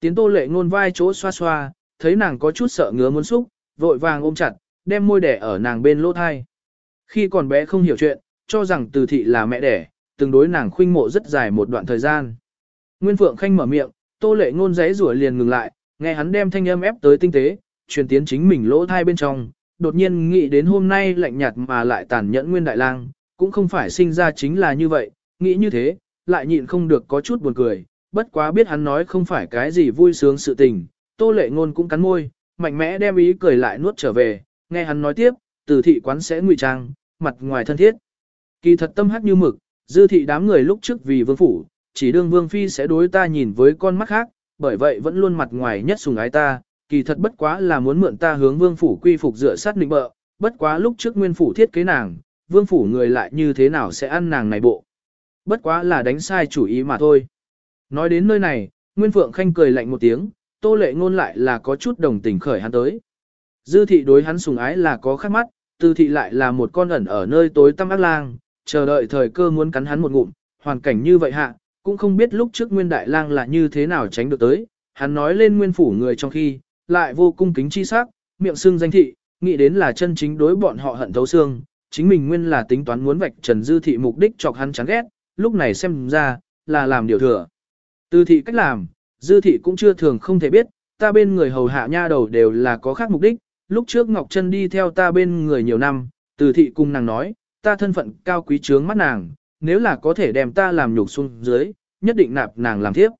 Tiến tô lệ ngôn vai chỗ xoa xoa, thấy nàng có chút sợ ngứa muốn xúc, vội vàng ôm chặt, đem môi đẻ ở nàng bên lỗ thai. Khi còn bé không hiểu chuyện, cho rằng từ thị là mẹ đẻ, từng đối nàng khuynh mộ rất dài một đoạn thời gian. Nguyên Phượng Khanh mở miệng, tô lệ ngôn giấy rủa liền ngừng lại, nghe hắn đem thanh âm ép tới tinh tế, truyền tiến chính mình lỗ thai bên trong, đột nhiên nghĩ đến hôm nay lạnh nhạt mà lại tàn nhẫn Nguyên Đại Lang, cũng không phải sinh ra chính là như vậy, nghĩ như thế, lại nhịn không được có chút buồn cười, bất quá biết hắn nói không phải cái gì vui sướng sự tình, tô lệ ngôn cũng cắn môi, mạnh mẽ đem ý cười lại nuốt trở về, nghe hắn nói tiếp, từ thị quán sẽ ngụy trang, mặt ngoài thân thiết. Kỳ thật tâm hắc như mực, dư thị đám người lúc trước vì vương phủ, chỉ đương vương phi sẽ đối ta nhìn với con mắt khác, bởi vậy vẫn luôn mặt ngoài nhất sùng ái ta, kỳ thật bất quá là muốn mượn ta hướng vương phủ quy phục dựa sát định bợ, bất quá lúc trước nguyên phủ thiết kế nàng, vương phủ người lại như thế nào sẽ ăn nàng này bộ. Bất quá là đánh sai chủ ý mà thôi. Nói đến nơi này, Nguyên Phượng Khanh cười lạnh một tiếng, tô lệ ngôn lại là có chút đồng tình khởi hắn tới. Dư thị đối hắn sùng ái là có khắc mắt, tư thị lại là một con ẩn ở nơi tối tăm ác lang, chờ đợi thời cơ muốn cắn hắn một ngụm, hoàn cảnh như vậy hạ, cũng không biết lúc trước Nguyên Đại Lang là như thế nào tránh được tới, hắn nói lên Nguyên Phủ người trong khi, lại vô cung kính chi sắc, miệng xưng danh thị, nghĩ đến là chân chính đối bọn họ hận thấu xương, chính mình nguyên là tính toán muốn vạch trần dư thị mục đích chọc hắn chán ghét, lúc này xem ra, là làm điều thừa. Từ thị cách làm, dư thị cũng chưa thường không thể biết, ta bên người hầu hạ nha đầu đều là có khác mục đích, lúc trước Ngọc Trân đi theo ta bên người nhiều năm, từ thị cùng nàng nói, ta thân phận cao quý trướng mắt nàng, nếu là có thể đem ta làm nhục xuống dưới, nhất định nạp nàng làm thiếp.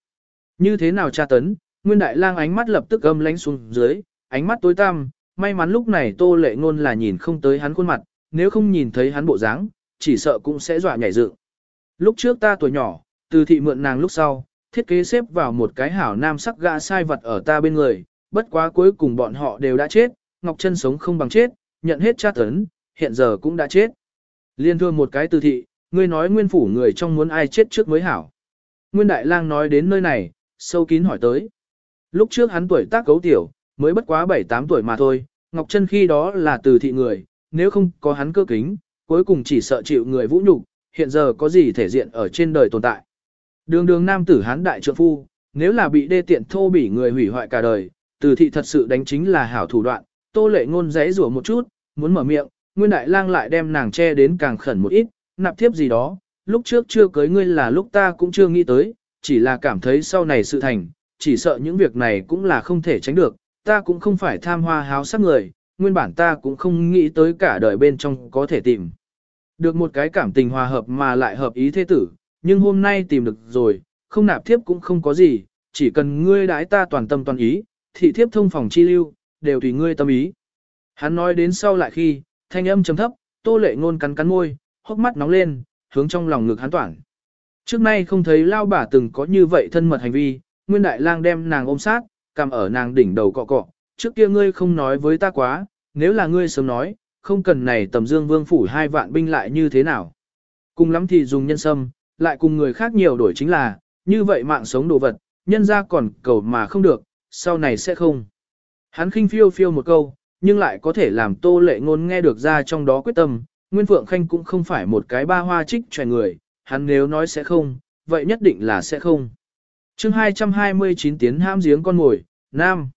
Như thế nào cha tấn, Nguyên Đại Lang ánh mắt lập tức âm lánh xuống dưới, ánh mắt tối tăm, may mắn lúc này Tô Lệ Ngôn là nhìn không tới hắn khuôn mặt, nếu không nhìn thấy hắn bộ dáng, chỉ sợ cũng sẽ dọa nhảy dựng. Lúc trước ta tuổi nhỏ, từ thị mượn nàng lúc sau, thiết kế xếp vào một cái hảo nam sắc gã sai vật ở ta bên người, bất quá cuối cùng bọn họ đều đã chết, Ngọc Trân sống không bằng chết, nhận hết tra tấn, hiện giờ cũng đã chết. Liên thương một cái từ thị, ngươi nói nguyên phủ người trong muốn ai chết trước mới hảo. Nguyên Đại Lang nói đến nơi này, sâu kín hỏi tới. Lúc trước hắn tuổi tác cấu tiểu, mới bất quá 7-8 tuổi mà thôi, Ngọc Trân khi đó là từ thị người, nếu không có hắn cơ kính, cuối cùng chỉ sợ chịu người vũ nhục, hiện giờ có gì thể diện ở trên đời tồn tại. Đường đường nam tử hán đại trượng phu, nếu là bị đê tiện thô bỉ người hủy hoại cả đời, từ thị thật sự đánh chính là hảo thủ đoạn, tô lệ ngôn giấy rủa một chút, muốn mở miệng, nguyên đại lang lại đem nàng che đến càng khẩn một ít, nạp tiếp gì đó, lúc trước chưa cưới ngươi là lúc ta cũng chưa nghĩ tới, chỉ là cảm thấy sau này sự thành, chỉ sợ những việc này cũng là không thể tránh được, ta cũng không phải tham hoa háo sắc người, nguyên bản ta cũng không nghĩ tới cả đời bên trong có thể tìm. Được một cái cảm tình hòa hợp mà lại hợp ý thế tử, nhưng hôm nay tìm được rồi, không nạp thiếp cũng không có gì, chỉ cần ngươi đãi ta toàn tâm toàn ý, thị thiếp thông phòng chi lưu, đều tùy ngươi tâm ý. Hắn nói đến sau lại khi, thanh âm trầm thấp, tô lệ ngôn cắn cắn môi, hốc mắt nóng lên, hướng trong lòng ngực hắn toản. Trước nay không thấy lao bà từng có như vậy thân mật hành vi, nguyên đại lang đem nàng ôm sát, cầm ở nàng đỉnh đầu cọ cọ, trước kia ngươi không nói với ta quá, nếu là ngươi sớm nói, không cần này tầm dương vương phủ hai vạn binh lại như thế nào. Cùng lắm thì dùng nhân sâm, lại cùng người khác nhiều đổi chính là, như vậy mạng sống đồ vật, nhân ra còn cầu mà không được, sau này sẽ không. Hắn khinh phiêu phiêu một câu, nhưng lại có thể làm tô lệ ngôn nghe được ra trong đó quyết tâm, Nguyên Phượng Khanh cũng không phải một cái ba hoa trích tròi người, hắn nếu nói sẽ không, vậy nhất định là sẽ không. chương 229 tiến ham giếng con ngồi, Nam.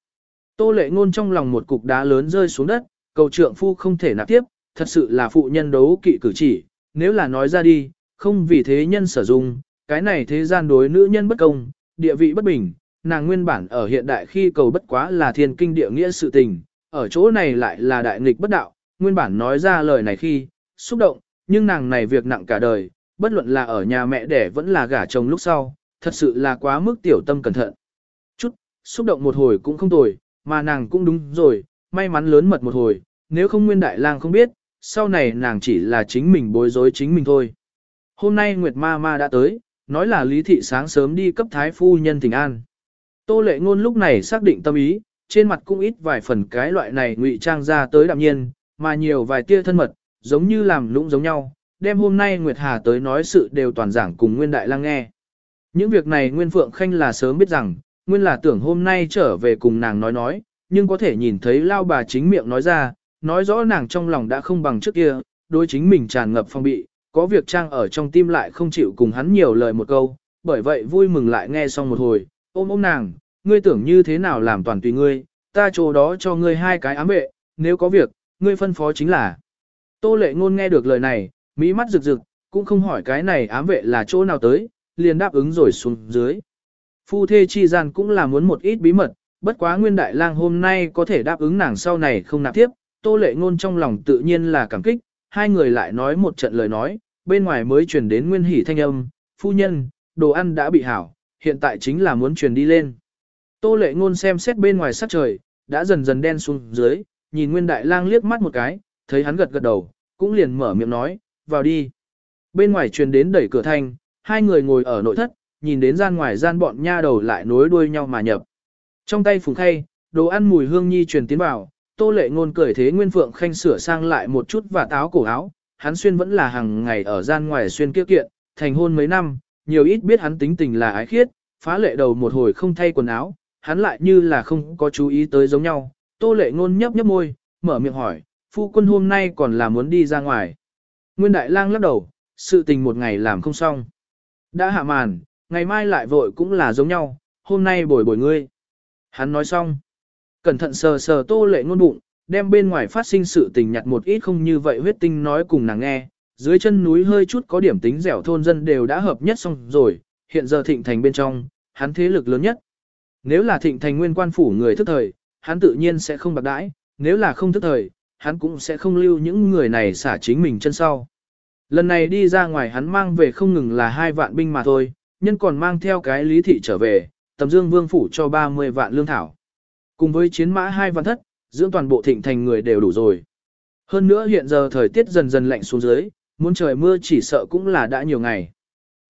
Tô lệ ngôn trong lòng một cục đá lớn rơi xuống đất, cầu trượng phu không thể nạp tiếp, thật sự là phụ nhân đấu kỵ cử chỉ, nếu là nói ra đi, không vì thế nhân sử dụng, cái này thế gian đối nữ nhân bất công, địa vị bất bình, nàng nguyên bản ở hiện đại khi cầu bất quá là thiên kinh địa nghĩa sự tình, ở chỗ này lại là đại nghịch bất đạo, nguyên bản nói ra lời này khi, xúc động, nhưng nàng này việc nặng cả đời, bất luận là ở nhà mẹ đẻ vẫn là gả chồng lúc sau, thật sự là quá mức tiểu tâm cẩn thận. Chút, xúc động một hồi cũng không tồi, mà nàng cũng đúng rồi, may mắn lớn mật một hồi, nếu không nguyên đại lang không biết, sau này nàng chỉ là chính mình bối rối chính mình thôi. Hôm nay Nguyệt Ma Ma đã tới, nói là Lý Thị sáng sớm đi cấp thái phu nhân Thịnh an. Tô lệ ngôn lúc này xác định tâm ý, trên mặt cũng ít vài phần cái loại này ngụy trang ra tới đạm nhiên, mà nhiều vài tia thân mật, giống như làm lũng giống nhau, đem hôm nay Nguyệt Hà tới nói sự đều toàn giảng cùng Nguyên Đại Lang nghe. Những việc này Nguyên Phượng Khanh là sớm biết rằng, Nguyên là tưởng hôm nay trở về cùng nàng nói nói, nhưng có thể nhìn thấy lao bà chính miệng nói ra, nói rõ nàng trong lòng đã không bằng trước kia, đối chính mình tràn ngập phong bị, có việc trang ở trong tim lại không chịu cùng hắn nhiều lời một câu, bởi vậy vui mừng lại nghe xong một hồi, ôm ôm nàng, ngươi tưởng như thế nào làm toàn tùy ngươi, ta chỗ đó cho ngươi hai cái ám vệ, nếu có việc, ngươi phân phó chính là. Tô lệ ngôn nghe được lời này, mỹ mắt rực rực, cũng không hỏi cái này ám vệ là chỗ nào tới, liền đáp ứng rồi xuống dưới. Phu thê chi gian cũng là muốn một ít bí mật, bất quá nguyên đại lang hôm nay có thể đáp ứng nàng sau này không nạp tiếp, tô lệ ngôn trong lòng tự nhiên là cảm kích, hai người lại nói một trận lời nói, bên ngoài mới truyền đến nguyên hỷ thanh âm, phu nhân, đồ ăn đã bị hảo, hiện tại chính là muốn truyền đi lên. Tô lệ ngôn xem xét bên ngoài sắc trời, đã dần dần đen xuống dưới, nhìn nguyên đại lang liếc mắt một cái, thấy hắn gật gật đầu, cũng liền mở miệng nói, vào đi. Bên ngoài truyền đến đẩy cửa thanh, hai người ngồi ở nội thất, nhìn đến gian ngoài gian bọn nha đầu lại nối đuôi nhau mà nhập. Trong tay phùng khay, đồ ăn mùi hương nhi truyền tiến vào, tô lệ ngôn cười thế nguyên phượng khanh sửa sang lại một chút và táo cổ áo, hắn xuyên vẫn là hàng ngày ở gian ngoài xuyên kia kiện, thành hôn mấy năm, nhiều ít biết hắn tính tình là ái khiết, phá lệ đầu một hồi không thay quần áo, hắn lại như là không có chú ý tới giống nhau, tô lệ ngôn nhấp nhấp môi, mở miệng hỏi, phu quân hôm nay còn là muốn đi ra ngoài. Nguyên đại lang lắc đầu, sự tình một ngày làm không xong. Đã hạ màn, ngày mai lại vội cũng là giống nhau, hôm nay bồi bồi ngươi. Hắn nói xong, cẩn thận sờ sờ tô lệ ngôn bụng, đem bên ngoài phát sinh sự tình nhặt một ít không như vậy huyết tinh nói cùng nàng nghe, dưới chân núi hơi chút có điểm tính dẻo thôn dân đều đã hợp nhất xong rồi, hiện giờ thịnh thành bên trong, hắn thế lực lớn nhất. Nếu là thịnh thành nguyên quan phủ người thức thời, hắn tự nhiên sẽ không bạc đãi, nếu là không thức thời, hắn cũng sẽ không lưu những người này xả chính mình chân sau. Lần này đi ra ngoài hắn mang về không ngừng là hai vạn binh mà thôi, nhân còn mang theo cái lý thị trở về, tầm dương vương phủ cho 30 vạn lương thảo. Cùng với chiến mã hai văn thất, dưỡng toàn bộ thịnh thành người đều đủ rồi. Hơn nữa hiện giờ thời tiết dần dần lạnh xuống dưới, muốn trời mưa chỉ sợ cũng là đã nhiều ngày.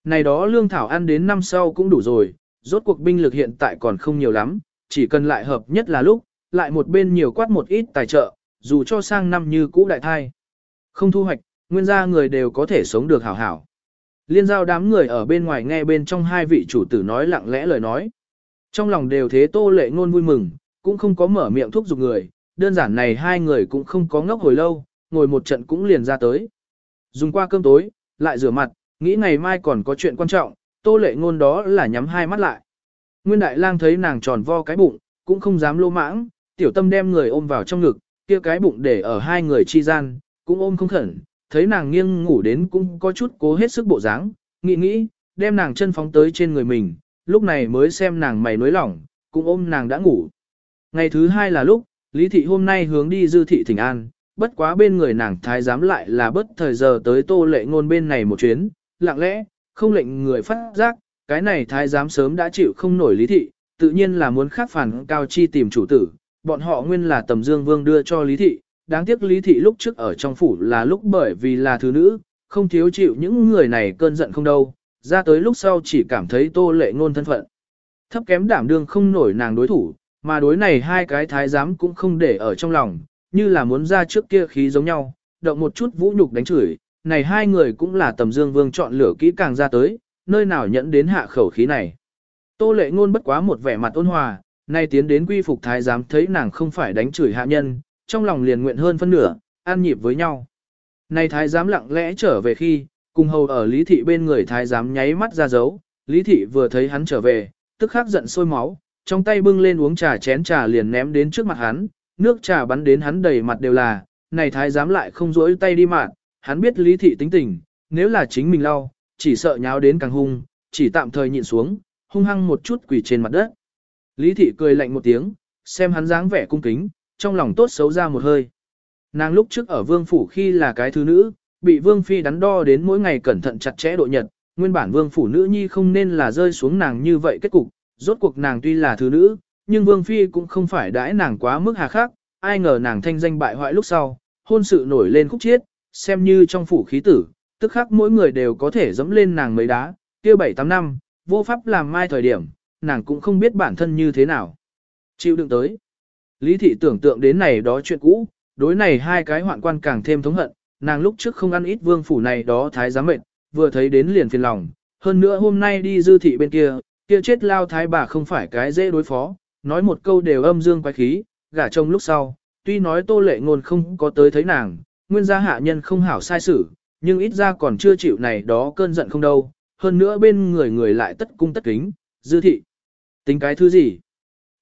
Này đó lương thảo ăn đến năm sau cũng đủ rồi, rốt cuộc binh lực hiện tại còn không nhiều lắm, chỉ cần lại hợp nhất là lúc, lại một bên nhiều quát một ít tài trợ, dù cho sang năm như cũ đại thai. Không thu hoạch, nguyên gia người đều có thể sống được hảo hảo. Liên giao đám người ở bên ngoài nghe bên trong hai vị chủ tử nói lặng lẽ lời nói. Trong lòng đều thế tô lệ ngôn vui mừng, cũng không có mở miệng thúc giục người, đơn giản này hai người cũng không có ngốc hồi lâu, ngồi một trận cũng liền ra tới. Dùng qua cơm tối, lại rửa mặt, nghĩ ngày mai còn có chuyện quan trọng, tô lệ ngôn đó là nhắm hai mắt lại. Nguyên đại lang thấy nàng tròn vo cái bụng, cũng không dám lô mãng, tiểu tâm đem người ôm vào trong ngực, kia cái bụng để ở hai người chi gian, cũng ôm không khẩn, thấy nàng nghiêng ngủ đến cũng có chút cố hết sức bộ dáng, nghĩ nghĩ, đem nàng chân phóng tới trên người mình, lúc này mới xem nàng mày nối lỏng, cũng ôm nàng đã ngủ. Ngày thứ hai là lúc, Lý Thị hôm nay hướng đi dư thị thỉnh an, bất quá bên người nàng thái giám lại là bất thời giờ tới tô lệ ngôn bên này một chuyến, lặng lẽ, không lệnh người phát giác, cái này thái giám sớm đã chịu không nổi Lý Thị, tự nhiên là muốn khắc phản cao chi tìm chủ tử, bọn họ nguyên là tầm dương vương đưa cho Lý Thị, đáng tiếc Lý Thị lúc trước ở trong phủ là lúc bởi vì là thứ nữ, không thiếu chịu những người này cơn giận không đâu, ra tới lúc sau chỉ cảm thấy tô lệ ngôn thân phận. Thấp kém đảm đương không nổi nàng đối thủ, mà đối này hai cái thái giám cũng không để ở trong lòng, như là muốn ra trước kia khí giống nhau, động một chút vũ nhục đánh chửi, này hai người cũng là tầm dương vương chọn lửa kỹ càng ra tới, nơi nào nhẫn đến hạ khẩu khí này. Tô lệ ngôn bất quá một vẻ mặt ôn hòa, nay tiến đến quy phục thái giám thấy nàng không phải đánh chửi hạ nhân, trong lòng liền nguyện hơn phân nửa, an nhịp với nhau. Này thái giám lặng lẽ trở về khi, cùng hầu ở lý thị bên người thái giám nháy mắt ra dấu, lý thị vừa thấy hắn trở về, tức khắc giận sôi máu, trong tay bưng lên uống trà chén trà liền ném đến trước mặt hắn, nước trà bắn đến hắn đầy mặt đều là, này thái giám lại không rỗi tay đi mạn, hắn biết lý thị tính tình, nếu là chính mình lau, chỉ sợ nháo đến càng hung, chỉ tạm thời nhịn xuống, hung hăng một chút quỳ trên mặt đất. Lý thị cười lạnh một tiếng, xem hắn dáng vẻ cung kính, trong lòng tốt xấu ra một hơi. Nàng lúc trước ở vương phủ khi là cái thứ nữ, bị vương phi đắn đo đến mỗi ngày cẩn thận chặt chẽ độ nhật, nguyên bản vương phủ nữ nhi không nên là rơi xuống nàng như vậy kết cục, rốt cuộc nàng tuy là thứ nữ, nhưng vương phi cũng không phải đãi nàng quá mức hà khắc, ai ngờ nàng thanh danh bại hoại lúc sau, hôn sự nổi lên khúc chiết, xem như trong phủ khí tử, tức khắc mỗi người đều có thể dẫm lên nàng mấy đá, kia bảy tám năm, vô pháp làm mai thời điểm, nàng cũng không biết bản thân như thế nào. Chịu đựng tới. Lý thị tưởng tượng đến này đó chuyện cũ, đối này hai cái hoạn quan càng thêm thống hận, nàng lúc trước không ăn ít vương phủ này đó thái giám mệnh, vừa thấy đến liền phiền lòng, hơn nữa hôm nay đi dư thị bên kia, kia chết lao thái bà không phải cái dễ đối phó, nói một câu đều âm dương quái khí, gả chồng lúc sau, tuy nói tô lệ ngôn không có tới thấy nàng, nguyên gia hạ nhân không hảo sai xử, nhưng ít ra còn chưa chịu này đó cơn giận không đâu, hơn nữa bên người người lại tất cung tất kính, dư thị. Tính cái thứ gì?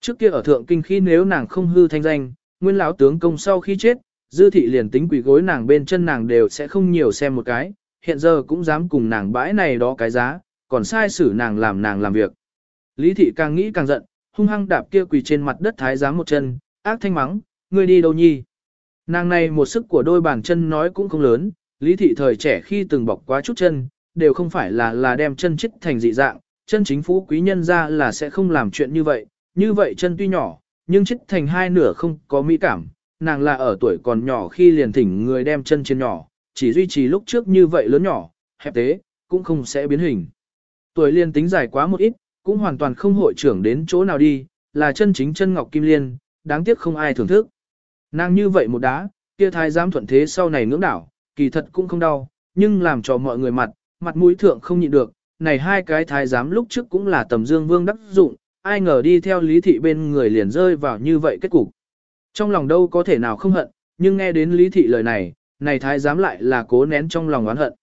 Trước kia ở thượng kinh khi nếu nàng không hư thanh danh, nguyên lão tướng công sau khi chết, dư thị liền tính quỷ gối nàng bên chân nàng đều sẽ không nhiều xem một cái, hiện giờ cũng dám cùng nàng bãi này đó cái giá, còn sai xử nàng làm nàng làm việc. Lý thị càng nghĩ càng giận, hung hăng đạp kia quỳ trên mặt đất thái giám một chân, ác thanh mắng, ngươi đi đâu nhi. Nàng này một sức của đôi bàn chân nói cũng không lớn, lý thị thời trẻ khi từng bọc quá chút chân, đều không phải là là đem chân chết thành dị dạng, chân chính phú quý nhân ra là sẽ không làm chuyện như vậy, như vậy chân tuy nhỏ, nhưng chết thành hai nửa không có mỹ cảm, nàng là ở tuổi còn nhỏ khi liền thỉnh người đem chân trên nhỏ, chỉ duy trì lúc trước như vậy lớn nhỏ, hẹp tế, cũng không sẽ biến hình. Tuổi liên tính dài quá một ít, cũng hoàn toàn không hội trưởng đến chỗ nào đi, là chân chính chân ngọc kim liên, đáng tiếc không ai thưởng thức. Nàng như vậy một đá, kia thái giám thuận thế sau này ngưỡng đảo, kỳ thật cũng không đau, nhưng làm cho mọi người mặt, mặt mũi thượng không nhịn được, này hai cái thái giám lúc trước cũng là tầm dương vương đắc dụng, ai ngờ đi theo lý thị bên người liền rơi vào như vậy kết cục. Trong lòng đâu có thể nào không hận, nhưng nghe đến lý thị lời này, này thái giám lại là cố nén trong lòng oán hận.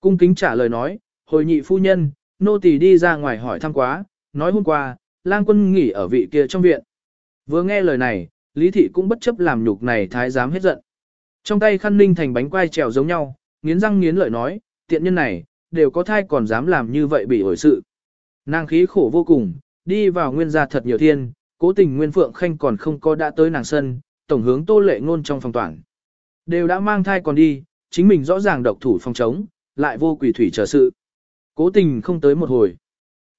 Cung kính trả lời nói, hồi nhị phu nhân, nô tỳ đi ra ngoài hỏi thăm quá, nói hôm qua, lang quân nghỉ ở vị kia trong viện. Vừa nghe lời này, lý thị cũng bất chấp làm nhục này thái giám hết giận. Trong tay khăn ninh thành bánh quai trèo giống nhau, nghiến răng nghiến lợi nói, tiện nhân này, đều có thai còn dám làm như vậy bị ổi sự. Nàng khí khổ vô cùng, đi vào nguyên gia thật nhiều thiên, cố tình nguyên phượng khanh còn không có đã tới nàng sân, tổng hướng tô lệ ngôn trong phòng toàn. Đều đã mang thai còn đi, chính mình rõ ràng độc thủ phòng chống, lại vô quỷ thủy chờ sự. Cố tình không tới một hồi.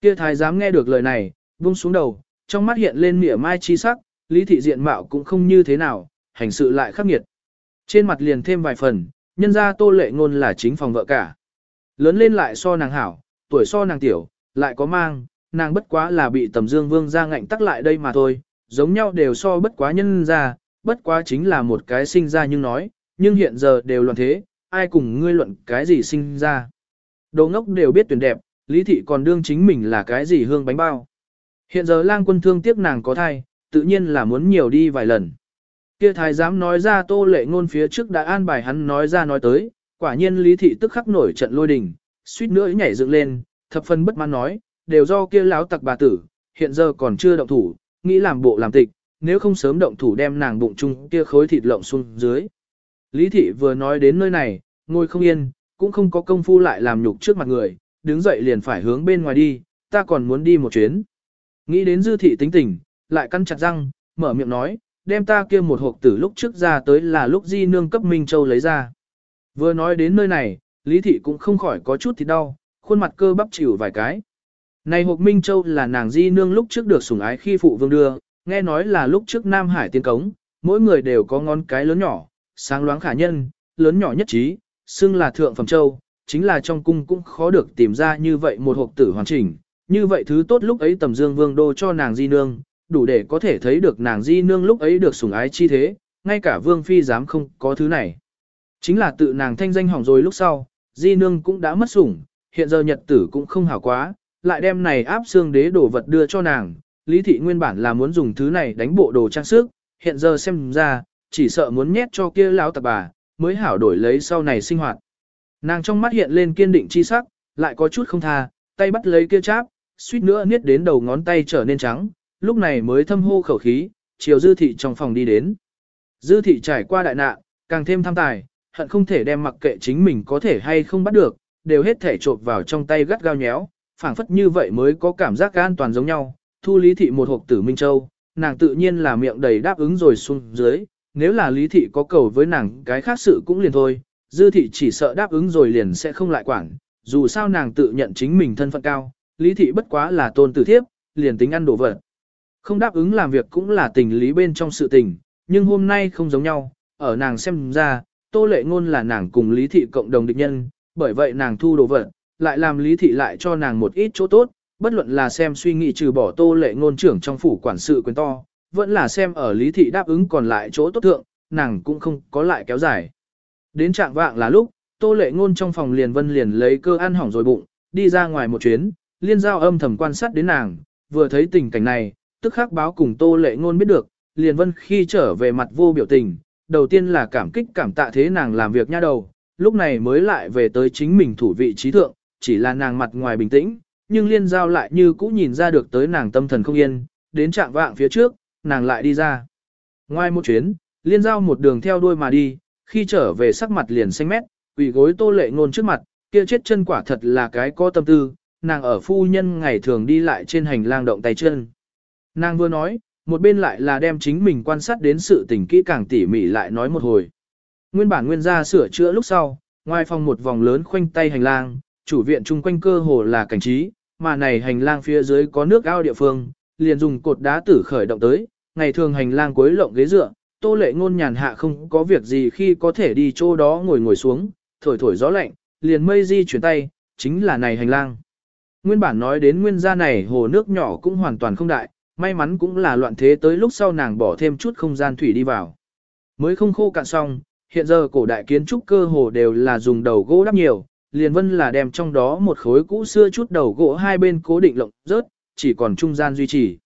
Kia thái dám nghe được lời này, buông xuống đầu, trong mắt hiện lên mỉa mai chi sắc, lý thị diện mạo cũng không như thế nào, hành sự lại khắc nghiệt. Trên mặt liền thêm vài phần, nhân ra tô lệ ngôn là chính phòng vợ cả. Lớn lên lại so nàng hảo, tuổi so nàng tiểu, lại có mang, nàng bất quá là bị tầm dương vương ra ngạnh tắc lại đây mà thôi, giống nhau đều so bất quá nhân ra, bất quá chính là một cái sinh ra nhưng nói, nhưng hiện giờ đều luận thế, ai cùng ngươi luận cái gì sinh ra. Đồ ngốc đều biết tuyển đẹp, lý thị còn đương chính mình là cái gì hương bánh bao. Hiện giờ lang quân thương tiếc nàng có thai, tự nhiên là muốn nhiều đi vài lần. Kia thái dám nói ra tô lệ ngôn phía trước đã an bài hắn nói ra nói tới, quả nhiên lý thị tức khắc nổi trận lôi đình, suýt nữa nhảy dựng lên, thập phân bất mãn nói, đều do kia láo tặc bà tử, hiện giờ còn chưa động thủ, nghĩ làm bộ làm tịch, nếu không sớm động thủ đem nàng bụng chung kia khối thịt lộng xuống dưới. Lý thị vừa nói đến nơi này, ngồi không yên, cũng không có công phu lại làm nhục trước mặt người, đứng dậy liền phải hướng bên ngoài đi, ta còn muốn đi một chuyến. Nghĩ đến dư thị tính tình, lại căn chặt răng, mở miệng nói, đem ta kia một hộp tử lúc trước ra tới là lúc di nương cấp Minh Châu lấy ra. Vừa nói đến nơi này, Lý thị cũng không khỏi có chút thì đau, khuôn mặt cơ bắp chịu vài cái. Này hộp Minh Châu là nàng di nương lúc trước được sủng ái khi phụ vương đưa, nghe nói là lúc trước Nam Hải tiên cống, mỗi người đều có ngón cái lớn nhỏ, sáng loáng khả nhân, lớn nhỏ nhất trí, xưng là thượng phẩm châu, chính là trong cung cũng khó được tìm ra như vậy một hộp tử hoàn chỉnh, như vậy thứ tốt lúc ấy tầm dương vương đô cho nàng di nương, đủ để có thể thấy được nàng di nương lúc ấy được sủng ái chi thế, ngay cả vương phi dám không có thứ này. Chính là tự nàng thanh danh hỏng rồi lúc sau, di nương cũng đã mất sủng, hiện giờ nhật tử cũng không hảo quá, lại đem này áp xương đế đồ vật đưa cho nàng, lý thị nguyên bản là muốn dùng thứ này đánh bộ đồ trang sức, hiện giờ xem ra, chỉ sợ muốn nhét cho kia lão tạp bà, mới hảo đổi lấy sau này sinh hoạt. Nàng trong mắt hiện lên kiên định chi sắc, lại có chút không tha, tay bắt lấy kia cháp, suýt nữa niết đến đầu ngón tay trở nên trắng, lúc này mới thâm hô khẩu khí, chiều dư thị trong phòng đi đến. Dư thị trải qua đại nạn, càng thêm tham tài, hận không thể đem mặc kệ chính mình có thể hay không bắt được, đều hết thể trộp vào trong tay gắt gao nhéo, phảng phất như vậy mới có cảm giác an toàn giống nhau. Thu Lý Thị một hộp tử Minh Châu, nàng tự nhiên là miệng đầy đáp ứng rồi xuống dưới, nếu là Lý Thị có cầu với nàng cái khác sự cũng liền thôi, Dư Thị chỉ sợ đáp ứng rồi liền sẽ không lại quản, dù sao nàng tự nhận chính mình thân phận cao, Lý Thị bất quá là tôn tử thiếp, liền tính ăn đồ vật. Không đáp ứng làm việc cũng là tình lý bên trong sự tình, nhưng hôm nay không giống nhau, ở nàng xem ra, Tô Lệ Ngôn là nàng cùng Lý Thị cộng đồng địch nhân, bởi vậy nàng thu đồ vật, lại làm Lý Thị lại cho nàng một ít chỗ tốt, bất luận là xem suy nghĩ trừ bỏ Tô Lệ Ngôn trưởng trong phủ quản sự quyền to, vẫn là xem ở Lý Thị đáp ứng còn lại chỗ tốt thượng, nàng cũng không có lại kéo dài. Đến trạng vạng là lúc, Tô Lệ Ngôn trong phòng liền vân liền lấy cơ ăn hỏng rồi bụng, đi ra ngoài một chuyến, liên giao âm thầm quan sát đến nàng, vừa thấy tình cảnh này, tức khắc báo cùng Tô Lệ Ngôn biết được, liền vân khi trở về mặt vô biểu tình, đầu tiên là cảm kích cảm tạ thế nàng làm việc nha đầu, lúc này mới lại về tới chính mình thủ vị trí thượng, chỉ là nàng mặt ngoài bình tĩnh, nhưng liên giao lại như cũ nhìn ra được tới nàng tâm thần không yên, đến trạng vạng phía trước, nàng lại đi ra. Ngoài một chuyến, liên giao một đường theo đuôi mà đi, khi trở về sắc mặt liền xanh mét, quỷ gối tô lệ ngôn trước mặt, kia chết chân quả thật là cái có tâm tư, nàng ở phu nhân ngày thường đi lại trên hành lang động tay chân. Nàng vừa nói, một bên lại là đem chính mình quan sát đến sự tình kỹ càng tỉ mỉ lại nói một hồi. Nguyên bản nguyên gia sửa chữa lúc sau, ngoài phòng một vòng lớn khoanh tay hành lang, chủ viện chung quanh cơ hồ là cảnh trí, mà này hành lang phía dưới có nước ao địa phương, liền dùng cột đá tử khởi động tới, ngày thường hành lang cuối lộng ghế dựa, tô lệ ngôn nhàn hạ không có việc gì khi có thể đi chỗ đó ngồi ngồi xuống, thổi thổi gió lạnh, liền mây di chuyển tay, chính là này hành lang. Nguyên bản nói đến nguyên gia này hồ nước nhỏ cũng hoàn toàn không đại, may mắn cũng là loạn thế tới lúc sau nàng bỏ thêm chút không gian thủy đi vào. Mới không khô cạn xong, hiện giờ cổ đại kiến trúc cơ hồ đều là dùng đầu gỗ đắp nhiều, liền vân là đem trong đó một khối cũ xưa chút đầu gỗ hai bên cố định lộng rớt, chỉ còn trung gian duy trì.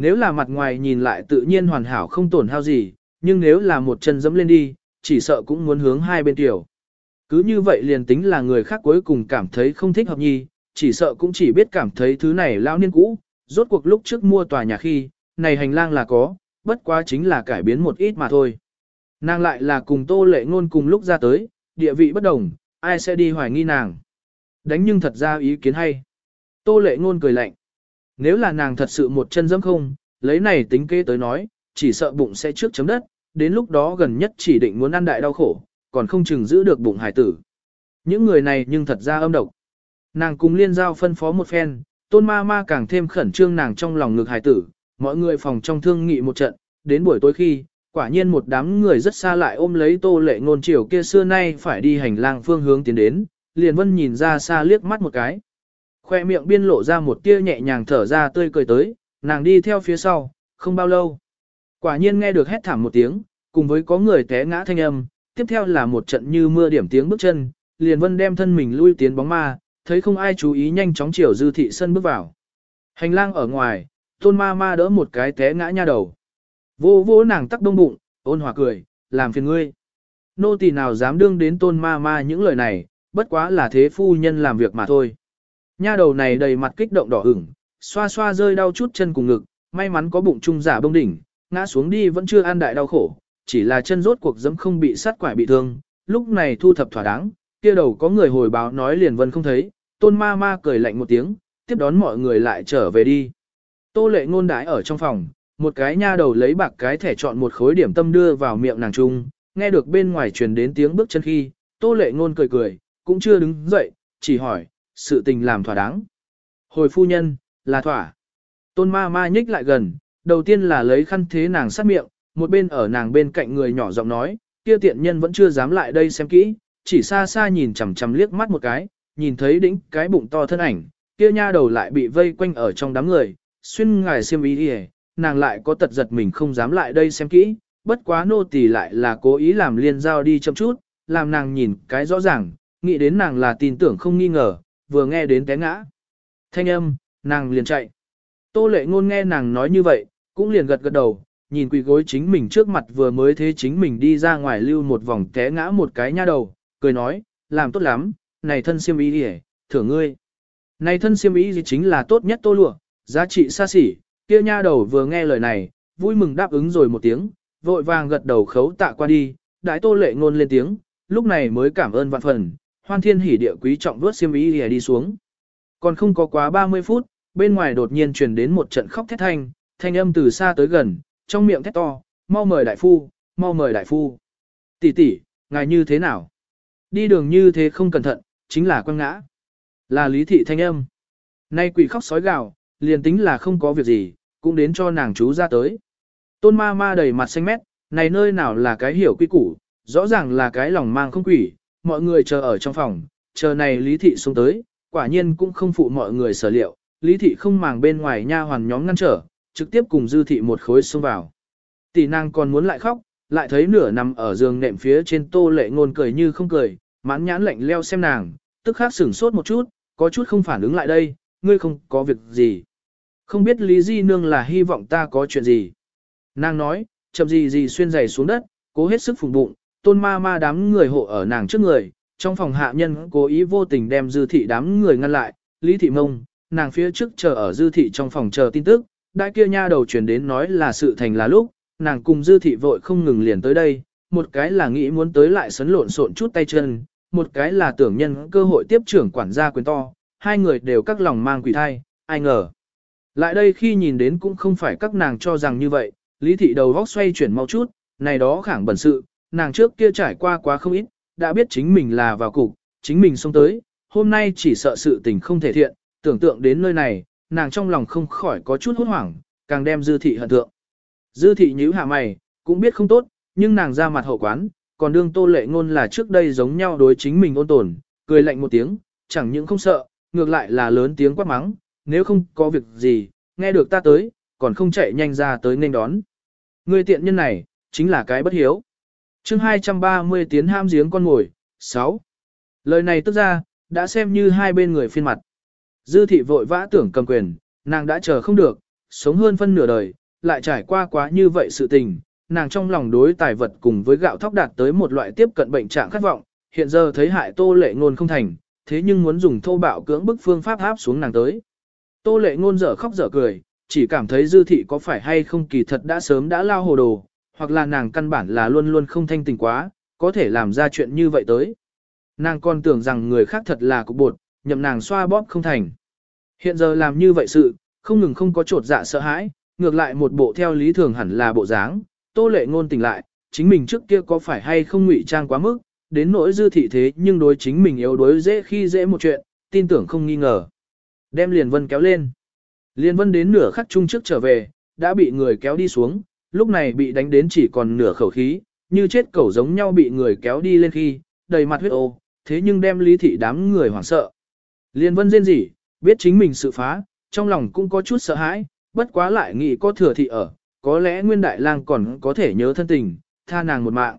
Nếu là mặt ngoài nhìn lại tự nhiên hoàn hảo không tổn hao gì, nhưng nếu là một chân dẫm lên đi, chỉ sợ cũng muốn hướng hai bên tiểu. Cứ như vậy liền tính là người khác cuối cùng cảm thấy không thích hợp nhi, chỉ sợ cũng chỉ biết cảm thấy thứ này lão niên cũ, rốt cuộc lúc trước mua tòa nhà khi, này hành lang là có, bất quá chính là cải biến một ít mà thôi. Nàng lại là cùng tô lệ ngôn cùng lúc ra tới, địa vị bất đồng, ai sẽ đi hoài nghi nàng. Đánh nhưng thật ra ý kiến hay. Tô lệ ngôn cười lạnh. Nếu là nàng thật sự một chân dẫm không, lấy này tính kế tới nói, chỉ sợ bụng sẽ trước chấm đất, đến lúc đó gần nhất chỉ định muốn ăn đại đau khổ, còn không chừng giữ được bụng hải tử. Những người này nhưng thật ra âm độc. Nàng cùng liên giao phân phó một phen, tôn ma ma càng thêm khẩn trương nàng trong lòng ngực hải tử, mọi người phòng trong thương nghị một trận, đến buổi tối khi, quả nhiên một đám người rất xa lại ôm lấy tô lệ ngôn chiều kia xưa nay phải đi hành lang phương hướng tiến đến, liền vân nhìn ra xa liếc mắt một cái. Khoe miệng biên lộ ra một tia nhẹ nhàng thở ra tươi cười tới, nàng đi theo phía sau, không bao lâu. Quả nhiên nghe được hét thảm một tiếng, cùng với có người té ngã thanh âm, tiếp theo là một trận như mưa điểm tiếng bước chân, liền vân đem thân mình lui tiến bóng ma, thấy không ai chú ý nhanh chóng chiều dư thị sân bước vào. Hành lang ở ngoài, tôn ma ma đỡ một cái té ngã nha đầu. Vô vô nàng tắc đông bụng, ôn hòa cười, làm phiền ngươi. Nô tỳ nào dám đương đến tôn ma ma những lời này, bất quá là thế phu nhân làm việc mà thôi. Nha đầu này đầy mặt kích động đỏ ửng, xoa xoa rơi đau chút chân cùng ngực, may mắn có bụng trung giả bông đỉnh, ngã xuống đi vẫn chưa ăn đại đau khổ, chỉ là chân rốt cuộc dẫm không bị sát quải bị thương, lúc này thu thập thỏa đáng, kia đầu có người hồi báo nói liền vân không thấy, tôn ma ma cười lạnh một tiếng, tiếp đón mọi người lại trở về đi. Tô lệ ngôn đái ở trong phòng, một cái nha đầu lấy bạc cái thẻ chọn một khối điểm tâm đưa vào miệng nàng trung, nghe được bên ngoài truyền đến tiếng bước chân khi, tô lệ ngôn cười cười, cũng chưa đứng dậy, chỉ hỏi, sự tình làm thỏa đáng. Hồi phu nhân, là thỏa. Tôn ma ma nhích lại gần, đầu tiên là lấy khăn thế nàng sát miệng, một bên ở nàng bên cạnh người nhỏ giọng nói, kia tiện nhân vẫn chưa dám lại đây xem kỹ, chỉ xa xa nhìn chằm chằm liếc mắt một cái, nhìn thấy đỉnh cái bụng to thân ảnh, kia nha đầu lại bị vây quanh ở trong đám người, xuyên ngài xiêm ý đi nàng lại có tật giật mình không dám lại đây xem kỹ, bất quá nô tỳ lại là cố ý làm liên giao đi chậm chút, làm nàng nhìn cái rõ ràng, nghĩ đến nàng là tin tưởng không nghi ngờ, vừa nghe đến té ngã. Thanh âm, nàng liền chạy. Tô lệ ngôn nghe nàng nói như vậy, cũng liền gật gật đầu, nhìn quỳ gối chính mình trước mặt vừa mới thế chính mình đi ra ngoài lưu một vòng té ngã một cái nha đầu, cười nói, làm tốt lắm, này thân siêm ý đi thưởng ngươi. Này thân siêm ý gì chính là tốt nhất tô lụa, giá trị xa xỉ, kia nha đầu vừa nghe lời này, vui mừng đáp ứng rồi một tiếng, vội vàng gật đầu khấu tạ qua đi, đại tô lệ ngôn lên tiếng, lúc này mới cảm ơn vạn phần, hoan thiên hỉ địa quý trọng vuốt xiêm ý đi xuống. Còn không có quá 30 phút, bên ngoài đột nhiên truyền đến một trận khóc thét thanh, thanh âm từ xa tới gần, trong miệng thét to, mau mời đại phu, mau mời đại phu. Tỷ tỷ, ngài như thế nào? Đi đường như thế không cẩn thận, chính là quăng ngã. Là lý thị thanh âm. Nay quỷ khóc sói gào, liền tính là không có việc gì, cũng đến cho nàng chú ra tới. Tôn ma ma đầy mặt xanh mét, này nơi nào là cái hiểu quy củ, rõ ràng là cái lòng mang không quỷ, mọi người chờ ở trong phòng, chờ này lý thị xuống tới, quả nhiên cũng không phụ mọi người sở liệu, lý thị không màng bên ngoài nha hoàn nhóm ngăn trở, trực tiếp cùng dư thị một khối xông vào. Tỷ nàng còn muốn lại khóc, lại thấy nửa nằm ở giường nệm phía trên tô lệ ngôn cười như không cười, mãn nhãn lạnh leo xem nàng, tức khắc sửng sốt một chút, có chút không phản ứng lại đây, ngươi không có việc gì. Không biết Lý Di Nương là hy vọng ta có chuyện gì. Nàng nói, chậm gì gì xuyên giày xuống đất, cố hết sức phùng bụng, tôn ma ma đám người hộ ở nàng trước người, trong phòng hạ nhân cố ý vô tình đem dư thị đám người ngăn lại, Lý Thị Mông, nàng phía trước chờ ở dư thị trong phòng chờ tin tức, đại kia nha đầu truyền đến nói là sự thành là lúc, nàng cùng dư thị vội không ngừng liền tới đây, một cái là nghĩ muốn tới lại sấn lộn xộn chút tay chân, một cái là tưởng nhân cơ hội tiếp trưởng quản gia quyền to, hai người đều các lòng mang quỷ thai, ai ngờ. Lại đây khi nhìn đến cũng không phải các nàng cho rằng như vậy, lý thị đầu vóc xoay chuyển mau chút, này đó khẳng bẩn sự, nàng trước kia trải qua quá không ít, đã biết chính mình là vào cục, chính mình xông tới, hôm nay chỉ sợ sự tình không thể thiện, tưởng tượng đến nơi này, nàng trong lòng không khỏi có chút hốt hoảng, càng đem dư thị hận thượng. Dư thị nhíu hạ mày, cũng biết không tốt, nhưng nàng ra mặt hậu quán, còn đương tô lệ ngôn là trước đây giống nhau đối chính mình ôn tồn, cười lạnh một tiếng, chẳng những không sợ, ngược lại là lớn tiếng quát mắng, nếu không có việc gì, nghe được ta tới, còn không chạy nhanh ra tới nên đón. Người tiện nhân này, chính là cái bất hiếu chương 230 tiến ham giếng con ngồi, 6. Lời này tức ra, đã xem như hai bên người phiên mặt. Dư thị vội vã tưởng cầm quyền, nàng đã chờ không được, sống hơn phân nửa đời, lại trải qua quá như vậy sự tình, nàng trong lòng đối tài vật cùng với gạo thóc đạt tới một loại tiếp cận bệnh trạng khát vọng, hiện giờ thấy hại tô lệ ngôn không thành, thế nhưng muốn dùng thô bạo cưỡng bức phương pháp áp xuống nàng tới. Tô lệ ngôn dở khóc dở cười, chỉ cảm thấy dư thị có phải hay không kỳ thật đã sớm đã lao hồ đồ, hoặc là nàng căn bản là luôn luôn không thanh tình quá, có thể làm ra chuyện như vậy tới. Nàng còn tưởng rằng người khác thật là cục bột, nhậm nàng xoa bóp không thành. Hiện giờ làm như vậy sự, không ngừng không có trột dạ sợ hãi, ngược lại một bộ theo lý thường hẳn là bộ dáng, tô lệ ngôn tỉnh lại, chính mình trước kia có phải hay không ngụy trang quá mức, đến nỗi dư thị thế nhưng đối chính mình yếu đối dễ khi dễ một chuyện, tin tưởng không nghi ngờ. Đem liền vân kéo lên. Liên vân đến nửa khắc chung trước trở về, đã bị người kéo đi xuống, lúc này bị đánh đến chỉ còn nửa khẩu khí, như chết cẩu giống nhau bị người kéo đi lên khi, đầy mặt huyết ô, thế nhưng đem lý thị đám người hoảng sợ. Liên vân rên rỉ, biết chính mình sự phá, trong lòng cũng có chút sợ hãi, bất quá lại nghĩ có thừa thị ở, có lẽ nguyên đại lang còn có thể nhớ thân tình, tha nàng một mạng.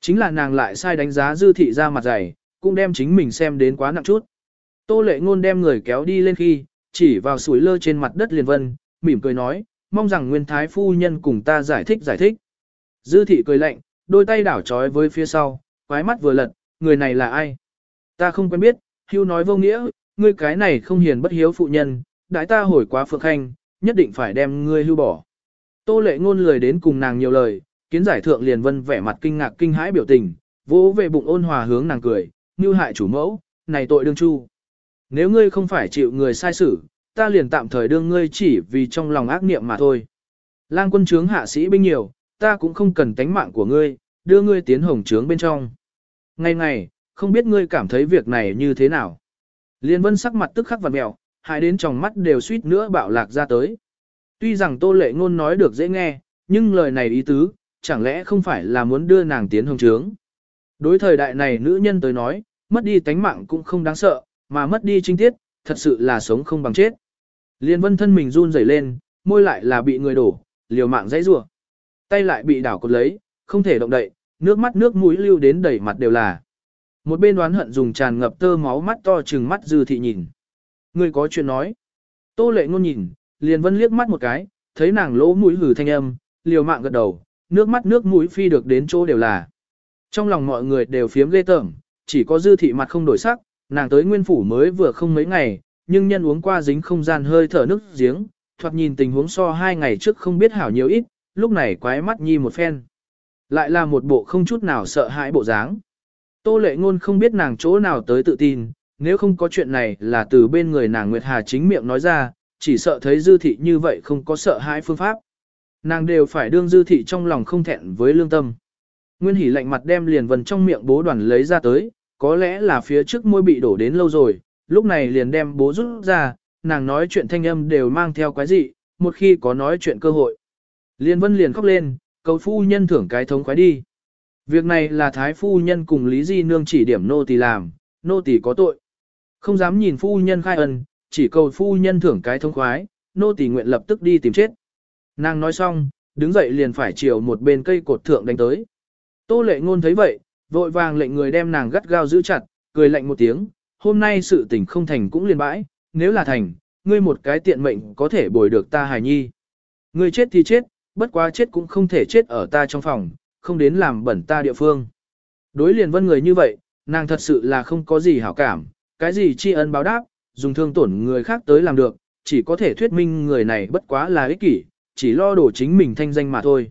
Chính là nàng lại sai đánh giá dư thị ra mặt dày, cũng đem chính mình xem đến quá nặng chút. Tô lệ ngôn đem người kéo đi lên khi, chỉ vào sủi lơ trên mặt đất liền vân, mỉm cười nói, mong rằng nguyên thái phu nhân cùng ta giải thích giải thích. Dư thị cười lạnh, đôi tay đảo trói với phía sau, quái mắt vừa lật, người này là ai? Ta không quen biết, hưu nói vô nghĩa, ngươi cái này không hiền bất hiếu phụ nhân, đại ta hồi quá phượng khanh, nhất định phải đem ngươi hưu bỏ. Tô lệ ngôn lời đến cùng nàng nhiều lời, kiến giải thượng liền vân vẻ mặt kinh ngạc kinh hãi biểu tình, vỗ về bụng ôn hòa hướng nàng cười, như hại chủ mẫu, này tội đương chu. Nếu ngươi không phải chịu người sai xử, ta liền tạm thời đương ngươi chỉ vì trong lòng ác niệm mà thôi. Lang quân trướng hạ sĩ binh nhiều, ta cũng không cần tánh mạng của ngươi, đưa ngươi tiến hồng trướng bên trong. Ngày ngày, không biết ngươi cảm thấy việc này như thế nào. Liên vân sắc mặt tức khắc vặn mẹo, hại đến trong mắt đều suýt nữa bạo lạc ra tới. Tuy rằng tô lệ ngôn nói được dễ nghe, nhưng lời này ý tứ, chẳng lẽ không phải là muốn đưa nàng tiến hồng trướng. Đối thời đại này nữ nhân tới nói, mất đi tánh mạng cũng không đáng sợ, mà mất đi trinh tiết, thật sự là sống không bằng chết. Liên vân thân mình run rẩy lên, môi lại là bị người đổ, liều mạng dãy rủa, tay lại bị đảo cột lấy, không thể động đậy, nước mắt nước mũi lưu đến đầy mặt đều là. Một bên đoán hận dùng tràn ngập tơ máu mắt to trừng mắt dư thị nhìn. Người có chuyện nói. Tô lệ ngôn nhìn, liền vân liếc mắt một cái, thấy nàng lỗ mũi hừ thanh âm, liều mạng gật đầu, nước mắt nước mũi phi được đến chỗ đều là. Trong lòng mọi người đều phiếm ghê tởm, chỉ có dư thị mặt không đổi sắc, nàng tới nguyên phủ mới vừa không mấy ngày, nhưng nhân uống qua dính không gian hơi thở nước giếng, thoạt nhìn tình huống so hai ngày trước không biết hảo nhiều ít, lúc này quái mắt nhi một phen. Lại là một bộ không chút nào sợ hãi bộ dáng. Tô lệ ngôn không biết nàng chỗ nào tới tự tin, nếu không có chuyện này là từ bên người nàng Nguyệt Hà chính miệng nói ra, chỉ sợ thấy dư thị như vậy không có sợ hãi phương pháp. Nàng đều phải đương dư thị trong lòng không thẹn với lương tâm. Nguyên hỉ lạnh mặt đem liền vần trong miệng bố đoàn lấy ra tới, có lẽ là phía trước môi bị đổ đến lâu rồi, lúc này liền đem bố rút ra, nàng nói chuyện thanh âm đều mang theo quái dị, một khi có nói chuyện cơ hội. Liên vân liền khóc lên, cầu phu nhân thưởng cái thống khoái đi. Việc này là thái phu nhân cùng Lý Di Nương chỉ điểm nô tỳ làm, nô tỳ có tội. Không dám nhìn phu nhân khai ân, chỉ cầu phu nhân thưởng cái thống khoái, nô tỳ nguyện lập tức đi tìm chết. Nàng nói xong, đứng dậy liền phải chiều một bên cây cột thượng đánh tới. Tô lệ ngôn thấy vậy, vội vàng lệnh người đem nàng gắt gao giữ chặt, cười lạnh một tiếng, hôm nay sự tình không thành cũng liền bãi, nếu là thành, ngươi một cái tiện mệnh có thể bồi được ta hài nhi. Ngươi chết thì chết, bất quá chết cũng không thể chết ở ta trong phòng, không đến làm bẩn ta địa phương. Đối liền vân người như vậy, nàng thật sự là không có gì hảo cảm, cái gì tri ân báo đáp, dùng thương tổn người khác tới làm được, chỉ có thể thuyết minh người này bất quá là ích kỷ, chỉ lo đổ chính mình thanh danh mà thôi.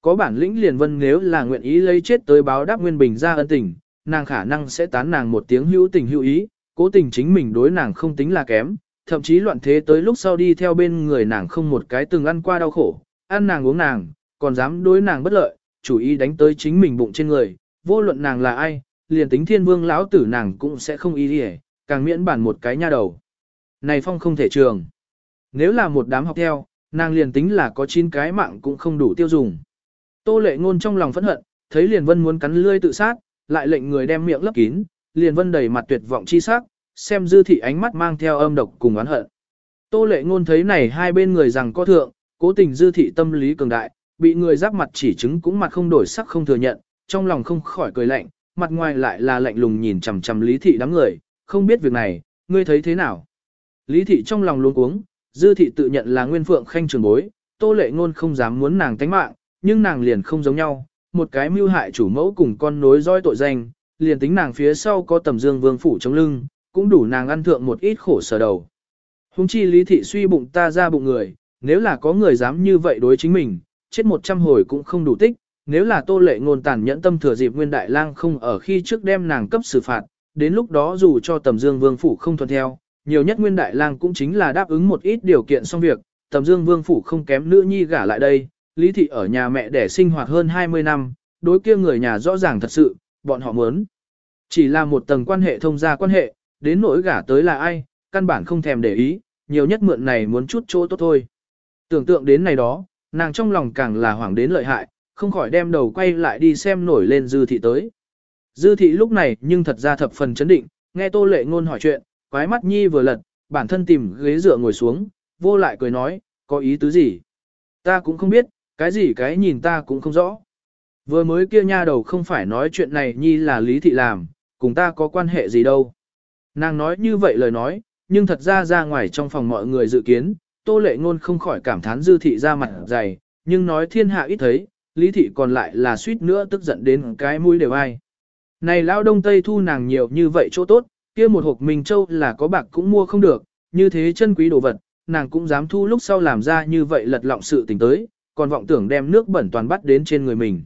Có bản lĩnh liền vân nếu là nguyện ý lấy chết tới báo đáp Nguyên Bình ra ân tình, nàng khả năng sẽ tán nàng một tiếng hữu tình hữu ý, cố tình chính mình đối nàng không tính là kém, thậm chí loạn thế tới lúc sau đi theo bên người nàng không một cái từng ăn qua đau khổ, ăn nàng uống nàng, còn dám đối nàng bất lợi, chủ ý đánh tới chính mình bụng trên người, vô luận nàng là ai, liền tính thiên vương lão tử nàng cũng sẽ không ý đi càng miễn bản một cái nha đầu. Này phong không thể trường. Nếu là một đám học theo, nàng liền tính là có 9 cái mạng cũng không đủ tiêu dùng. Tô lệ ngôn trong lòng phẫn hận, thấy liền vân muốn cắn lươi tự sát, lại lệnh người đem miệng lấp kín, liền vân đầy mặt tuyệt vọng chi sắc, xem dư thị ánh mắt mang theo âm độc cùng oán hận. Tô lệ ngôn thấy này hai bên người rằng có thượng, cố tình dư thị tâm lý cường đại, bị người giáp mặt chỉ chứng cũng mặt không đổi sắc không thừa nhận, trong lòng không khỏi cười lạnh, mặt ngoài lại là lạnh lùng nhìn chằm chằm lý thị đám người, không biết việc này, ngươi thấy thế nào? Lý thị trong lòng luống cuống, dư thị tự nhận là nguyên phượng khanh trường bối, tô lệ ngôn không dám muốn nàng tánh mạng, nhưng nàng liền không giống nhau, một cái mưu hại chủ mẫu cùng con nối roi tội danh, liền tính nàng phía sau có tầm dương vương phủ chống lưng, cũng đủ nàng ăn thượng một ít khổ sở đầu. Hùng chi lý thị suy bụng ta ra bụng người, nếu là có người dám như vậy đối chính mình, chết một trăm hồi cũng không đủ tích, nếu là tô lệ ngôn tàn nhẫn tâm thừa dịp nguyên đại lang không ở khi trước đem nàng cấp xử phạt, đến lúc đó dù cho tầm dương vương phủ không thuận theo, nhiều nhất nguyên đại lang cũng chính là đáp ứng một ít điều kiện xong việc, tầm dương vương phủ không kém nữ nhi gả lại đây, lý thị ở nhà mẹ đẻ sinh hoạt hơn 20 năm, đối kia người nhà rõ ràng thật sự, bọn họ muốn. Chỉ là một tầng quan hệ thông gia quan hệ, đến nỗi gả tới là ai, căn bản không thèm để ý, nhiều nhất mượn này muốn chút chỗ tốt thôi. Tưởng tượng đến này đó, nàng trong lòng càng là hoảng đến lợi hại, không khỏi đem đầu quay lại đi xem nổi lên dư thị tới. Dư thị lúc này nhưng thật ra thập phần chấn định, nghe tô lệ ngôn hỏi chuyện, quái mắt nhi vừa lật, bản thân tìm ghế dựa ngồi xuống, vô lại cười nói, có ý tứ gì? Ta cũng không biết, cái gì cái nhìn ta cũng không rõ. Vừa mới kia nha đầu không phải nói chuyện này nhi là lý thị làm, cùng ta có quan hệ gì đâu. Nàng nói như vậy lời nói, nhưng thật ra ra ngoài trong phòng mọi người dự kiến, tô lệ ngôn không khỏi cảm thán dư thị ra mặt dày, nhưng nói thiên hạ ít thấy, lý thị còn lại là suýt nữa tức giận đến cái mũi đều ai. Này lão đông tây thu nàng nhiều như vậy chỗ tốt, kia một hộp Minh Châu là có bạc cũng mua không được, như thế chân quý đồ vật, nàng cũng dám thu lúc sau làm ra như vậy lật lọng sự tình tới, còn vọng tưởng đem nước bẩn toàn bắt đến trên người mình.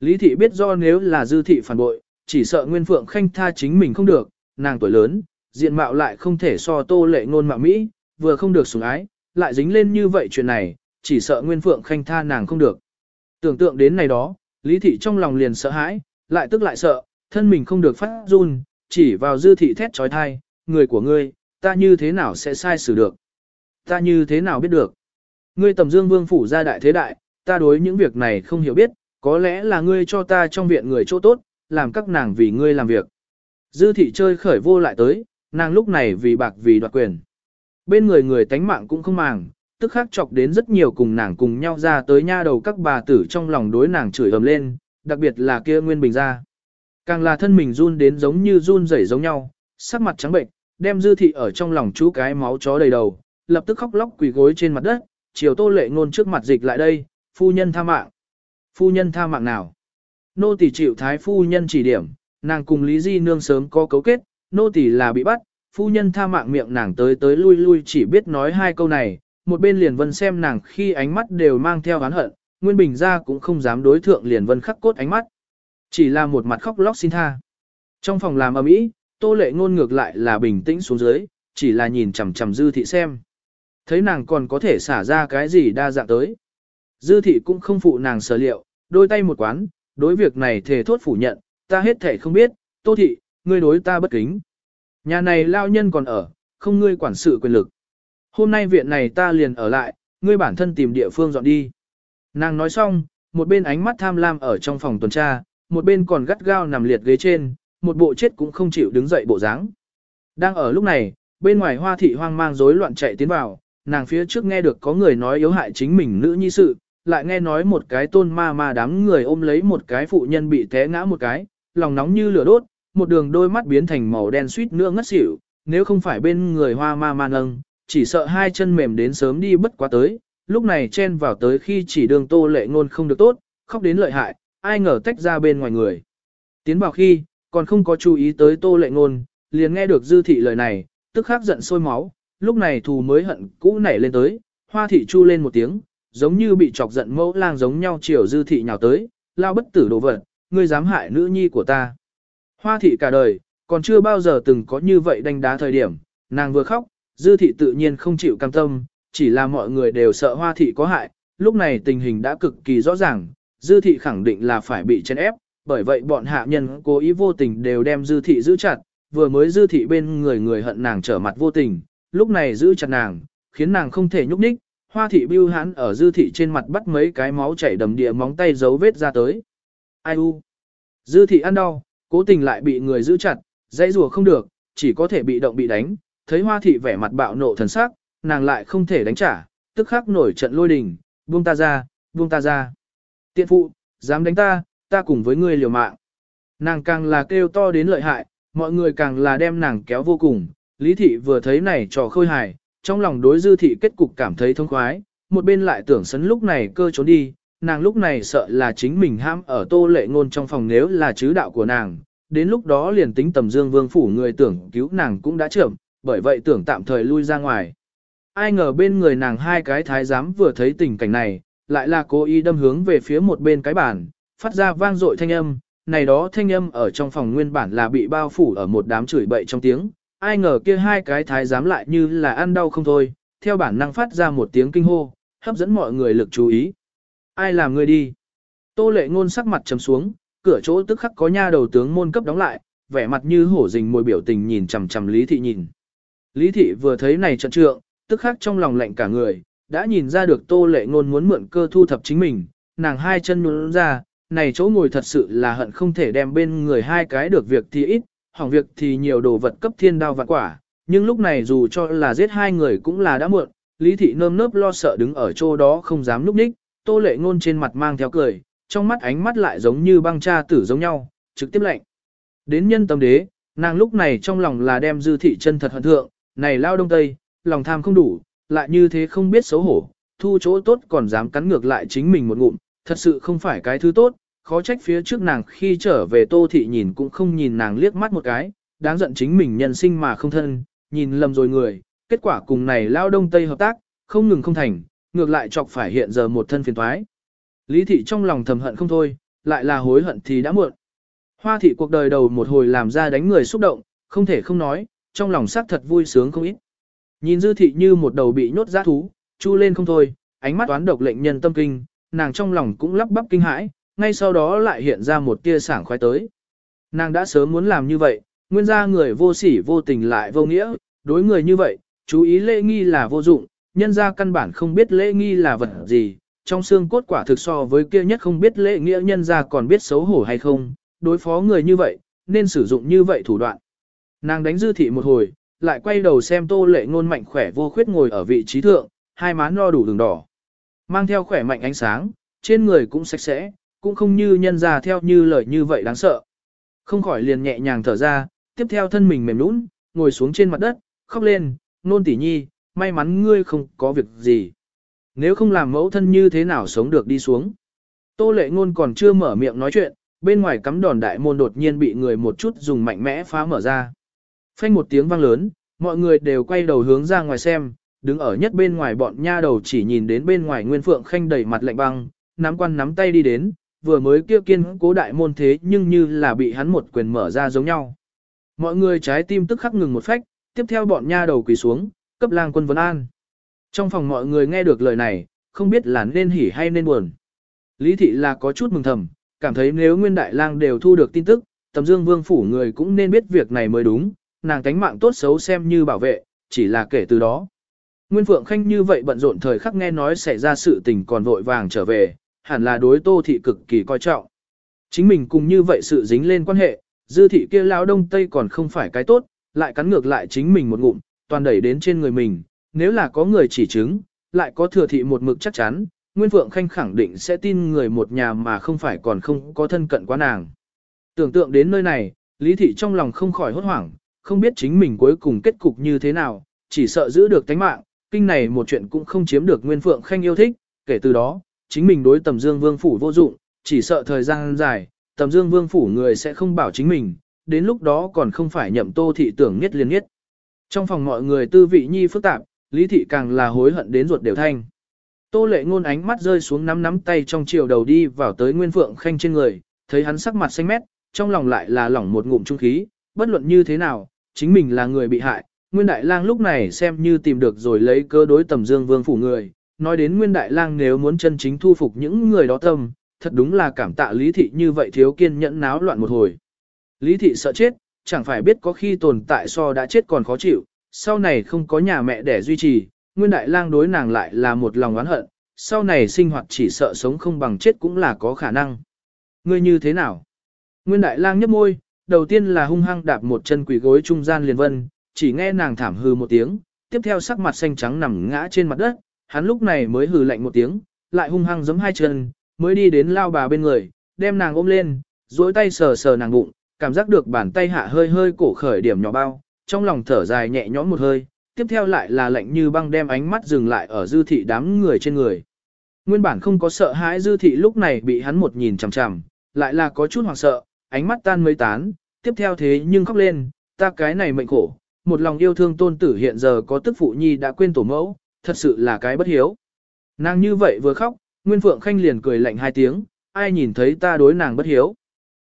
Lý thị biết do nếu là dư thị phản bội, chỉ sợ Nguyên Phượng Khanh tha chính mình không được, nàng tuổi lớn, diện mạo lại không thể so tô lệ ngôn mạo Mỹ, vừa không được sủng ái, lại dính lên như vậy chuyện này, chỉ sợ Nguyên Phượng Khanh tha nàng không được. Tưởng tượng đến này đó, Lý thị trong lòng liền sợ hãi, lại tức lại sợ, thân mình không được phát run, chỉ vào dư thị thét trói thai, người của ngươi, ta như thế nào sẽ sai xử được? Ta như thế nào biết được? Ngươi tầm dương vương phủ gia đại thế đại, ta đối những việc này không hiểu biết, có lẽ là ngươi cho ta trong viện người chỗ tốt, làm các nàng vì ngươi làm việc. Dư thị chơi khởi vô lại tới, nàng lúc này vì bạc vì đoạt quyền. Bên người người tánh mạng cũng không màng, tức khắc chọc đến rất nhiều cùng nàng cùng nhau ra tới nha đầu các bà tử trong lòng đối nàng chửi ầm lên, đặc biệt là kia Nguyên Bình ra. Càng là thân mình run đến giống như run rẩy giống nhau, sắc mặt trắng bệnh, đem dư thị ở trong lòng chú cái máu chó đầy đầu, lập tức khóc lóc quỳ gối trên mặt đất, chiều tô lệ ngôn trước mặt dịch lại đây, phu nhân tha mạng. Phu nhân tha mạng nào? Nô tỳ chịu thái phu nhân chỉ điểm, nàng cùng Lý Di Nương sớm có cấu kết, nô tỳ là bị bắt, phu nhân tha mạng miệng nàng tới tới lui lui chỉ biết nói hai câu này, một bên liền vân xem nàng khi ánh mắt đều mang theo oán hận, Nguyên Bình ra cũng không dám đối thượng liền vân khắc cốt ánh mắt. Chỉ là một mặt khóc lóc xin tha. Trong phòng làm ở mỹ, tô lệ ngôn ngược lại là bình tĩnh xuống dưới, chỉ là nhìn chằm chằm dư thị xem. Thấy nàng còn có thể xả ra cái gì đa dạng tới. Dư thị cũng không phụ nàng sở liệu, đôi tay một quán, đối việc này thề thốt phủ nhận, ta hết thể không biết, tô thị, ngươi đối ta bất kính. Nhà này lao nhân còn ở, không ngươi quản sự quyền lực. Hôm nay viện này ta liền ở lại, ngươi bản thân tìm địa phương dọn đi. Nàng nói xong, một bên ánh mắt tham lam ở trong phòng tuần tra, một bên còn gắt gao nằm liệt ghế trên, một bộ chết cũng không chịu đứng dậy bộ dáng. Đang ở lúc này, bên ngoài hoa thị hoang mang rối loạn chạy tiến vào, nàng phía trước nghe được có người nói yếu hại chính mình nữ nhi sự, lại nghe nói một cái tôn ma ma đám người ôm lấy một cái phụ nhân bị té ngã một cái, lòng nóng như lửa đốt, một đường đôi mắt biến thành màu đen suýt nữa ngất xỉu, nếu không phải bên người hoa ma ma nâng, chỉ sợ hai chân mềm đến sớm đi bất quá tới, lúc này chen vào tới khi chỉ đường tô lệ ngôn không được tốt, khóc đến lợi hại, ai ngờ tách ra bên ngoài người. Tiến vào khi, còn không có chú ý tới tô lệ ngôn, liền nghe được dư thị lời này, tức khắc giận sôi máu, lúc này thù mới hận cũ nảy lên tới, hoa thị chu lên một tiếng, giống như bị chọc giận mẫu lang giống nhau chiều dư thị nhào tới, lao bất tử đồ vật, ngươi dám hại nữ nhi của ta. Hoa thị cả đời, còn chưa bao giờ từng có như vậy đánh đá thời điểm, nàng vừa khóc, dư thị tự nhiên không chịu cam tâm, chỉ là mọi người đều sợ hoa thị có hại, lúc này tình hình đã cực kỳ rõ ràng, dư thị khẳng định là phải bị chèn ép, bởi vậy bọn hạ nhân cố ý vô tình đều đem dư thị giữ chặt, vừa mới dư thị bên người người hận nàng trở mặt vô tình, lúc này giữ chặt nàng, khiến nàng không thể nhúc nhích, hoa thị bưu hãn ở dư thị trên mặt bắt mấy cái máu chảy đầm địa móng tay dấu vết ra tới. Ai u? Dư thị ăn đau, cố tình lại bị người giữ chặt, dãy rùa không được, chỉ có thể bị động bị đánh, thấy hoa thị vẻ mặt bạo nộ thần sắc, nàng lại không thể đánh trả, tức khắc nổi trận lôi đình, buông ta ra, buông ta ra. Tiện phụ, dám đánh ta, ta cùng với ngươi liều mạng. Nàng càng là kêu to đến lợi hại, mọi người càng là đem nàng kéo vô cùng. Lý thị vừa thấy này trò khôi hài, trong lòng đối dư thị kết cục cảm thấy thông khoái, một bên lại tưởng sấn lúc này cơ trốn đi, nàng lúc này sợ là chính mình ham ở tô lệ ngôn trong phòng nếu là chứ đạo của nàng, đến lúc đó liền tính tầm dương vương phủ người tưởng cứu nàng cũng đã trưởng, bởi vậy tưởng tạm thời lui ra ngoài. Ai ngờ bên người nàng hai cái thái giám vừa thấy tình cảnh này, lại là cố ý đâm hướng về phía một bên cái bàn, phát ra vang dội thanh âm, này đó thanh âm ở trong phòng nguyên bản là bị bao phủ ở một đám chửi bậy trong tiếng, ai ngờ kia hai cái thái giám lại như là ăn đau không thôi, theo bản năng phát ra một tiếng kinh hô, hấp dẫn mọi người lực chú ý. Ai làm người đi? Tô lệ ngôn sắc mặt trầm xuống, cửa chỗ tức khắc có nha đầu tướng môn cấp đóng lại, vẻ mặt như hổ rình môi biểu tình nhìn chằm chằm Lý thị nhìn. Lý thị vừa thấy này trận trượng, tức khắc trong lòng lạnh cả người, đã nhìn ra được tô lệ ngôn muốn mượn cơ thu thập chính mình, nàng hai chân nhún ra, này chỗ ngồi thật sự là hận không thể đem bên người hai cái được việc thì ít, hỏng việc thì nhiều đồ vật cấp thiên đao vạn quả, nhưng lúc này dù cho là giết hai người cũng là đã muộn, Lý thị nơm nớp lo sợ đứng ở chỗ đó không dám núp ních, tô lệ ngôn trên mặt mang theo cười, trong mắt ánh mắt lại giống như băng cha tử giống nhau, trực tiếp lệnh. Đến nhân tâm đế, nàng lúc này trong lòng là đem dư thị chân thật hận thượng, này lao đông tây, lòng tham không đủ, lại như thế không biết xấu hổ, thu chỗ tốt còn dám cắn ngược lại chính mình một ngụm, thật sự không phải cái thứ tốt, khó trách phía trước nàng khi trở về tô thị nhìn cũng không nhìn nàng liếc mắt một cái, đáng giận chính mình nhân sinh mà không thân, nhìn lầm rồi người, kết quả cùng này lao đông tây hợp tác, không ngừng không thành, ngược lại chọc phải hiện giờ một thân phiền toái. Lý thị trong lòng thầm hận không thôi, lại là hối hận thì đã muộn. Hoa thị cuộc đời đầu một hồi làm ra đánh người xúc động, không thể không nói, trong lòng xác thật vui sướng không ít. Nhìn dư thị như một đầu bị nhốt giá thú, chu lên không thôi, ánh mắt toán độc lệnh nhân tâm kinh, nàng trong lòng cũng lắp bắp kinh hãi, ngay sau đó lại hiện ra một tia sảng khoái tới. Nàng đã sớm muốn làm như vậy, nguyên ra người vô sỉ vô tình lại vô nghĩa, đối người như vậy, chú ý lễ nghi là vô dụng, nhân ra căn bản không biết lễ nghi là vật gì, trong xương cốt quả thực so với kia nhất không biết lễ nghĩa nhân ra còn biết xấu hổ hay không, đối phó người như vậy, nên sử dụng như vậy thủ đoạn. Nàng đánh dư thị một hồi, lại quay đầu xem tô lệ ngôn mạnh khỏe vô khuyết ngồi ở vị trí thượng, hai má no đủ đường đỏ. Mang theo khỏe mạnh ánh sáng, trên người cũng sạch sẽ, cũng không như nhân ra theo như lời như vậy đáng sợ. Không khỏi liền nhẹ nhàng thở ra, tiếp theo thân mình mềm nũng, ngồi xuống trên mặt đất, khóc lên, nôn tỉ nhi, may mắn ngươi không có việc gì. Nếu không làm mẫu thân như thế nào sống được đi xuống. Tô lệ ngôn còn chưa mở miệng nói chuyện, bên ngoài cắm đòn đại môn đột nhiên bị người một chút dùng mạnh mẽ phá mở ra. Phanh một tiếng vang lớn, mọi người đều quay đầu hướng ra ngoài xem, đứng ở nhất bên ngoài bọn nha đầu chỉ nhìn đến bên ngoài Nguyên Phượng Khanh đầy mặt lạnh băng, nắm quan nắm tay đi đến, vừa mới kia kiên cố đại môn thế nhưng như là bị hắn một quyền mở ra giống nhau. Mọi người trái tim tức khắc ngừng một phách, tiếp theo bọn nha đầu quỳ xuống, cấp lang quân vấn an. Trong phòng mọi người nghe được lời này, không biết là nên hỉ hay nên buồn. Lý thị là có chút mừng thầm, cảm thấy nếu nguyên đại lang đều thu được tin tức, tầm dương vương phủ người cũng nên biết việc này mới đúng, nàng tánh mạng tốt xấu xem như bảo vệ, chỉ là kể từ đó. Nguyên Phượng Khanh như vậy bận rộn thời khắc nghe nói xảy ra sự tình còn vội vàng trở về, hẳn là đối tô thị cực kỳ coi trọng. Chính mình cùng như vậy sự dính lên quan hệ, dư thị kia lão đông tây còn không phải cái tốt, lại cắn ngược lại chính mình một ngụm, toàn đẩy đến trên người mình, nếu là có người chỉ chứng, lại có thừa thị một mực chắc chắn, Nguyên Phượng Khanh khẳng định sẽ tin người một nhà mà không phải còn không có thân cận quá nàng. Tưởng tượng đến nơi này, Lý thị trong lòng không khỏi hốt hoảng, không biết chính mình cuối cùng kết cục như thế nào, chỉ sợ giữ được tánh mạng, kinh này một chuyện cũng không chiếm được Nguyên Phượng Khanh yêu thích, kể từ đó, chính mình đối tầm dương vương phủ vô dụng, chỉ sợ thời gian dài, tầm dương vương phủ người sẽ không bảo chính mình, đến lúc đó còn không phải nhậm tô thị tưởng nhất liên nhất. Trong phòng mọi người tư vị nhi phức tạp, Lý Thị càng là hối hận đến ruột đều thanh. Tô lệ ngôn ánh mắt rơi xuống nắm nắm tay trong chiều đầu đi vào tới Nguyên Phượng Khanh trên người, thấy hắn sắc mặt xanh mét, trong lòng lại là lỏng một ngụm trung khí, bất luận như thế nào, chính mình là người bị hại. Nguyên Đại Lang lúc này xem như tìm được rồi lấy cơ đối tầm dương vương phủ người, nói đến Nguyên Đại Lang nếu muốn chân chính thu phục những người đó tâm, thật đúng là cảm tạ Lý Thị như vậy thiếu kiên nhẫn náo loạn một hồi. Lý Thị sợ chết, chẳng phải biết có khi tồn tại so đã chết còn khó chịu, sau này không có nhà mẹ để duy trì, Nguyên Đại Lang đối nàng lại là một lòng oán hận, sau này sinh hoạt chỉ sợ sống không bằng chết cũng là có khả năng. Ngươi như thế nào? Nguyên Đại Lang nhếch môi, đầu tiên là hung hăng đạp một chân quỷ gối trung gian liền vân, chỉ nghe nàng thảm hư một tiếng, tiếp theo sắc mặt xanh trắng nằm ngã trên mặt đất, hắn lúc này mới hừ lạnh một tiếng, lại hung hăng giẫm hai chân, mới đi đến lao bà bên người, đem nàng ôm lên, duỗi tay sờ sờ nàng bụng, cảm giác được bàn tay hạ hơi hơi cổ khởi điểm nhỏ bao, trong lòng thở dài nhẹ nhõm một hơi, tiếp theo lại là lạnh như băng đem ánh mắt dừng lại ở dư thị đám người trên người. Nguyên bản không có sợ hãi dư thị lúc này bị hắn một nhìn chằm chằm, lại là có chút hoảng sợ, ánh mắt tan mấy tán, tiếp theo thế nhưng khóc lên, ta cái này mệnh khổ, một lòng yêu thương tôn tử hiện giờ có tức phụ nhi đã quên tổ mẫu, thật sự là cái bất hiếu. Nàng như vậy vừa khóc, Nguyên Phượng Khanh liền cười lạnh hai tiếng, ai nhìn thấy ta đối nàng bất hiếu.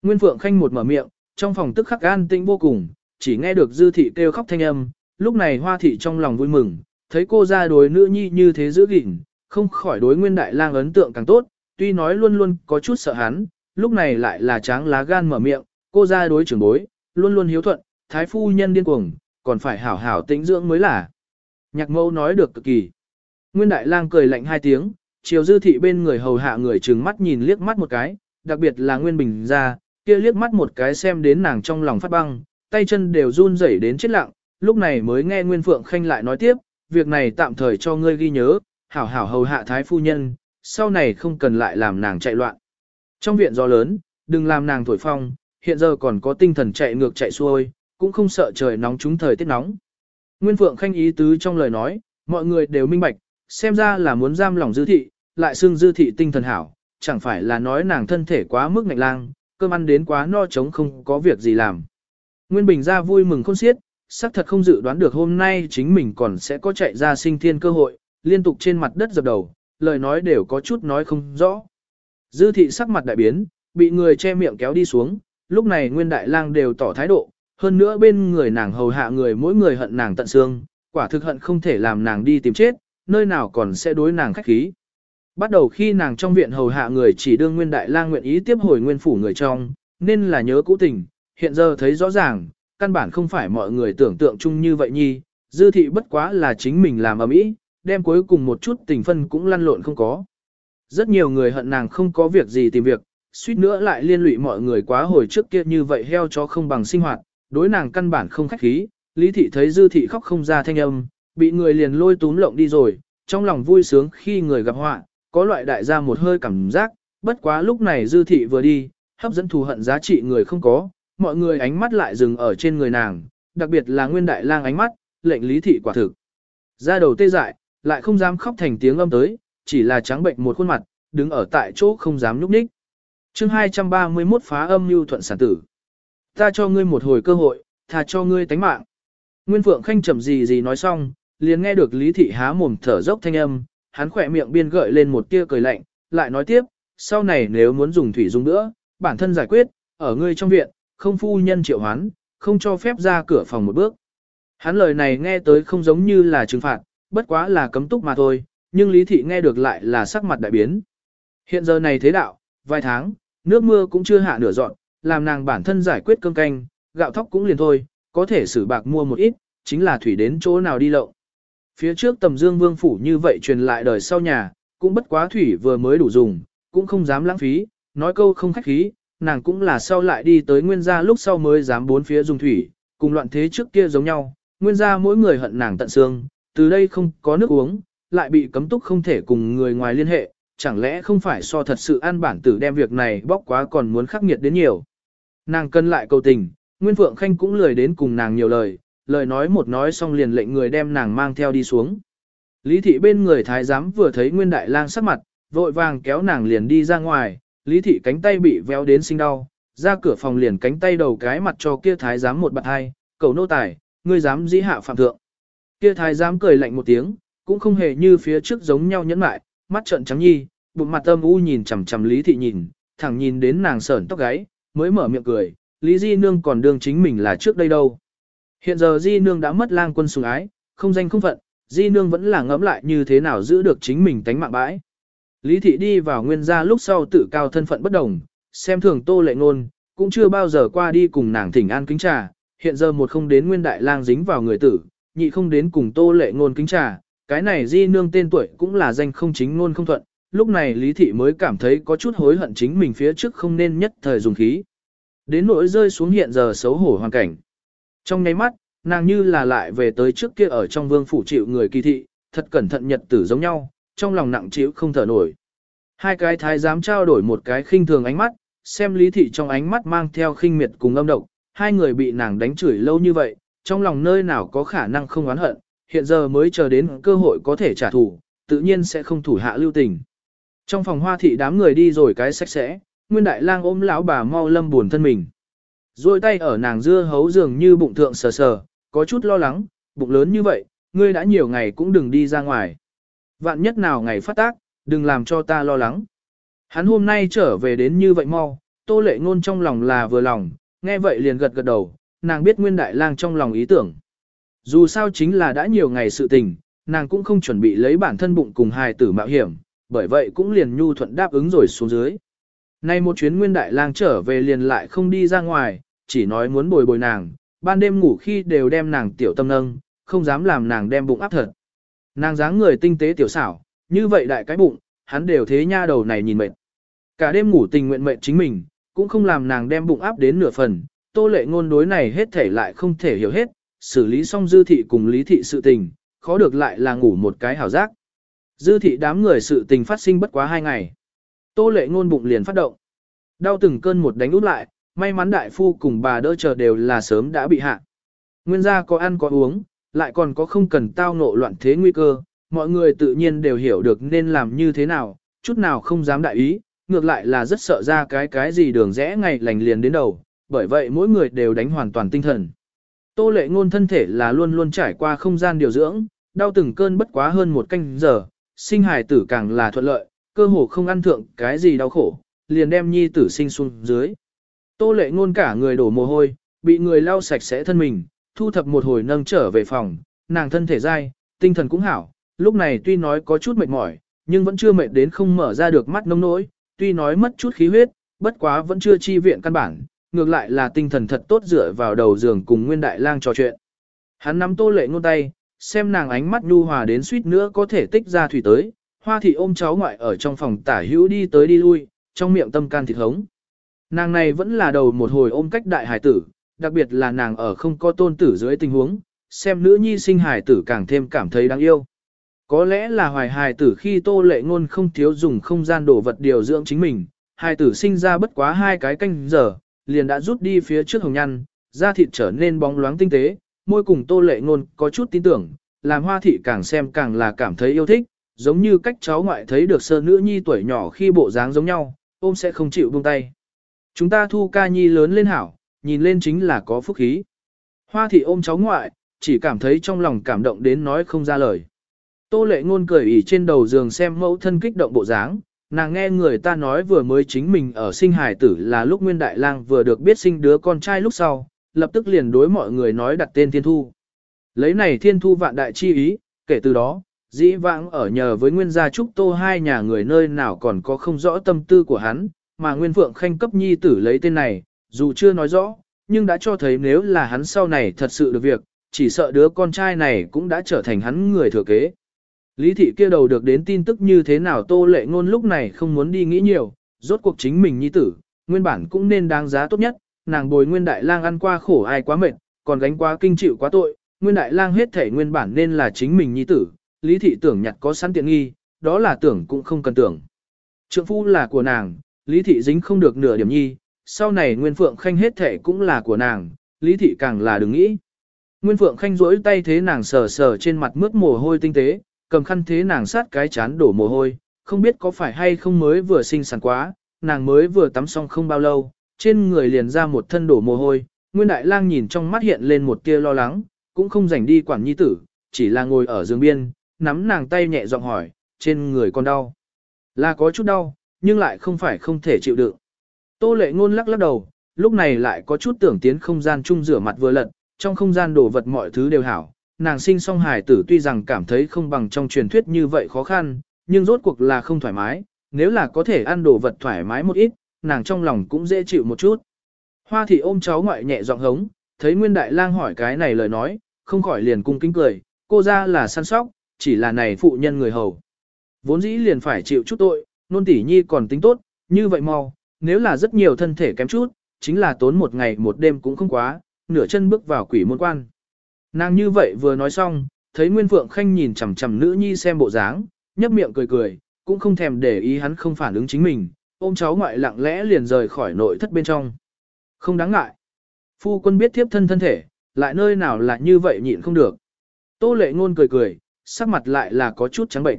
Nguyên Phượng Khanh một mở miệng, trong phòng tức khắc an tĩnh vô cùng, chỉ nghe được dư thị kêu khóc thanh âm, lúc này hoa thị trong lòng vui mừng, thấy cô ra đối nữ nhi như thế giữ gìn, không khỏi đối nguyên đại lang ấn tượng càng tốt, tuy nói luôn luôn có chút sợ hắn, lúc này lại là tráng lá gan mở miệng, cô ra đối trưởng bối, luôn luôn hiếu thuận, thái phu nhân điên cuồng, còn phải hảo hảo tĩnh dưỡng mới là. Nhạc Mẫu nói được cực kỳ. Nguyên đại lang cười lạnh hai tiếng, chiều dư thị bên người hầu hạ người trừng mắt nhìn liếc mắt một cái, đặc biệt là Nguyên Bình ra, kia liếc mắt một cái xem đến nàng trong lòng phát băng, tay chân đều run rẩy đến chết lặng, lúc này mới nghe Nguyên Phượng Khanh lại nói tiếp, việc này tạm thời cho ngươi ghi nhớ, hảo hảo hầu hạ thái phu nhân, sau này không cần lại làm nàng chạy loạn. Trong viện gió lớn, đừng làm nàng thổi phong, hiện giờ còn có tinh thần chạy ngược chạy xuôi, cũng không sợ trời nóng trúng thời tiết nóng. Nguyên Phượng Khanh ý tứ trong lời nói, mọi người đều minh bạch, xem ra là muốn giam lòng dư thị, lại xưng dư thị tinh thần hảo, chẳng phải là nói nàng thân thể quá mức ngạnh lang, cơm ăn đến quá no trống không có việc gì làm. Nguyên Bình ra vui mừng khôn xiết, xác thật không dự đoán được hôm nay chính mình còn sẽ có chạy ra sinh thiên cơ hội, liên tục trên mặt đất dập đầu, lời nói đều có chút nói không rõ. Dư thị sắc mặt đại biến, bị người che miệng kéo đi xuống, lúc này Nguyên Đại Lang đều tỏ thái độ, hơn nữa bên người nàng hầu hạ người mỗi người hận nàng tận xương, quả thực hận không thể làm nàng đi tìm chết, nơi nào còn sẽ đối nàng khách khí. Bắt đầu khi nàng trong viện hầu hạ người chỉ đương Nguyên Đại Lang nguyện ý tiếp hồi nguyên phủ người trong, nên là nhớ cũ tình, hiện giờ thấy rõ ràng, căn bản không phải mọi người tưởng tượng chung như vậy nhi, dư thị bất quá là chính mình làm ở mỹ, đem cuối cùng một chút tình phân cũng lăn lộn không có. Rất nhiều người hận nàng không có việc gì tìm việc, suýt nữa lại liên lụy mọi người quá hồi trước kia như vậy heo chó không bằng sinh hoạt, đối nàng căn bản không khách khí, lý thị thấy dư thị khóc không ra thanh âm, bị người liền lôi túm lộng đi rồi, trong lòng vui sướng khi người gặp họa, có loại đại gia một hơi cảm giác, bất quá lúc này dư thị vừa đi, hấp dẫn thù hận giá trị người không có, mọi người ánh mắt lại dừng ở trên người nàng, đặc biệt là nguyên đại lang ánh mắt, lệnh lý thị quả thực. Ra đầu tê dại, lại không dám khóc thành tiếng âm tới, chỉ là trắng bệnh một khuôn mặt, đứng ở tại chỗ không dám nhúc nhích. chương 231 phá âm lưu thuận sản tử. Ta cho ngươi một hồi cơ hội, tha cho ngươi tánh mạng. Nguyên Phượng Khanh chậm gì gì nói xong, liền nghe được Lý Thị há mồm thở dốc thanh âm, hắn khỏe miệng biên gợi lên một tia cười lạnh, lại nói tiếp, sau này nếu muốn dùng thủy dùng nữa, bản thân giải quyết, ở ngươi trong viện, không phu nhân triệu hoán, không cho phép ra cửa phòng một bước. Hắn lời này nghe tới không giống như là trừng phạt, bất quá là cấm túc mà thôi, nhưng Lý Thị nghe được lại là sắc mặt đại biến. Hiện giờ này thế đạo, vài tháng, nước mưa cũng chưa hạ nửa dọn, làm nàng bản thân giải quyết cơm canh, gạo thóc cũng liền thôi, có thể xử bạc mua một ít, chính là thủy đến chỗ nào đi lậu. Phía trước tầm dương vương phủ như vậy truyền lại đời sau nhà, cũng bất quá thủy vừa mới đủ dùng, cũng không dám lãng phí, nói câu không khách khí, nàng cũng là sau lại đi tới nguyên gia lúc sau mới dám bốn phía dùng thủy, cùng loạn thế trước kia giống nhau, nguyên gia mỗi người hận nàng tận xương, từ đây không có nước uống, lại bị cấm túc không thể cùng người ngoài liên hệ, chẳng lẽ không phải so thật sự an bản tử đem việc này bóc quá còn muốn khắc nghiệt đến nhiều. Nàng cân lại cầu tình, Nguyên Phượng Khanh cũng lười đến cùng nàng nhiều lời, lời nói một nói xong liền lệnh người đem nàng mang theo đi xuống. Lý thị bên người thái giám vừa thấy Nguyên Đại Lang sắc mặt, vội vàng kéo nàng liền đi ra ngoài, Lý thị cánh tay bị véo đến sinh đau, ra cửa phòng liền cánh tay đầu cái mặt cho kia thái giám một bạn hai, cầu nô tài, ngươi dám dĩ hạ phạm thượng. Kia thái giám cười lạnh một tiếng, cũng không hề như phía trước giống nhau nhẫn mại, mắt trợn trắng nhi, bụng mặt âm u nhìn chằm chằm Lý thị nhìn, thẳng nhìn đến nàng sởn tóc gáy, mới mở miệng cười, Lý Di Nương còn đương chính mình là trước đây đâu. Hiện giờ Di Nương đã mất lang quân sủng ái, không danh không phận, Di Nương vẫn là ngẫm lại như thế nào giữ được chính mình tánh mạng bãi. Lý thị đi vào nguyên gia lúc sau tự cao thân phận bất đồng, xem thường tô lệ ngôn, cũng chưa bao giờ qua đi cùng nàng thỉnh an kính trà, hiện giờ một không đến nguyên đại lang dính vào người tử, nhị không đến cùng tô lệ ngôn kính trà, cái này di nương tên tuổi cũng là danh không chính ngôn không thuận, lúc này lý thị mới cảm thấy có chút hối hận chính mình phía trước không nên nhất thời dùng khí. Đến nỗi rơi xuống hiện giờ xấu hổ hoàn cảnh. Trong nháy mắt, nàng như là lại về tới trước kia ở trong vương phủ chịu người kỳ thị, thật cẩn thận nhật tử giống nhau, trong lòng nặng chịu không thở nổi. Hai cái thái giám trao đổi một cái khinh thường ánh mắt, xem lý thị trong ánh mắt mang theo khinh miệt cùng âm độc, hai người bị nàng đánh chửi lâu như vậy, trong lòng nơi nào có khả năng không oán hận, hiện giờ mới chờ đến cơ hội có thể trả thù, tự nhiên sẽ không thủ hạ lưu tình. Trong phòng hoa thị đám người đi rồi cái sạch sẽ, nguyên đại lang ôm lão bà mau lâm buồn thân mình. Rồi tay ở nàng dưa hấu dường như bụng thượng sờ sờ, có chút lo lắng, bụng lớn như vậy, ngươi đã nhiều ngày cũng đừng đi ra ngoài. Vạn nhất nào ngày phát tác, đừng làm cho ta lo lắng. Hắn hôm nay trở về đến như vậy mau, tô lệ ngôn trong lòng là vừa lòng, nghe vậy liền gật gật đầu, nàng biết nguyên đại lang trong lòng ý tưởng. Dù sao chính là đã nhiều ngày sự tình, nàng cũng không chuẩn bị lấy bản thân bụng cùng hài tử mạo hiểm, bởi vậy cũng liền nhu thuận đáp ứng rồi xuống dưới. Nay một chuyến nguyên đại lang trở về liền lại không đi ra ngoài, chỉ nói muốn bồi bồi nàng, ban đêm ngủ khi đều đem nàng tiểu tâm nâng, không dám làm nàng đem bụng áp thật. Nàng dáng người tinh tế tiểu xảo, như vậy đại cái bụng, hắn đều thế nha đầu này nhìn mệt. Cả đêm ngủ tình nguyện mệt chính mình, cũng không làm nàng đem bụng áp đến nửa phần, tô lệ ngôn đối này hết thể lại không thể hiểu hết, xử lý xong dư thị cùng lý thị sự tình, khó được lại là ngủ một cái hảo giác. Dư thị đám người sự tình phát sinh bất quá hai ngày. Tô lệ ngôn bụng liền phát động. Đau từng cơn một đánh út lại, may mắn đại phu cùng bà đỡ chờ đều là sớm đã bị hạ. Nguyên gia có ăn có uống, lại còn có không cần tao ngộ loạn thế nguy cơ, mọi người tự nhiên đều hiểu được nên làm như thế nào, chút nào không dám đại ý, ngược lại là rất sợ ra cái cái gì đường rẽ ngày lành liền đến đầu, bởi vậy mỗi người đều đánh hoàn toàn tinh thần. Tô lệ ngôn thân thể là luôn luôn trải qua không gian điều dưỡng, đau từng cơn bất quá hơn một canh giờ, sinh hài tử càng là thuận lợi, cơ hồ không ăn thượng cái gì đau khổ, liền đem nhi tử sinh xuống dưới. Tô lệ ngôn cả người đổ mồ hôi, bị người lau sạch sẽ thân mình, thu thập một hồi nâng trở về phòng, nàng thân thể dai, tinh thần cũng hảo, lúc này tuy nói có chút mệt mỏi, nhưng vẫn chưa mệt đến không mở ra được mắt nông nỗi, tuy nói mất chút khí huyết, bất quá vẫn chưa chi viện căn bản, ngược lại là tinh thần thật tốt dựa vào đầu giường cùng Nguyên Đại Lang trò chuyện. Hắn nắm Tô Lệ ngôn tay, xem nàng ánh mắt nhu hòa đến suýt nữa có thể tích ra thủy tới, Hoa thị ôm cháu ngoại ở trong phòng tả hữu đi tới đi lui, trong miệng tâm can thịt hống. Nàng này vẫn là đầu một hồi ôm cách đại hải tử, đặc biệt là nàng ở không có tôn tử dưới tình huống, xem nữ nhi sinh hải tử càng thêm cảm thấy đáng yêu. Có lẽ là hoài hài tử khi tô lệ ngôn không thiếu dùng không gian đổ vật điều dưỡng chính mình, hài tử sinh ra bất quá hai cái canh giờ, liền đã rút đi phía trước hồng nhăn, da thịt trở nên bóng loáng tinh tế, môi cùng tô lệ ngôn có chút tin tưởng, làm hoa thị càng xem càng là cảm thấy yêu thích, giống như cách cháu ngoại thấy được sơ nữ nhi tuổi nhỏ khi bộ dáng giống nhau, ôm sẽ không chịu buông tay. Chúng ta thu ca nhi lớn lên hảo, nhìn lên chính là có phúc khí. Hoa thị ôm cháu ngoại, chỉ cảm thấy trong lòng cảm động đến nói không ra lời. Tô lệ ngôn cười ỉ trên đầu giường xem mẫu thân kích động bộ dáng, nàng nghe người ta nói vừa mới chính mình ở sinh hải tử là lúc Nguyên Đại Lang vừa được biết sinh đứa con trai lúc sau, lập tức liền đối mọi người nói đặt tên Thiên Thu. Lấy này Thiên Thu vạn đại chi ý, kể từ đó, dĩ vãng ở nhờ với Nguyên gia Trúc Tô hai nhà người nơi nào còn có không rõ tâm tư của hắn, mà Nguyên Phượng Khanh cấp nhi tử lấy tên này, dù chưa nói rõ, nhưng đã cho thấy nếu là hắn sau này thật sự được việc, chỉ sợ đứa con trai này cũng đã trở thành hắn người thừa kế. Lý thị kia đầu được đến tin tức như thế nào tô lệ ngôn lúc này không muốn đi nghĩ nhiều, rốt cuộc chính mình nhi tử, nguyên bản cũng nên đáng giá tốt nhất, nàng bồi nguyên đại lang ăn qua khổ ai quá mệt, còn gánh quá kinh chịu quá tội, nguyên đại lang hết thể nguyên bản nên là chính mình nhi tử, lý thị tưởng nhặt có sẵn tiện nghi, đó là tưởng cũng không cần tưởng. Trượng phu là của nàng, lý thị dính không được nửa điểm nhi, sau này nguyên phượng khanh hết thể cũng là của nàng, lý thị càng là đừng nghĩ. Nguyên phượng khanh rỗi tay thế nàng sờ sờ trên mặt mướt mồ hôi tinh tế, cầm khăn thế nàng sát cái chán đổ mồ hôi, không biết có phải hay không mới vừa sinh sản quá, nàng mới vừa tắm xong không bao lâu, trên người liền ra một thân đổ mồ hôi, Nguyên Đại Lang nhìn trong mắt hiện lên một tia lo lắng, cũng không rảnh đi quản nhi tử, chỉ là ngồi ở giường biên, nắm nàng tay nhẹ giọng hỏi, trên người con đau. Là có chút đau, nhưng lại không phải không thể chịu đựng. Tô lệ ngôn lắc lắc đầu, lúc này lại có chút tưởng tiến không gian chung rửa mặt vừa lật, trong không gian đồ vật mọi thứ đều hảo. Nàng sinh song hài tử tuy rằng cảm thấy không bằng trong truyền thuyết như vậy khó khăn, nhưng rốt cuộc là không thoải mái, nếu là có thể ăn đồ vật thoải mái một ít, nàng trong lòng cũng dễ chịu một chút. Hoa thị ôm cháu ngoại nhẹ giọng hống, thấy Nguyên Đại Lang hỏi cái này lời nói, không khỏi liền cung kính cười, cô ra là săn sóc, chỉ là này phụ nhân người hầu. Vốn dĩ liền phải chịu chút tội, nôn tỷ nhi còn tính tốt, như vậy mau, nếu là rất nhiều thân thể kém chút, chính là tốn một ngày một đêm cũng không quá, nửa chân bước vào quỷ môn quan. Nàng như vậy vừa nói xong, thấy Nguyên Phượng Khanh nhìn chằm chằm nữ nhi xem bộ dáng, nhấp miệng cười cười, cũng không thèm để ý hắn không phản ứng chính mình, ôm cháu ngoại lặng lẽ liền rời khỏi nội thất bên trong. Không đáng ngại. Phu quân biết thiếp thân thân thể, lại nơi nào là như vậy nhịn không được. Tô lệ ngôn cười cười, sắc mặt lại là có chút trắng bệnh.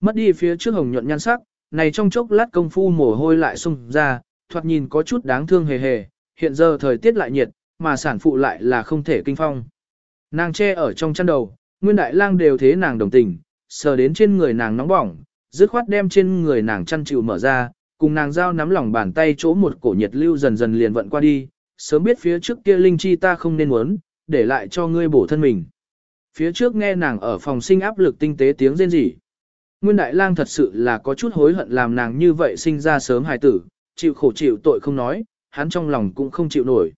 Mất đi phía trước hồng nhuận nhan sắc, này trong chốc lát công phu mồ hôi lại xung ra, thoạt nhìn có chút đáng thương hề hề, hiện giờ thời tiết lại nhiệt, mà sản phụ lại là không thể kinh phong. Nàng che ở trong chăn đầu, nguyên đại lang đều thế nàng đồng tình, sờ đến trên người nàng nóng bỏng, dứt khoát đem trên người nàng chăn chịu mở ra, cùng nàng giao nắm lòng bàn tay chỗ một cổ nhiệt lưu dần dần liền vận qua đi, sớm biết phía trước kia linh chi ta không nên muốn, để lại cho ngươi bổ thân mình. Phía trước nghe nàng ở phòng sinh áp lực tinh tế tiếng rên rỉ. Nguyên Đại Lang thật sự là có chút hối hận làm nàng như vậy sinh ra sớm hài tử, chịu khổ chịu tội không nói, hắn trong lòng cũng không chịu nổi.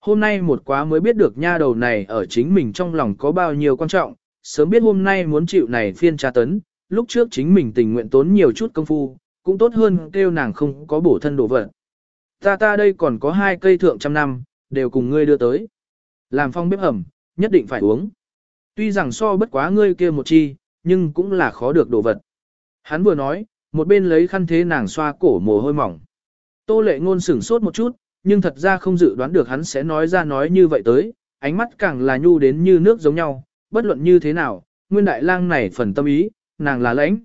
Hôm nay một quá mới biết được nha đầu này ở chính mình trong lòng có bao nhiêu quan trọng, sớm biết hôm nay muốn chịu này phiên tra tấn, lúc trước chính mình tình nguyện tốn nhiều chút công phu, cũng tốt hơn kêu nàng không có bổ thân đồ vật. Ta ta đây còn có hai cây thượng trăm năm, đều cùng ngươi đưa tới. Làm phong bếp hầm, nhất định phải uống. Tuy rằng so bất quá ngươi kia một chi, nhưng cũng là khó được đồ vật. Hắn vừa nói, một bên lấy khăn thế nàng xoa cổ mồ hôi mỏng. Tô lệ ngôn sửng sốt một chút, nhưng thật ra không dự đoán được hắn sẽ nói ra nói như vậy tới, ánh mắt càng là nhu đến như nước giống nhau, bất luận như thế nào, nguyên đại lang này phần tâm ý, nàng là lãnh.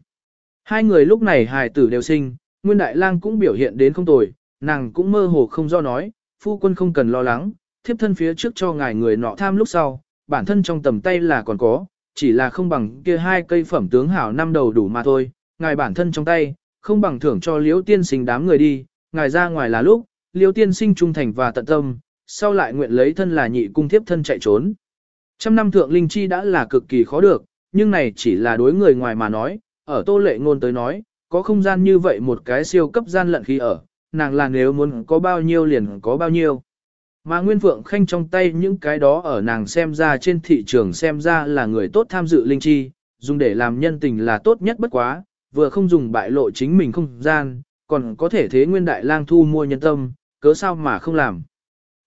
Hai người lúc này hài tử đều sinh, nguyên đại lang cũng biểu hiện đến không tồi, nàng cũng mơ hồ không do nói, phu quân không cần lo lắng, thiếp thân phía trước cho ngài người nọ tham lúc sau, bản thân trong tầm tay là còn có, chỉ là không bằng kia hai cây phẩm tướng hảo năm đầu đủ mà thôi, ngài bản thân trong tay, không bằng thưởng cho liễu tiên sinh đám người đi, ngài ra ngoài là lúc, liễu tiên sinh trung thành và tận tâm, sau lại nguyện lấy thân là nhị cung thiếp thân chạy trốn. Trăm năm thượng linh chi đã là cực kỳ khó được, nhưng này chỉ là đối người ngoài mà nói, ở tô lệ ngôn tới nói, có không gian như vậy một cái siêu cấp gian lận khí ở, nàng là nếu muốn có bao nhiêu liền có bao nhiêu. Mà Nguyên Phượng Khanh trong tay những cái đó ở nàng xem ra trên thị trường xem ra là người tốt tham dự linh chi, dùng để làm nhân tình là tốt nhất bất quá, vừa không dùng bại lộ chính mình không gian, còn có thể thế Nguyên Đại Lang thu mua nhân tâm, cớ sao mà không làm.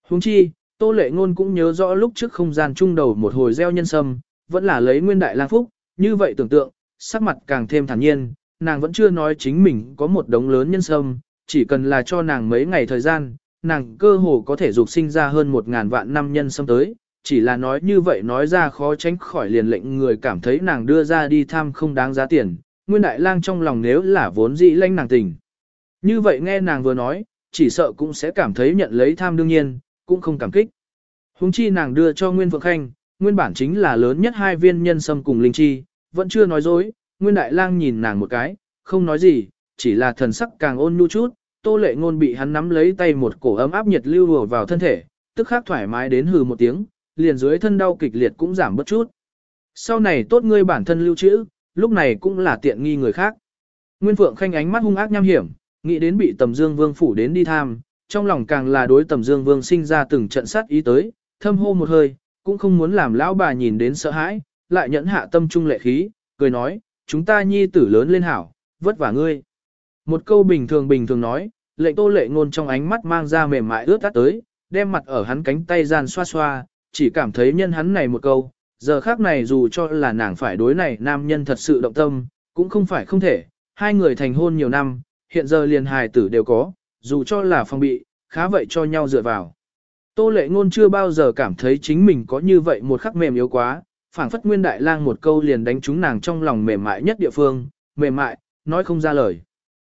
Huống chi, Tô Lệ Ngôn cũng nhớ rõ lúc trước không gian trung đầu một hồi gieo nhân sâm, vẫn là lấy Nguyên Đại Lang phúc, như vậy tưởng tượng, sắc mặt càng thêm thản nhiên, nàng vẫn chưa nói chính mình có một đống lớn nhân sâm, chỉ cần là cho nàng mấy ngày thời gian, nàng cơ hồ có thể dục sinh ra hơn một ngàn vạn năm nhân sâm tới, chỉ là nói như vậy nói ra khó tránh khỏi liền lệnh người cảm thấy nàng đưa ra đi tham không đáng giá tiền, nguyên đại lang trong lòng nếu là vốn dĩ lãnh nàng tình. Như vậy nghe nàng vừa nói, chỉ sợ cũng sẽ cảm thấy nhận lấy tham đương nhiên, cũng không cảm kích. Hùng chi nàng đưa cho Nguyên Phượng Khanh, nguyên bản chính là lớn nhất hai viên nhân sâm cùng linh chi, vẫn chưa nói dối, Nguyên Đại Lang nhìn nàng một cái, không nói gì, chỉ là thần sắc càng ôn nhu chút, Tô Lệ Ngôn bị hắn nắm lấy tay một cổ ấm áp nhiệt lưu vừa vào thân thể, tức khắc thoải mái đến hừ một tiếng, liền dưới thân đau kịch liệt cũng giảm bớt chút. Sau này tốt ngươi bản thân lưu trữ, lúc này cũng là tiện nghi người khác. Nguyên Phượng khanh ánh mắt hung ác nham hiểm, nghĩ đến bị Tầm Dương Vương phủ đến đi tham, trong lòng càng là đối Tầm Dương Vương sinh ra từng trận sát ý tới, thâm hô một hơi, cũng không muốn làm lão bà nhìn đến sợ hãi, lại nhẫn hạ tâm trung lệ khí, cười nói, chúng ta nhi tử lớn lên hảo, vất vả ngươi. Một câu bình thường bình thường nói, lệnh tô lệ ngôn trong ánh mắt mang ra mềm mại ướt át tới, đem mặt ở hắn cánh tay gian xoa xoa, chỉ cảm thấy nhân hắn này một câu, giờ khác này dù cho là nàng phải đối này nam nhân thật sự động tâm, cũng không phải không thể, hai người thành hôn nhiều năm, hiện giờ liền hài tử đều có, dù cho là phòng bị, khá vậy cho nhau dựa vào. Tô lệ ngôn chưa bao giờ cảm thấy chính mình có như vậy một khắc mềm yếu quá, phảng phất nguyên đại lang một câu liền đánh trúng nàng trong lòng mềm mại nhất địa phương, mềm mại, nói không ra lời.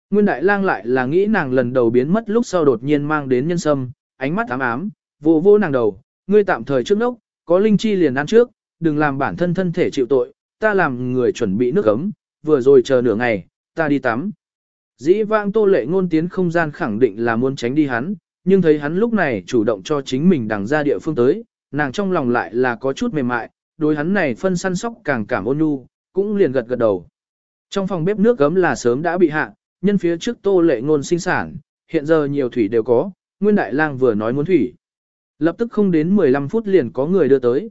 Nguyên đại lang lại là nghĩ nàng lần đầu biến mất lúc sau đột nhiên mang đến nhân sâm, ánh mắt ám ám, vô vô nàng đầu, ngươi tạm thời trước nốc, có linh chi liền ăn trước, đừng làm bản thân thân thể chịu tội, ta làm người chuẩn bị nước ấm, vừa rồi chờ nửa ngày, ta đi tắm. Dĩ vãng tô lệ ngôn tiến không gian khẳng định là muốn tránh đi hắn, nhưng thấy hắn lúc này chủ động cho chính mình đằng ra địa phương tới, nàng trong lòng lại là có chút mềm mại, đối hắn này phân săn sóc càng cảm ôn nhu, cũng liền gật gật đầu. Trong phòng bếp nước gấm là sớm đã bị hạ, nhân phía trước tô lệ ngôn sinh sản, hiện giờ nhiều thủy đều có, Nguyên Đại Lang vừa nói muốn thủy. Lập tức không đến 15 phút liền có người đưa tới.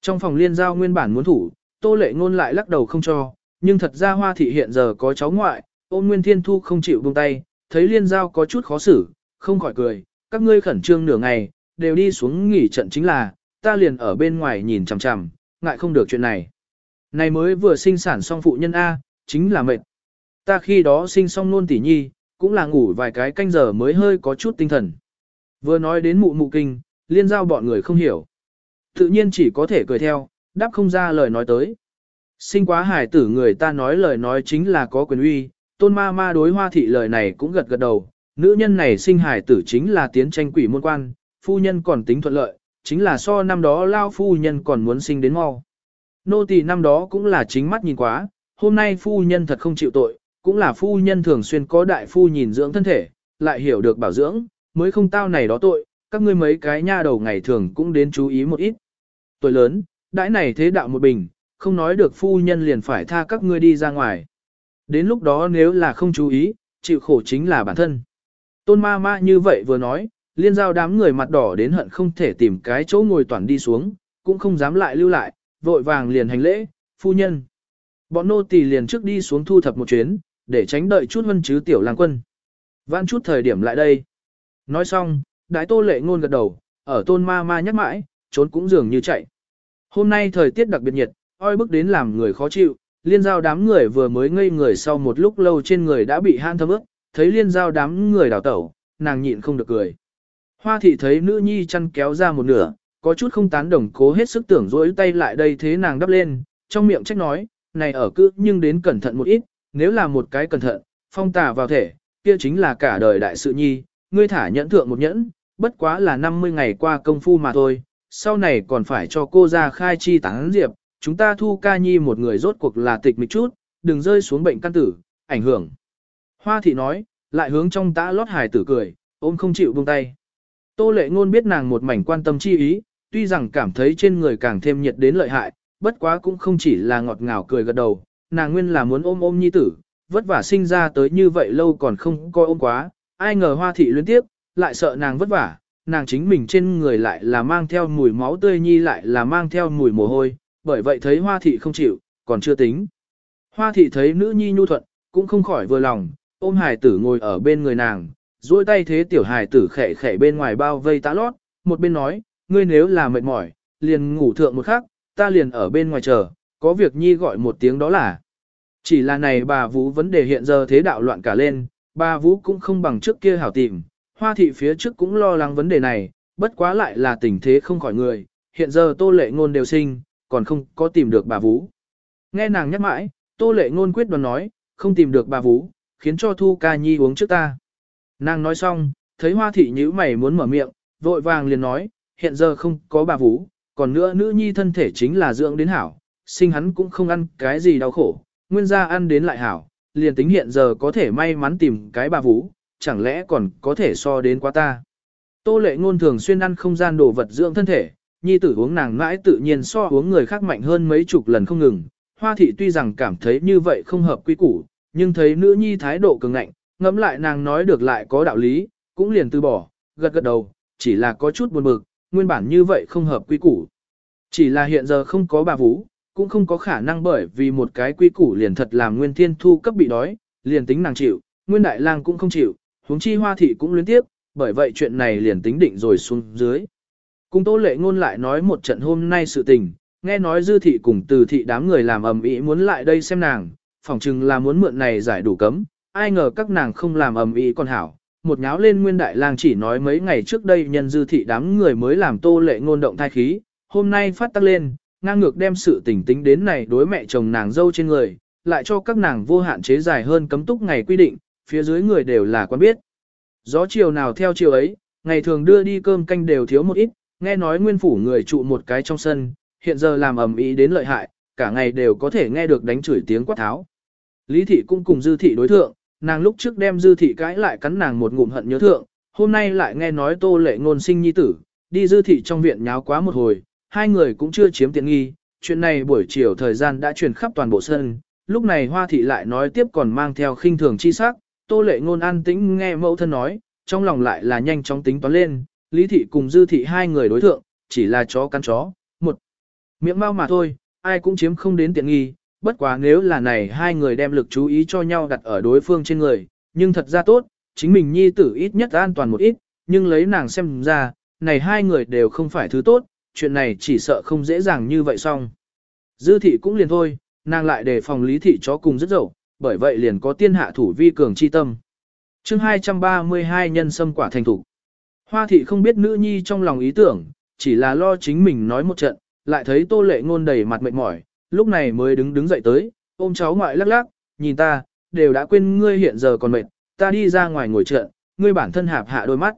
Trong phòng liên giao nguyên bản muốn thủ, tô lệ ngôn lại lắc đầu không cho, nhưng thật ra hoa thị hiện giờ có cháu ngoại, ôn nguyên thiên thu không chịu buông tay, thấy liên giao có chút khó xử, không khỏi cười, các ngươi khẩn trương nửa ngày, đều đi xuống nghỉ trận chính là, ta liền ở bên ngoài nhìn chằm chằm, ngại không được chuyện này. Này mới vừa sinh sản xong phụ nhân A, chính là mệt. Ta khi đó sinh xong nôn tỷ nhi, cũng là ngủ vài cái canh giờ mới hơi có chút tinh thần. Vừa nói đến mụ mụ kinh, liên giao bọn người không hiểu. Tự nhiên chỉ có thể cười theo, đáp không ra lời nói tới. Sinh quá hải tử người ta nói lời nói chính là có quyền uy, tôn ma ma đối hoa thị lời này cũng gật gật đầu, nữ nhân này sinh hải tử chính là tiến tranh quỷ môn quan, phu nhân còn tính thuận lợi, chính là so năm đó lao phu nhân còn muốn sinh đến mau. Nô tỳ năm đó cũng là chính mắt nhìn quá, hôm nay phu nhân thật không chịu tội, cũng là phu nhân thường xuyên có đại phu nhìn dưỡng thân thể, lại hiểu được bảo dưỡng, mới không tao này đó tội, các ngươi mấy cái nha đầu ngày thường cũng đến chú ý một ít. Tuổi lớn, đãi này thế đạo một bình, không nói được phu nhân liền phải tha các ngươi đi ra ngoài. Đến lúc đó nếu là không chú ý, chịu khổ chính là bản thân. Tôn ma ma như vậy vừa nói, liên giao đám người mặt đỏ đến hận không thể tìm cái chỗ ngồi toàn đi xuống, cũng không dám lại lưu lại, vội vàng liền hành lễ, phu nhân. Bọn nô tỳ liền trước đi xuống thu thập một chuyến, để tránh đợi chút vân chứ tiểu lang quân. Vãn chút thời điểm lại đây. Nói xong, đái tô lệ ngôn gật đầu, ở tôn ma ma nhắc mãi, trốn cũng dường như chạy. Hôm nay thời tiết đặc biệt nhiệt, oi bức đến làm người khó chịu, liên giao đám người vừa mới ngây người sau một lúc lâu trên người đã bị han thấm ướt, thấy liên giao đám người đào tẩu, nàng nhịn không được cười. Hoa thị thấy nữ nhi chăn kéo ra một nửa, có chút không tán đồng cố hết sức tưởng rỗi tay lại đây thế nàng đắp lên, trong miệng trách nói, này ở cứ nhưng đến cẩn thận một ít, nếu là một cái cẩn thận, phong tà vào thể, kia chính là cả đời đại sự nhi, ngươi thả nhẫn thượng một nhẫn, bất quá là 50 ngày qua công phu mà thôi, sau này còn phải cho cô ra khai chi tán diệp, chúng ta thu ca nhi một người rốt cuộc là tịch mịch chút, đừng rơi xuống bệnh căn tử, ảnh hưởng. Hoa thị nói, lại hướng trong tã lót hài tử cười, ôm không chịu buông tay. Tô lệ ngôn biết nàng một mảnh quan tâm chi ý, tuy rằng cảm thấy trên người càng thêm nhiệt đến lợi hại, bất quá cũng không chỉ là ngọt ngào cười gật đầu, nàng nguyên là muốn ôm ôm nhi tử, vất vả sinh ra tới như vậy lâu còn không coi ôm quá, ai ngờ hoa thị luyến tiếp, lại sợ nàng vất vả, nàng chính mình trên người lại là mang theo mùi máu tươi nhi lại là mang theo mùi mồ hôi, bởi vậy thấy hoa thị không chịu, còn chưa tính. Hoa thị thấy nữ nhi nhu thuận, cũng không khỏi vừa lòng, ôm hài tử ngồi ở bên người nàng, duỗi tay thế tiểu hài tử khẽ khẽ bên ngoài bao vây tá lót, một bên nói, ngươi nếu là mệt mỏi, liền ngủ thượng một khắc, ta liền ở bên ngoài chờ, có việc nhi gọi một tiếng đó là. Chỉ là này bà Vũ vấn đề hiện giờ thế đạo loạn cả lên, bà Vũ cũng không bằng trước kia hảo tìm, hoa thị phía trước cũng lo lắng vấn đề này, bất quá lại là tình thế không khỏi người, hiện giờ tô lệ ngôn đều sinh, còn không có tìm được bà Vũ. Nghe nàng nhắc mãi, tô lệ ngôn quyết đoán nói, không tìm được bà Vũ, khiến cho Thu ca nhi uống trước ta. Nàng nói xong, thấy hoa thị nhíu mày muốn mở miệng, vội vàng liền nói, hiện giờ không có bà Vũ, còn nữa nữ nhi thân thể chính là dưỡng đến hảo, sinh hắn cũng không ăn cái gì đau khổ, nguyên gia ăn đến lại hảo, liền tính hiện giờ có thể may mắn tìm cái bà Vũ, chẳng lẽ còn có thể so đến quá ta. Tô lệ ngôn thường xuyên ăn không gian đồ vật dưỡng thân thể, nhi tử uống nàng mãi tự nhiên so uống người khác mạnh hơn mấy chục lần không ngừng. Hoa thị tuy rằng cảm thấy như vậy không hợp quy củ, nhưng thấy nữ nhi thái độ cường ngạnh, ngẫm lại nàng nói được lại có đạo lý, cũng liền từ bỏ, gật gật đầu, chỉ là có chút buồn bực, nguyên bản như vậy không hợp quy củ. Chỉ là hiện giờ không có bà vũ, cũng không có khả năng bởi vì một cái quy củ liền thật làm nguyên thiên thu cấp bị đói, liền tính nàng chịu, nguyên đại lang cũng không chịu, huống chi hoa thị cũng luyến tiếp, bởi vậy chuyện này liền tính định rồi xuống dưới. Cùng Tô Lệ Ngôn lại nói một trận hôm nay sự tình, nghe nói Dư thị cùng Từ thị đám người làm ầm ĩ muốn lại đây xem nàng, phỏng chừng là muốn mượn này giải đủ cấm, ai ngờ các nàng không làm ầm ĩ còn hảo. Một nháo lên Nguyên Đại Lang chỉ nói mấy ngày trước đây nhân Dư thị đám người mới làm Tô Lệ Ngôn động thai khí, hôm nay phát tác lên, ngang ngược đem sự tình tính đến này đối mẹ chồng nàng dâu trên người, lại cho các nàng vô hạn chế dài hơn cấm túc ngày quy định, phía dưới người đều là quan biết. Gió chiều nào theo chiều ấy, ngày thường đưa đi cơm canh đều thiếu một ít, nghe nói nguyên phủ người trụ một cái trong sân, hiện giờ làm ầm ĩ đến lợi hại, cả ngày đều có thể nghe được đánh chửi tiếng quát tháo. Lý thị cũng cùng dư thị đối thượng, nàng lúc trước đem dư thị cãi lại cắn nàng một ngụm hận nhớ thượng, hôm nay lại nghe nói tô lệ ngôn sinh nhi tử, đi dư thị trong viện nháo quá một hồi, hai người cũng chưa chiếm tiện nghi, chuyện này buổi chiều thời gian đã truyền khắp toàn bộ sân, lúc này hoa thị lại nói tiếp còn mang theo khinh thường chi sắc, tô lệ ngôn an tĩnh nghe mẫu thân nói, trong lòng lại là nhanh chóng tính toán lên, lý thị cùng dư thị hai người đối thượng, chỉ là chó cắn chó, một miệng mau mà thôi, ai cũng chiếm không đến tiện nghi, bất quá nếu là này hai người đem lực chú ý cho nhau đặt ở đối phương trên người, nhưng thật ra tốt, chính mình nhi tử ít nhất an toàn một ít, nhưng lấy nàng xem ra, này hai người đều không phải thứ tốt, chuyện này chỉ sợ không dễ dàng như vậy xong. Dư thị cũng liền thôi, nàng lại đề phòng lý thị chó cùng rất dậu, bởi vậy liền có tiên hạ thủ vi cường chi tâm. chương 232 nhân sâm quả thành thủ. Hoa thị không biết nữ nhi trong lòng ý tưởng, chỉ là lo chính mình nói một trận, lại thấy tô lệ ngôn đầy mặt mệt mỏi, lúc này mới đứng đứng dậy tới, ôm cháu ngoại lắc lắc, nhìn ta, đều đã quên ngươi hiện giờ còn mệt, ta đi ra ngoài ngồi trận, ngươi bản thân hạp hạ đôi mắt.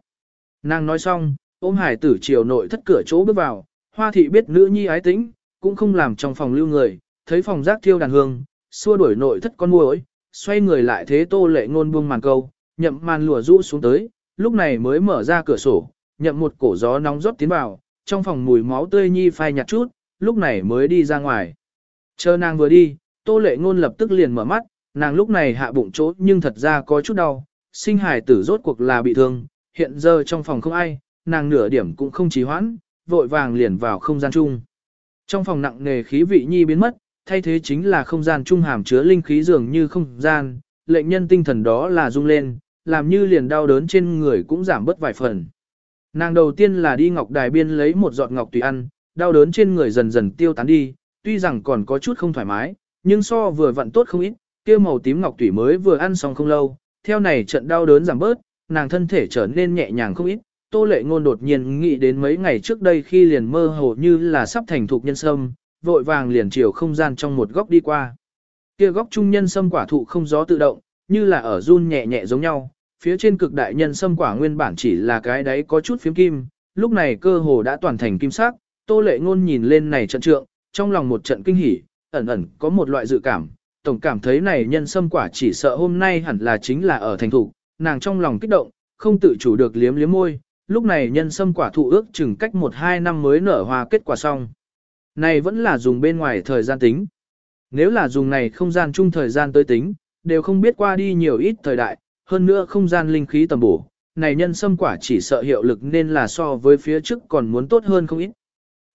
Nàng nói xong, ôm hải tử chiều nội thất cửa chỗ bước vào, hoa thị biết nữ nhi ái tính cũng không làm trong phòng lưu người, thấy phòng rác thiêu đàn hương, xua đuổi nội thất con muỗi, xoay người lại thế tô lệ ngôn buông màn câu, nhậm màn lùa rũ xuống tới, lúc này mới mở ra cửa sổ, nhậm một cổ gió nóng rót tiến vào, trong phòng mùi máu tươi nhi phai nhạt chút, lúc này mới đi ra ngoài. Chờ nàng vừa đi, tô lệ ngôn lập tức liền mở mắt, nàng lúc này hạ bụng chỗ nhưng thật ra có chút đau, sinh hài tử rốt cuộc là bị thương, hiện giờ trong phòng không ai, nàng nửa điểm cũng không trì hoãn, vội vàng liền vào không gian chung. Trong phòng nặng nề khí vị nhi biến mất, thay thế chính là không gian trung hàm chứa linh khí dường như không gian, lệnh nhân tinh thần đó là rung lên, làm như liền đau đớn trên người cũng giảm bớt vài phần. Nàng đầu tiên là đi ngọc đài biên lấy một giọt ngọc tùy ăn, đau đớn trên người dần dần tiêu tán đi, tuy rằng còn có chút không thoải mái, nhưng so vừa vặn tốt không ít, kia màu tím ngọc tủy mới vừa ăn xong không lâu, theo này trận đau đớn giảm bớt, nàng thân thể trở nên nhẹ nhàng không ít. Tô lệ ngôn đột nhiên nghĩ đến mấy ngày trước đây khi liền mơ hồ như là sắp thành thục nhân sâm, vội vàng liền chiều không gian trong một góc đi qua. Kia góc trung nhân sâm quả thụ không gió tự động, như là ở run nhẹ nhẹ giống nhau, phía trên cực đại nhân sâm quả nguyên bản chỉ là cái đấy có chút phiếm kim, lúc này cơ hồ đã toàn thành kim sắc, Tô Lệ Ngôn nhìn lên này trận trượng, trong lòng một trận kinh hỉ, ẩn ẩn có một loại dự cảm, tổng cảm thấy này nhân sâm quả chỉ sợ hôm nay hẳn là chính là ở thành thủ, nàng trong lòng kích động, không tự chủ được liếm liếm môi, lúc này nhân sâm quả thụ ước chừng cách 1-2 năm mới nở hoa kết quả xong. Này vẫn là dùng bên ngoài thời gian tính. Nếu là dùng này không gian chung thời gian tới tính, đều không biết qua đi nhiều ít thời đại, hơn nữa không gian linh khí tầm bổ, này nhân sâm quả chỉ sợ hiệu lực nên là so với phía trước còn muốn tốt hơn không ít.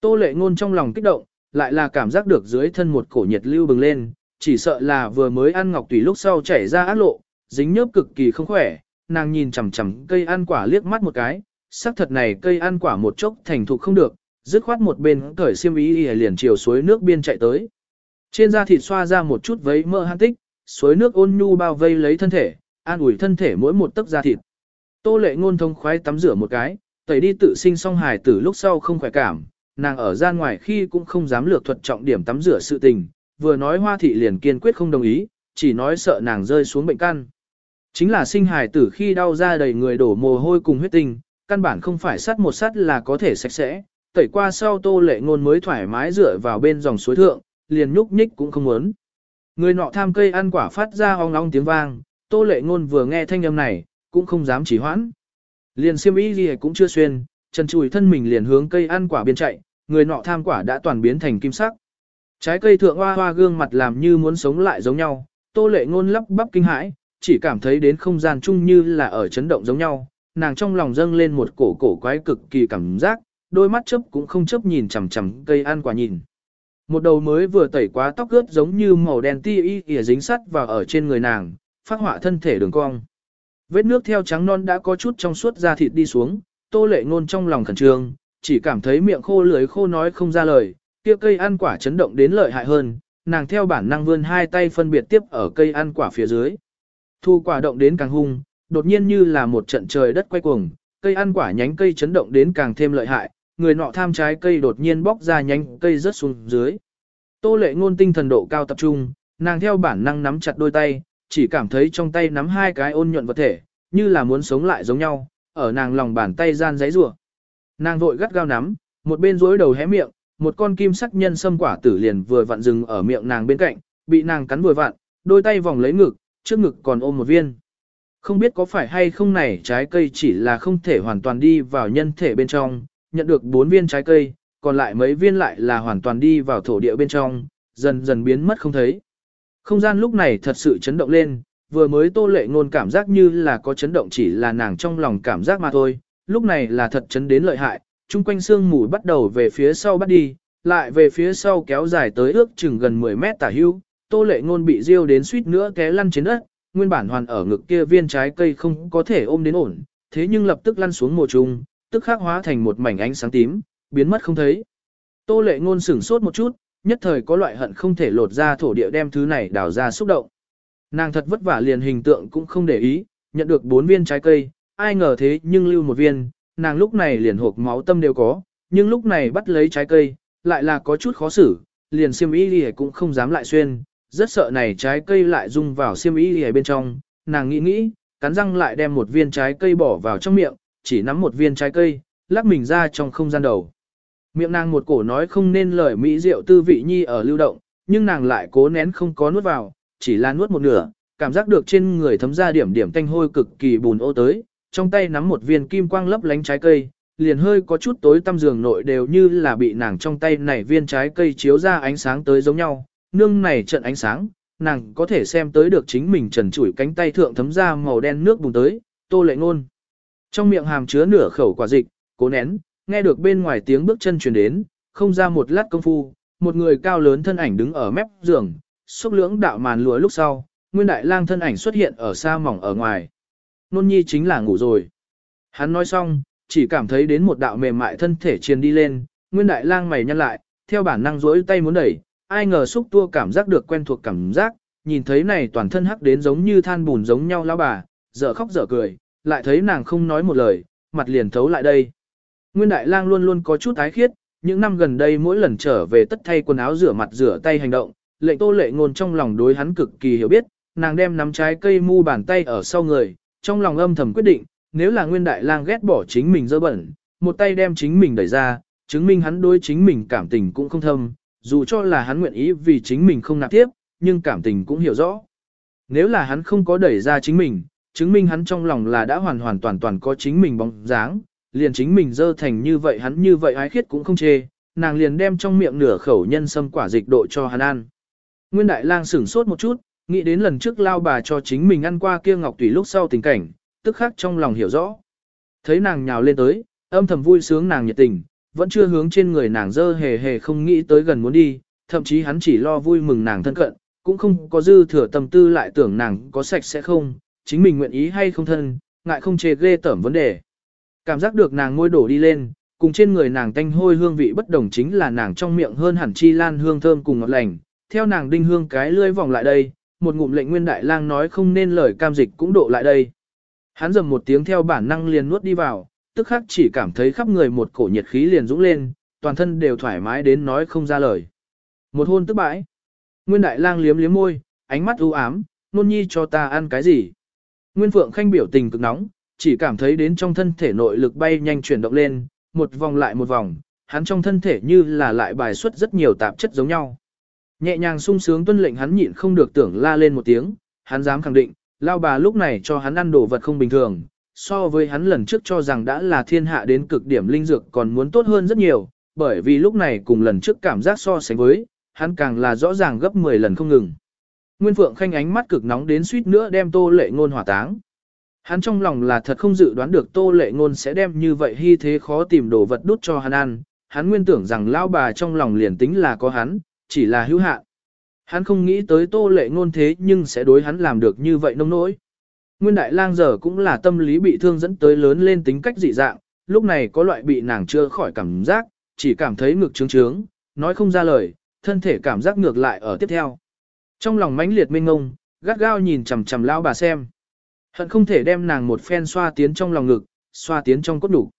Tô lệ ngôn trong lòng kích động, lại là cảm giác được dưới thân một cổ nhiệt lưu bừng lên, chỉ sợ là vừa mới ăn ngọc tùy lúc sau chảy ra ác lộ, dính nhớp cực kỳ không khỏe, nàng nhìn chằm chằm cây ăn quả liếc mắt một cái, xác thật này cây ăn quả một chốc thành thục không được, dứt khoát một bên cởi xiêm y liền chiều suối nước biên chạy tới. Trên da thịt xoa ra một chút vấy mỡ hăng tích, suối nước ôn nhu bao vây lấy thân thể, an ủi thân thể mỗi một tấc da thịt. Tô lệ ngôn thông khoái tắm rửa một cái, tẩy đi tự sinh song hài tử lúc sau không khỏe cảm, nàng ở gian ngoài khi cũng không dám lược thuật trọng điểm tắm rửa sự tình, vừa nói hoa thị liền kiên quyết không đồng ý, chỉ nói sợ nàng rơi xuống bệnh căn. Chính là sinh hài tử khi đau ra đầy người đổ mồ hôi cùng huyết tinh, căn bản không phải sắt một sắt là có thể sạch sẽ, tẩy qua sau tô lệ ngôn mới thoải mái rửa vào bên dòng suối thượng, liền nhúc nhích cũng không muốn. Người nọ tham cây ăn quả phát ra ong ong tiếng vang, tô lệ ngôn vừa nghe thanh âm này, cũng không dám chỉ hoãn. Liền siêm ý gì cũng chưa xuyên, Trần chùi thân mình liền hướng cây ăn quả biên chạy, người nọ tham quả đã toàn biến thành kim sắc. Trái cây thượng hoa hoa gương mặt làm như muốn sống lại giống nhau, tô lệ ngôn lắp bắp kinh hãi, chỉ cảm thấy đến không gian chung như là ở chấn động giống nhau, nàng trong lòng dâng lên một cổ cổ quái cực kỳ cảm giác, đôi mắt chớp cũng không chớp nhìn chằm chằm cây ăn quả nhìn. Một đầu mới vừa tẩy quá tóc ướt giống như màu đen ti y ỉa dính sắt vào ở trên người nàng, phát họa thân thể đường cong. Vết nước theo trắng non đã có chút trong suốt da thịt đi xuống, tô lệ ngôn trong lòng khẩn trương, chỉ cảm thấy miệng khô lưỡi khô nói không ra lời, kia cây ăn quả chấn động đến lợi hại hơn, nàng theo bản năng vươn hai tay phân biệt tiếp ở cây ăn quả phía dưới. Thu quả động đến càng hung, đột nhiên như là một trận trời đất quay cuồng, cây ăn quả nhánh cây chấn động đến càng thêm lợi hại, người nọ tham trái cây đột nhiên bóc ra nhánh cây rớt xuống dưới. Tô lệ ngôn tinh thần độ cao tập trung, nàng theo bản năng nắm chặt đôi tay, chỉ cảm thấy trong tay nắm hai cái ôn nhuận vật thể, như là muốn sống lại giống nhau, ở nàng lòng bàn tay gian giấy rủa. Nàng vội gắt gao nắm, một bên rối đầu hé miệng, một con kim sắc nhân sâm quả tử liền vừa vặn dừng ở miệng nàng bên cạnh, bị nàng cắn vừa vặn, đôi tay vòng lấy ngực, trước ngực còn ôm một viên. Không biết có phải hay không này trái cây chỉ là không thể hoàn toàn đi vào nhân thể bên trong, nhận được bốn viên trái cây, còn lại mấy viên lại là hoàn toàn đi vào thổ địa bên trong, dần dần biến mất không thấy. Không gian lúc này thật sự chấn động lên, vừa mới tô lệ ngôn cảm giác như là có chấn động chỉ là nàng trong lòng cảm giác mà thôi, lúc này là thật chấn đến lợi hại, chung quanh xương mù bắt đầu về phía sau bắt đi, lại về phía sau kéo dài tới ước chừng gần 10 mét tả hưu, tô lệ ngôn bị riêu đến suýt nữa té lăn trên đất, nguyên bản hoàn ở ngực kia viên trái cây không có thể ôm đến ổn, thế nhưng lập tức lăn xuống mồ trùng, tức khắc hóa thành một mảnh ánh sáng tím, biến mất không thấy. Tô lệ ngôn sửng sốt một chút, nhất thời có loại hận không thể lột ra thổ địa đem thứ này đào ra xúc động. Nàng thật vất vả liền hình tượng cũng không để ý, nhận được bốn viên trái cây, ai ngờ thế nhưng lưu một viên, nàng lúc này liền hộp máu tâm đều có, nhưng lúc này bắt lấy trái cây, lại là có chút khó xử, liền siêm y đi cũng không dám lại xuyên, rất sợ này trái cây lại rung vào siêm y đi bên trong, nàng nghĩ nghĩ, cắn răng lại đem một viên trái cây bỏ vào trong miệng, chỉ nắm một viên trái cây, lắc mình ra trong không gian đầu. Miệng nàng một cổ nói không nên lời mỹ rượu tư vị nhi ở lưu động, nhưng nàng lại cố nén không có nuốt vào, chỉ là nuốt một nửa, cảm giác được trên người thấm ra điểm điểm tanh hôi cực kỳ bùn ô tới, trong tay nắm một viên kim quang lấp lánh trái cây, liền hơi có chút tối tăm giường nội đều như là bị nàng trong tay này viên trái cây chiếu ra ánh sáng tới giống nhau, nương này trận ánh sáng, nàng có thể xem tới được chính mình trần trụi cánh tay thượng thấm ra màu đen nước bùn tới, tô lệ ngôn. Trong miệng hàm chứa nửa khẩu quả dịch, cố nén, nghe được bên ngoài tiếng bước chân truyền đến, không ra một lát công phu, một người cao lớn thân ảnh đứng ở mép giường, xúc lưỡng đạo màn lúa lúc sau, nguyên đại lang thân ảnh xuất hiện ở xa mỏng ở ngoài. Nôn nhi chính là ngủ rồi. Hắn nói xong, chỉ cảm thấy đến một đạo mềm mại thân thể truyền đi lên, nguyên đại lang mày nhăn lại, theo bản năng rỗi tay muốn đẩy, ai ngờ xúc tua cảm giác được quen thuộc cảm giác, nhìn thấy này toàn thân hắc đến giống như than bùn giống nhau lão bà, dở khóc dở cười, lại thấy nàng không nói một lời, mặt liền thấu lại đây. Nguyên Đại Lang luôn luôn có chút ái khiết, những năm gần đây mỗi lần trở về tất thay quần áo rửa mặt rửa tay hành động, lệnh tô lệ ngôn trong lòng đối hắn cực kỳ hiểu biết, nàng đem nắm trái cây mu bàn tay ở sau người, trong lòng âm thầm quyết định, nếu là Nguyên Đại Lang ghét bỏ chính mình dơ bẩn, một tay đem chính mình đẩy ra, chứng minh hắn đối chính mình cảm tình cũng không thâm, dù cho là hắn nguyện ý vì chính mình không nạp tiếp, nhưng cảm tình cũng hiểu rõ. Nếu là hắn không có đẩy ra chính mình, chứng minh hắn trong lòng là đã hoàn hoàn toàn toàn có chính mình bóng dáng, liền chính mình dơ thành như vậy hắn như vậy ái khiết cũng không chê, nàng liền đem trong miệng nửa khẩu nhân sâm quả dịch độ cho hắn ăn. Nguyên Đại Lang sửng sốt một chút, nghĩ đến lần trước lao bà cho chính mình ăn qua kia ngọc tùy lúc sau tình cảnh, tức khắc trong lòng hiểu rõ. Thấy nàng nhào lên tới, âm thầm vui sướng nàng nhiệt tình, vẫn chưa hướng trên người nàng dơ hề hề không nghĩ tới gần muốn đi, thậm chí hắn chỉ lo vui mừng nàng thân cận, cũng không có dư thừa tâm tư lại tưởng nàng có sạch sẽ không, chính mình nguyện ý hay không thân, ngại không chê ghê tởm vấn đề. Cảm giác được nàng môi đổ đi lên, cùng trên người nàng tanh hôi hương vị bất đồng chính là nàng trong miệng hơn hẳn chi lan hương thơm cùng ngọt lành, theo nàng đinh hương cái lưỡi vòng lại đây, một ngụm lệnh nguyên đại lang nói không nên lời cam dịch cũng độ lại đây. Hắn dầm một tiếng theo bản năng liền nuốt đi vào, tức khắc chỉ cảm thấy khắp người một cổ nhiệt khí liền dũng lên, toàn thân đều thoải mái đến nói không ra lời. Một hôn tức bãi. Nguyên đại lang liếm liếm môi, ánh mắt u ám, nôn nhi cho ta ăn cái gì. Nguyên phượng khanh biểu tình cực nóng, chỉ cảm thấy đến trong thân thể nội lực bay nhanh chuyển động lên, một vòng lại một vòng, hắn trong thân thể như là lại bài xuất rất nhiều tạp chất giống nhau. Nhẹ nhàng sung sướng tuân lệnh hắn nhịn không được tưởng la lên một tiếng, hắn dám khẳng định, lao bà lúc này cho hắn ăn đồ vật không bình thường, so với hắn lần trước cho rằng đã là thiên hạ đến cực điểm linh dược còn muốn tốt hơn rất nhiều, bởi vì lúc này cùng lần trước cảm giác so sánh với, hắn càng là rõ ràng gấp 10 lần không ngừng. Nguyên Phượng Khanh ánh mắt cực nóng đến suýt nữa đem tô lệ ngôn hỏa táng. Hắn trong lòng là thật không dự đoán được tô lệ ngôn sẽ đem như vậy hy thế khó tìm đồ vật đút cho hắn ăn, hắn nguyên tưởng rằng lão bà trong lòng liền tính là có hắn, chỉ là hữu hạn. Hắn không nghĩ tới tô lệ ngôn thế nhưng sẽ đối hắn làm được như vậy nông nỗi. Nguyên đại lang giờ cũng là tâm lý bị thương dẫn tới lớn lên tính cách dị dạng, lúc này có loại bị nàng chưa khỏi cảm giác, chỉ cảm thấy ngực trướng trướng, nói không ra lời, thân thể cảm giác ngược lại ở tiếp theo. Trong lòng mãnh liệt mênh ngông, gắt gao nhìn chằm chằm lão bà xem. Hận không thể đem nàng một phen xoa tiến trong lòng ngực, xoa tiến trong cốt đủ.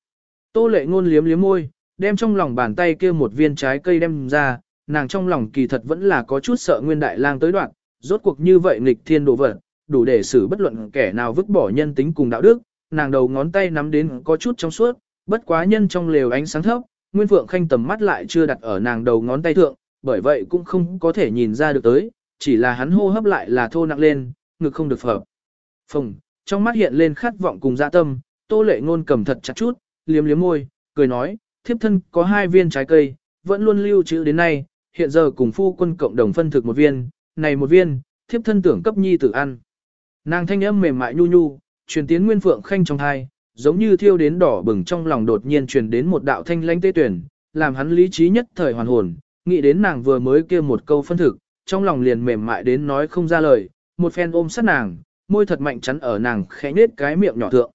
Tô lệ ngôn liếm liếm môi, đem trong lòng bàn tay kia một viên trái cây đem ra, nàng trong lòng kỳ thật vẫn là có chút sợ nguyên đại lang tới đoạn, rốt cuộc như vậy nghịch thiên đồ vật, đủ để xử bất luận kẻ nào vứt bỏ nhân tính cùng đạo đức, nàng đầu ngón tay nắm đến có chút trong suốt, bất quá nhân trong lều ánh sáng thấp, Nguyên Phượng Khanh tầm mắt lại chưa đặt ở nàng đầu ngón tay thượng, bởi vậy cũng không có thể nhìn ra được tới, chỉ là hắn hô hấp lại là thô nặng lên, ngực không được phở. Phồng, trong mắt hiện lên khát vọng cùng dạ tâm, tô lệ ngôn cầm thật chặt chút, liếm liếm môi, cười nói, thiếp thân có hai viên trái cây, vẫn luôn lưu trữ đến nay, hiện giờ cùng phu quân cộng đồng phân thực một viên, này một viên, thiếp thân tưởng cấp nhi tử ăn. Nàng thanh âm mềm mại nhu nhu, truyền tiến nguyên phượng khanh trong hai, giống như thiêu đến đỏ bừng trong lòng đột nhiên truyền đến một đạo thanh lãnh tê tuyển, làm hắn lý trí nhất thời hoàn hồn, nghĩ đến nàng vừa mới kia một câu phân thực, trong lòng liền mềm mại đến nói không ra lời, một phen ôm sát nàng, môi thật mạnh chắn ở nàng khẽ nết cái miệng nhỏ thượng.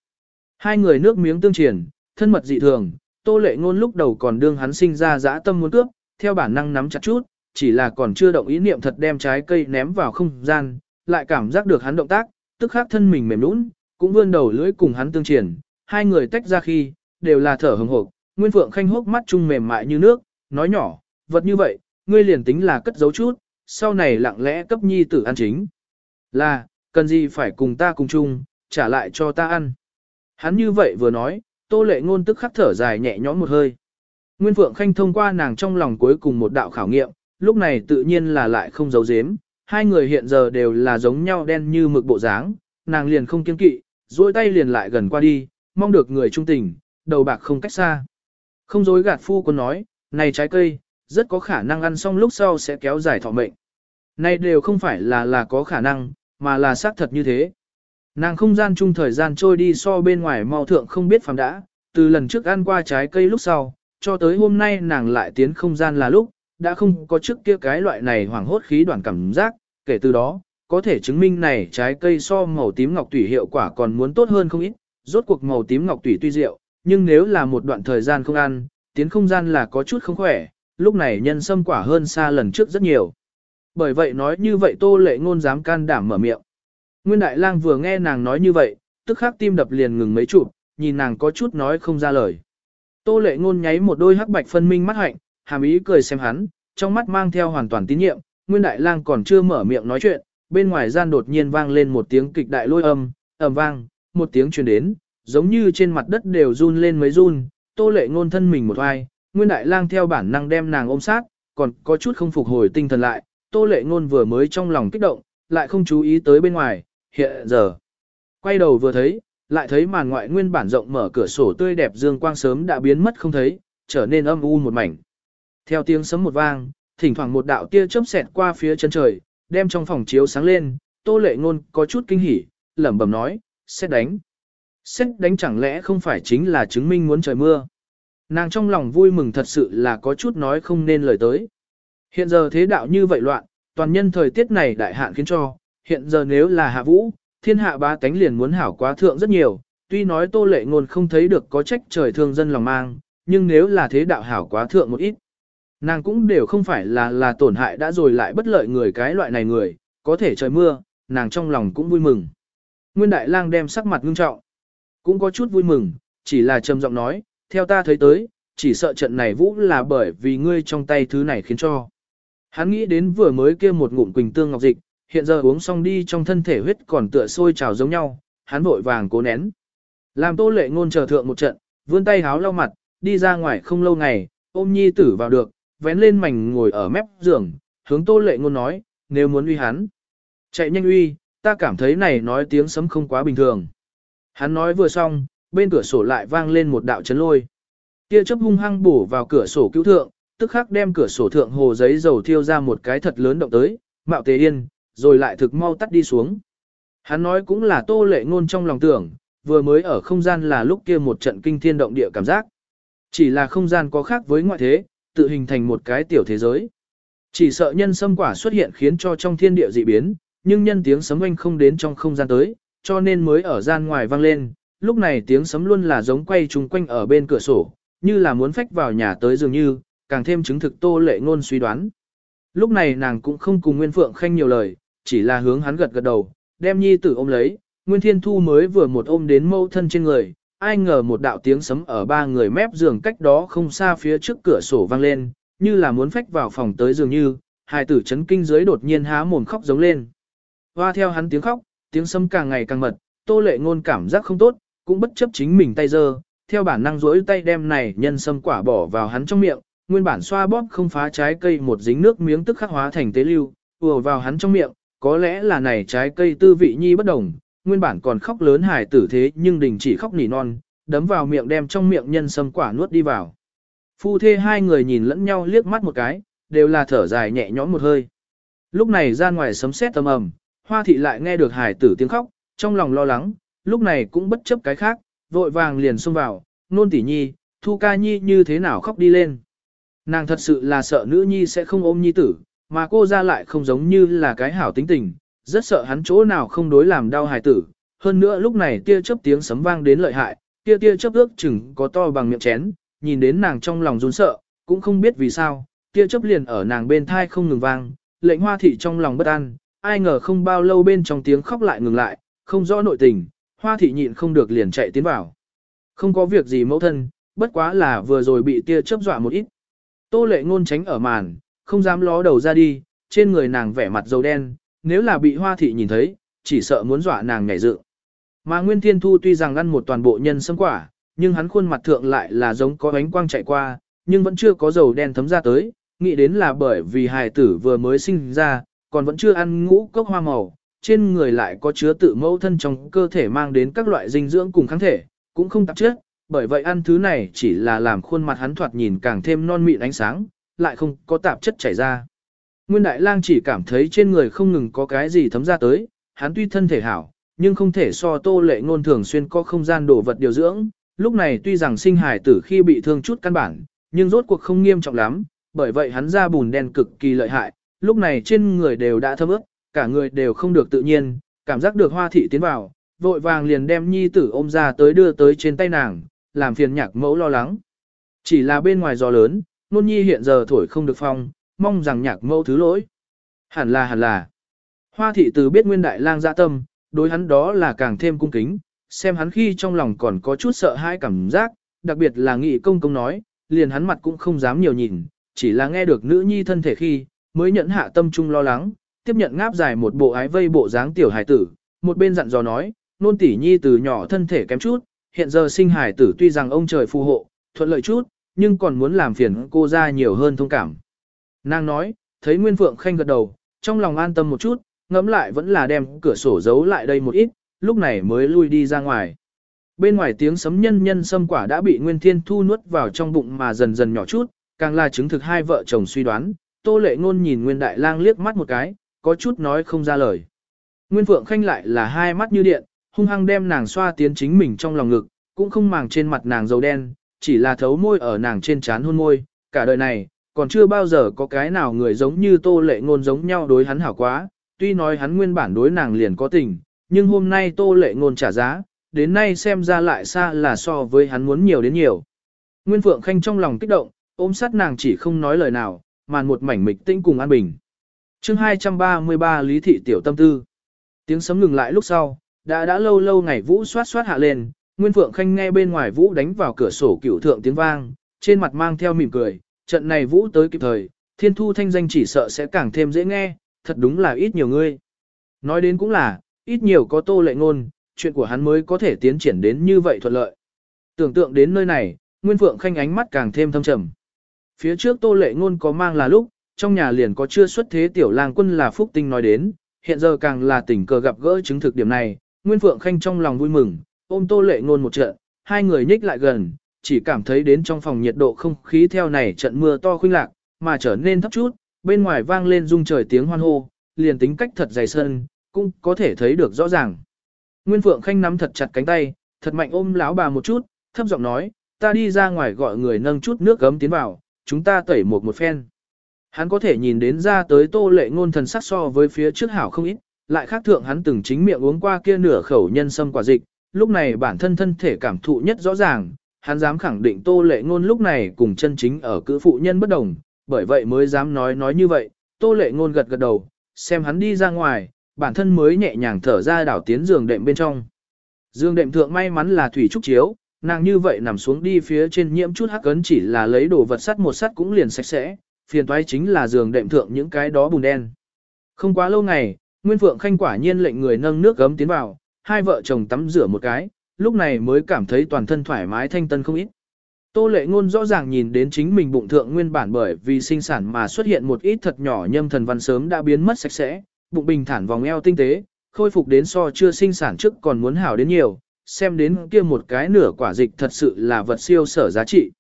Hai người nước miếng tương triển, thân mật dị thường, tô lệ ngôn lúc đầu còn đương hắn sinh ra dã tâm muốn cướp, theo bản năng nắm chặt chút, chỉ là còn chưa động ý niệm thật đem trái cây ném vào không gian, lại cảm giác được hắn động tác, tức khắc thân mình mềm nũng, cũng vươn đầu lưỡi cùng hắn tương triển, hai người tách ra khi, đều là thở hừng hộp, Nguyên Phượng Khanh hốc mắt trung mềm mại như nước, nói nhỏ, vật như vậy, ngươi liền tính là cất giấu chút, sau này lặng lẽ cấp nhi tử ăn chính. Là, cần gì phải cùng ta cùng chung, trả lại cho ta ăn. Hắn như vậy vừa nói, tô lệ ngôn tức khắc thở dài nhẹ nhõm một hơi. Nguyên Phượng Khanh thông qua nàng trong lòng cuối cùng một đạo khảo nghiệm, lúc này tự nhiên là lại không giấu giếm, hai người hiện giờ đều là giống nhau đen như mực bộ dáng, nàng liền không kiên kỵ, duỗi tay liền lại gần qua đi, mong được người trung tình, đầu bạc không cách xa. Không dối gạt phu quân nói, này trái cây, rất có khả năng ăn xong lúc sau sẽ kéo dài thọ mệnh. Này đều không phải là là có khả năng, mà là xác thật như thế. Nàng không gian chung thời gian trôi đi so bên ngoài mau thượng không biết phàm đã, từ lần trước ăn qua trái cây lúc sau, cho tới hôm nay nàng lại tiến không gian là lúc, đã không có trước kia cái loại này hoảng hốt khí đoạn cảm giác, kể từ đó, có thể chứng minh này trái cây so màu tím ngọc tủy hiệu quả còn muốn tốt hơn không ít, rốt cuộc màu tím ngọc tủy tuy rượu, nhưng nếu là một đoạn thời gian không ăn, tiến không gian là có chút không khỏe, lúc này nhân sâm quả hơn xa lần trước rất nhiều. Bởi vậy nói như vậy tô lệ ngôn dám can đảm mở miệng. Nguyên Đại Lang vừa nghe nàng nói như vậy, tức khắc tim đập liền ngừng mấy chụp, nhìn nàng có chút nói không ra lời. Tô lệ ngôn nháy một đôi hắc bạch phân minh mắt hạnh, hàm ý cười xem hắn, trong mắt mang theo hoàn toàn tín nhiệm, Nguyên Đại Lang còn chưa mở miệng nói chuyện, bên ngoài gian đột nhiên vang lên một tiếng kịch đại lôi âm, ầm vang, một tiếng truyền đến, giống như trên mặt đất đều run lên mấy run, Tô lệ ngôn thân mình một oai, Nguyên Đại Lang theo bản năng đem nàng ôm sát, còn có chút không phục hồi tinh thần lại, Tô lệ ngôn vừa mới trong lòng kích động, lại không chú ý tới bên ngoài, hiện giờ. Quay đầu vừa thấy, lại thấy màn ngoại nguyên bản rộng mở cửa sổ tươi đẹp dương quang sớm đã biến mất không thấy, trở nên âm u một mảnh. Theo tiếng sấm một vang, thỉnh thoảng một đạo tia chớp xẹt qua phía chân trời, đem trong phòng chiếu sáng lên, Tô Lệ Ngôn có chút kinh hỉ, lẩm bẩm nói, "Xét đánh." Xét đánh chẳng lẽ không phải chính là chứng minh muốn trời mưa? Nàng trong lòng vui mừng thật sự là có chút nói không nên lời tới. Hiện giờ thế đạo như vậy loạn, toàn nhân thời tiết này đại hạn khiến cho, hiện giờ nếu là hạ vũ, thiên hạ ba tánh liền muốn hảo quá thượng rất nhiều, tuy nói tô lệ ngôn không thấy được có trách trời thương dân lòng mang, nhưng nếu là thế đạo hảo quá thượng một ít, nàng cũng đều không phải là là tổn hại đã rồi lại bất lợi người cái loại này người, có thể trời mưa, nàng trong lòng cũng vui mừng. Nguyên Đại Lang đem sắc mặt ngưng trọng, cũng có chút vui mừng, chỉ là trầm giọng nói, theo ta thấy tới, chỉ sợ trận này vũ là bởi vì ngươi trong tay thứ này khiến cho. Hắn nghĩ đến vừa mới kia một ngụm quỳnh tương ngọc dịch, hiện giờ uống xong đi trong thân thể huyết còn tựa sôi trào giống nhau, hắn vội vàng cố nén. Làm tô lệ ngôn chờ thượng một trận, vươn tay háo lau mặt, đi ra ngoài không lâu ngày, ôm nhi tử vào được, vén lên mảnh ngồi ở mép giường, hướng tô lệ ngôn nói, nếu muốn uy hắn. Chạy nhanh uy, ta cảm thấy này nói tiếng sấm không quá bình thường. Hắn nói vừa xong, bên cửa sổ lại vang lên một đạo chấn lôi. Tia chớp hung hăng bổ vào cửa sổ cứu thượng, tức khắc đem cửa sổ thượng hồ giấy dầu thiêu ra một cái thật lớn động tới, mạo tế yên, rồi lại thực mau tắt đi xuống. Hắn nói cũng là tô lệ ngôn trong lòng tưởng, vừa mới ở không gian là lúc kia một trận kinh thiên động địa cảm giác. Chỉ là không gian có khác với ngoại thế, tự hình thành một cái tiểu thế giới. Chỉ sợ nhân sâm quả xuất hiện khiến cho trong thiên địa dị biến, nhưng nhân tiếng sấm oanh không đến trong không gian tới, cho nên mới ở gian ngoài vang lên. Lúc này tiếng sấm luôn là giống quay trùng quanh ở bên cửa sổ, như là muốn phách vào nhà tới dường như, càng thêm chứng thực tô lệ ngôn suy đoán. Lúc này nàng cũng không cùng Nguyên Phượng Khanh nhiều lời, chỉ là hướng hắn gật gật đầu, đem nhi tử ôm lấy, Nguyên Thiên Thu mới vừa một ôm đến mâu thân trên người, ai ngờ một đạo tiếng sấm ở ba người mép giường cách đó không xa phía trước cửa sổ vang lên, như là muốn phách vào phòng tới dường như, hai tử chấn kinh dưới đột nhiên há mồm khóc giống lên. Hoa theo hắn tiếng khóc, tiếng sấm càng ngày càng mật, tô lệ ngôn cảm giác không tốt, cũng bất chấp chính mình tay dơ, theo bản năng rỗi tay đem này nhân sâm quả bỏ vào hắn trong miệng, nguyên bản xoa bóp không phá trái cây một dính nước miếng tức khắc hóa thành tế lưu, ùa vào hắn trong miệng, có lẽ là này trái cây tư vị nhi bất đồng, nguyên bản còn khóc lớn hài tử thế nhưng đình chỉ khóc nỉ non, đấm vào miệng đem trong miệng nhân sâm quả nuốt đi vào. Phu thê hai người nhìn lẫn nhau liếc mắt một cái, đều là thở dài nhẹ nhõm một hơi. Lúc này ra ngoài sấm sét tầm ầm, hoa thị lại nghe được hài tử tiếng khóc, trong lòng lo lắng, lúc này cũng bất chấp cái khác, vội vàng liền xông vào, nôn tỷ nhi, thu ca nhi như thế nào khóc đi lên. Nàng thật sự là sợ nữ nhi sẽ không ôm nhi tử, mà cô ra lại không giống như là cái hảo tính tình, rất sợ hắn chỗ nào không đối làm đau hài tử. Hơn nữa lúc này tia chớp tiếng sấm vang đến lợi hại, tia tia chớp ước chừng có to bằng miệng chén, nhìn đến nàng trong lòng run sợ, cũng không biết vì sao, tia chớp liền ở nàng bên thai không ngừng vang, lệnh hoa thị trong lòng bất an, ai ngờ không bao lâu bên trong tiếng khóc lại ngừng lại, không rõ nội tình, hoa thị nhịn không được liền chạy tiến vào. Không có việc gì mẫu thân, bất quá là vừa rồi bị tia chớp dọa một ít. Tô lệ ngôn tránh ở màn, không dám ló đầu ra đi, trên người nàng vẻ mặt dầu đen, nếu là bị hoa thị nhìn thấy, chỉ sợ muốn dọa nàng nhảy dựng. Mà Nguyên Thiên Thu tuy rằng ăn một toàn bộ nhân sâm quả, nhưng hắn khuôn mặt thượng lại là giống có ánh quang chạy qua, nhưng vẫn chưa có dầu đen thấm ra tới, nghĩ đến là bởi vì hài tử vừa mới sinh ra, còn vẫn chưa ăn ngũ cốc hoa màu, trên người lại có chứa tự mẫu thân trong cơ thể mang đến các loại dinh dưỡng cùng kháng thể, cũng không tạp chất, bởi vậy ăn thứ này chỉ là làm khuôn mặt hắn thoạt nhìn càng thêm non mịn ánh sáng, lại không có tạp chất chảy ra. Nguyên Đại Lang chỉ cảm thấy trên người không ngừng có cái gì thấm ra tới, hắn tuy thân thể hảo, nhưng không thể so tô lệ ngôn thường xuyên có không gian đổ vật điều dưỡng, lúc này tuy rằng sinh hải tử khi bị thương chút căn bản, nhưng rốt cuộc không nghiêm trọng lắm, bởi vậy hắn ra bùn đen cực kỳ lợi hại, lúc này trên người đều đã thấm ướt, cả người đều không được tự nhiên, cảm giác được hoa thị tiến vào, vội vàng liền đem nhi tử ôm ra tới đưa tới trên tay nàng, làm phiền nhạc mẫu lo lắng. Chỉ là bên ngoài gió lớn, nôn nhi hiện giờ thổi không được phong, mong rằng nhạc mẫu thứ lỗi. Hẳn là hẳn là. Hoa thị từ biết nguyên đại lang dạ tâm, đối hắn đó là càng thêm cung kính, xem hắn khi trong lòng còn có chút sợ hãi cảm giác, đặc biệt là nghị công công nói, liền hắn mặt cũng không dám nhiều nhìn, chỉ là nghe được nữ nhi thân thể khi, mới nhận hạ tâm trung lo lắng, tiếp nhận ngáp dài một bộ ái vây bộ dáng tiểu hài tử, một bên dặn dò nói, nôn tỷ nhi từ nhỏ thân thể kém chút, hiện giờ sinh hải tử tuy rằng ông trời phù hộ, thuận lợi chút, nhưng còn muốn làm phiền cô ra nhiều hơn thông cảm. Nàng nói, thấy Nguyên Phượng Khanh gật đầu, trong lòng an tâm một chút, ngẫm lại vẫn là đem cửa sổ giấu lại đây một ít, lúc này mới lui đi ra ngoài. Bên ngoài tiếng sấm nhân nhân sâm quả đã bị Nguyên Thiên Thu nuốt vào trong bụng mà dần dần nhỏ chút, càng là chứng thực hai vợ chồng suy đoán, Tô Lệ Ngôn nhìn Nguyên Đại Lang liếc mắt một cái, có chút nói không ra lời. Nguyên Phượng Khanh lại là hai mắt như điện, hung hăng đem nàng xoa tiến chính mình trong lòng ngực, cũng không màng trên mặt nàng dầu đen, chỉ là thấu môi ở nàng trên trán hôn môi, cả đời này, còn chưa bao giờ có cái nào người giống như Tô Lệ Ngôn giống nhau đối hắn hảo quá, tuy nói hắn nguyên bản đối nàng liền có tình, nhưng hôm nay Tô Lệ Ngôn trả giá, đến nay xem ra lại xa là so với hắn muốn nhiều đến nhiều. Nguyên Phượng Khanh trong lòng kích động, ôm sát nàng chỉ không nói lời nào, màn một mảnh mịch tĩnh cùng an bình. Chương 233 Lý thị tiểu tâm tư. Tiếng sấm ngừng lại lúc sau, đã đã lâu lâu ngày vũ xoát xoát hạ lên, Nguyên Phượng Khanh nghe bên ngoài vũ đánh vào cửa sổ cửu thượng tiếng vang, trên mặt mang theo mỉm cười, trận này vũ tới kịp thời, thiên thu thanh danh chỉ sợ sẽ càng thêm dễ nghe, thật đúng là ít nhiều ngươi. Nói đến cũng là, ít nhiều có tô lệ ngôn, chuyện của hắn mới có thể tiến triển đến như vậy thuận lợi. Tưởng tượng đến nơi này, Nguyên Phượng Khanh ánh mắt càng thêm thâm trầm. Phía trước tô lệ ngôn có mang là lúc, trong nhà liền có chưa xuất thế tiểu lang quân là phúc tinh nói đến, hiện giờ càng là tình cờ gặp gỡ chứng thực điểm này, Nguyên Phượng Khanh trong lòng vui mừng, ôm tô lệ ngôn một trận, hai người nhích lại gần, chỉ cảm thấy đến trong phòng nhiệt độ không khí theo này trận mưa to khuynh lạc, mà trở nên thấp chút, bên ngoài vang lên rung trời tiếng hoan hô, liền tính cách thật dày sơn, cũng có thể thấy được rõ ràng. Nguyên Phượng Khanh nắm thật chặt cánh tay, thật mạnh ôm lão bà một chút, thấp giọng nói, ta đi ra ngoài gọi người nâng chút nước gấm tiến vào, chúng ta tẩy một một phen. Hắn có thể nhìn đến ra tới tô lệ ngôn thần sắc so với phía trước hảo không ít, lại khác thượng hắn từng chính miệng uống qua kia nửa khẩu nhân sâm quả dịch, lúc này bản thân thân thể cảm thụ nhất rõ ràng, hắn dám khẳng định tô lệ ngôn lúc này cùng chân chính ở cữ phụ nhân bất đồng, bởi vậy mới dám nói nói như vậy, tô lệ ngôn gật gật đầu, xem hắn đi ra ngoài, bản thân mới nhẹ nhàng thở ra đảo tiến giường đệm bên trong. Dương đệm thượng may mắn là thủy trúc chiếu, nàng như vậy nằm xuống đi phía trên nhiễm chút hắc ấn chỉ là lấy đồ vật sắt một sắt cũng liền sạch sẽ, phiền toái chính là giường đệm thượng những cái đó bùn đen. Không quá lâu ngày, Nguyên Phượng Khanh quả nhiên lệnh người nâng nước gấm tiến vào, hai vợ chồng tắm rửa một cái, lúc này mới cảm thấy toàn thân thoải mái thanh tân không ít. Tô lệ ngôn rõ ràng nhìn đến chính mình bụng thượng nguyên bản bởi vì sinh sản mà xuất hiện một ít thật nhỏ nhâm thần văn sớm đã biến mất sạch sẽ, bụng bình thản vòng eo tinh tế, khôi phục đến so chưa sinh sản trước còn muốn hảo đến nhiều, xem đến kia một cái nửa quả dịch thật sự là vật siêu sở giá trị.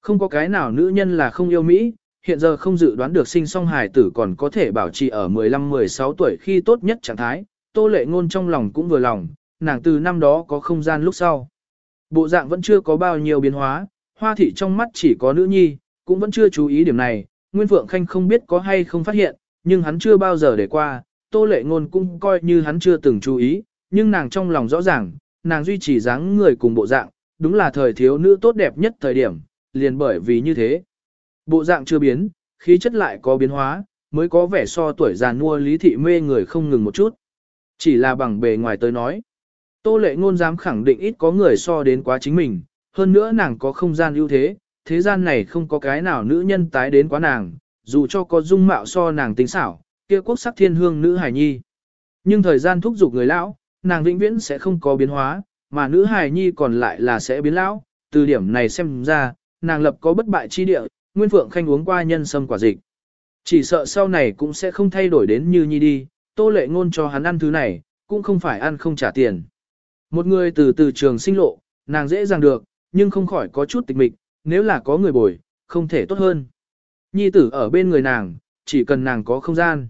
Không có cái nào nữ nhân là không yêu Mỹ, hiện giờ không dự đoán được sinh song hài tử còn có thể bảo trì ở 15-16 tuổi khi tốt nhất trạng thái, tô lệ ngôn trong lòng cũng vừa lòng, nàng từ năm đó có không gian lúc sau. Bộ dạng vẫn chưa có bao nhiêu biến hóa, hoa thị trong mắt chỉ có nữ nhi, cũng vẫn chưa chú ý điểm này, Nguyên Phượng Khanh không biết có hay không phát hiện, nhưng hắn chưa bao giờ để qua, tô lệ ngôn cũng coi như hắn chưa từng chú ý, nhưng nàng trong lòng rõ ràng, nàng duy trì dáng người cùng bộ dạng, đúng là thời thiếu nữ tốt đẹp nhất thời điểm, liền bởi vì như thế. Bộ dạng chưa biến, khí chất lại có biến hóa, mới có vẻ so tuổi già nua lý thị mê người không ngừng một chút. Chỉ là bằng bề ngoài tới nói. Tô lệ ngôn dám khẳng định ít có người so đến quá chính mình, hơn nữa nàng có không gian ưu thế, thế gian này không có cái nào nữ nhân tái đến quá nàng, dù cho có dung mạo so nàng tính xảo, kia quốc sắc thiên hương nữ hải nhi. Nhưng thời gian thúc giục người lão, nàng vĩnh viễn sẽ không có biến hóa, mà nữ hải nhi còn lại là sẽ biến lão, từ điểm này xem ra, nàng lập có bất bại chi địa, Nguyên Phượng Khanh uống qua nhân sâm quả dịch. Chỉ sợ sau này cũng sẽ không thay đổi đến như nhi đi, tô lệ ngôn cho hắn ăn thứ này, cũng không phải ăn không trả tiền. Một người từ từ trường sinh lộ, nàng dễ dàng được, nhưng không khỏi có chút tịch mịch, nếu là có người bồi, không thể tốt hơn. Nhi tử ở bên người nàng, chỉ cần nàng có không gian.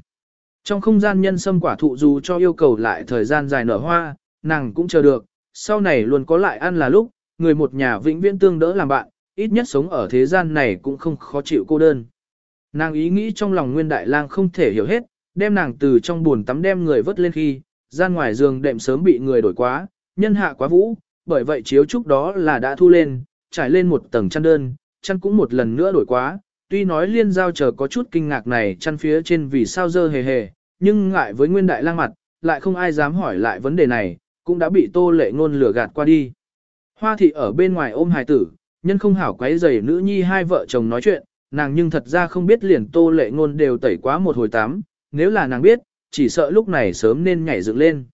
Trong không gian nhân sâm quả thụ dù cho yêu cầu lại thời gian dài nở hoa, nàng cũng chờ được, sau này luôn có lại ăn là lúc, người một nhà vĩnh viễn tương đỡ làm bạn, ít nhất sống ở thế gian này cũng không khó chịu cô đơn. Nàng ý nghĩ trong lòng Nguyên Đại Lang không thể hiểu hết, đem nàng từ trong buồn tắm đem người vớt lên khi, gian ngoài giường đệm sớm bị người đổi quá, nhân hạ quá vũ, bởi vậy chiếu trúc đó là đã thu lên, trải lên một tầng chăn đơn, chăn cũng một lần nữa đổi quá, tuy nói liên giao chờ có chút kinh ngạc này chăn phía trên vì sao dơ hề hề, nhưng ngại với Nguyên Đại Lang mặt, lại không ai dám hỏi lại vấn đề này, cũng đã bị tô lệ ngôn lừa gạt qua đi. Hoa thị ở bên ngoài ôm hài tử, nhân không hảo quấy giày nữ nhi hai vợ chồng nói chuyện, nàng nhưng thật ra không biết liền tô lệ ngôn đều tẩy quá một hồi tám, nếu là nàng biết, chỉ sợ lúc này sớm nên nhảy dựng lên.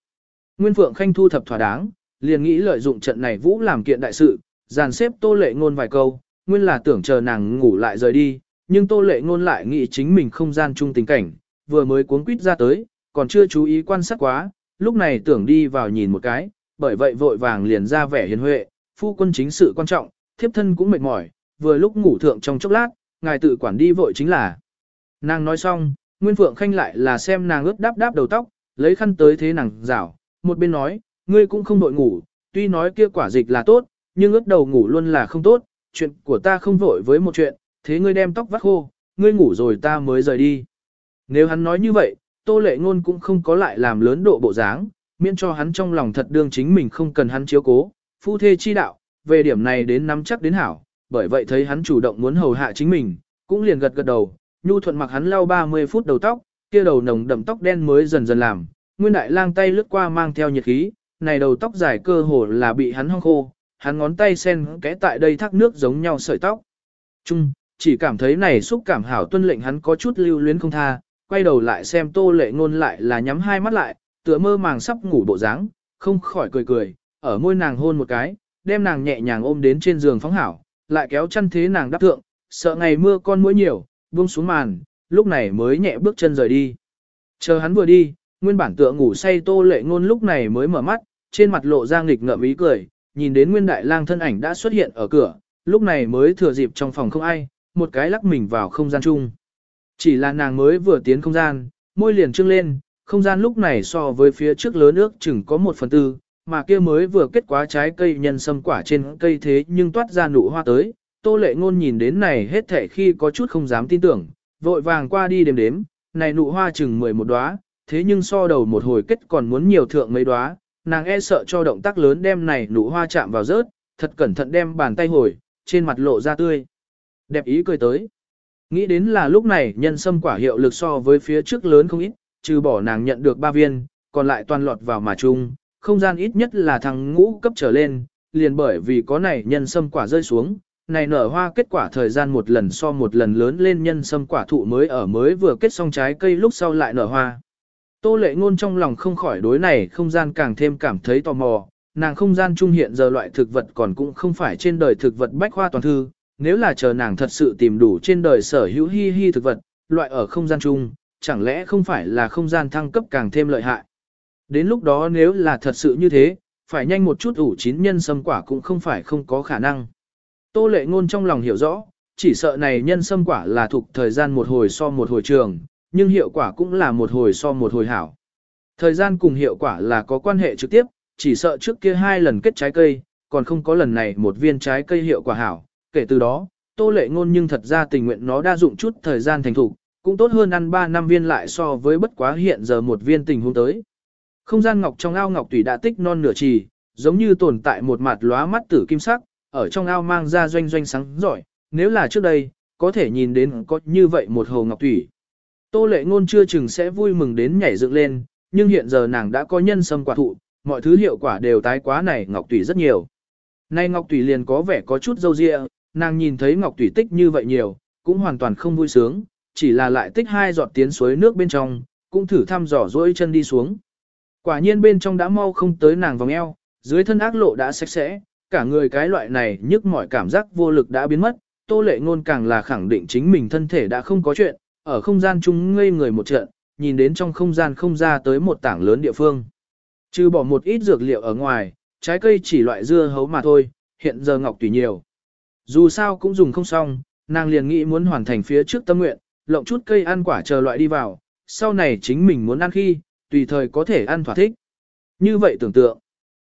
Nguyên Phượng Khanh thu thập thỏa đáng, liền nghĩ lợi dụng trận này vũ làm kiện đại sự, dàn xếp tô lệ ngôn vài câu, nguyên là tưởng chờ nàng ngủ lại rời đi, nhưng tô lệ ngôn lại nghĩ chính mình không gian chung tình cảnh, vừa mới cuốn quýt ra tới, còn chưa chú ý quan sát quá, lúc này tưởng đi vào nhìn một cái, bởi vậy vội vàng liền ra vẻ hiền huệ, phu quân chính sự quan trọng, thiếp thân cũng mệt mỏi, vừa lúc ngủ thượng trong chốc lát, ngài tự quản đi vội chính là. Nàng nói xong, Nguyên Phượng Khanh lại là xem nàng ướt đáp đáp đầu tóc, lấy khăn tới thế nàng rảo, một bên nói, ngươi cũng không đội ngủ, tuy nói kia quả dịch là tốt, nhưng ướt đầu ngủ luôn là không tốt, chuyện của ta không vội với một chuyện, thế ngươi đem tóc vắt khô, ngươi ngủ rồi ta mới rời đi. Nếu hắn nói như vậy, Tô Lệ Ngôn cũng không có lại làm lớn độ bộ dáng, miễn cho hắn trong lòng thật đương chính mình không cần hắn chiếu cố, phu thê chi đạo, về điểm này đến nắm chắc đến hảo, bởi vậy thấy hắn chủ động muốn hầu hạ chính mình, cũng liền gật gật đầu, nhu thuận mặc hắn lau 30 phút đầu tóc, kia đầu nồng đậm tóc đen mới dần dần làm, Nguyên Đại Lang tay lướt qua mang theo nhiệt khí, này đầu tóc dài cơ hồ là bị hắn hong khô, hắn ngón tay sen kẽ tại đây thác nước giống nhau sợi tóc. Chung, chỉ cảm thấy này xúc cảm hảo tuân lệnh hắn có chút lưu luyến không tha, quay đầu lại xem tô lệ ngôn lại là nhắm hai mắt lại, tựa mơ màng sắp ngủ bộ dáng, không khỏi cười cười, ở môi nàng hôn một cái, đem nàng nhẹ nhàng ôm đến trên giường phóng hảo, lại kéo chân thế nàng đắp thượng, sợ ngày mưa con muỗi nhiều, buông xuống màn, lúc này mới nhẹ bước chân rời đi. Chờ hắn vừa đi, nguyên bản tựa ngủ say tô lệ ngôn lúc này mới mở mắt, trên mặt lộ ra nghịch ngợm ý cười, nhìn đến nguyên đại lang thân ảnh đã xuất hiện ở cửa, lúc này mới thừa dịp trong phòng không ai, một cái lắc mình vào không gian chung. Chỉ là nàng mới vừa tiến không gian, môi liền trương lên, không gian lúc này so với phía trước lớn ước chừng có một phần tư, mà kia mới vừa kết quá trái cây nhân sâm quả trên cây thế nhưng toát ra nụ hoa tới. Tô lệ ngôn nhìn đến này hết thể khi có chút không dám tin tưởng, vội vàng qua đi đếm đếm, này nụ hoa chừng 11 đóa, thế nhưng so đầu một hồi kết còn muốn nhiều thượng mấy đóa, nàng e sợ cho động tác lớn đem này nụ hoa chạm vào rớt, thật cẩn thận đem bàn tay hồi, trên mặt lộ ra tươi. Đẹp ý cười tới. Nghĩ đến là lúc này nhân sâm quả hiệu lực so với phía trước lớn không ít, trừ bỏ nàng nhận được ba viên, còn lại toàn lọt vào mà chung, không gian ít nhất là thằng ngũ cấp trở lên, liền bởi vì có này nhân sâm quả rơi xuống, này nở hoa kết quả thời gian một lần so một lần lớn lên nhân sâm quả thụ mới ở mới vừa kết xong trái cây lúc sau lại nở hoa. Tô lệ ngôn trong lòng không khỏi đối này không gian càng thêm cảm thấy tò mò, nàng không gian trung hiện giờ loại thực vật còn cũng không phải trên đời thực vật bách khoa toàn thư, nếu là chờ nàng thật sự tìm đủ trên đời sở hữu hi hi thực vật, loại ở không gian chung, chẳng lẽ không phải là không gian thăng cấp càng thêm lợi hại. Đến lúc đó nếu là thật sự như thế, phải nhanh một chút ủ chín nhân sâm quả cũng không phải không có khả năng. Tô lệ ngôn trong lòng hiểu rõ, chỉ sợ này nhân sâm quả là thuộc thời gian một hồi so một hồi trường, nhưng hiệu quả cũng là một hồi so một hồi hảo. Thời gian cùng hiệu quả là có quan hệ trực tiếp, chỉ sợ trước kia hai lần kết trái cây, còn không có lần này một viên trái cây hiệu quả hảo. Kể từ đó, tô lệ ngôn nhưng thật ra tình nguyện nó đa dụng chút thời gian thành thủ, cũng tốt hơn ăn 3 năm viên lại so với bất quá hiện giờ một viên tình huống tới. Không gian ngọc trong ao ngọc tùy đã tích non nửa trì, giống như tồn tại một mặt lóa mắt tử kim sắc, ở trong ao mang ra doanh doanh sáng giỏi, nếu là trước đây, có thể nhìn đến có như vậy một hồ ngọc thủy. Tô lệ ngôn chưa chừng sẽ vui mừng đến nhảy dựng lên, nhưng hiện giờ nàng đã có nhân sâm quả thụ, mọi thứ hiệu quả đều tái quá này ngọc thủy rất nhiều. Nay ngọc thủy liền có vẻ có chút dâu dịa, nàng nhìn thấy ngọc thủy tích như vậy nhiều, cũng hoàn toàn không vui sướng, chỉ là lại tích hai giọt tiến suối nước bên trong, cũng thử thăm dò dỗi chân đi xuống. Quả nhiên bên trong đã mau không tới nàng vòng eo, dưới thân ác lộ đã sạch sẽ, cả người cái loại này nhức mỏi cảm giác vô lực đã biến mất, tô lệ ngôn càng là khẳng định chính mình thân thể đã không có chuyện, ở không gian chung ngây người một trận, nhìn đến trong không gian không ra tới một tảng lớn địa phương. Trừ bỏ một ít dược liệu ở ngoài, trái cây chỉ loại dưa hấu mà thôi, hiện giờ ngọc tùy nhiều. Dù sao cũng dùng không xong, nàng liền nghĩ muốn hoàn thành phía trước tâm nguyện, lộng chút cây ăn quả chờ loại đi vào, sau này chính mình muốn ăn khi, tùy thời có thể ăn thỏa thích. Như vậy tưởng tượng,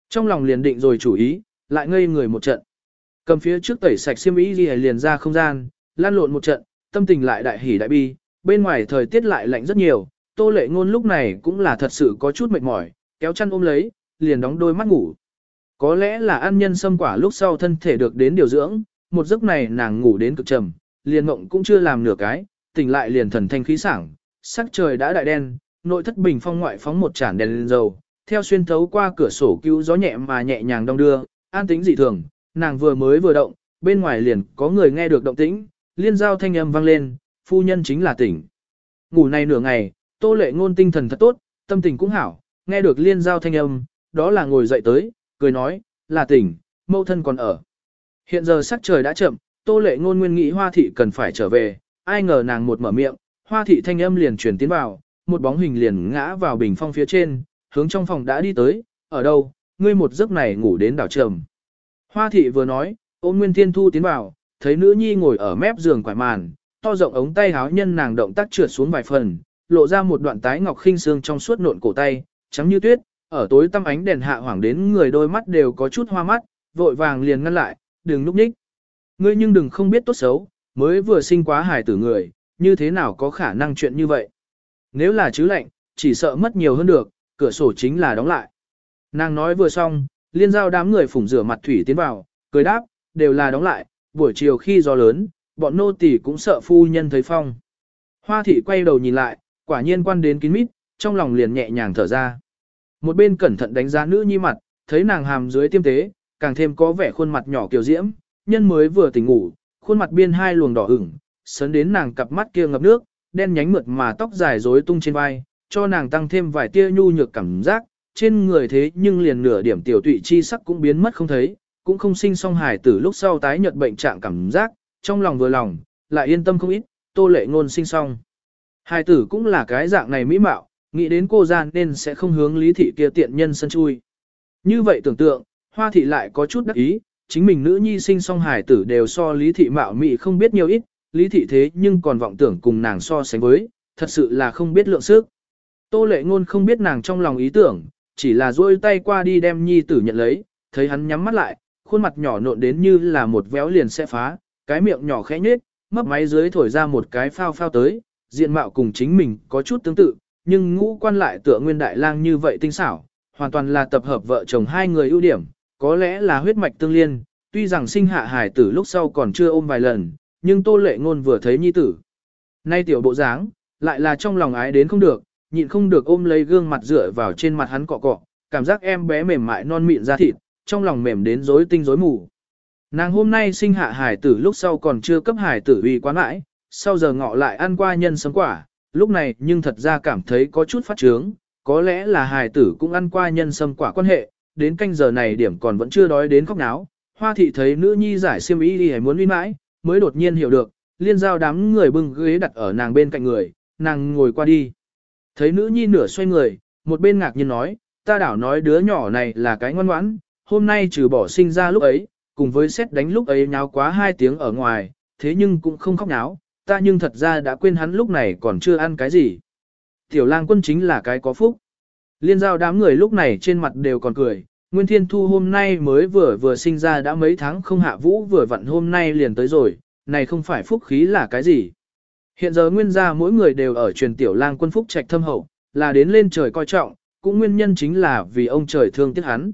trong lòng liền định rồi chủ ý, lại ngây người một trận. Cầm phía trước tẩy sạch xiêm y liền ra không gian, lan lộn một trận, tâm tình lại đại hỉ đại bi, bên ngoài thời tiết lại lạnh rất nhiều, tô lệ ngôn lúc này cũng là thật sự có chút mệt mỏi, kéo chăn ôm lấy, liền đóng đôi mắt ngủ. Có lẽ là ăn nhân sâm quả lúc sau thân thể được đến điều dưỡng, một giấc này nàng ngủ đến cực trầm, liền mộng cũng chưa làm nửa cái, tỉnh lại liền thần thanh khí sảng, sắc trời đã đại đen, nội thất bình phong ngoại phóng một chản đèn lên dầu, theo xuyên thấu qua cửa sổ cứu gió nhẹ mà nhẹ nhàng đong đưa, an tĩnh dị thường, nàng vừa mới vừa động, bên ngoài liền có người nghe được động tĩnh, liên giao thanh âm vang lên, phu nhân chính là tỉnh. Ngủ này nửa ngày, tô lệ ngôn tinh thần thật tốt, tâm tình cũng hảo, nghe được liên giao thanh âm, đó là ngồi dậy tới, cười nói, là tỉnh, mâu thân còn ở. Hiện giờ sắc trời đã chậm, tô lệ ngôn nguyên nghĩ hoa thị cần phải trở về, ai ngờ nàng một mở miệng, hoa thị thanh âm liền truyền tiến vào, một bóng hình liền ngã vào bình phong phía trên, hướng trong phòng đã đi tới, ở đâu, ngươi một giấc này ngủ đến đảo trầm. Hoa thị vừa nói, ôm Nguyên Thiên Thu tiến vào, thấy nữ nhi ngồi ở mép giường quải màn, to rộng ống tay háo nhân nàng động tác trượt xuống vài phần, lộ ra một đoạn tái ngọc khinh xương trong suốt nộn cổ tay, trắng như tuyết, ở tối tăm ánh đèn hạ hoảng đến người đôi mắt đều có chút hoa mắt, vội vàng liền ngăn lại, đừng lúc nhích. Ngươi nhưng đừng không biết tốt xấu, mới vừa sinh quá hài tử người, như thế nào có khả năng chuyện như vậy. Nếu là chứ lạnh, chỉ sợ mất nhiều hơn được, cửa sổ chính là đóng lại. Nàng nói vừa xong, liên giao đám người phủng rửa mặt thủy tiến vào, cười đáp, đều là đóng lại, buổi chiều khi gió lớn, bọn nô tỳ cũng sợ phu nhân thấy phong. Hoa thị quay đầu nhìn lại, quả nhiên quan đến kín mít, trong lòng liền nhẹ nhàng thở ra. Một bên cẩn thận đánh giá nữ nhi mặt, thấy nàng hàm dưới tiêm tế, càng thêm có vẻ khuôn mặt nhỏ kiều diễm, nhân mới vừa tỉnh ngủ, khuôn mặt biên hai luồng đỏ ửng, sấn đến nàng cặp mắt kia ngập nước, đen nhánh mượt mà tóc dài rối tung trên vai, cho nàng tăng thêm vài tia nhu nhược cảm giác, trên người thế nhưng liền nửa điểm tiểu tụy chi sắc cũng biến mất không thấy, cũng không sinh song hài tử lúc sau tái nhợt bệnh trạng cảm giác, trong lòng vừa lòng, lại yên tâm không ít, tô lệ ngôn sinh song. Hài tử cũng là cái dạng này mỹ mạo, nghĩ đến cô gian nên sẽ không hướng lý thị kia tiện nhân sân chui. Như vậy tưởng tượng, hoa thị lại có chút đắc ý, chính mình nữ nhi sinh song hài tử đều so lý thị mạo mị không biết nhiều ít, lý thị thế nhưng còn vọng tưởng cùng nàng so sánh với, thật sự là không biết lượng sức. Tô lệ ngôn không biết nàng trong lòng ý tưởng, chỉ là duỗi tay qua đi đem nhi tử nhận lấy, thấy hắn nhắm mắt lại, khuôn mặt nhỏ nộn đến như là một véo liền sẽ phá, cái miệng nhỏ khẽ nhếch, mấp máy dưới thổi ra một cái phao phao tới, diện mạo cùng chính mình có chút tương tự, nhưng ngũ quan lại tựa nguyên đại lang như vậy tinh xảo, hoàn toàn là tập hợp vợ chồng hai người ưu điểm, có lẽ là huyết mạch tương liên, tuy rằng sinh hạ hài tử lúc sau còn chưa ôm vài lần, nhưng tô lệ ngôn vừa thấy nhi tử. Nay tiểu bộ dáng, lại là trong lòng ái đến không được, nhịn không được ôm lấy gương mặt dựa vào trên mặt hắn cọ cọ, cảm giác em bé mềm mại non mịn ra thịt, trong lòng mềm đến rối tinh rối mù. Nàng hôm nay sinh hạ hải tử lúc sau còn chưa cấp hải tử uy quá mãi, sau giờ ngọ lại ăn qua nhân sấm quả, lúc này nhưng thật ra cảm thấy có chút phát trướng, có lẽ là hải tử cũng ăn qua nhân sâm quả quan hệ, đến canh giờ này điểm còn vẫn chưa đói đến khóc náo. Hoa thị thấy nữ nhi giải xiêm y đi hay muốn uy mãi, mới đột nhiên hiểu được, liên giao đám người bưng ghế đặt ở nàng bên cạnh người, nàng ngồi qua đi. Thấy nữ nhi nửa xoay người, một bên ngạc nhiên nói, ta đảo nói đứa nhỏ này là cái ngoan ngoãn, hôm nay trừ bỏ sinh ra lúc ấy, cùng với xét đánh lúc ấy nháo quá hai tiếng ở ngoài, thế nhưng cũng không khóc nháo, ta nhưng thật ra đã quên hắn lúc này còn chưa ăn cái gì. Tiểu lang quân chính là cái có phúc. Liên giao đám người lúc này trên mặt đều còn cười, Nguyên Thiên Thu hôm nay mới vừa vừa sinh ra đã mấy tháng không hạ vũ vừa vặn hôm nay liền tới rồi, này không phải phúc khí là cái gì. Hiện giờ nguyên gia mỗi người đều ở truyền tiểu lang quân phúc trạch thâm hậu, là đến lên trời coi trọng, cũng nguyên nhân chính là vì ông trời thương tiếc hắn.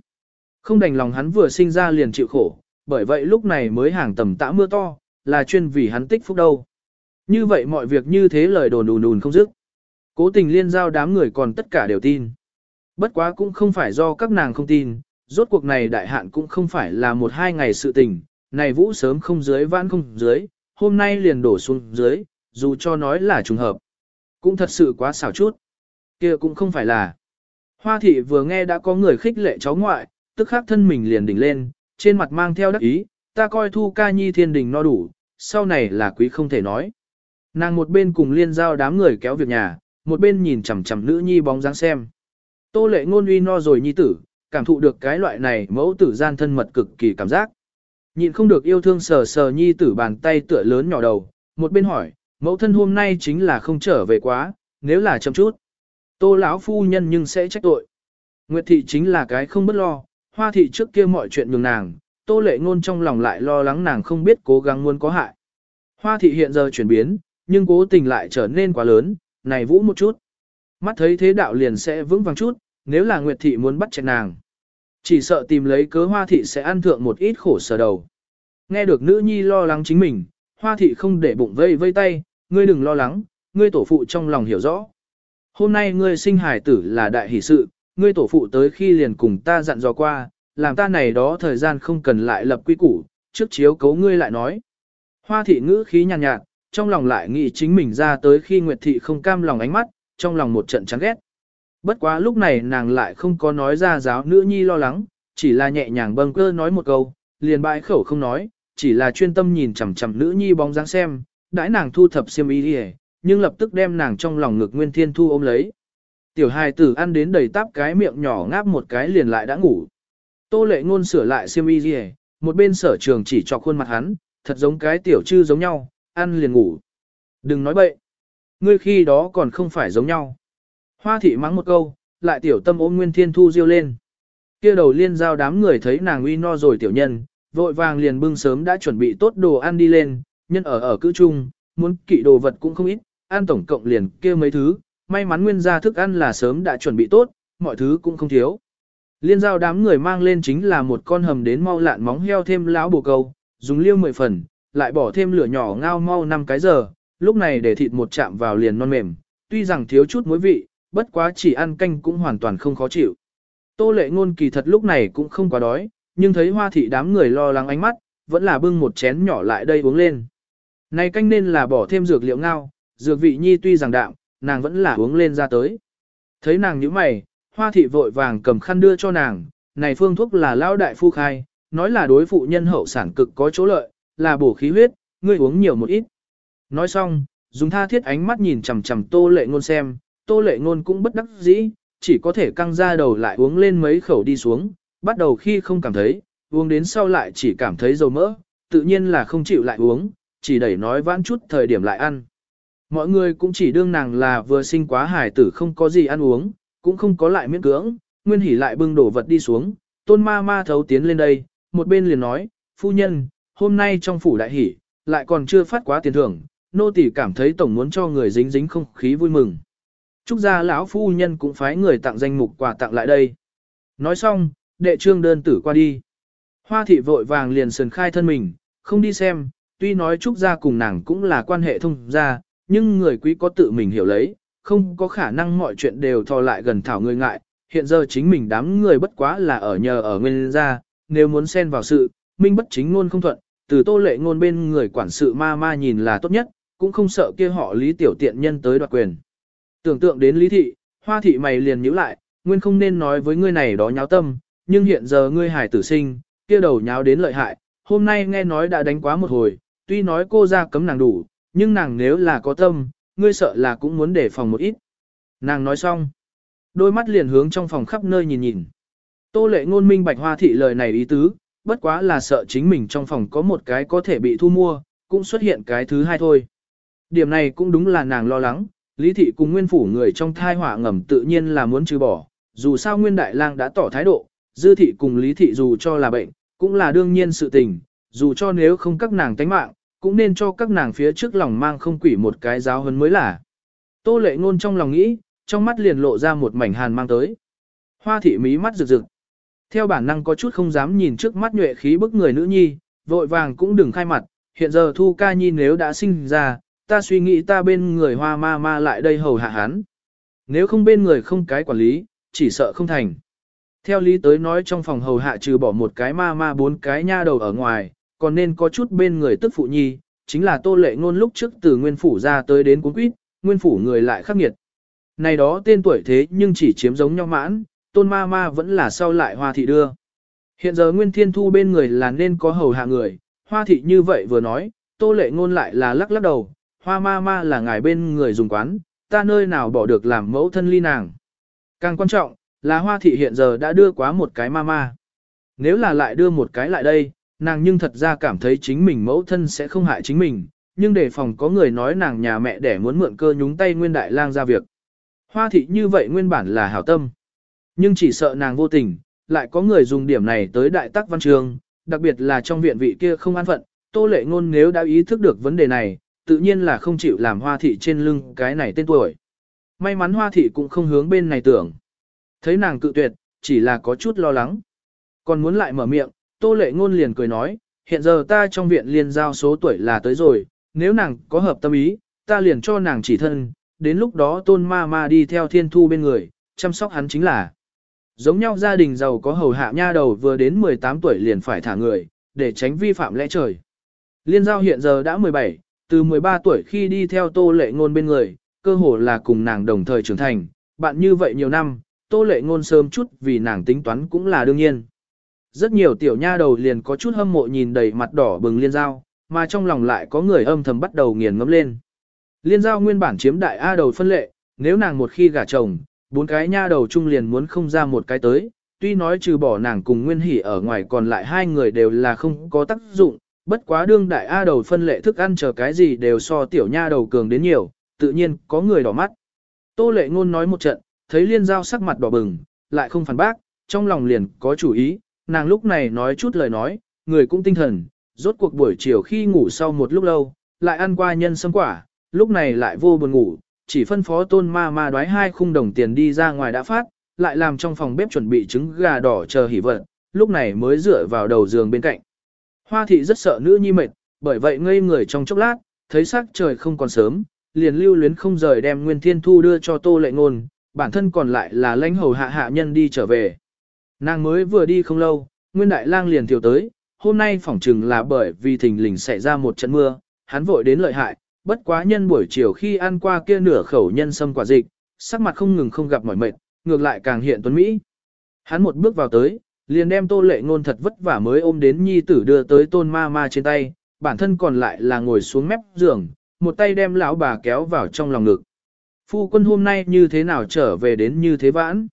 Không đành lòng hắn vừa sinh ra liền chịu khổ, bởi vậy lúc này mới hàng tầm tã mưa to, là chuyên vì hắn tích phúc đâu. Như vậy mọi việc như thế lời đồn đùn đùn không dứt. Cố tình liên giao đám người còn tất cả đều tin. Bất quá cũng không phải do các nàng không tin, rốt cuộc này đại hạn cũng không phải là một hai ngày sự tình, này vũ sớm không dưới vãn không dưới, hôm nay liền đổ xuống dưới, dù cho nói là trùng hợp. Cũng thật sự quá xảo chút. kia cũng không phải là. Hoa thị vừa nghe đã có người khích lệ cháu ngoại, tức khắc thân mình liền đỉnh lên, trên mặt mang theo đắc ý, ta coi thu ca nhi thiên đình no đủ, sau này là quý không thể nói. Nàng một bên cùng liên giao đám người kéo việc nhà, một bên nhìn chằm chằm nữ nhi bóng dáng xem. Tô lệ ngôn uy no rồi nhi tử, cảm thụ được cái loại này mẫu tử gian thân mật cực kỳ cảm giác. Nhịn không được yêu thương sờ sờ nhi tử bàn tay tựa lớn nhỏ đầu, một bên hỏi, mẫu thân hôm nay chính là không trở về quá, nếu là chậm chút. Tô lão phu nhân nhưng sẽ trách tội. Nguyệt thị chính là cái không bất lo, hoa thị trước kia mọi chuyện nhường nàng, tô lệ ngôn trong lòng lại lo lắng nàng không biết cố gắng muốn có hại. Hoa thị hiện giờ chuyển biến, nhưng cố tình lại trở nên quá lớn, này vũ một chút. Mắt thấy thế đạo liền sẽ vững vàng chút, nếu là Nguyệt thị muốn bắt chẹt nàng. Chỉ sợ tìm lấy cớ hoa thị sẽ ăn thượng một ít khổ sở đầu. Nghe được nữ nhi lo lắng chính mình, hoa thị không để bụng vây vây tay, ngươi đừng lo lắng, ngươi tổ phụ trong lòng hiểu rõ. Hôm nay ngươi sinh hải tử là đại hỷ sự, ngươi tổ phụ tới khi liền cùng ta dặn dò qua, làm ta này đó thời gian không cần lại lập quy củ, trước chiếu cấu ngươi lại nói. Hoa thị ngữ khí nhàn nhạt, nhạt, trong lòng lại nghĩ chính mình ra tới khi Nguyệt thị không cam lòng ánh mắt, trong lòng một trận chán ghét. Bất quá lúc này nàng lại không có nói ra giáo nữ nhi lo lắng, chỉ là nhẹ nhàng bâng cơ nói một câu, liền bãi khẩu không nói, chỉ là chuyên tâm nhìn chằm chằm nữ nhi bóng dáng xem, đãi nàng thu thập xiêm y đi nhưng lập tức đem nàng trong lòng ngực Nguyên Thiên Thu ôm lấy. Tiểu hài tử ăn đến đầy táp cái miệng nhỏ ngáp một cái liền lại đã ngủ. Tô lệ ngôn sửa lại xiêm y đi một bên sở trường chỉ cho khuôn mặt hắn, thật giống cái tiểu chư giống nhau, ăn liền ngủ. Đừng nói bậy. Ngươi khi đó còn không phải giống nhau. Hoa thị mắng một câu, lại tiểu tâm ôm Nguyên Thiên Thu diêu lên. kia đầu liên giao đám người thấy nàng uy no rồi tiểu nhân, vội vàng liền bưng sớm đã chuẩn bị tốt đồ ăn đi lên, nhân ở ở cữ chung, muốn kỵ đồ vật cũng không ít, ăn tổng cộng liền kia mấy thứ, may mắn nguyên gia thức ăn là sớm đã chuẩn bị tốt, mọi thứ cũng không thiếu. Liên giao đám người mang lên chính là một con hầm đến mau lạn móng heo thêm lão bồ câu, dùng liêu mười phần, lại bỏ thêm lửa nhỏ ngao mau năm cái giờ, lúc này để thịt một chạm vào liền non mềm, tuy rằng thiếu chút muối vị, bất quá chỉ ăn canh cũng hoàn toàn không khó chịu. Tô lệ ngôn kỳ thật lúc này cũng không quá đói, nhưng thấy hoa thị đám người lo lắng ánh mắt, vẫn là bưng một chén nhỏ lại đây uống lên. Này canh nên là bỏ thêm dược liệu ngao, dược vị nhi tuy rằng đạm, nàng vẫn là uống lên ra tới. Thấy nàng như mày, hoa thị vội vàng cầm khăn đưa cho nàng, này phương thuốc là lao đại phu khai, nói là đối phụ nhân hậu sản cực có chỗ lợi, là bổ khí huyết, ngươi uống nhiều một ít. Nói xong, dùng tha thiết ánh mắt nhìn chằm chằm tô lệ ngôn xem, tô lệ ngôn cũng bất đắc dĩ, chỉ có thể căng ra đầu lại uống lên mấy khẩu đi xuống, bắt đầu khi không cảm thấy, uống đến sau lại chỉ cảm thấy dầu mỡ, tự nhiên là không chịu lại uống, chỉ đẩy nói vãn chút thời điểm lại ăn. Mọi người cũng chỉ đương nàng là vừa sinh quá hải tử không có gì ăn uống, cũng không có lại miễn cưỡng, nguyên hỉ lại bưng đổ vật đi xuống, tôn ma ma thấu tiến lên đây, một bên liền nói, phu nhân, hôm nay trong phủ đại hỉ, lại còn chưa phát quá tiền thưởng, nô tỳ cảm thấy tổng muốn cho người dính dính không khí vui mừng. Trúc gia lão phu nhân cũng phái người tặng danh mục quà tặng lại đây. Nói xong, đệ trương đơn tử qua đi. Hoa thị vội vàng liền sườn khai thân mình, không đi xem, tuy nói Trúc gia cùng nàng cũng là quan hệ thông gia, nhưng người quý có tự mình hiểu lấy, không có khả năng mọi chuyện đều thò lại gần thảo người ngại, hiện giờ chính mình đám người bất quá là ở nhờ ở nguyên gia, nếu muốn xen vào sự, minh bất chính ngôn không thuận, từ tô lệ ngôn bên người quản sự ma ma nhìn là tốt nhất, cũng không sợ kia họ lý tiểu tiện nhân tới đoạt quyền. Tưởng tượng đến lý thị, hoa thị mày liền nhíu lại, nguyên không nên nói với ngươi này đó nháo tâm, nhưng hiện giờ ngươi hải tử sinh, kia đầu nháo đến lợi hại, hôm nay nghe nói đã đánh quá một hồi, tuy nói cô ra cấm nàng đủ, nhưng nàng nếu là có tâm, ngươi sợ là cũng muốn để phòng một ít. Nàng nói xong, đôi mắt liền hướng trong phòng khắp nơi nhìn nhìn. Tô lệ ngôn minh bạch hoa thị lời này ý tứ, bất quá là sợ chính mình trong phòng có một cái có thể bị thu mua, cũng xuất hiện cái thứ hai thôi. Điểm này cũng đúng là nàng lo lắng, Lý thị cùng nguyên phủ người trong thai họa ngầm tự nhiên là muốn trừ bỏ, dù sao nguyên đại lang đã tỏ thái độ, dư thị cùng Lý thị dù cho là bệnh, cũng là đương nhiên sự tình, dù cho nếu không các nàng tánh mạng, cũng nên cho các nàng phía trước lòng mang không quỷ một cái giáo hơn mới là. Tô lệ ngôn trong lòng nghĩ, trong mắt liền lộ ra một mảnh hàn mang tới. Hoa thị mí mắt rực rực. Theo bản năng có chút không dám nhìn trước mắt nhuệ khí bức người nữ nhi, vội vàng cũng đừng khai mặt, hiện giờ thu ca nhi nếu đã sinh ra, ta suy nghĩ ta bên người hoa ma ma lại đây hầu hạ hắn. Nếu không bên người không cái quản lý, chỉ sợ không thành. Theo lý tới nói trong phòng hầu hạ trừ bỏ một cái ma ma bốn cái nha đầu ở ngoài, còn nên có chút bên người tức phụ nhi, chính là tô lệ ngôn lúc trước từ nguyên phủ ra tới đến cuốn quýt, nguyên phủ người lại khắc nghiệt. Này đó tên tuổi thế nhưng chỉ chiếm giống nhau mãn, tôn ma ma vẫn là sau lại hoa thị đưa. Hiện giờ nguyên thiên thu bên người là nên có hầu hạ người, hoa thị như vậy vừa nói, tô lệ ngôn lại là lắc lắc đầu, hoa ma ma là ngài bên người dùng quán, ta nơi nào bỏ được làm mẫu thân ly nàng. Càng quan trọng, là hoa thị hiện giờ đã đưa quá một cái ma ma. Nếu là lại đưa một cái lại đây, nàng nhưng thật ra cảm thấy chính mình mẫu thân sẽ không hại chính mình, nhưng đề phòng có người nói nàng nhà mẹ để muốn mượn cơ nhúng tay nguyên đại lang ra việc. Hoa thị như vậy nguyên bản là hảo tâm. Nhưng chỉ sợ nàng vô tình, lại có người dùng điểm này tới đại tắc văn trường, đặc biệt là trong viện vị kia không an phận, tô lệ ngôn nếu đã ý thức được vấn đề này, tự nhiên là không chịu làm hoa thị trên lưng cái này tên tuổi. May mắn hoa thị cũng không hướng bên này tưởng. Thấy nàng cự tuyệt, chỉ là có chút lo lắng. Còn muốn lại mở miệng, tô lệ ngôn liền cười nói, hiện giờ ta trong viện liên giao số tuổi là tới rồi, nếu nàng có hợp tâm ý, ta liền cho nàng chỉ thân, đến lúc đó tôn ma ma đi theo thiên thu bên người, chăm sóc hắn chính là. Giống nhau gia đình giàu có hầu hạ nha đầu vừa đến 18 tuổi liền phải thả người, để tránh vi phạm lẽ trời. Liên giao hiện giờ đã 17, từ 13 tuổi khi đi theo tô lệ ngôn bên người, cơ hồ là cùng nàng đồng thời trưởng thành, bạn như vậy nhiều năm, tô lệ ngôn sớm chút vì nàng tính toán cũng là đương nhiên. Rất nhiều tiểu nha đầu liền có chút hâm mộ nhìn đầy mặt đỏ bừng liên giao, mà trong lòng lại có người âm thầm bắt đầu nghiền ngẫm lên. Liên giao nguyên bản chiếm đại A đầu phân lệ, nếu nàng một khi gả chồng, bốn cái nha đầu chung liền muốn không ra một cái tới, tuy nói trừ bỏ nàng cùng Nguyên Hỷ ở ngoài còn lại hai người đều là không có tác dụng, bất quá đương đại A đầu phân lệ thức ăn chờ cái gì đều so tiểu nha đầu cường đến nhiều, tự nhiên có người đỏ mắt. Tô lệ ngôn nói một trận, thấy liên giao sắc mặt đỏ bừng, lại không phản bác, trong lòng liền có chủ ý, nàng lúc này nói chút lời nói, người cũng tinh thần, rốt cuộc buổi chiều khi ngủ sau một lúc lâu, lại ăn qua nhân sâm quả, lúc này lại vô buồn ngủ, chỉ phân phó tôn ma ma đoái hai khung đồng tiền đi ra ngoài đã phát, lại làm trong phòng bếp chuẩn bị trứng gà đỏ chờ hỉ vận, lúc này mới dựa vào đầu giường bên cạnh. Hoa thị rất sợ nữ nhi mệt, bởi vậy ngây người trong chốc lát, thấy sắc trời không còn sớm, liền lưu luyến không rời đem Nguyên Thiên Thu đưa cho Tô Lệ Ngôn, bản thân còn lại là lãnh hầu hạ hạ nhân đi trở về. Nàng mới vừa đi không lâu, Nguyên Đại Lang liền thiểu tới, hôm nay phỏng chừng là bởi vì thình lình xảy ra một trận mưa, hắn vội đến lợi hại, bất quá nhân buổi chiều khi ăn qua kia nửa khẩu nhân sâm quả dịch, sắc mặt không ngừng không gặp mỏi mệt, ngược lại càng hiện tuấn Mỹ. Hắn một bước vào tới, liền đem tô lệ ngôn thật vất vả mới ôm đến nhi tử đưa tới tôn ma ma trên tay, bản thân còn lại là ngồi xuống mép giường, một tay đem lão bà kéo vào trong lòng ngực. Phu quân hôm nay như thế nào trở về đến như thế vãn?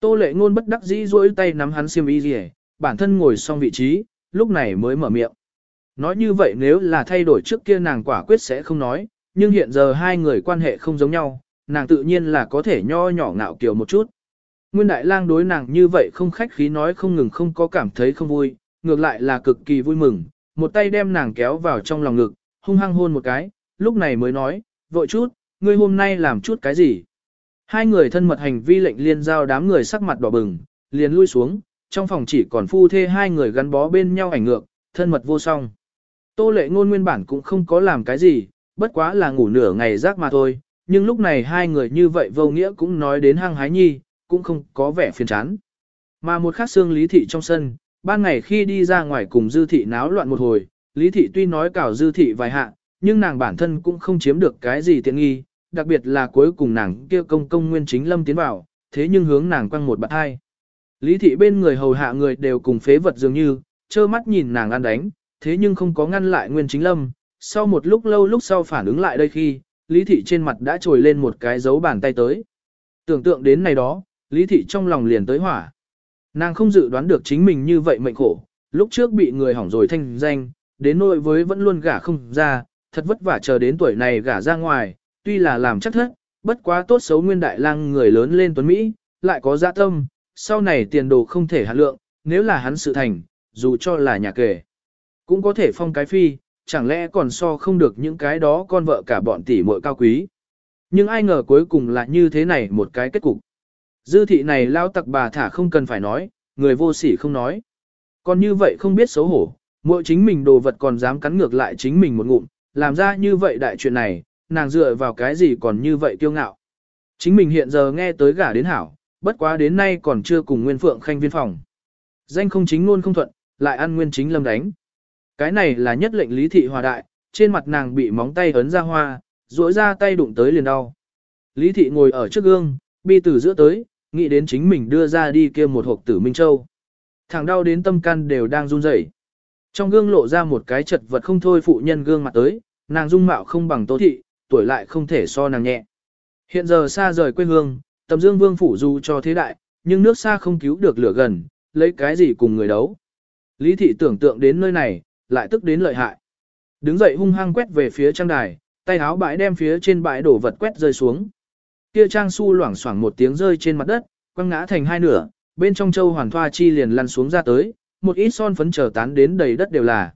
Tô lệ ngôn bất đắc dĩ duỗi tay nắm hắn xiêm y rìa bản thân ngồi xong vị trí, lúc này mới mở miệng. Nói như vậy nếu là thay đổi trước kia nàng quả quyết sẽ không nói, nhưng hiện giờ hai người quan hệ không giống nhau, nàng tự nhiên là có thể nho nhỏ ngạo kiều một chút. Nguyên Đại Lang đối nàng như vậy không khách khí nói không ngừng không có cảm thấy không vui, ngược lại là cực kỳ vui mừng, một tay đem nàng kéo vào trong lòng ngực, hung hăng hôn một cái, lúc này mới nói, vội chút, ngươi hôm nay làm chút cái gì? Hai người thân mật hành vi lệnh liên giao đám người sắc mặt đỏ bừng, liền lui xuống, trong phòng chỉ còn phu thê hai người gắn bó bên nhau ảnh ngược, thân mật vô song. Tô lệ ngôn nguyên bản cũng không có làm cái gì, bất quá là ngủ nửa ngày rác mà thôi, nhưng lúc này hai người như vậy vô nghĩa cũng nói đến hăng hái nhi, cũng không có vẻ phiền chán. Mà một khắc xương lý thị trong sân, ban ngày khi đi ra ngoài cùng dư thị náo loạn một hồi, lý thị tuy nói cảo dư thị vài hạ, nhưng nàng bản thân cũng không chiếm được cái gì tiện nghi, đặc biệt là cuối cùng nàng kia công công nguyên chính lâm tiến vào, thế nhưng hướng nàng quăng một bạt hai. Lý thị bên người hầu hạ người đều cùng phế vật dường như, trơ mắt nhìn nàng ăn đánh, thế nhưng không có ngăn lại Nguyên Chính Lâm. Sau một lúc lâu lúc sau phản ứng lại đây khi, Lý thị trên mặt đã trồi lên một cái dấu bàn tay tới. Tưởng tượng đến này đó, Lý thị trong lòng liền tới hỏa. Nàng không dự đoán được chính mình như vậy mệnh khổ, lúc trước bị người hỏng rồi thanh danh, đến nỗi với vẫn luôn gả không ra, thật vất vả chờ đến tuổi này gả ra ngoài, tuy là làm chắc thất, bất quá tốt xấu nguyên đại lang người lớn lên tuấn Mỹ, lại có dạ tâm, sau này tiền đồ không thể hạ lượng, nếu là hắn sự thành, dù cho là nhà kể, cũng có thể phong cái phi, chẳng lẽ còn so không được những cái đó con vợ cả bọn tỷ muội cao quý. Nhưng ai ngờ cuối cùng là như thế này một cái kết cục. Dư thị này lao tặc bà thả không cần phải nói, người vô sỉ không nói. Còn như vậy không biết xấu hổ, mỗi chính mình đồ vật còn dám cắn ngược lại chính mình một ngụm, làm ra như vậy đại chuyện này, nàng dựa vào cái gì còn như vậy kiêu ngạo. Chính mình hiện giờ nghe tới gả đến hảo, bất quá đến nay còn chưa cùng Nguyên Phượng khanh viên phòng. Danh không chính luôn không thuận, lại ăn Nguyên chính lâm đánh. Cái này là nhất lệnh lý thị hòa đại, trên mặt nàng bị móng tay ấn ra hoa, duỗi ra tay đụng tới liền đau. Lý thị ngồi ở trước gương, bi từ giữa tới, nghĩ đến chính mình đưa ra đi kia một hộp tử Minh Châu. Thằng đau đến tâm can đều đang run rẩy. Trong gương lộ ra một cái chật vật không thôi phụ nhân gương mặt tới, nàng dung mạo không bằng tố thị, tuổi lại không thể so nàng nhẹ. Hiện giờ xa rời quê hương, tầm dương vương phủ dù cho thế đại, nhưng nước xa không cứu được lửa gần, lấy cái gì cùng người đấu. Lý thị tưởng tượng đến nơi này, lại tức đến lợi hại. Đứng dậy hung hăng quét về phía trang đài, tay áo bãi đem phía trên bãi đổ vật quét rơi xuống. Kia trang su loảng xoảng một tiếng rơi trên mặt đất, quăng ngã thành hai nửa, bên trong châu hoàn thoa chi liền lăn xuống ra tới, một ít son phấn trở tán đến đầy đất đều là.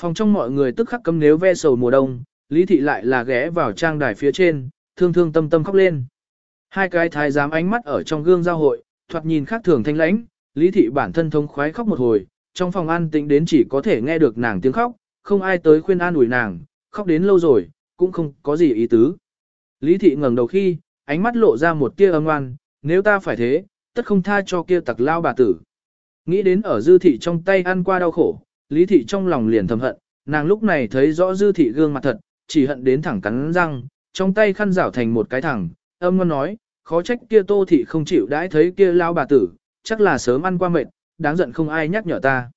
Phòng trong mọi người tức khắc cấm nếu ve sầu mùa đông, Lý thị lại là ghé vào trang đài phía trên, thương thương tâm tâm khóc lên. Hai cái thái giám ánh mắt ở trong gương giao hội, thoạt nhìn khác thường thanh lãnh, Lý thị bản thân thông khoái khóc một hồi, trong phòng an tĩnh đến chỉ có thể nghe được nàng tiếng khóc, không ai tới khuyên an ủi nàng, khóc đến lâu rồi, cũng không có gì ý tứ. Lý thị ngẩng đầu khi, ánh mắt lộ ra một tia âm ngoan, nếu ta phải thế, tất không tha cho kia tặc lao bà tử. Nghĩ đến ở dư thị trong tay ăn qua đau khổ, lý thị trong lòng liền thầm hận, nàng lúc này thấy rõ dư thị gương mặt thật, chỉ hận đến thẳng cắn răng, trong tay khăn rảo thành một cái thẳng, âm ngon nói, khó trách kia tô thị không chịu đãi thấy kia lao bà tử, chắc là sớm ăn qua mệt, đáng giận không ai nhắc nhở ta.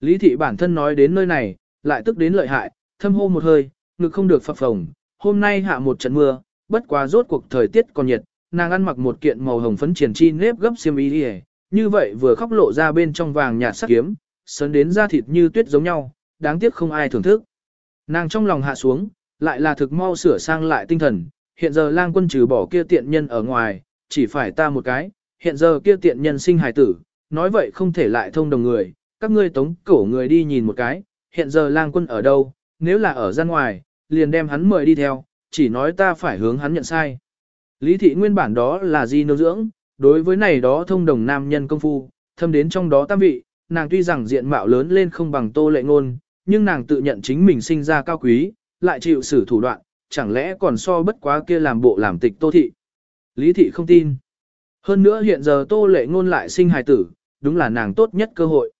Lý thị bản thân nói đến nơi này, lại tức đến lợi hại, thâm hô một hơi, ngực không được phập phồng, hôm nay hạ một trận mưa, bất quá rốt cuộc thời tiết còn nhiệt, nàng ăn mặc một kiện màu hồng phấn triển chi nếp gấp xiêm y đi như vậy vừa khóc lộ ra bên trong vàng nhạt sắc kiếm, sơn đến da thịt như tuyết giống nhau, đáng tiếc không ai thưởng thức. Nàng trong lòng hạ xuống, lại là thực mau sửa sang lại tinh thần, hiện giờ lang quân trừ bỏ kia tiện nhân ở ngoài, chỉ phải ta một cái, hiện giờ kia tiện nhân sinh hài tử, nói vậy không thể lại thông đồng người, các ngươi tống cổ người đi nhìn một cái, hiện giờ lang quân ở đâu, nếu là ở gian ngoài, liền đem hắn mời đi theo, chỉ nói ta phải hướng hắn nhận sai. Lý thị nguyên bản đó là di nương dưỡng, đối với này đó thông đồng nam nhân công phu, thâm đến trong đó tam vị, nàng tuy rằng diện mạo lớn lên không bằng tô lệ ngôn, nhưng nàng tự nhận chính mình sinh ra cao quý, lại chịu xử thủ đoạn, chẳng lẽ còn so bất quá kia làm bộ làm tịch tô thị. Lý thị không tin. Hơn nữa hiện giờ tô lệ ngôn lại sinh hài tử, đúng là nàng tốt nhất cơ hội.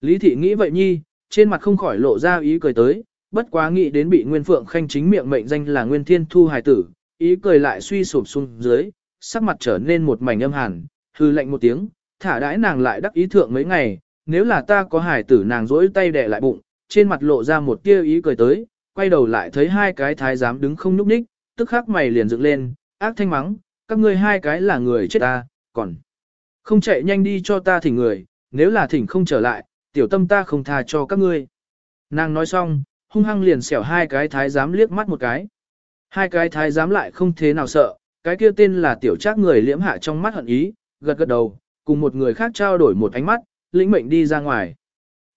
Lý thị nghĩ vậy nhi, trên mặt không khỏi lộ ra ý cười tới, bất quá nghĩ đến bị Nguyên Phượng Khanh chính miệng mệnh danh là Nguyên Thiên Thu hài tử, ý cười lại suy sụp xuống dưới, sắc mặt trở nên một mảnh âm hàn, hư lạnh một tiếng, thả đãi nàng lại đắc ý thượng mấy ngày, nếu là ta có hài tử nàng rỗi tay đè lại bụng, trên mặt lộ ra một tia ý cười tới, quay đầu lại thấy hai cái thái giám đứng không nhúc nhích, tức khắc mày liền dựng lên, ác thanh mắng, các ngươi hai cái là người chết ta, còn không chạy nhanh đi cho ta thỉnh người, nếu là thỉnh không trở lại, tiểu tâm ta không tha cho các ngươi. Nàng nói xong, hung hăng liền xẻo hai cái thái giám liếc mắt một cái. Hai cái thái giám lại không thế nào sợ, cái kia tên là tiểu trác người liễm hạ trong mắt hận ý, gật gật đầu, cùng một người khác trao đổi một ánh mắt, lĩnh mệnh đi ra ngoài.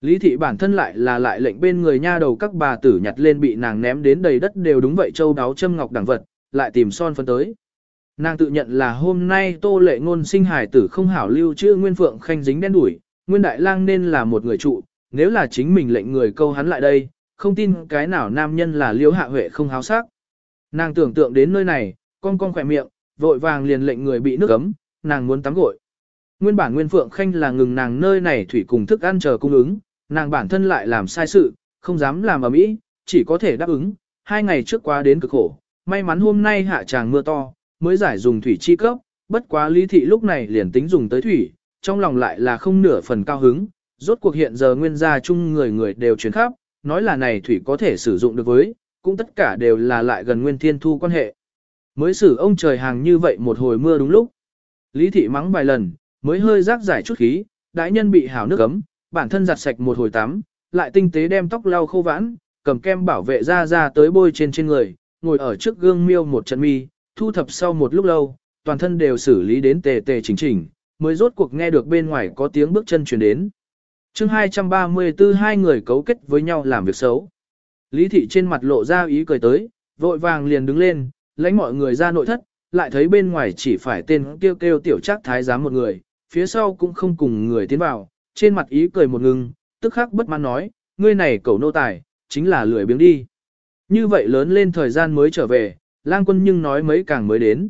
Lý thị bản thân lại là lại lệnh bên người nha đầu các bà tử nhặt lên bị nàng ném đến đầy đất đều đúng vậy châu đáo châm ngọc đẳng vật, lại tìm son phân tới. Nàng tự nhận là hôm nay tô lệ ngôn sinh hài tử không hảo lưu chữ nguyên phượng khanh dính đen đuổi, nguyên đại lang nên là một người trụ, nếu là chính mình lệnh người câu hắn lại đây, không tin cái nào nam nhân là liễu hạ huệ không háo sắc. Nàng tưởng tượng đến nơi này, con con khỏe miệng, vội vàng liền lệnh người bị nước ấm, nàng muốn tắm gội. Nguyên bản Nguyên Phượng Khanh là ngừng nàng nơi này thủy cùng thức ăn chờ cung ứng, nàng bản thân lại làm sai sự, không dám làm ở mỹ, chỉ có thể đáp ứng. Hai ngày trước qua đến cực khổ, may mắn hôm nay hạ tràng mưa to, mới giải dùng thủy chi cấp, bất quá lý thị lúc này liền tính dùng tới thủy, trong lòng lại là không nửa phần cao hứng, rốt cuộc hiện giờ nguyên gia chung người người đều chuyển khắp, nói là này thủy có thể sử dụng được với, cũng tất cả đều là lại gần nguyên thiên thu quan hệ. Mới xử ông trời hàng như vậy một hồi mưa đúng lúc. Lý thị mắng vài lần, mới hơi rác giải chút khí, đại nhân bị hào nước ấm, bản thân giặt sạch một hồi tắm, lại tinh tế đem tóc lau khô vãn, cầm kem bảo vệ ra ra tới bôi trên trên người, ngồi ở trước gương miêu một trận mi, thu thập sau một lúc lâu, toàn thân đều xử lý đến tề tề chỉnh chỉnh, mới rốt cuộc nghe được bên ngoài có tiếng bước chân truyền đến chương 234 hai người cấu kết với nhau làm việc xấu. Lý thị trên mặt lộ ra ý cười tới, vội vàng liền đứng lên, lãnh mọi người ra nội thất, lại thấy bên ngoài chỉ phải tên kêu kêu tiểu chắc thái giám một người, phía sau cũng không cùng người tiến vào, trên mặt ý cười một ngừng, tức khắc bất mãn nói, ngươi này cầu nô tài, chính là lười biếng đi. Như vậy lớn lên thời gian mới trở về, lang quân nhưng nói mấy càng mới đến.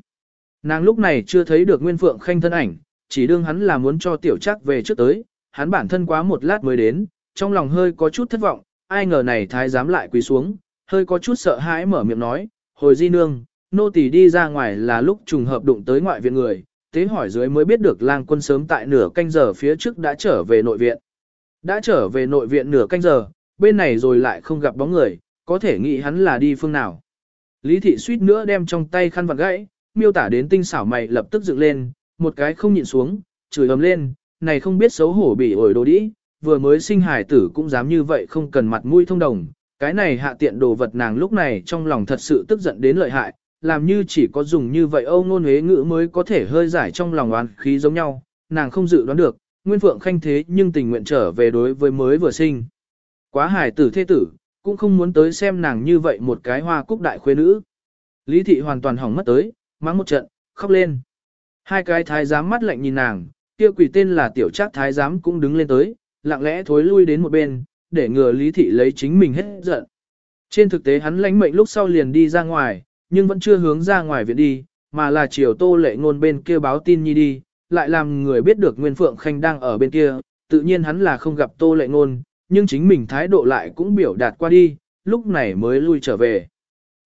Nàng lúc này chưa thấy được Nguyên Phượng Khanh thân ảnh, chỉ đương hắn là muốn cho tiểu chắc về trước tới, hắn bản thân quá một lát mới đến, trong lòng hơi có chút thất vọng, ai ngờ này thái giám lại quỳ xuống, hơi có chút sợ hãi mở miệng nói, hồi di nương, nô tỳ đi ra ngoài là lúc trùng hợp đụng tới ngoại viện người, tế hỏi dưới mới biết được lang quân sớm tại nửa canh giờ phía trước đã trở về nội viện. Đã trở về nội viện nửa canh giờ, bên này rồi lại không gặp bóng người, có thể nghĩ hắn là đi phương nào. Lý thị suýt nữa đem trong tay khăn vặt gãy, miêu tả đến tinh xảo mày lập tức dựng lên, một cái không nhịn xuống, chửi ầm lên, này không biết xấu hổ bị ổi đồ đĩ, vừa mới sinh hài tử cũng dám như vậy không cần mặt mũi thông đồng, cái này hạ tiện đồ vật nàng lúc này trong lòng thật sự tức giận đến lợi hại, làm như chỉ có dùng như vậy âu ngôn huế ngữ mới có thể hơi giải trong lòng oán khí giống nhau, nàng không dự đoán được, Nguyên Phượng Khanh thế nhưng tình nguyện trở về đối với mới vừa sinh. Quá hài tử thế tử, cũng không muốn tới xem nàng như vậy một cái hoa cúc đại khuê nữ. Lý thị hoàn toàn hỏng mất tới, mắng một trận, khóc lên. Hai cái thái giám mắt lạnh nhìn nàng, kia quỷ tên là tiểu trác thái giám cũng đứng lên tới, lặng lẽ thối lui đến một bên, để ngừa lý thị lấy chính mình hết giận. Trên thực tế hắn lãnh mệnh lúc sau liền đi ra ngoài, nhưng vẫn chưa hướng ra ngoài viện đi, mà là chiều tô lệ ngôn bên kia báo tin nhi đi, lại làm người biết được Nguyên Phượng Khanh đang ở bên kia, tự nhiên hắn là không gặp tô lệ ngôn, nhưng chính mình thái độ lại cũng biểu đạt qua đi, lúc này mới lui trở về.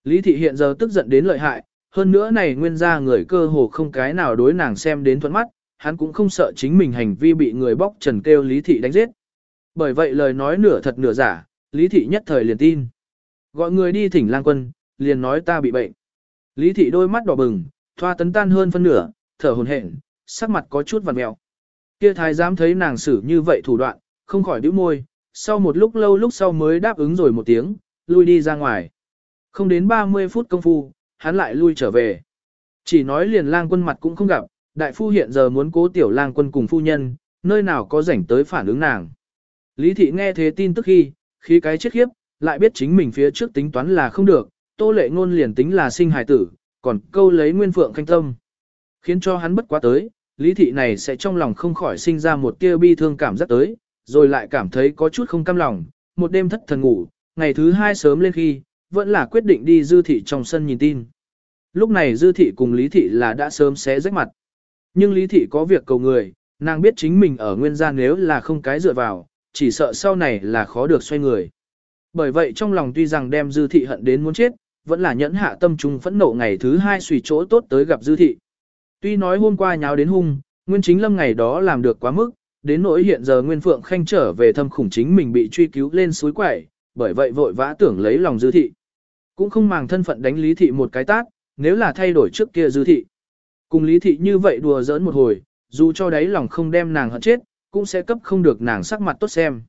Lý thị hiện giờ tức giận đến lợi hại, hơn nữa này nguyên ra người cơ hồ không cái nào đối nàng xem đến thuận mắt, hắn cũng không sợ chính mình hành vi bị người bóc trần kêu Lý thị đánh giết. Bởi vậy lời nói nửa thật nửa giả, Lý thị nhất thời liền tin. Gọi người đi thỉnh lang quân, liền nói ta bị bệnh. Lý thị đôi mắt đỏ bừng, thoa tấn tan hơn phân nửa, thở hồn hển, sắc mặt có chút vằn mèo. Kia thái giám thấy nàng xử như vậy thủ đoạn, không khỏi đĩu môi, sau một lúc lâu lúc sau mới đáp ứng rồi một tiếng, lui đi ra ngoài. Không đến 30 phút công phu, hắn lại lui trở về. Chỉ nói liền lang quân mặt cũng không gặp, đại phu hiện giờ muốn cố tiểu lang quân cùng phu nhân, nơi nào có rảnh tới phản ứng nàng. Lý thị nghe thế tin tức khi, khi cái chết khiếp, lại biết chính mình phía trước tính toán là không được, tô lệ ngôn liền tính là sinh hài tử, còn câu lấy nguyên phượng khanh tâm. Khiến cho hắn bất quá tới, lý thị này sẽ trong lòng không khỏi sinh ra một tia bi thương cảm giác tới, rồi lại cảm thấy có chút không cam lòng, một đêm thất thần ngủ, ngày thứ hai sớm lên khi, vẫn là quyết định đi dư thị trong sân nhìn tin. Lúc này dư thị cùng lý thị là đã sớm xé rách mặt. Nhưng lý thị có việc cầu người, nàng biết chính mình ở nguyên gia nếu là không cái dựa vào, chỉ sợ sau này là khó được xoay người. Bởi vậy trong lòng tuy rằng đem dư thị hận đến muốn chết, vẫn là nhẫn hạ tâm trung phẫn nộ ngày thứ hai suy chỗ tốt tới gặp dư thị. Tuy nói hôm qua nháo đến hung, nguyên chính lâm ngày đó làm được quá mức, đến nỗi hiện giờ Nguyên Phượng Khanh trở về thâm khủng chính mình bị truy cứu lên suối quẩy, bởi vậy vội vã tưởng lấy lòng dư thị. Cũng không màng thân phận đánh lý thị một cái tát, nếu là thay đổi trước kia dư thị. Cùng lý thị như vậy đùa giỡn một hồi, dù cho đấy lòng không đem nàng hận chết, cũng sẽ cấp không được nàng sắc mặt tốt xem.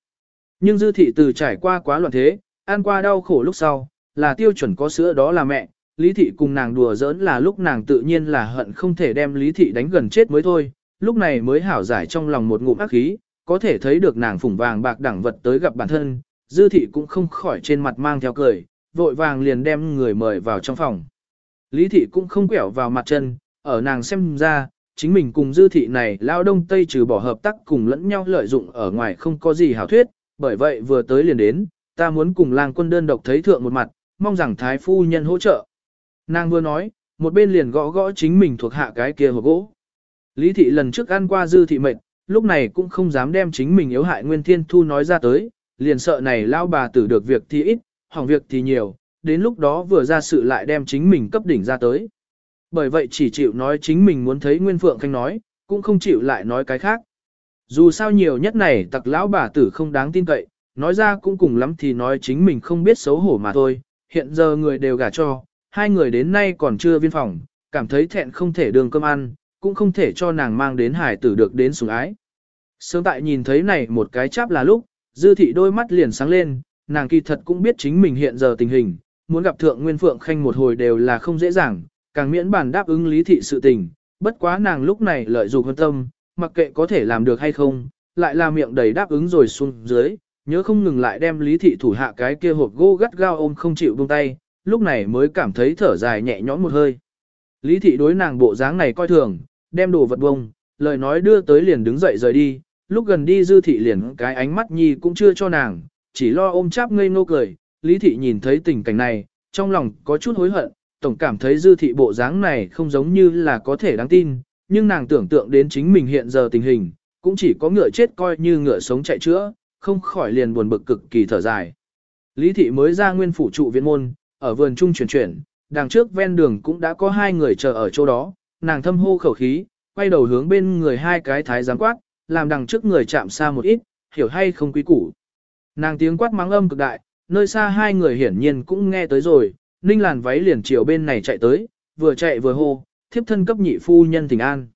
Nhưng dư thị từ trải qua quá loạn thế, ăn qua đau khổ lúc sau, là tiêu chuẩn có sữa đó là mẹ, lý thị cùng nàng đùa giỡn là lúc nàng tự nhiên là hận không thể đem lý thị đánh gần chết mới thôi, lúc này mới hảo giải trong lòng một ngụm ác khí, có thể thấy được nàng phủng vàng bạc đẳng vật tới gặp bản thân, dư thị cũng không khỏi trên mặt mang theo cười, vội vàng liền đem người mời vào trong phòng. Lý thị cũng không quẹo vào mặt chân, ở nàng xem ra, chính mình cùng dư thị này lao đông tây trừ bỏ hợp tác cùng lẫn nhau lợi dụng ở ngoài không có gì hảo thuyết, bởi vậy vừa tới liền đến, ta muốn cùng lang quân đơn độc thấy thượng một mặt, mong rằng thái phu nhân hỗ trợ. Nàng vừa nói, một bên liền gõ gõ chính mình thuộc hạ cái kia hộp gỗ. Lý thị lần trước ăn qua dư thị mệnh, lúc này cũng không dám đem chính mình yếu hại Nguyên Thiên Thu nói ra tới, liền sợ này lao bà tử được việc thì ít, hỏng việc thì nhiều, đến lúc đó vừa ra sự lại đem chính mình cấp đỉnh ra tới. Bởi vậy chỉ chịu nói chính mình muốn thấy Nguyên Phượng Khanh nói, cũng không chịu lại nói cái khác. Dù sao nhiều nhất này tặc lão bà tử không đáng tin cậy, nói ra cũng cùng lắm thì nói chính mình không biết xấu hổ mà thôi, hiện giờ người đều gả cho, hai người đến nay còn chưa viên phòng, cảm thấy thẹn không thể đường cơm ăn, cũng không thể cho nàng mang đến hải tử được đến sủng ái. Sớm tại nhìn thấy này một cái cháp là lúc, dư thị đôi mắt liền sáng lên, nàng kỳ thật cũng biết chính mình hiện giờ tình hình, muốn gặp thượng nguyên phượng khanh một hồi đều là không dễ dàng, càng miễn bản đáp ứng lý thị sự tình, bất quá nàng lúc này lợi dụng hơn tâm, mặc kệ có thể làm được hay không, lại là miệng đầy đáp ứng rồi xuống dưới, nhớ không ngừng lại đem lý thị thủ hạ cái kia hộp gỗ gắt gao ôm không chịu buông tay, lúc này mới cảm thấy thở dài nhẹ nhõm một hơi. Lý thị đối nàng bộ dáng này coi thường, đem đồ vật bông, lời nói đưa tới liền đứng dậy rời đi, lúc gần đi dư thị liền cái ánh mắt nhi cũng chưa cho nàng, chỉ lo ôm cháp ngây ngô cười, lý thị nhìn thấy tình cảnh này, trong lòng có chút hối hận, tổng cảm thấy dư thị bộ dáng này không giống như là có thể đáng tin, nhưng nàng tưởng tượng đến chính mình hiện giờ tình hình, cũng chỉ có ngựa chết coi như ngựa sống chạy chữa, không khỏi liền buồn bực cực kỳ thở dài. Lý thị mới ra nguyên phủ trụ viện môn, ở vườn trung chuyển chuyển, đằng trước ven đường cũng đã có hai người chờ ở chỗ đó, nàng thâm hô khẩu khí, quay đầu hướng bên người hai cái thái giám quát, làm đằng trước người chạm xa một ít, hiểu hay không quý củ. Nàng tiếng quát mắng âm cực đại, nơi xa hai người hiển nhiên cũng nghe tới rồi, ninh làn váy liền chiều bên này chạy tới, vừa chạy vừa hô, thiếp thân cấp nhị phu nhân thỉnh an.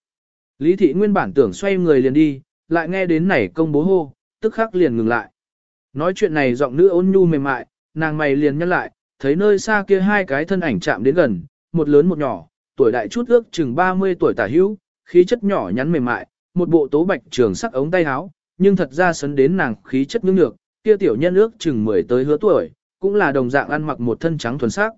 Lý thị nguyên bản tưởng xoay người liền đi, lại nghe đến này công bố hô, tức khắc liền ngừng lại. Nói chuyện này giọng nữ ôn nhu mềm mại, nàng mày liền nhăn lại, thấy nơi xa kia hai cái thân ảnh chạm đến gần, một lớn một nhỏ, tuổi đại chút ước chừng 30 tuổi tả hữu, khí chất nhỏ nhắn mềm mại, một bộ tố bạch trường sắc ống tay áo, nhưng thật ra sấn đến nàng khí chất nhương nhược, kia tiểu nhân ước chừng 10 tới hứa tuổi, cũng là đồng dạng ăn mặc một thân trắng thuần sắc.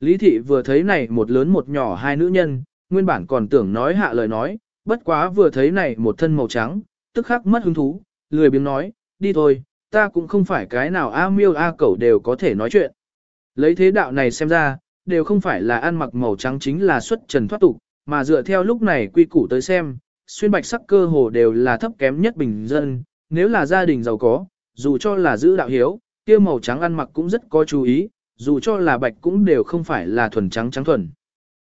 Lý thị vừa thấy này một lớn một nhỏ hai nữ nhân, nguyên bản còn tưởng nói hạ lời nói, bất quá vừa thấy này một thân màu trắng, tức khắc mất hứng thú, lười biếng nói, đi thôi, ta cũng không phải cái nào a miêu a cẩu đều có thể nói chuyện. Lấy thế đạo này xem ra, đều không phải là ăn mặc màu trắng chính là xuất trần thoát tục, mà dựa theo lúc này quy củ tới xem, xuyên bạch sắc cơ hồ đều là thấp kém nhất bình dân, nếu là gia đình giàu có, dù cho là giữ đạo hiếu, kia màu trắng ăn mặc cũng rất có chú ý, dù cho là bạch cũng đều không phải là thuần trắng trắng thuần,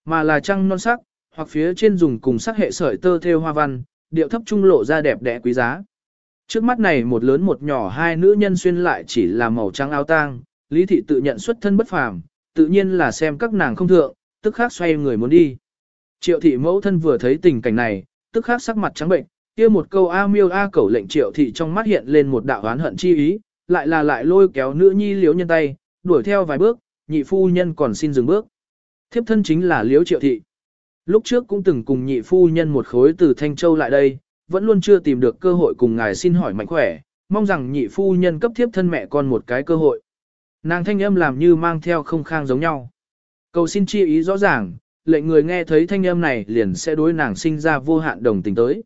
mà là trăng non sắc, hoặc phía trên dùng cùng sắc hệ sợi tơ theo hoa văn, điệu thấp trung lộ ra đẹp đẽ quý giá. Trước mắt này một lớn một nhỏ hai nữ nhân xuyên lại chỉ là màu trắng áo tang, Lý thị tự nhận xuất thân bất phàm, tự nhiên là xem các nàng không thượng, tức khắc xoay người muốn đi. Triệu thị mẫu thân vừa thấy tình cảnh này, tức khắc sắc mặt trắng bệnh, kia một câu a miêu a cẩu lệnh triệu thị trong mắt hiện lên một đạo oán hận chi ý, lại là lại lôi kéo nữ nhi liếu nhân tay, đuổi theo vài bước, nhị phu nhân còn xin dừng bước. Thiếp thân chính là liếu triệu thị. Lúc trước cũng từng cùng nhị phu nhân một khối từ Thanh Châu lại đây, vẫn luôn chưa tìm được cơ hội cùng ngài xin hỏi mạnh khỏe, mong rằng nhị phu nhân cấp thiếp thân mẹ con một cái cơ hội. Nàng thanh âm làm như mang theo không khang giống nhau. Cầu xin chi ý rõ ràng, lệnh người nghe thấy thanh âm này liền sẽ đối nàng sinh ra vô hạn đồng tình tới.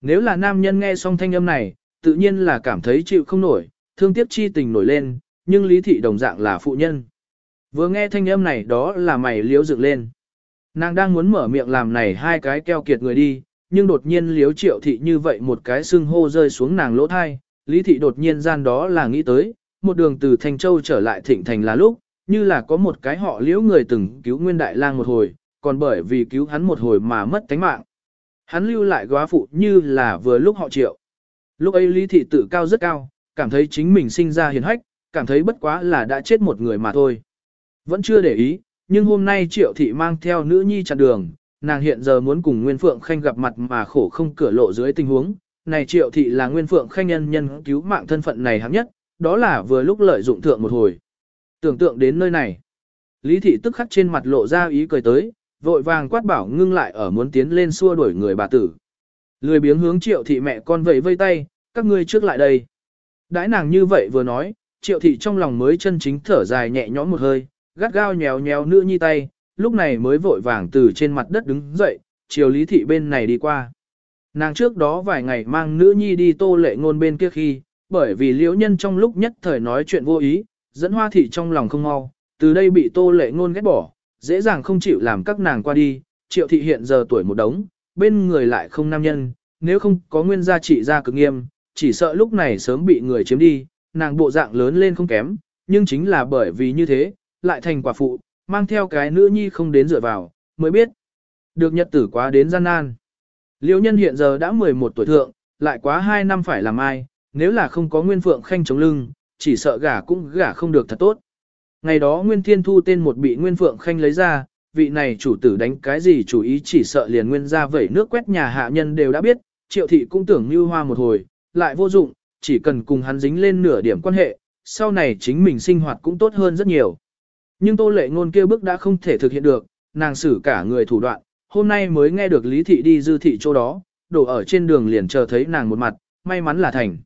Nếu là nam nhân nghe xong thanh âm này, tự nhiên là cảm thấy chịu không nổi, thương tiếc chi tình nổi lên, nhưng lý thị đồng dạng là phụ nhân. Vừa nghe thanh âm này đó là mày liếu dựng lên. Nàng đang muốn mở miệng làm này hai cái keo kiệt người đi, nhưng đột nhiên liếu triệu thị như vậy một cái xưng hô rơi xuống nàng lỗ thai, lý thị đột nhiên gian đó là nghĩ tới, một đường từ Thanh Châu trở lại thịnh thành là lúc, như là có một cái họ liễu người từng cứu Nguyên Đại Lang một hồi, còn bởi vì cứu hắn một hồi mà mất tánh mạng. Hắn lưu lại góa phụ như là vừa lúc họ triệu. Lúc ấy Lý Thị tự cao rất cao, cảm thấy chính mình sinh ra hiền hách, cảm thấy bất quá là đã chết một người mà thôi. Vẫn chưa để ý, nhưng hôm nay Triệu Thị mang theo nữ nhi chặn đường, nàng hiện giờ muốn cùng Nguyên Phượng Khanh gặp mặt mà khổ không cửa lộ dưới tình huống. Này Triệu Thị là Nguyên Phượng Khanh nhân nhân cứu mạng thân phận này hạng nhất, đó là vừa lúc lợi dụng thượng một hồi. Tưởng tượng đến nơi này, Lý thị tức khắc trên mặt lộ ra ý cười tới, vội vàng quát bảo ngưng lại ở muốn tiến lên xua đuổi người bà tử. Lười biếng hướng triệu thị mẹ con vẫy vây tay, các ngươi trước lại đây. Đãi nàng như vậy vừa nói, triệu thị trong lòng mới chân chính thở dài nhẹ nhõm một hơi, gắt gao nhéo nhéo nữ nhi tay, lúc này mới vội vàng từ trên mặt đất đứng dậy, chiều lý thị bên này đi qua. Nàng trước đó vài ngày mang nữ nhi đi tô lệ ngôn bên kia khi, bởi vì liễu nhân trong lúc nhất thời nói chuyện vô ý, dẫn hoa thị trong lòng không mau, từ đây bị tô lệ ngôn ghét bỏ, dễ dàng không chịu làm các nàng qua đi, triệu thị hiện giờ tuổi một đống, bên người lại không nam nhân, nếu không có nguyên gia trị gia cực nghiêm, chỉ sợ lúc này sớm bị người chiếm đi, nàng bộ dạng lớn lên không kém, nhưng chính là bởi vì như thế, lại thành quả phụ, mang theo cái nữ nhi không đến dựa vào, mới biết. Được nhật tử quá đến gian nan. Liêu nhân hiện giờ đã 11 tuổi thượng, lại quá 2 năm phải làm ai, nếu là không có Nguyên Phượng Khanh chống lưng, chỉ sợ gả cũng gả không được thật tốt. Ngày đó Nguyên Thiên Thu tên một bị Nguyên Phượng Khanh lấy ra, vị này chủ tử đánh cái gì chủ ý chỉ sợ liền nguyên ra vẩy nước quét nhà hạ nhân đều đã biết, triệu thị cũng tưởng như hoa một hồi, lại vô dụng, chỉ cần cùng hắn dính lên nửa điểm quan hệ, sau này chính mình sinh hoạt cũng tốt hơn rất nhiều. Nhưng tô lệ ngôn kia bước đã không thể thực hiện được, nàng xử cả người thủ đoạn, hôm nay mới nghe được Lý Thị đi dư thị chỗ đó, đổ ở trên đường liền chờ thấy nàng một mặt, may mắn là thành.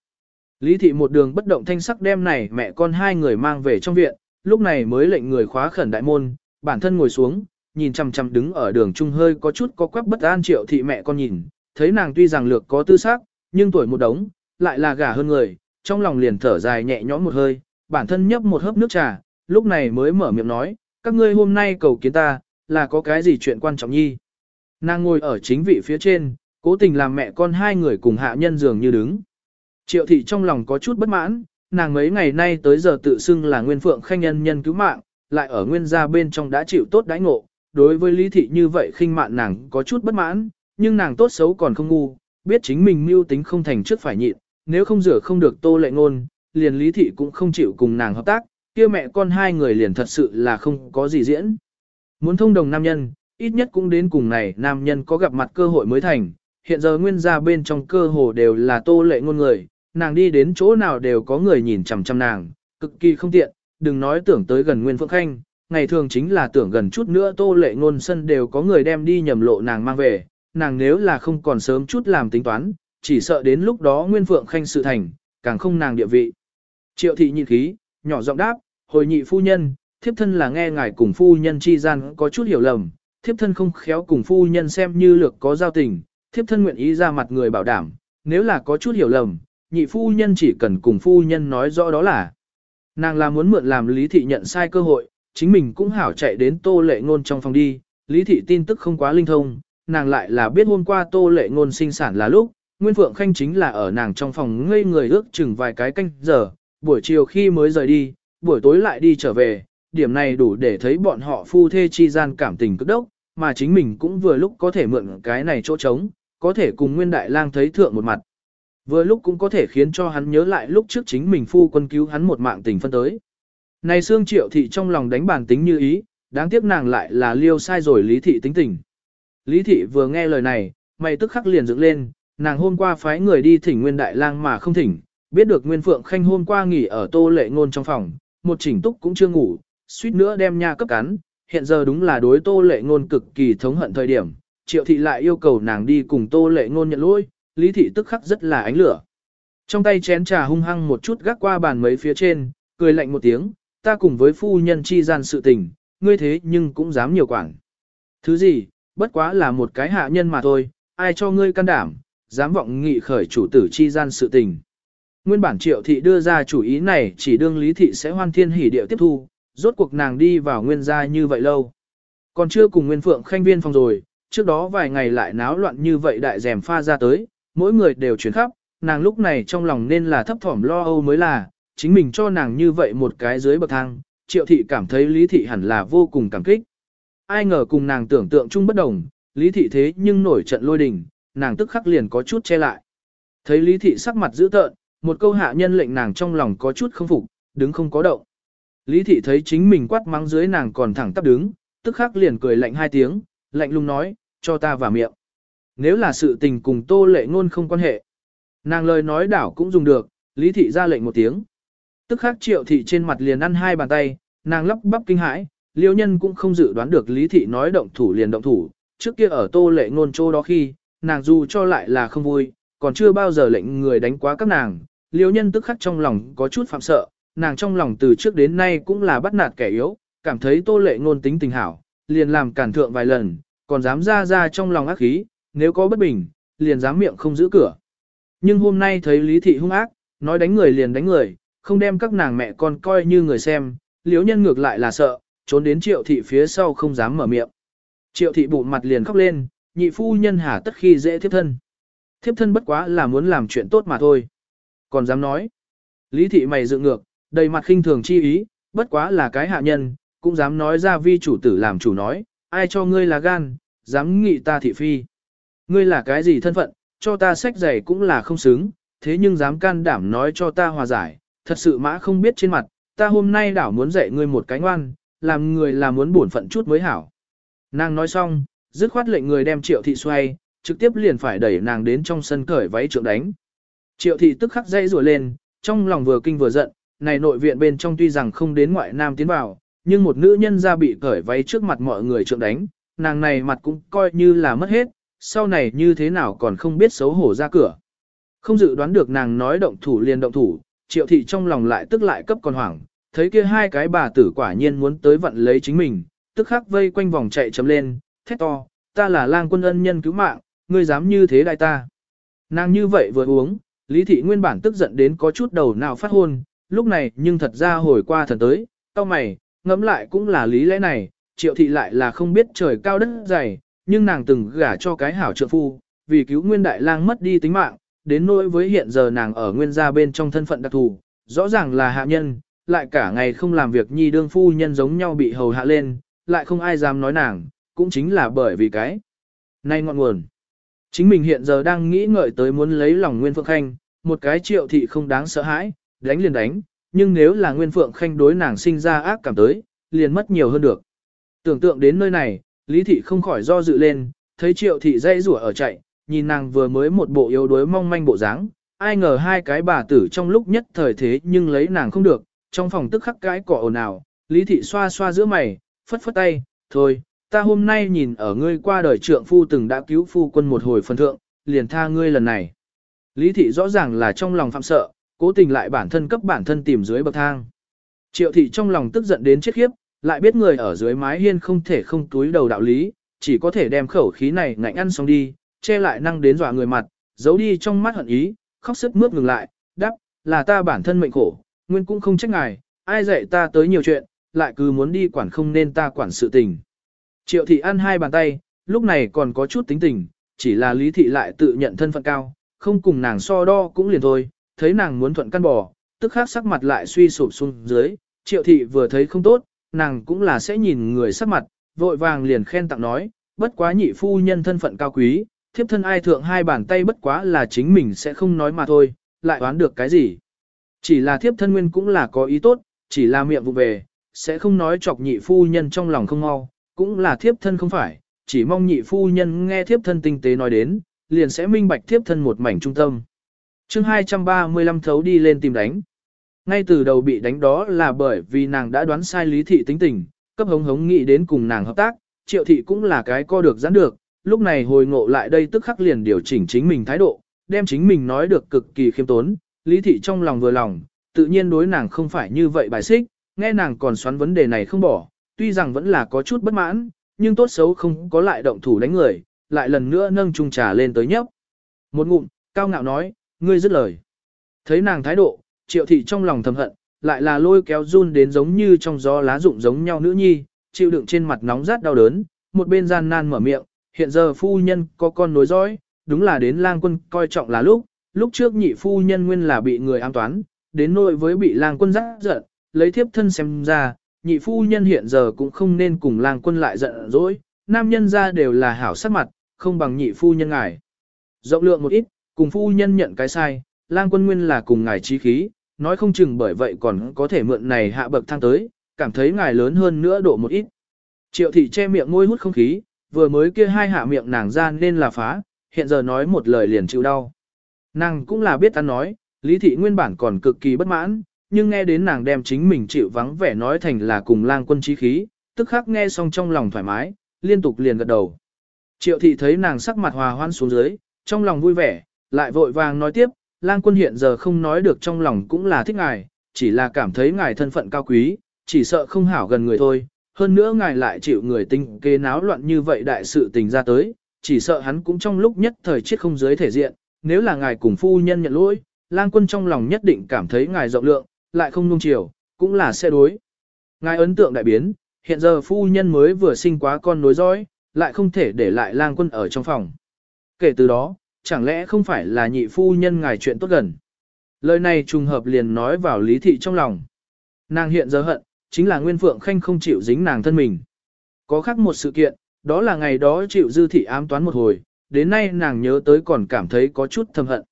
Lý Thị một đường bất động thanh sắc đem này mẹ con hai người mang về trong viện, lúc này mới lệnh người khóa khẩn đại môn, bản thân ngồi xuống, nhìn chằm chằm đứng ở đường trung hơi có chút có quắc bất an triệu thị mẹ con nhìn, thấy nàng tuy rằng lược có tư sắc, nhưng tuổi một đống, lại là gả hơn người, trong lòng liền thở dài nhẹ nhõm một hơi, bản thân nhấp một hớp nước trà, lúc này mới mở miệng nói, các ngươi hôm nay cầu kiến ta, là có cái gì chuyện quan trọng nhi. Nàng ngồi ở chính vị phía trên, cố tình làm mẹ con hai người cùng hạ nhân dường như đứng. Triệu thị trong lòng có chút bất mãn, nàng mấy ngày nay tới giờ tự xưng là nguyên phượng khanh nhân nhân cứu mạng, lại ở nguyên gia bên trong đã chịu tốt đãi ngộ. Đối với lý thị như vậy khinh mạn nàng có chút bất mãn, nhưng nàng tốt xấu còn không ngu, biết chính mình mưu tính không thành trước phải nhịn, nếu không rửa không được tô lệ ngôn, liền lý thị cũng không chịu cùng nàng hợp tác, kia mẹ con hai người liền thật sự là không có gì diễn. Muốn thông đồng nam nhân, ít nhất cũng đến cùng này nam nhân có gặp mặt cơ hội mới thành, hiện giờ nguyên gia bên trong cơ hồ đều là tô lệ ngôn người, nàng đi đến chỗ nào đều có người nhìn chằm chằm nàng, cực kỳ không tiện, đừng nói tưởng tới gần Nguyên Phượng Khanh, ngày thường chính là tưởng gần chút nữa tô lệ ngôn sân đều có người đem đi nhầm lộ nàng mang về, nàng nếu là không còn sớm chút làm tính toán, chỉ sợ đến lúc đó Nguyên Phượng Khanh sự thành, càng không nàng địa vị. Triệu thị nhịn khí, nhỏ giọng đáp, hồi nhị phu nhân, thiếp thân là nghe ngài cùng phu nhân chi gian có chút hiểu lầm, thiếp thân không khéo cùng phu nhân xem như lược có giao tình, thiếp thân nguyện ý ra mặt người bảo đảm, nếu là có chút hiểu lầm, nhị phu nhân chỉ cần cùng phu nhân nói rõ đó là. Nàng là muốn mượn làm lý thị nhận sai cơ hội, chính mình cũng hảo chạy đến tô lệ ngôn trong phòng đi, lý thị tin tức không quá linh thông, nàng lại là biết hôm qua tô lệ ngôn sinh sản là lúc, Nguyên Phượng Khanh chính là ở nàng trong phòng ngây người ước chừng vài cái canh giờ, buổi chiều khi mới rời đi, buổi tối lại đi trở về, điểm này đủ để thấy bọn họ phu thê chi gian cảm tình cực đốc, mà chính mình cũng vừa lúc có thể mượn cái này chỗ trống, có thể cùng Nguyên Đại Lang thấy thượng một mặt. Vừa lúc cũng có thể khiến cho hắn nhớ lại lúc trước chính mình phu quân cứu hắn một mạng tình phân tới. Này xương triệu thị trong lòng đánh bàn tính như ý, đáng tiếc nàng lại là liêu sai rồi lý thị tính tình. Lý thị vừa nghe lời này, mày tức khắc liền dựng lên, nàng hôm qua phái người đi thỉnh nguyên đại lang mà không thỉnh, biết được nguyên phượng khanh hôm qua nghỉ ở tô lệ ngôn trong phòng, một chỉnh túc cũng chưa ngủ, suýt nữa đem nha cấp cắn, hiện giờ đúng là đối tô lệ ngôn cực kỳ thống hận thời điểm, triệu thị lại yêu cầu nàng đi cùng tô lệ ngôn nhận lỗi, lý thị tức khắc rất là ánh lửa. Trong tay chén trà hung hăng một chút gác qua bàn mấy phía trên, cười lạnh một tiếng, ta cùng với phu nhân chi gian sự tình, ngươi thế nhưng cũng dám nhiều quản. Thứ gì, bất quá là một cái hạ nhân mà thôi, ai cho ngươi can đảm, dám vọng nghị khởi chủ tử chi gian sự tình. Nguyên bản triệu thị đưa ra chủ ý này chỉ đương lý thị sẽ hoan thiên hỉ điệu tiếp thu, rốt cuộc nàng đi vào nguyên gia như vậy lâu. Còn chưa cùng nguyên phượng khanh viên phòng rồi, trước đó vài ngày lại náo loạn như vậy đại dèm pha ra tới, mỗi người đều chuyển khắp, nàng lúc này trong lòng nên là thấp thỏm lo âu mới là, chính mình cho nàng như vậy một cái dưới bậc thang, triệu thị cảm thấy lý thị hẳn là vô cùng cảm kích. Ai ngờ cùng nàng tưởng tượng chung bất đồng, lý thị thế nhưng nổi trận lôi đình, nàng tức khắc liền có chút che lại. Thấy lý thị sắc mặt dữ tợn, một câu hạ nhân lệnh nàng trong lòng có chút không phục, đứng không có động. Lý thị thấy chính mình quát mắng dưới nàng còn thẳng tắp đứng, tức khắc liền cười lạnh hai tiếng, lạnh lùng nói, cho ta vào miệng. Nếu là sự tình cùng tô lệ ngôn không quan hệ, nàng lời nói đảo cũng dùng được, lý thị ra lệnh một tiếng. Tức khắc triệu thị trên mặt liền ăn hai bàn tay, nàng lắp bắp kinh hãi, liêu nhân cũng không dự đoán được lý thị nói động thủ liền động thủ, trước kia ở tô lệ ngôn chỗ đó khi, nàng dù cho lại là không vui, còn chưa bao giờ lệnh người đánh quá các nàng, liêu nhân tức khắc trong lòng có chút phạm sợ, nàng trong lòng từ trước đến nay cũng là bắt nạt kẻ yếu, cảm thấy tô lệ ngôn tính tình hảo, liền làm cản thượng vài lần, còn dám ra ra trong lòng ác khí, nếu có bất bình, liền dám miệng không giữ cửa. Nhưng hôm nay thấy Lý Thị hung ác, nói đánh người liền đánh người, không đem các nàng mẹ con coi như người xem, liếu nhân ngược lại là sợ, trốn đến triệu thị phía sau không dám mở miệng. Triệu thị bụng mặt liền khóc lên, nhị phu nhân hà tất khi dễ thiếp thân. Thiếp thân bất quá là muốn làm chuyện tốt mà thôi. Còn dám nói. Lý thị mày dựng ngược, đầy mặt khinh thường chi ý, bất quá là cái hạ nhân, cũng dám nói ra vi chủ tử làm chủ nói, ai cho ngươi là gan, dám nghị ta thị phi. Ngươi là cái gì thân phận, cho ta sách giày cũng là không xứng, thế nhưng dám can đảm nói cho ta hòa giải, thật sự mã không biết trên mặt, ta hôm nay đảo muốn dạy ngươi một cái ngoan, làm người là muốn bổn phận chút mới hảo. Nàng nói xong, dứt khoát lệnh người đem triệu thị xoay, trực tiếp liền phải đẩy nàng đến trong sân cởi váy trượng đánh. Triệu thị tức khắc dây rùa lên, trong lòng vừa kinh vừa giận, này nội viện bên trong tuy rằng không đến ngoại nam tiến vào, nhưng một nữ nhân ra bị cởi váy trước mặt mọi người trượng đánh, nàng này mặt cũng coi như là mất hết, sau này như thế nào còn không biết xấu hổ ra cửa. Không dự đoán được nàng nói động thủ liền động thủ, triệu thị trong lòng lại tức lại cấp còn hoảng, thấy kia hai cái bà tử quả nhiên muốn tới vận lấy chính mình, tức khắc vây quanh vòng chạy chấm lên, thét to, ta là lang quân ân nhân cứu mạng, ngươi dám như thế đại ta. Nàng như vậy vừa uống, Lý thị nguyên bản tức giận đến có chút đầu nào phát hôn, lúc này nhưng thật ra hồi qua thần tới, tao mày, ngẫm lại cũng là lý lẽ này, triệu thị lại là không biết trời cao đất dày, nhưng nàng từng gả cho cái hảo trượng phu, vì cứu nguyên đại lang mất đi tính mạng, đến nỗi với hiện giờ nàng ở nguyên gia bên trong thân phận đặc thù, rõ ràng là hạ nhân, lại cả ngày không làm việc nhi đương phu nhân giống nhau bị hầu hạ lên, lại không ai dám nói nàng, cũng chính là bởi vì cái. Nay ngọn nguồn. Chính mình hiện giờ đang nghĩ ngợi tới muốn lấy lòng Nguyên Phượng Khanh, một cái triệu thị không đáng sợ hãi, đánh liền đánh, nhưng nếu là Nguyên Phượng Khanh đối nàng sinh ra ác cảm tới, liền mất nhiều hơn được. Tưởng tượng đến nơi này, Lý thị không khỏi do dự lên, thấy triệu thị dây rủa ở chạy, nhìn nàng vừa mới một bộ yếu đuối mong manh bộ dáng, ai ngờ hai cái bà tử trong lúc nhất thời thế nhưng lấy nàng không được, trong phòng tức khắc cái cỏ ồn ào, Lý thị xoa xoa giữa mày, phất phất tay, thôi, ta hôm nay nhìn ở ngươi qua đời trượng phu từng đã cứu phu quân một hồi phần thượng, liền tha ngươi lần này. Lý thị rõ ràng là trong lòng phạm sợ, cố tình lại bản thân cấp bản thân tìm dưới bậc thang. Triệu thị trong lòng tức giận đến chết khiếp, lại biết người ở dưới mái hiên không thể không túi đầu đạo lý, chỉ có thể đem khẩu khí này ngạnh ăn xong đi, che lại năng đến dọa người mặt, giấu đi trong mắt hận ý, khóc sức mướt ngừng lại, đáp, là ta bản thân mệnh khổ, nguyên cũng không trách ngài, ai dạy ta tới nhiều chuyện, lại cứ muốn đi quản không nên ta quản sự tình. Triệu thị ăn hai bàn tay, lúc này còn có chút tính tình, chỉ là lý thị lại tự nhận thân phận cao, không cùng nàng so đo cũng liền thôi, thấy nàng muốn thuận căn bò, tức khắc sắc mặt lại suy sụp xuống dưới, triệu thị vừa thấy không tốt, nàng cũng là sẽ nhìn người sắc mặt, vội vàng liền khen tặng nói, bất quá nhị phu nhân thân phận cao quý, thiếp thân ai thượng hai bàn tay bất quá là chính mình sẽ không nói mà thôi, lại đoán được cái gì. Chỉ là thiếp thân nguyên cũng là có ý tốt, chỉ là miệng vụ về, sẽ không nói chọc nhị phu nhân trong lòng không mau, cũng là thiếp thân không phải, chỉ mong nhị phu nhân nghe thiếp thân tinh tế nói đến, liền sẽ minh bạch thiếp thân một mảnh trung tâm. chương 235 thấu đi lên tìm đánh. Ngay từ đầu bị đánh đó là bởi vì nàng đã đoán sai lý thị tính tình, cấp hống hống nghĩ đến cùng nàng hợp tác, triệu thị cũng là cái co được giãn được, lúc này hồi ngộ lại đây tức khắc liền điều chỉnh chính mình thái độ, đem chính mình nói được cực kỳ khiêm tốn, lý thị trong lòng vừa lòng, tự nhiên đối nàng không phải như vậy bài xích, nghe nàng còn xoắn vấn đề này không bỏ, tuy rằng vẫn là có chút bất mãn, nhưng tốt xấu không có lại động thủ đánh người, lại lần nữa nâng chung trà lên tới nhấp. Một ngụm, cao ngạo nói, ngươi dứt lời. Thấy nàng thái độ, triệu thị trong lòng thầm hận, lại là lôi kéo run đến giống như trong gió lá rụng giống nhau nữ nhi, chịu đựng trên mặt nóng rát đau đớn, một bên gian nan mở miệng, hiện giờ phu nhân có con nối dõi, đúng là đến lang quân coi trọng là lúc, lúc trước nhị phu nhân nguyên là bị người an toán, đến nỗi với bị lang quân giác giận, lấy thiếp thân xem ra, nhị phu nhân hiện giờ cũng không nên cùng lang quân lại giận dỗi, nam nhân ra đều là hảo sắc mặt, không bằng nhị phu nhân ngài. Rộng lượng một ít, cùng phu nhân nhận cái sai, lang quân nguyên là cùng ngài trí khí, nói không chừng bởi vậy còn có thể mượn này hạ bậc thang tới, cảm thấy ngài lớn hơn nữa độ một ít. Triệu thị che miệng ngôi hút không khí, vừa mới kia hai hạ miệng nàng ra nên là phá, hiện giờ nói một lời liền chịu đau. Nàng cũng là biết ta nói, lý thị nguyên bản còn cực kỳ bất mãn, nhưng nghe đến nàng đem chính mình chịu vắng vẻ nói thành là cùng lang quân trí khí, tức khắc nghe xong trong lòng thoải mái, liên tục liền gật đầu. Triệu thị thấy nàng sắc mặt hòa hoan xuống dưới, trong lòng vui vẻ, lại vội vàng nói tiếp, lang quân hiện giờ không nói được trong lòng cũng là thích ngài, chỉ là cảm thấy ngài thân phận cao quý, chỉ sợ không hảo gần người thôi. Hơn nữa ngài lại chịu người tinh kê náo loạn như vậy đại sự tình ra tới, chỉ sợ hắn cũng trong lúc nhất thời chết không dưới thể diện, nếu là ngài cùng phu nhân nhận lỗi, lang quân trong lòng nhất định cảm thấy ngài rộng lượng, lại không nung chiều, cũng là xe đối. Ngài ấn tượng đại biến, hiện giờ phu nhân mới vừa sinh quá con nối dõi, lại không thể để lại lang quân ở trong phòng. Kể từ đó, chẳng lẽ không phải là nhị phu nhân ngài chuyện tốt gần. Lời này trùng hợp liền nói vào lý thị trong lòng. Nàng hiện giờ hận, chính là Nguyên Phượng Khanh không chịu dính nàng thân mình. Có khác một sự kiện, đó là ngày đó chịu dư thị ám toán một hồi, đến nay nàng nhớ tới còn cảm thấy có chút thầm hận.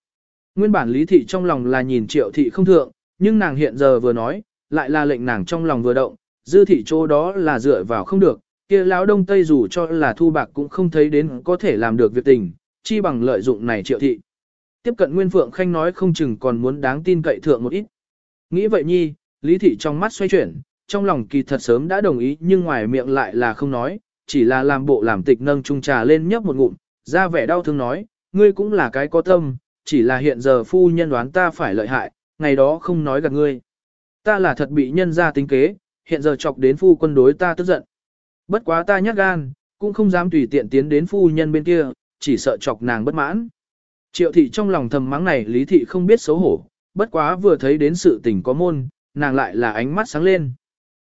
Nguyên bản lý thị trong lòng là nhìn triệu thị không thượng, nhưng nàng hiện giờ vừa nói, lại là lệnh nàng trong lòng vừa động, dư thị chỗ đó là dựa vào không được, kia lão đông tây dù cho là thu bạc cũng không thấy đến có thể làm được việc tình, chi bằng lợi dụng này triệu thị. Tiếp cận Nguyên Phượng Khanh nói không chừng còn muốn đáng tin cậy thượng một ít. Nghĩ vậy nhi, Lý Thị trong mắt xoay chuyển, trong lòng kỳ thật sớm đã đồng ý nhưng ngoài miệng lại là không nói, chỉ là làm bộ làm tịch nâng chung trà lên nhấp một ngụm, ra vẻ đau thương nói, ngươi cũng là cái có tâm, chỉ là hiện giờ phu nhân đoán ta phải lợi hại, ngày đó không nói gạt ngươi. Ta là thật bị nhân ra tính kế, hiện giờ chọc đến phu quân đối ta tức giận. Bất quá ta nhát gan, cũng không dám tùy tiện tiến đến phu nhân bên kia, chỉ sợ chọc nàng bất mãn. Triệu thị trong lòng thầm mắng này lý thị không biết xấu hổ, bất quá vừa thấy đến sự tình có môn, nàng lại là ánh mắt sáng lên.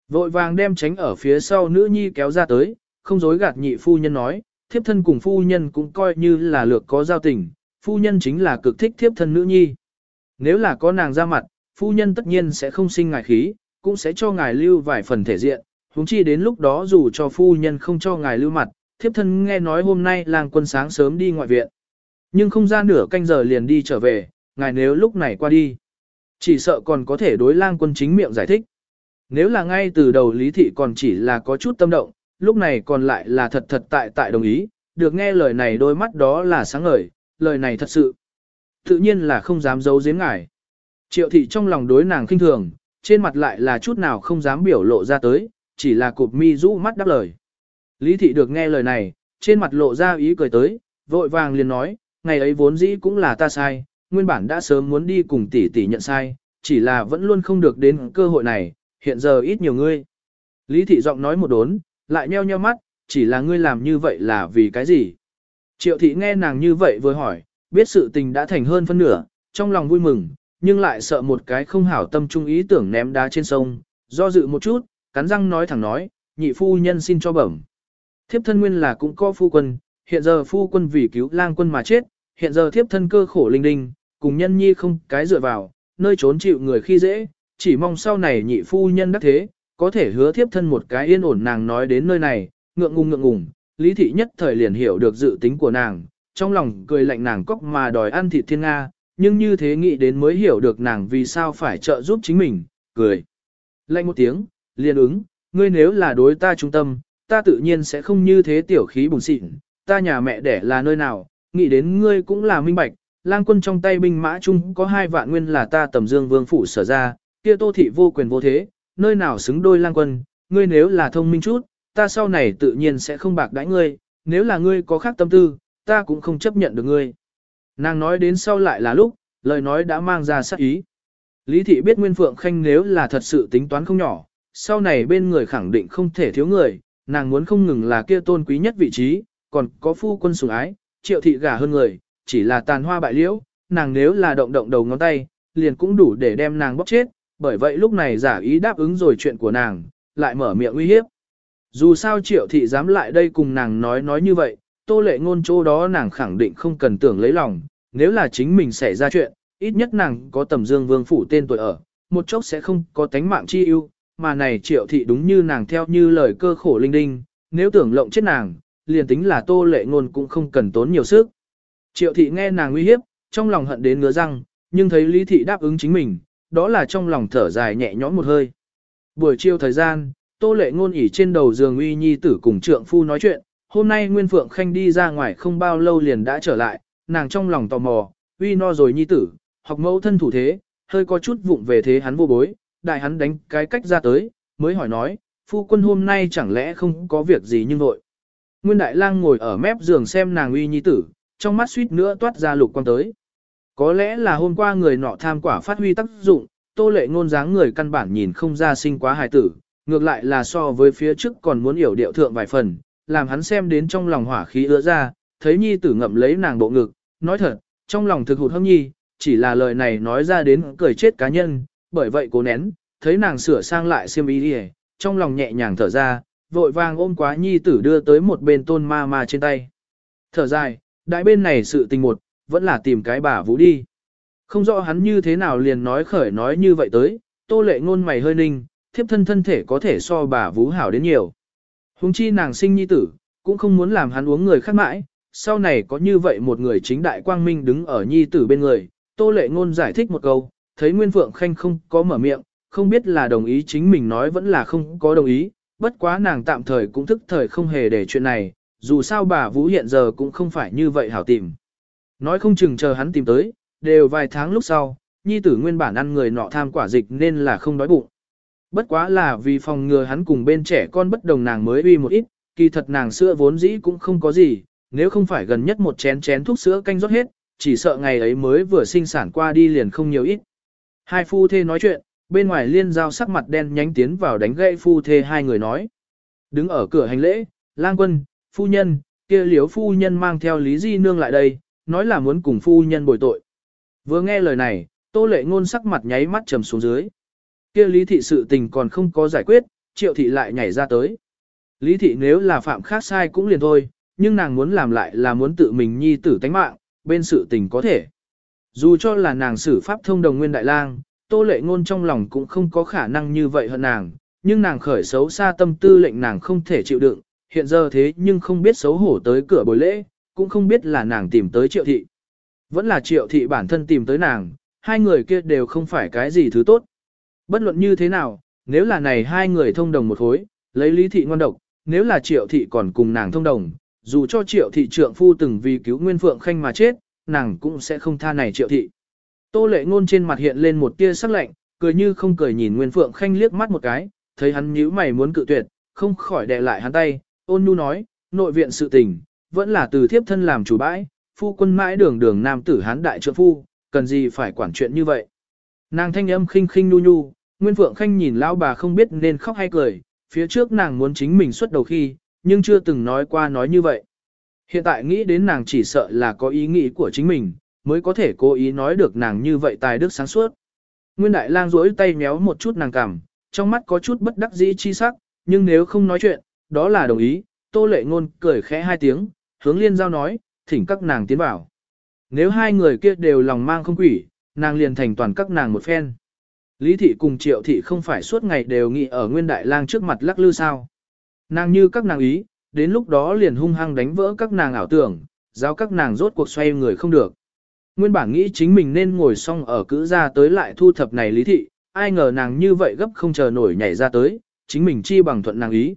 Vội vàng đem tránh ở phía sau nữ nhi kéo ra tới, không dối gạt nhị phu nhân nói, thiếp thân cùng phu nhân cũng coi như là lược có giao tình, phu nhân chính là cực thích thiếp thân nữ nhi. Nếu là có nàng ra mặt, phu nhân tất nhiên sẽ không sinh ngài khí, cũng sẽ cho ngài lưu vài phần thể diện, huống chi đến lúc đó dù cho phu nhân không cho ngài lưu mặt, thiếp thân nghe nói hôm nay làng quân sáng sớm đi ngoại viện. Nhưng không ra nửa canh giờ liền đi trở về, ngài nếu lúc này qua đi. Chỉ sợ còn có thể đối lang quân chính miệng giải thích. Nếu là ngay từ đầu lý thị còn chỉ là có chút tâm động, lúc này còn lại là thật thật tại tại đồng ý, được nghe lời này đôi mắt đó là sáng ngời, lời này thật sự. Tự nhiên là không dám giấu giếm ngài. Triệu thị trong lòng đối nàng khinh thường, trên mặt lại là chút nào không dám biểu lộ ra tới, chỉ là cụp mi rũ mắt đáp lời. Lý thị được nghe lời này, trên mặt lộ ra ý cười tới, vội vàng liền nói, ngày ấy vốn dĩ cũng là ta sai, nguyên bản đã sớm muốn đi cùng tỷ tỷ nhận sai, chỉ là vẫn luôn không được đến cơ hội này, hiện giờ ít nhiều ngươi. Lý thị giọng nói một đốn, lại nheo nheo mắt, chỉ là ngươi làm như vậy là vì cái gì? Triệu thị nghe nàng như vậy vừa hỏi, biết sự tình đã thành hơn phân nửa, trong lòng vui mừng, nhưng lại sợ một cái không hảo tâm trung ý tưởng ném đá trên sông, do dự một chút, cắn răng nói thẳng nói, nhị phu nhân xin cho bẩm. Thiếp thân nguyên là cũng có phu quân, hiện giờ phu quân vì cứu lang quân mà chết, hiện giờ thiếp thân cơ khổ linh đinh, cùng nhân nhi không cái dựa vào, nơi trốn chịu người khi dễ, chỉ mong sau này nhị phu nhân đắc thế, có thể hứa thiếp thân một cái yên ổn nàng nói đến nơi này, ngượng ngùng ngượng ngùng, lý thị nhất thời liền hiểu được dự tính của nàng, trong lòng cười lạnh nàng cóc mà đòi ăn thịt thiên Nga, nhưng như thế nghĩ đến mới hiểu được nàng vì sao phải trợ giúp chính mình, cười. Lạnh một tiếng, liền ứng, ngươi nếu là đối ta trung tâm, ta tự nhiên sẽ không như thế tiểu khí bùng xịn, ta nhà mẹ đẻ là nơi nào, nghĩ đến ngươi cũng là minh bạch, lang quân trong tay binh mã chung có hai vạn nguyên là ta tầm dương vương phủ sở ra, kia tô thị vô quyền vô thế, nơi nào xứng đôi lang quân, ngươi nếu là thông minh chút, ta sau này tự nhiên sẽ không bạc đãi ngươi, nếu là ngươi có khác tâm tư, ta cũng không chấp nhận được ngươi. Nàng nói đến sau lại là lúc, lời nói đã mang ra sát ý. Lý thị biết Nguyên Phượng Khanh nếu là thật sự tính toán không nhỏ, sau này bên người khẳng định không thể thiếu người, nàng muốn không ngừng là kia tôn quý nhất vị trí, còn có phu quân sủng ái, triệu thị gả hơn người, chỉ là tàn hoa bại liễu, nàng nếu là động động đầu ngón tay, liền cũng đủ để đem nàng bóc chết, bởi vậy lúc này giả ý đáp ứng rồi chuyện của nàng, lại mở miệng uy hiếp. Dù sao triệu thị dám lại đây cùng nàng nói nói như vậy, tô lệ ngôn chỗ đó nàng khẳng định không cần tưởng lấy lòng, nếu là chính mình xảy ra chuyện, ít nhất nàng có tầm dương vương phủ tên tuổi ở, một chốc sẽ không có tánh mạng chi ưu, mà này triệu thị đúng như nàng theo như lời cơ khổ linh đinh, nếu tưởng lộng chết nàng, liền tính là tô lệ ngôn cũng không cần tốn nhiều sức. Triệu thị nghe nàng uy hiếp, trong lòng hận đến ngứa răng, nhưng thấy lý thị đáp ứng chính mình, đó là trong lòng thở dài nhẹ nhõm một hơi. Buổi chiều thời gian, tô lệ ngôn ỉ trên đầu giường uy nhi tử cùng trượng phu nói chuyện, hôm nay Nguyên Phượng Khanh đi ra ngoài không bao lâu liền đã trở lại, nàng trong lòng tò mò, uy no rồi nhi tử, học mẫu thân thủ thế, hơi có chút vụng về thế hắn vô bối, đại hắn đánh cái cách ra tới, mới hỏi nói, phu quân hôm nay chẳng lẽ không có việc gì nhưng vội. Nguyên Đại Lang ngồi ở mép giường xem nàng uy nhi tử, trong mắt suýt nữa toát ra lục quan tới. Có lẽ là hôm qua người nọ tham quả phát huy tác dụng, tô lệ ngôn dáng người căn bản nhìn không ra sinh quá hài tử, ngược lại là so với phía trước còn muốn hiểu điệu thượng vài phần, làm hắn xem đến trong lòng hỏa khí ứa ra, thấy nhi tử ngậm lấy nàng bộ ngực, nói thật, trong lòng thực hụt hâm nhi, chỉ là lời này nói ra đến cười chết cá nhân, bởi vậy cố nén, thấy nàng sửa sang lại xiêm y đi trong lòng nhẹ nhàng thở ra, vội vàng ôm quá nhi tử đưa tới một bên tôn ma ma trên tay. Thở dài, đại bên này sự tình một, vẫn là tìm cái bà vũ đi. Không rõ hắn như thế nào liền nói khởi nói như vậy tới, tô lệ ngôn mày hơi ninh, thiếp thân thân thể có thể so bà vũ hảo đến nhiều. Hùng chi nàng sinh nhi tử, cũng không muốn làm hắn uống người khác mãi, sau này có như vậy một người chính đại quang minh đứng ở nhi tử bên người, tô lệ ngôn giải thích một câu, thấy Nguyên Phượng Khanh không có mở miệng, không biết là đồng ý chính mình nói vẫn là không có đồng ý, bất quá nàng tạm thời cũng thức thời không hề để chuyện này, dù sao bà Vũ hiện giờ cũng không phải như vậy hảo tìm. Nói không chừng chờ hắn tìm tới, đều vài tháng lúc sau, nhi tử nguyên bản ăn người nọ tham quả dịch nên là không đói bụng. Bất quá là vì phòng ngừa hắn cùng bên trẻ con bất đồng nàng mới uy một ít, kỳ thật nàng sữa vốn dĩ cũng không có gì, nếu không phải gần nhất một chén chén thuốc sữa canh rót hết, chỉ sợ ngày ấy mới vừa sinh sản qua đi liền không nhiều ít. Hai phu thê nói chuyện, bên ngoài liên giao sắc mặt đen nhánh tiến vào đánh gãy phu thê hai người nói. Đứng ở cửa hành lễ, lang quân, phu nhân, kia liếu phu nhân mang theo lý di nương lại đây, nói là muốn cùng phu nhân bồi tội. Vừa nghe lời này, tô lệ ngôn sắc mặt nháy mắt trầm xuống dưới. Kia lý thị sự tình còn không có giải quyết, triệu thị lại nhảy ra tới. Lý thị nếu là phạm khác sai cũng liền thôi, nhưng nàng muốn làm lại là muốn tự mình nhi tử tánh mạng, bên sự tình có thể. Dù cho là nàng xử pháp thông đồng nguyên đại lang, tô lệ ngôn trong lòng cũng không có khả năng như vậy hơn nàng, nhưng nàng khởi xấu xa tâm tư lệnh nàng không thể chịu đựng, hiện giờ thế nhưng không biết xấu hổ tới cửa buổi lễ, cũng không biết là nàng tìm tới triệu thị. Vẫn là triệu thị bản thân tìm tới nàng, hai người kia đều không phải cái gì thứ tốt. Bất luận như thế nào, nếu là này hai người thông đồng một khối, lấy lý thị ngoan độc, nếu là triệu thị còn cùng nàng thông đồng, dù cho triệu thị trượng phu từng vì cứu nguyên phượng khanh mà chết, nàng cũng sẽ không tha này triệu thị. Tô lệ ngôn trên mặt hiện lên một tia sắc lạnh, cười như không cười nhìn nguyên phượng khanh liếc mắt một cái, thấy hắn nhíu mày muốn cự tuyệt, không khỏi đè lại hắn tay, ôn nhu nói, nội viện sự tình, vẫn là từ thiếp thân làm chủ bãi, phu quân mãi đường đường nam tử hán đại trượng phu, cần gì phải quản chuyện như vậy. Nàng thanh âm khinh khinh nu nhu, Nguyên Phượng Khanh nhìn lão bà không biết nên khóc hay cười, phía trước nàng muốn chính mình xuất đầu khi, nhưng chưa từng nói qua nói như vậy. Hiện tại nghĩ đến nàng chỉ sợ là có ý nghĩ của chính mình, mới có thể cố ý nói được nàng như vậy tài đức sáng suốt. Nguyên Đại Lang duỗi tay méo một chút nàng cằm, trong mắt có chút bất đắc dĩ chi sắc, nhưng nếu không nói chuyện, đó là đồng ý. Tô Lệ Ngôn cười khẽ hai tiếng, hướng Liên Giao nói, thỉnh các nàng tiến vào. Nếu hai người kia đều lòng mang không quỷ, nàng liền thành toàn các nàng một phen. Lý thị cùng triệu thị không phải suốt ngày đều nghị ở nguyên đại lang trước mặt lắc lư sao. Nàng như các nàng ý, đến lúc đó liền hung hăng đánh vỡ các nàng ảo tưởng, giao các nàng rốt cuộc xoay người không được. Nguyên bản nghĩ chính mình nên ngồi xong ở cữ ra tới lại thu thập này lý thị, ai ngờ nàng như vậy gấp không chờ nổi nhảy ra tới, chính mình chi bằng thuận nàng ý.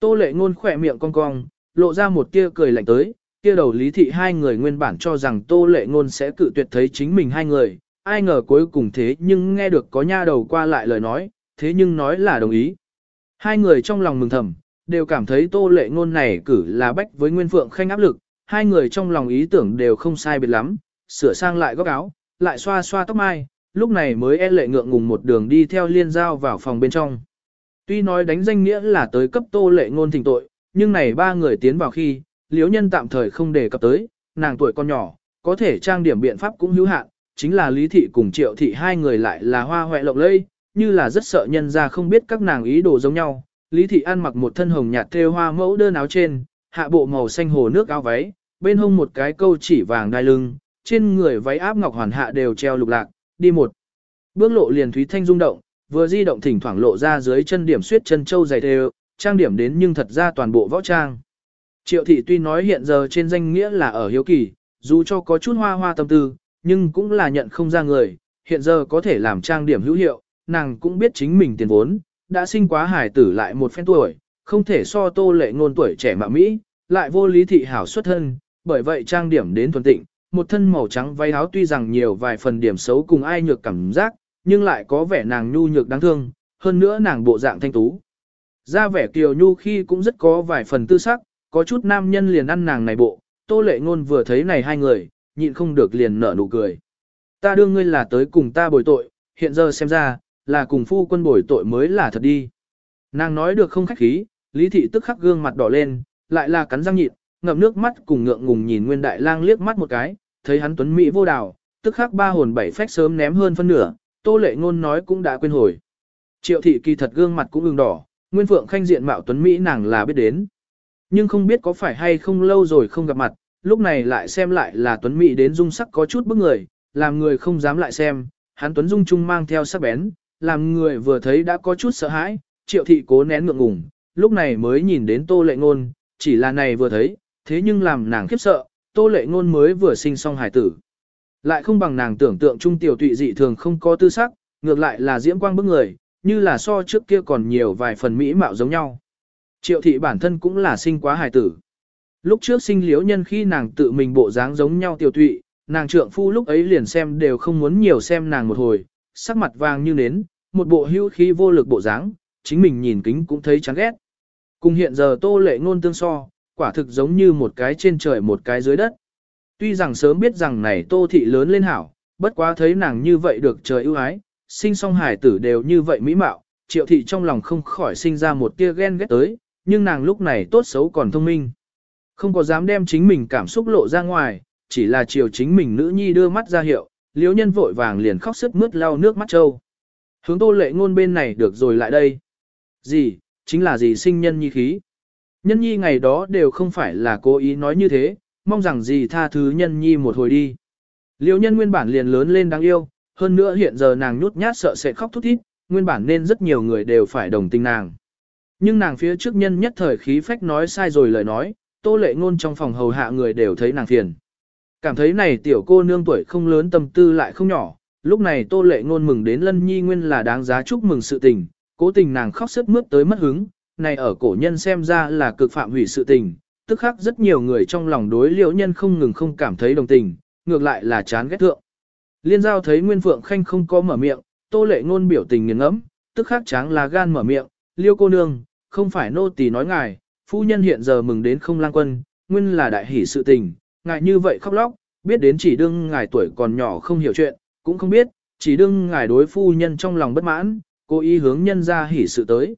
Tô lệ ngôn khỏe miệng cong cong, lộ ra một tia cười lạnh tới, kia đầu lý thị hai người nguyên bản cho rằng tô lệ ngôn sẽ cự tuyệt thấy chính mình hai người, ai ngờ cuối cùng thế nhưng nghe được có nha đầu qua lại lời nói, thế nhưng nói là đồng ý. Hai người trong lòng mừng thầm, đều cảm thấy tô lệ ngôn này cử là bách với Nguyên Phượng Khanh áp lực, hai người trong lòng ý tưởng đều không sai biệt lắm, sửa sang lại góc áo, lại xoa xoa tóc mai, lúc này mới e lệ ngượng ngùng một đường đi theo liên giao vào phòng bên trong. Tuy nói đánh danh nghĩa là tới cấp tô lệ ngôn thỉnh tội, nhưng này ba người tiến vào khi, liếu nhân tạm thời không đề cập tới, nàng tuổi con nhỏ, có thể trang điểm biện pháp cũng hữu hạn, chính là Lý Thị cùng Triệu Thị hai người lại là hoa hoẹ lộng lây, như là rất sợ nhân ra không biết các nàng ý đồ giống nhau. Lý Thị ăn mặc một thân hồng nhạt thêu hoa mẫu đơn áo trên, hạ bộ màu xanh hồ nước áo váy, bên hông một cái câu chỉ vàng đai lưng, trên người váy áp ngọc hoàn hạ đều treo lục lạc, đi một. Bước lộ liền thúy thanh rung động, vừa di động thỉnh thoảng lộ ra dưới chân điểm suyết chân châu dày đều, trang điểm đến nhưng thật ra toàn bộ võ trang. Triệu thị tuy nói hiện giờ trên danh nghĩa là ở hiếu kỳ, dù cho có chút hoa hoa tâm tư, nhưng cũng là nhận không ra người, hiện giờ có thể làm trang điểm hữu hiệu, nàng cũng biết chính mình tiền vốn, đã sinh quá hải tử lại một phen tuổi, không thể so tô lệ ngôn tuổi trẻ mà Mỹ, lại vô lý thị hảo xuất thân, bởi vậy trang điểm đến thuần tịnh, một thân màu trắng váy áo tuy rằng nhiều vài phần điểm xấu cùng ai nhược cảm giác, nhưng lại có vẻ nàng nhu nhược đáng thương, hơn nữa nàng bộ dạng thanh tú. Ra vẻ kiều nhu khi cũng rất có vài phần tư sắc, có chút nam nhân liền ăn nàng này bộ, tô lệ ngôn vừa thấy này hai người, nhịn không được liền nở nụ cười. Ta đưa ngươi là tới cùng ta bồi tội, hiện giờ xem ra, là cùng phu quân bồi tội mới là thật đi. Nàng nói được không khách khí, lý thị tức khắc gương mặt đỏ lên, lại là cắn răng nhịn, ngậm nước mắt cùng ngượng ngùng nhìn nguyên đại lang liếc mắt một cái, thấy hắn tuấn mỹ vô đào, tức khắc ba hồn bảy phách sớm ném hơn phân nửa, tô lệ ngôn nói cũng đã quên hồi. Triệu thị kỳ thật gương mặt cũng ửng đỏ, nguyên phượng khanh diện mạo tuấn mỹ nàng là biết đến. Nhưng không biết có phải hay không lâu rồi không gặp mặt, lúc này lại xem lại là Tuấn Mỹ đến dung sắc có chút bức người, làm người không dám lại xem, hắn Tuấn Dung Trung mang theo sắc bén, làm người vừa thấy đã có chút sợ hãi, triệu thị cố nén ngượng ngùng, lúc này mới nhìn đến tô lệ ngôn, chỉ là này vừa thấy, thế nhưng làm nàng khiếp sợ, tô lệ ngôn mới vừa sinh xong hải tử. Lại không bằng nàng tưởng tượng trung tiểu tụy dị thường không có tư sắc, ngược lại là diễm quang bức người, như là so trước kia còn nhiều vài phần mỹ mạo giống nhau. Triệu thị bản thân cũng là sinh quá hài tử. Lúc trước sinh liếu nhân khi nàng tự mình bộ dáng giống nhau tiểu tụy, nàng trượng phu lúc ấy liền xem đều không muốn nhiều xem nàng một hồi, sắc mặt vàng như nến, một bộ hưu khí vô lực bộ dáng, chính mình nhìn kính cũng thấy chán ghét. Cùng hiện giờ tô lệ ngôn tương so, quả thực giống như một cái trên trời một cái dưới đất. Tuy rằng sớm biết rằng này tô thị lớn lên hảo, bất quá thấy nàng như vậy được trời ưu ái, sinh song hải tử đều như vậy mỹ mạo, triệu thị trong lòng không khỏi sinh ra một tia ghen ghét tới, nhưng nàng lúc này tốt xấu còn thông minh. Không có dám đem chính mình cảm xúc lộ ra ngoài, chỉ là chiều chính mình nữ nhi đưa mắt ra hiệu, liếu nhân vội vàng liền khóc sức mướt lau nước mắt trâu. Hướng tô lệ ngôn bên này được rồi lại đây. Gì, chính là gì sinh nhân nhi khí. Nhân nhi ngày đó đều không phải là cố ý nói như thế, mong rằng gì tha thứ nhân nhi một hồi đi. Liêu nhân nguyên bản liền lớn lên đáng yêu, hơn nữa hiện giờ nàng nhút nhát sợ sẽ khóc thút thít, nguyên bản nên rất nhiều người đều phải đồng tình nàng. Nhưng nàng phía trước nhân nhất thời khí phách nói sai rồi lời nói, tô lệ ngôn trong phòng hầu hạ người đều thấy nàng phiền. Cảm thấy này tiểu cô nương tuổi không lớn tâm tư lại không nhỏ, lúc này tô lệ ngôn mừng đến lân nhi nguyên là đáng giá chúc mừng sự tình, cố tình nàng khóc sức mướt tới mất hứng, này ở cổ nhân xem ra là cực phạm hủy sự tình, tức khắc rất nhiều người trong lòng đối liễu nhân không ngừng không cảm thấy đồng tình, ngược lại là chán ghét thượng. Liên giao thấy Nguyên Phượng Khanh không có mở miệng, tô lệ ngôn biểu tình nghiền ngẫm, tức khắc tráng là gan mở miệng, liêu cô nương, không phải nô tỳ nói ngài, phu nhân hiện giờ mừng đến không lang quân, nguyên là đại hỷ sự tình, ngài như vậy khóc lóc, biết đến chỉ đương ngài tuổi còn nhỏ không hiểu chuyện, cũng không biết, chỉ đương ngài đối phu nhân trong lòng bất mãn, cố ý hướng nhân ra hỉ sự tới.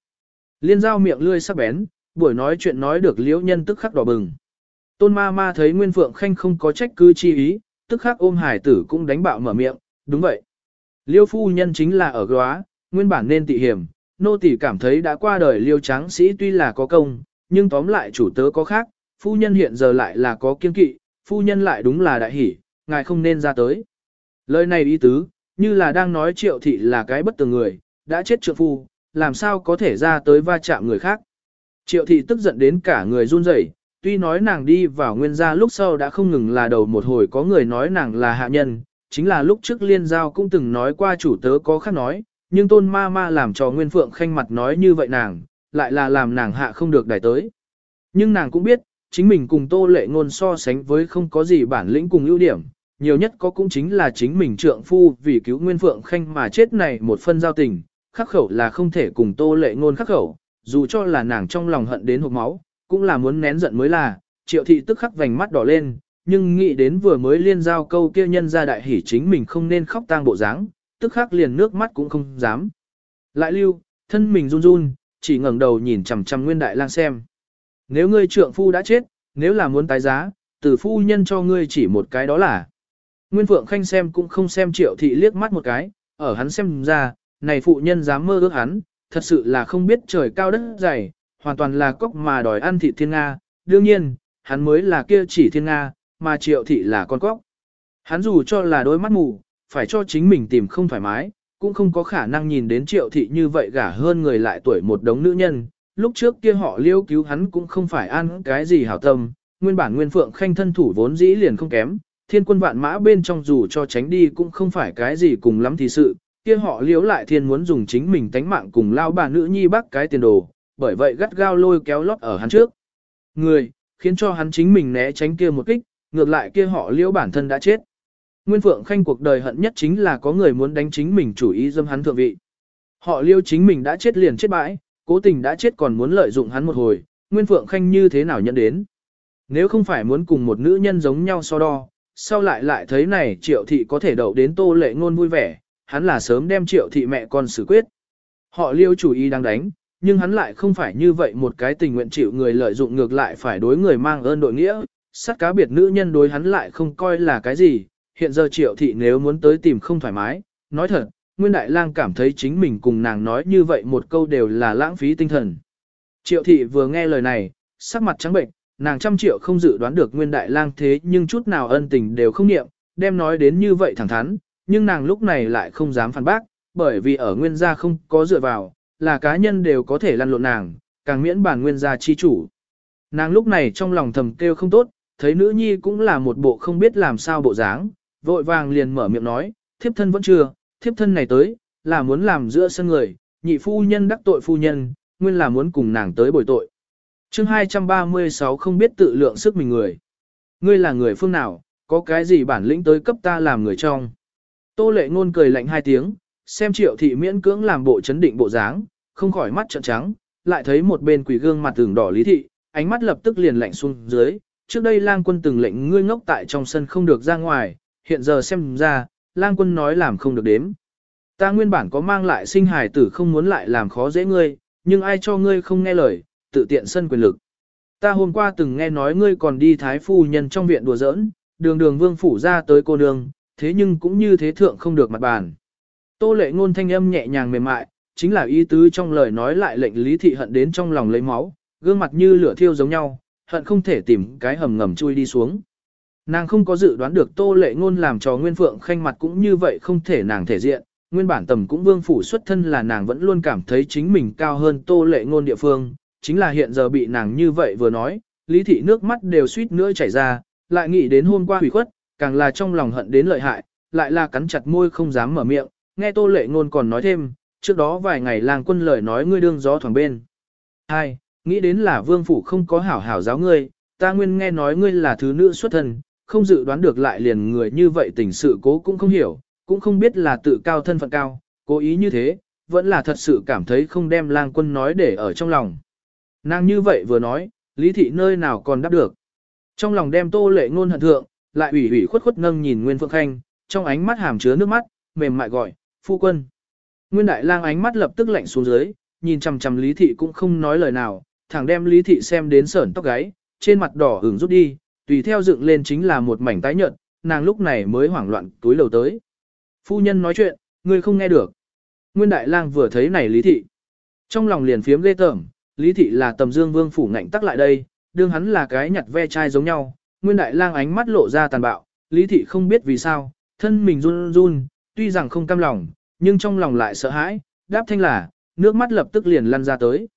Liên giao miệng lươi sắc bén, buổi nói chuyện nói được liễu nhân tức khắc đỏ bừng. Tôn ma ma thấy Nguyên Phượng Khanh không có trách cứ chi ý, tức khắc ôm hải tử cũng đánh bạo mở miệng, đúng vậy. Liêu phu nhân chính là ở góa, nguyên bản nên tị hiểm, nô tỳ cảm thấy đã qua đời liêu tráng sĩ tuy là có công, nhưng tóm lại chủ tớ có khác, phu nhân hiện giờ lại là có kiên kỵ, phu nhân lại đúng là đại hỷ, ngài không nên ra tới. Lời này ý tứ, như là đang nói triệu thị là cái bất tường người, đã chết trượng phu, làm sao có thể ra tới va chạm người khác. Triệu thị tức giận đến cả người run rẩy, tuy nói nàng đi vào nguyên gia lúc sau đã không ngừng là đầu một hồi có người nói nàng là hạ nhân, chính là lúc trước liên giao cũng từng nói qua chủ tớ có khác nói, nhưng tôn ma ma làm cho nguyên phượng khanh mặt nói như vậy nàng, lại là làm nàng hạ không được đại tới. Nhưng nàng cũng biết, chính mình cùng tô lệ ngôn so sánh với không có gì bản lĩnh cùng ưu điểm, nhiều nhất có cũng chính là chính mình trượng phu vì cứu nguyên phượng khanh mà chết này một phân giao tình, khắc khẩu là không thể cùng tô lệ ngôn khắc khẩu, dù cho là nàng trong lòng hận đến hộp máu, cũng là muốn nén giận mới là, triệu thị tức khắc vành mắt đỏ lên, nhưng nghĩ đến vừa mới liên giao câu kia nhân ra đại hỉ chính mình không nên khóc tang bộ dáng, tức khắc liền nước mắt cũng không dám. Lại lưu, thân mình run run, chỉ ngẩng đầu nhìn chằm chằm nguyên đại lang xem. Nếu ngươi trượng phu đã chết, nếu là muốn tái giá, từ phu nhân cho ngươi chỉ một cái đó là. Nguyên Phượng Khanh xem cũng không xem triệu thị liếc mắt một cái, ở hắn xem ra, này phụ nhân dám mơ ước hắn, thật sự là không biết trời cao đất dày, hoàn toàn là cốc mà đòi ăn thị thiên Nga, đương nhiên, hắn mới là kia chỉ thiên Nga, mà triệu thị là con cóc. Hắn dù cho là đôi mắt mù, phải cho chính mình tìm không thoải mái, cũng không có khả năng nhìn đến triệu thị như vậy gả hơn người lại tuổi một đống nữ nhân. Lúc trước kia họ liêu cứu hắn cũng không phải ăn cái gì hảo tâm, nguyên bản nguyên phượng khanh thân thủ vốn dĩ liền không kém, thiên quân vạn mã bên trong dù cho tránh đi cũng không phải cái gì cùng lắm thì sự, kia họ liếu lại thiên muốn dùng chính mình tánh mạng cùng lao bà nữ nhi bác cái tiền đồ, bởi vậy gắt gao lôi kéo lót ở hắn trước. Người, khiến cho hắn chính mình né tránh kia một kích, ngược lại kia họ liễu bản thân đã chết. Nguyên Phượng Khanh cuộc đời hận nhất chính là có người muốn đánh chính mình chủ ý dâm hắn thượng vị. Họ liêu chính mình đã chết liền chết bãi, cố tình đã chết còn muốn lợi dụng hắn một hồi, Nguyên Phượng Khanh như thế nào nhận đến. Nếu không phải muốn cùng một nữ nhân giống nhau so đo, sau lại lại thấy này triệu thị có thể đậu đến tô lệ ngôn vui vẻ, hắn là sớm đem triệu thị mẹ con xử quyết. Họ liêu chủ ý đang đánh, nhưng hắn lại không phải như vậy một cái tình nguyện chịu người lợi dụng ngược lại phải đối người mang ơn đội nghĩa, sát cá biệt nữ nhân đối hắn lại không coi là cái gì, hiện giờ triệu thị nếu muốn tới tìm không thoải mái, nói thật, Nguyên Đại Lang cảm thấy chính mình cùng nàng nói như vậy một câu đều là lãng phí tinh thần. Triệu thị vừa nghe lời này, sắc mặt trắng bệnh, nàng trăm triệu không dự đoán được Nguyên Đại Lang thế nhưng chút nào ân tình đều không niệm, đem nói đến như vậy thẳng thắn, nhưng nàng lúc này lại không dám phản bác, bởi vì ở Nguyên gia không có dựa vào, là cá nhân đều có thể lăn lộn nàng, càng miễn bản Nguyên gia chi chủ. Nàng lúc này trong lòng thầm kêu không tốt, thấy nữ nhi cũng là một bộ không biết làm sao bộ dáng, vội vàng liền mở miệng nói, thiếp thân vẫn chưa, thiếp thân này tới, là muốn làm giữa sân người, nhị phu nhân đắc tội phu nhân, nguyên là muốn cùng nàng tới bồi tội. chương 236 không biết tự lượng sức mình người. Ngươi là người phương nào, có cái gì bản lĩnh tới cấp ta làm người trong. Tô lệ ngôn cười lạnh hai tiếng, xem triệu thị miễn cưỡng làm bộ chấn định bộ dáng, không khỏi mắt trợn trắng, lại thấy một bên quỷ gương mặt tưởng đỏ lý thị, ánh mắt lập tức liền lạnh xuống dưới. Trước đây lang quân từng lệnh ngươi ngốc tại trong sân không được ra ngoài, hiện giờ xem ra, lang quân nói làm không được đếm. Ta nguyên bản có mang lại sinh hài tử không muốn lại làm khó dễ ngươi, nhưng ai cho ngươi không nghe lời, tự tiện sân quyền lực. Ta hôm qua từng nghe nói ngươi còn đi thái phu nhân trong viện đùa giỡn, đường đường vương phủ ra tới cô nương, thế nhưng cũng như thế thượng không được mặt bàn. Tô lệ ngôn thanh âm nhẹ nhàng mềm mại, chính là ý tứ trong lời nói lại lệnh lý thị hận đến trong lòng lấy máu, gương mặt như lửa thiêu giống nhau, hận không thể tìm cái hầm ngầm chui đi xuống. Nàng không có dự đoán được tô lệ ngôn làm cho Nguyên Phượng khanh mặt cũng như vậy không thể nàng thể diện, nguyên bản tầm cũng vương phủ xuất thân là nàng vẫn luôn cảm thấy chính mình cao hơn tô lệ ngôn địa phương, chính là hiện giờ bị nàng như vậy vừa nói, lý thị nước mắt đều suýt nữa chảy ra, lại nghĩ đến hôm qua hủy khuất, càng là trong lòng hận đến lợi hại, lại là cắn chặt môi không dám mở miệng, nghe tô lệ ngôn còn nói thêm, trước đó vài ngày làng quân lời nói ngươi đương gió thoảng bên. Hai, nghĩ đến là vương phủ không có hảo hảo giáo ngươi, ta nguyên nghe nói ngươi là thứ nữ xuất thân, không dự đoán được lại liền người như vậy tình sự cố cũng không hiểu, cũng không biết là tự cao thân phận cao, cố ý như thế, vẫn là thật sự cảm thấy không đem lang quân nói để ở trong lòng. Nàng như vậy vừa nói, lý thị nơi nào còn đáp được. Trong lòng đem tô lệ ngôn hận thượng, lại ủy ủy khuất khuất nâng nhìn Nguyên Phượng Khanh, trong ánh mắt hàm chứa nước mắt, mềm mại gọi, phu quân. Nguyên Đại Lang ánh mắt lập tức lạnh xuống dưới, nhìn chằm chằm Lý Thị cũng không nói lời nào, thẳng đem Lý Thị xem đến sởn tóc gáy, trên mặt đỏ ửng rút đi, tùy theo dựng lên chính là một mảnh tái nhợt, nàng lúc này mới hoảng loạn túi lầu tới. Phu nhân nói chuyện, người không nghe được. Nguyên Đại Lang vừa thấy này Lý Thị. Trong lòng liền phiếm ghê tởm, Lý Thị là tầm dương vương phủ ngạnh tắc lại đây, đương hắn là cái nhặt ve chai giống nhau. Nguyên Đại Lang ánh mắt lộ ra tàn bạo, Lý Thị không biết vì sao, thân mình run run, tuy rằng không cam lòng, nhưng trong lòng lại sợ hãi, đáp thanh là, nước mắt lập tức liền lăn ra tới.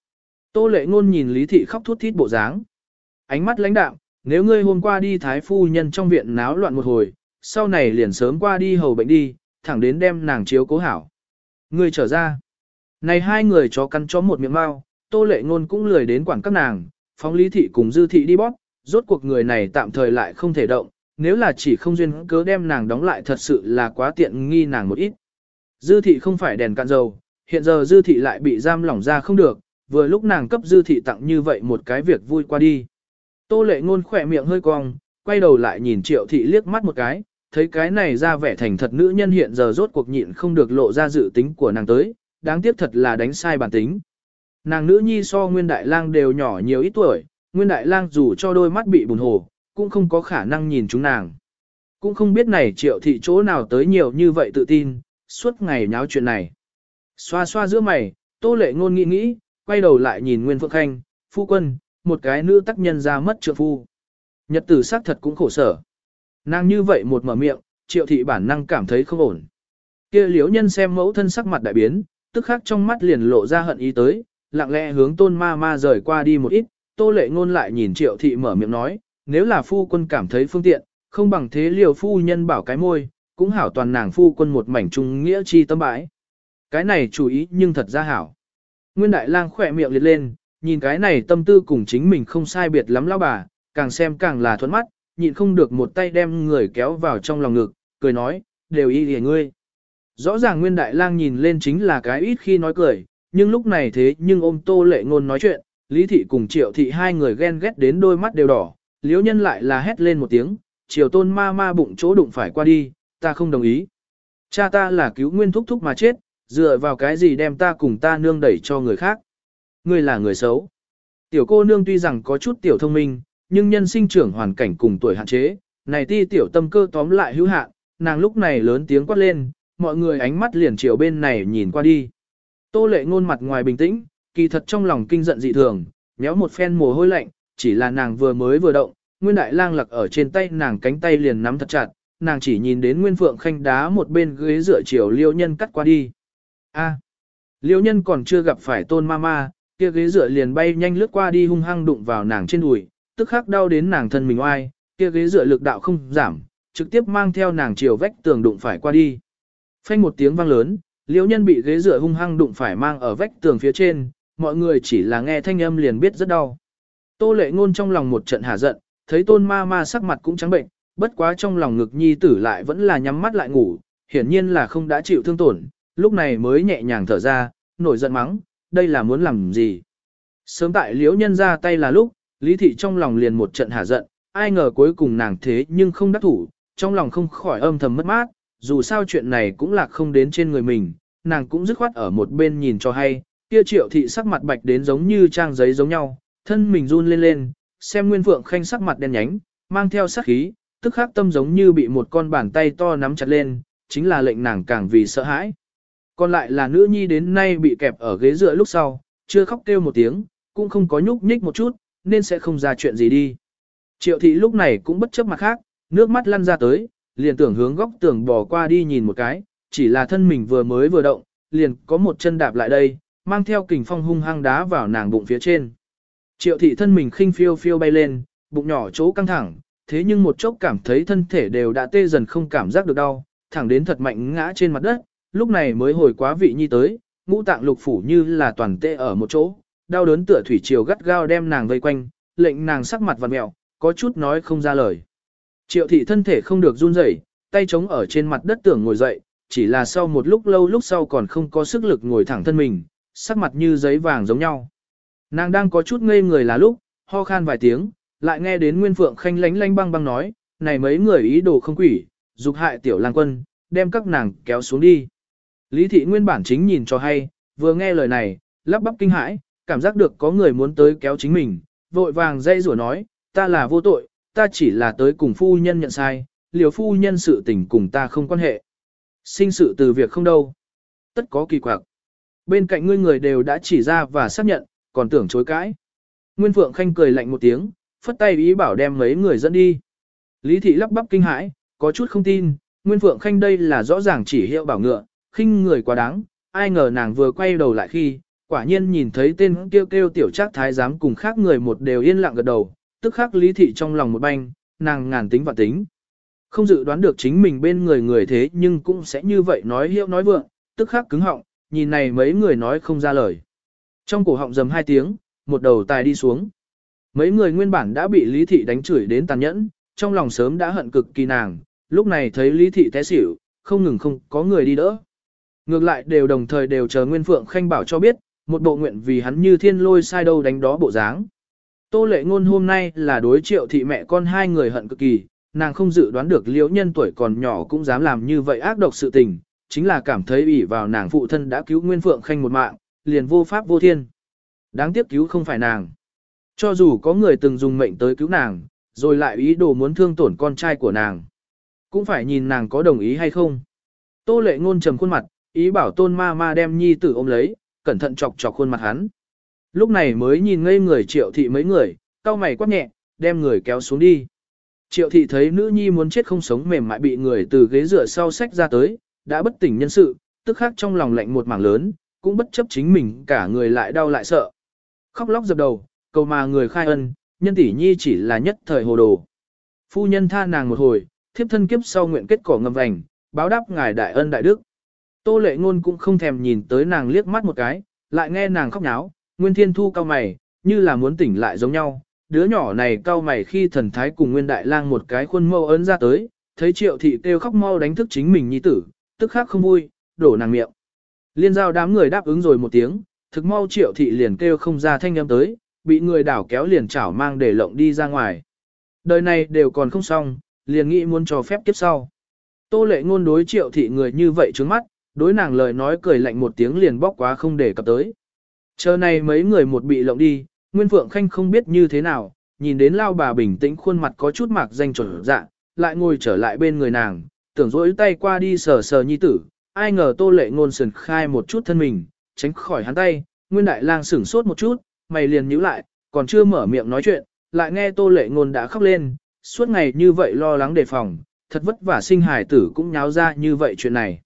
Tô lệ ngôn nhìn Lý Thị khóc thút thít bộ dáng. Ánh mắt lãnh đạm, nếu ngươi hôm qua đi thái phu nhân trong viện náo loạn một hồi, sau này liền sớm qua đi hầu bệnh đi, thẳng đến đem nàng chiếu cố hảo. Ngươi trở ra. Này hai người chó cắn chó một miệng mau, tô lệ ngôn cũng lười đến quản các nàng, phóng lý thị cùng dư thị đi bóp, rốt cuộc người này tạm thời lại không thể động, nếu là chỉ không duyên cớ đem nàng đóng lại thật sự là quá tiện nghi nàng một ít. Dư thị không phải đèn cạn dầu, hiện giờ dư thị lại bị giam lỏng ra không được, vừa lúc nàng cấp dư thị tặng như vậy một cái việc vui qua đi. Tô lệ ngôn khỏe miệng hơi cong, quay đầu lại nhìn triệu thị liếc mắt một cái, thấy cái này ra vẻ thành thật nữ nhân hiện giờ rốt cuộc nhịn không được lộ ra dự tính của nàng tới, đáng tiếc thật là đánh sai bản tính. Nàng nữ nhi so nguyên đại lang đều nhỏ nhiều ít tuổi, nguyên đại lang dù cho đôi mắt bị bùn hồ, cũng không có khả năng nhìn chúng nàng. Cũng không biết này triệu thị chỗ nào tới nhiều như vậy tự tin, suốt ngày nháo chuyện này. Xoa xoa giữa mày, tô lệ ngôn nghĩ nghĩ, quay đầu lại nhìn Nguyên Phượng Khanh, phu quân, một cái nữ tác nhân ra mất trượng phu. Nhật tử xác thật cũng khổ sở. Nàng như vậy một mở miệng, triệu thị bản năng cảm thấy không ổn. kia liếu nhân xem mẫu thân sắc mặt đại biến, tức khắc trong mắt liền lộ ra hận ý tới, lặng lẽ hướng tôn ma ma rời qua đi một ít, tô lệ ngôn lại nhìn triệu thị mở miệng nói, nếu là phu quân cảm thấy phương tiện, không bằng thế liều phu nhân bảo cái môi, cũng hảo toàn nàng phu quân một mảnh trung nghĩa chi tâm bãi. Cái này chú ý nhưng thật ra hảo. Nguyên đại lang khỏe miệng liệt lên, nhìn cái này tâm tư cùng chính mình không sai biệt lắm lão bà, càng xem càng là thuẫn mắt, nhịn không được một tay đem người kéo vào trong lòng ngực, cười nói, đều y lìa ngươi. Rõ ràng Nguyên Đại Lang nhìn lên chính là cái ít khi nói cười, nhưng lúc này thế nhưng ôm tô lệ ngôn nói chuyện, Lý Thị cùng Triệu Thị hai người ghen ghét đến đôi mắt đều đỏ, liễu nhân lại là hét lên một tiếng, Triều tôn ma ma bụng chỗ đụng phải qua đi, ta không đồng ý. Cha ta là cứu nguyên thúc thúc mà chết, dựa vào cái gì đem ta cùng ta nương đẩy cho người khác. Ngươi là người xấu. Tiểu cô nương tuy rằng có chút tiểu thông minh, nhưng nhân sinh trưởng hoàn cảnh cùng tuổi hạn chế, này ti tiểu tâm cơ tóm lại hữu hạn, nàng lúc này lớn tiếng quát lên, mọi người ánh mắt liền chiều bên này nhìn qua đi. Tô lệ ngôn mặt ngoài bình tĩnh, kỳ thật trong lòng kinh giận dị thường, méo một phen mồ hôi lạnh, chỉ là nàng vừa mới vừa động, nguyên đại lang lặc ở trên tay nàng cánh tay liền nắm thật chặt, nàng chỉ nhìn đến nguyên phượng khanh đá một bên ghế dựa chiều liêu nhân cắt qua đi. A, liêu nhân còn chưa gặp phải tôn ma ma, kia ghế dựa liền bay nhanh lướt qua đi hung hăng đụng vào nàng trên đùi, tức khắc đau đến nàng thân mình oai, kia ghế dựa lực đạo không giảm, trực tiếp mang theo nàng chiều vách tường đụng phải qua đi. Phanh một tiếng vang lớn, liễu nhân bị ghế dựa hung hăng đụng phải mang ở vách tường phía trên, mọi người chỉ là nghe thanh âm liền biết rất đau. Tô lệ ngôn trong lòng một trận hả giận, thấy tôn ma ma sắc mặt cũng trắng bệnh, bất quá trong lòng ngực nhi tử lại vẫn là nhắm mắt lại ngủ, hiển nhiên là không đã chịu thương tổn, lúc này mới nhẹ nhàng thở ra, nổi giận mắng, đây là muốn làm gì. Sớm tại liễu nhân ra tay là lúc, lý thị trong lòng liền một trận hả giận, ai ngờ cuối cùng nàng thế nhưng không đắc thủ, trong lòng không khỏi âm thầm mất mát, dù sao chuyện này cũng lạc không đến trên người mình, nàng cũng dứt khoát ở một bên nhìn cho hay, kia triệu thị sắc mặt bạch đến giống như trang giấy giống nhau, thân mình run lên lên, xem Nguyên Phượng Khanh sắc mặt đen nhánh, mang theo sát khí, tức khắc tâm giống như bị một con bàn tay to nắm chặt lên, chính là lệnh nàng càng vì sợ hãi. Còn lại là nữ nhi đến nay bị kẹp ở ghế dựa lúc sau, chưa khóc kêu một tiếng, cũng không có nhúc nhích một chút, nên sẽ không ra chuyện gì đi. Triệu thị lúc này cũng bất chấp mặt khác, nước mắt lăn ra tới, liền tưởng hướng góc tường bò qua đi nhìn một cái, chỉ là thân mình vừa mới vừa động, liền có một chân đạp lại đây, mang theo kình phong hung hăng đá vào nàng bụng phía trên. Triệu thị thân mình khinh phiêu phiêu bay lên, bụng nhỏ chỗ căng thẳng, thế nhưng một chốc cảm thấy thân thể đều đã tê dần không cảm giác được đau, thẳng đến thật mạnh ngã trên mặt đất, lúc này mới hồi quá vị nhi tới, ngũ tạng lục phủ như là toàn tê ở một chỗ, đau đớn tựa thủy triều gắt gao đem nàng vây quanh, lệnh nàng sắc mặt vặn mẹo, có chút nói không ra lời. Triệu thị thân thể không được run rẩy, tay chống ở trên mặt đất tưởng ngồi dậy, chỉ là sau một lúc lâu lúc sau còn không có sức lực ngồi thẳng thân mình, sắc mặt như giấy vàng giống nhau. Nàng đang có chút ngây người là lúc, ho khan vài tiếng, lại nghe đến Nguyên Phượng khanh lánh lánh băng băng nói, này mấy người ý đồ không quỷ, dục hại tiểu lang quân, đem các nàng kéo xuống đi. Lý thị nguyên bản chính nhìn cho hay, vừa nghe lời này, lắp bắp kinh hãi, cảm giác được có người muốn tới kéo chính mình, vội vàng dây rủa nói, ta là vô tội, ta chỉ là tới cùng phu nhân nhận sai, liều phu nhân sự tình cùng ta không quan hệ. Sinh sự từ việc không đâu. Tất có kỳ quặc. Bên cạnh ngươi người đều đã chỉ ra và xác nhận, còn tưởng chối cãi. Nguyên Phượng Khanh cười lạnh một tiếng, phất tay ý bảo đem mấy người dẫn đi. Lý thị lắp bắp kinh hãi, có chút không tin, Nguyên Phượng Khanh đây là rõ ràng chỉ hiệu bảo ngựa, khinh người quá đáng, ai ngờ nàng vừa quay đầu lại khi, quả nhiên nhìn thấy tên kêu kêu tiểu trác thái giám cùng khác người một đều yên lặng gật đầu, tức khắc lý thị trong lòng một banh, nàng ngàn tính và tính. Không dự đoán được chính mình bên người người thế nhưng cũng sẽ như vậy nói hiệu nói vượng, tức khắc cứng họng, nhìn này mấy người nói không ra lời. Trong cổ họng dầm hai tiếng, một đầu tài đi xuống. Mấy người nguyên bản đã bị lý thị đánh chửi đến tàn nhẫn, trong lòng sớm đã hận cực kỳ nàng, lúc này thấy lý thị té xỉu, không ngừng không có người đi đỡ. Ngược lại đều đồng thời đều chờ Nguyên Phượng Khanh bảo cho biết, một bộ nguyện vì hắn như thiên lôi sai đâu đánh đó bộ dáng. Tô lệ ngôn hôm nay là đối triệu thị mẹ con hai người hận cực kỳ, nàng không dự đoán được liễu nhân tuổi còn nhỏ cũng dám làm như vậy ác độc sự tình, chính là cảm thấy ủy vào nàng phụ thân đã cứu Nguyên Phượng Khanh một mạng, liền vô pháp vô thiên. Đáng tiếc cứu không phải nàng. Cho dù có người từng dùng mệnh tới cứu nàng, rồi lại ý đồ muốn thương tổn con trai của nàng. Cũng phải nhìn nàng có đồng ý hay không. Tô lệ ngôn trầm khuôn mặt, ý bảo tôn ma ma đem nhi tử ôm lấy, cẩn thận chọc chọc khuôn mặt hắn. Lúc này mới nhìn ngây người triệu thị mấy người, cao mày quát nhẹ, đem người kéo xuống đi. Triệu thị thấy nữ nhi muốn chết không sống mềm mại bị người từ ghế rửa sau sách ra tới, đã bất tỉnh nhân sự, tức khắc trong lòng lạnh một mảng lớn, cũng bất chấp chính mình cả người lại đau lại sợ. Khóc lóc dập đầu, cầu mà người khai ân, nhân tỷ nhi chỉ là nhất thời hồ đồ. Phu nhân tha nàng một hồi, thiếp thân kiếp sau nguyện kết cỏ ngầm vành, báo đáp ngài đại ân đại đức. Tô lệ ngôn cũng không thèm nhìn tới nàng liếc mắt một cái, lại nghe nàng khóc náo, Nguyên Thiên Thu cao mày, như là muốn tỉnh lại giống nhau. Đứa nhỏ này cao mày khi thần thái cùng Nguyên Đại Lang một cái khuôn mâu ấn ra tới, thấy triệu thị kêu khóc mau đánh thức chính mình nhi tử, tức khắc không vui, đổ nàng miệng. Liên giao đám người đáp ứng rồi một tiếng, thực mau triệu thị liền kêu không ra thanh âm tới, bị người đảo kéo liền chảo mang để lộng đi ra ngoài. Đời này đều còn không xong, liền nghĩ muốn cho phép kiếp sau. Tô lệ ngôn đối triệu thị người như vậy trướng mắt, đối nàng lời nói cười lạnh một tiếng liền bóc quá không để cập tới. Chờ này mấy người một bị lộng đi, Nguyên Phượng Khanh không biết như thế nào, nhìn đến lao bà bình tĩnh khuôn mặt có chút mạc danh trở dạ, lại ngồi trở lại bên người nàng, tưởng rỗi tay qua đi sờ sờ nhi tử, ai ngờ tô lệ ngôn sườn khai một chút thân mình, tránh khỏi hắn tay, Nguyên Đại Lang sửng sốt một chút, mày liền nhíu lại, còn chưa mở miệng nói chuyện, lại nghe tô lệ ngôn đã khóc lên, suốt ngày như vậy lo lắng đề phòng, thật vất vả sinh hài tử cũng nháo ra như vậy chuyện này.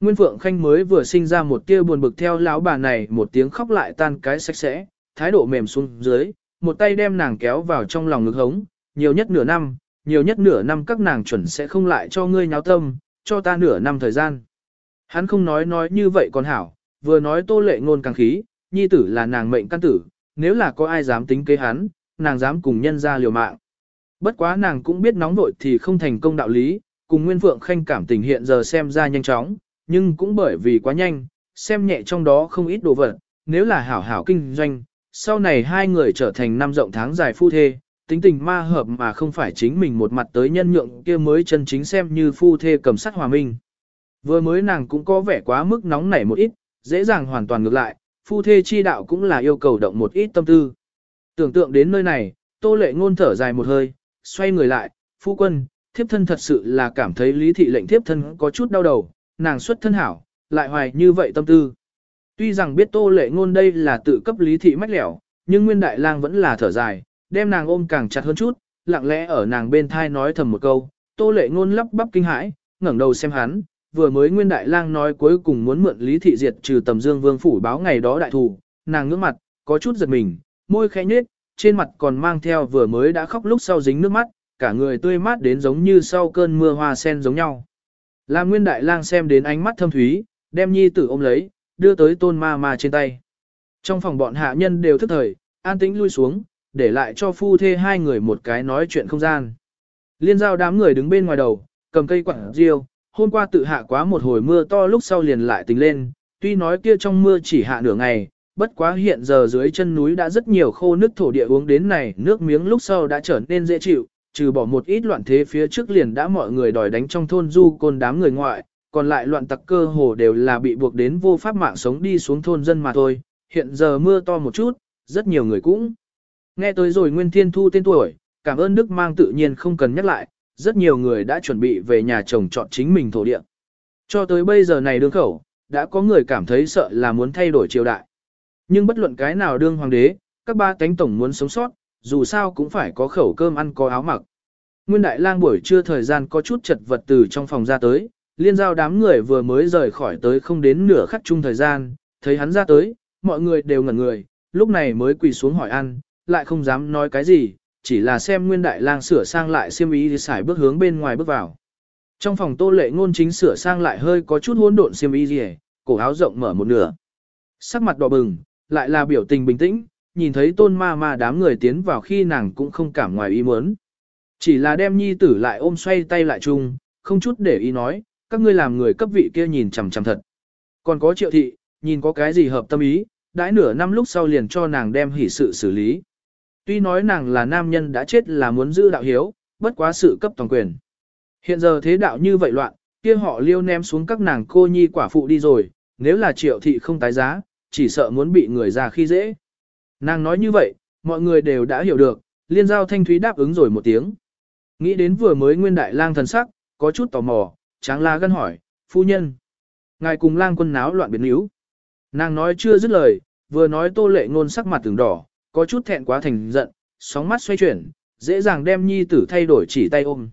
Nguyên Phượng Khanh mới vừa sinh ra một tia buồn bực theo lão bà này một tiếng khóc lại tan cái sạch sẽ, thái độ mềm xuống dưới, một tay đem nàng kéo vào trong lòng ngực hống, nhiều nhất nửa năm, nhiều nhất nửa năm các nàng chuẩn sẽ không lại cho ngươi nháo tâm, cho ta nửa năm thời gian. Hắn không nói nói như vậy còn hảo, vừa nói tô lệ ngôn càng khí, nhi tử là nàng mệnh căn tử, nếu là có ai dám tính kế hắn, nàng dám cùng nhân ra liều mạng. Bất quá nàng cũng biết nóng vội thì không thành công đạo lý, cùng Nguyên Phượng Khanh cảm tình hiện giờ xem ra nhanh chóng, nhưng cũng bởi vì quá nhanh, xem nhẹ trong đó không ít đồ vật, nếu là hảo hảo kinh doanh, sau này hai người trở thành năm rộng tháng dài phu thê, tính tình ma hợp mà không phải chính mình một mặt tới nhân nhượng kia mới chân chính xem như phu thê cầm sắt hòa minh. Vừa mới nàng cũng có vẻ quá mức nóng nảy một ít, dễ dàng hoàn toàn ngược lại, phu thê chi đạo cũng là yêu cầu động một ít tâm tư. Tưởng tượng đến nơi này, tô lệ ngôn thở dài một hơi, xoay người lại, phu quân, thiếp thân thật sự là cảm thấy lý thị lệnh thiếp thân có chút đau đầu, nàng xuất thân hảo, lại hoài như vậy tâm tư. Tuy rằng biết tô lệ ngôn đây là tự cấp lý thị mách lẻo, nhưng nguyên đại lang vẫn là thở dài, đem nàng ôm càng chặt hơn chút, lặng lẽ ở nàng bên thai nói thầm một câu, tô lệ ngôn lắp bắp kinh hãi, ngẩng đầu xem hắn, vừa mới nguyên đại lang nói cuối cùng muốn mượn lý thị diệt trừ tầm dương vương phủ báo ngày đó đại thù, nàng ngước mặt, có chút giật mình, môi khẽ nhếch, trên mặt còn mang theo vừa mới đã khóc lúc sau dính nước mắt, cả người tươi mát đến giống như sau cơn mưa hoa sen giống nhau. lam nguyên đại lang xem đến ánh mắt thâm thúy, đem nhi tử ôm lấy, đưa tới tôn ma ma trên tay. Trong phòng bọn hạ nhân đều thức thời, an tĩnh lui xuống, để lại cho phu thê hai người một cái nói chuyện không gian. Liên giao đám người đứng bên ngoài đầu, cầm cây quảng riêu, hôm qua tự hạ quá một hồi mưa to lúc sau liền lại tính lên, tuy nói kia trong mưa chỉ hạ nửa ngày, bất quá hiện giờ dưới chân núi đã rất nhiều khô nước thổ địa uống đến này, nước miếng lúc sau đã trở nên dễ chịu, trừ bỏ một ít loạn thế phía trước liền đã mọi người đòi đánh trong thôn du côn đám người ngoại, còn lại loạn tặc cơ hồ đều là bị buộc đến vô pháp mạng sống đi xuống thôn dân mà thôi, hiện giờ mưa to một chút, rất nhiều người cũng. Nghe tới rồi Nguyên Thiên Thu tên tuổi, cảm ơn Đức mang tự nhiên không cần nhắc lại, rất nhiều người đã chuẩn bị về nhà chồng chọn chính mình thổ địa. Cho tới bây giờ này đương khẩu, đã có người cảm thấy sợ là muốn thay đổi triều đại. Nhưng bất luận cái nào đương hoàng đế, các ba cánh tổng muốn sống sót, dù sao cũng phải có khẩu cơm ăn có áo mặc. Nguyên Đại Lang buổi trưa thời gian có chút chật vật từ trong phòng ra tới, liên giao đám người vừa mới rời khỏi tới không đến nửa khắc chung thời gian, thấy hắn ra tới, mọi người đều ngẩn người, lúc này mới quỳ xuống hỏi ăn, lại không dám nói cái gì, chỉ là xem Nguyên Đại Lang sửa sang lại xiêm y thì xài bước hướng bên ngoài bước vào. Trong phòng Tô Lệ Ngôn chính sửa sang lại hơi có chút hỗn độn xiêm y gì, cổ áo rộng mở một nửa. Sắc mặt đỏ bừng, lại là biểu tình bình tĩnh, nhìn thấy tôn ma ma đám người tiến vào khi nàng cũng không cảm ngoài ý muốn. Chỉ là đem nhi tử lại ôm xoay tay lại chung, không chút để ý nói, các ngươi làm người cấp vị kia nhìn chằm chằm thật. Còn có triệu thị, nhìn có cái gì hợp tâm ý, đãi nửa năm lúc sau liền cho nàng đem hỷ sự xử lý. Tuy nói nàng là nam nhân đã chết là muốn giữ đạo hiếu, bất quá sự cấp toàn quyền. Hiện giờ thế đạo như vậy loạn, kia họ liêu ném xuống các nàng cô nhi quả phụ đi rồi, nếu là triệu thị không tái giá, chỉ sợ muốn bị người già khi dễ. Nàng nói như vậy, mọi người đều đã hiểu được, liên giao thanh thúy đáp ứng rồi một tiếng. Nghĩ đến vừa mới nguyên đại lang thần sắc, có chút tò mò, tráng la gân hỏi, phu nhân. Ngài cùng lang quân náo loạn biến yếu. Nàng nói chưa dứt lời, vừa nói tô lệ ngôn sắc mặt từng đỏ, có chút thẹn quá thành giận, sóng mắt xoay chuyển, dễ dàng đem nhi tử thay đổi chỉ tay ôm.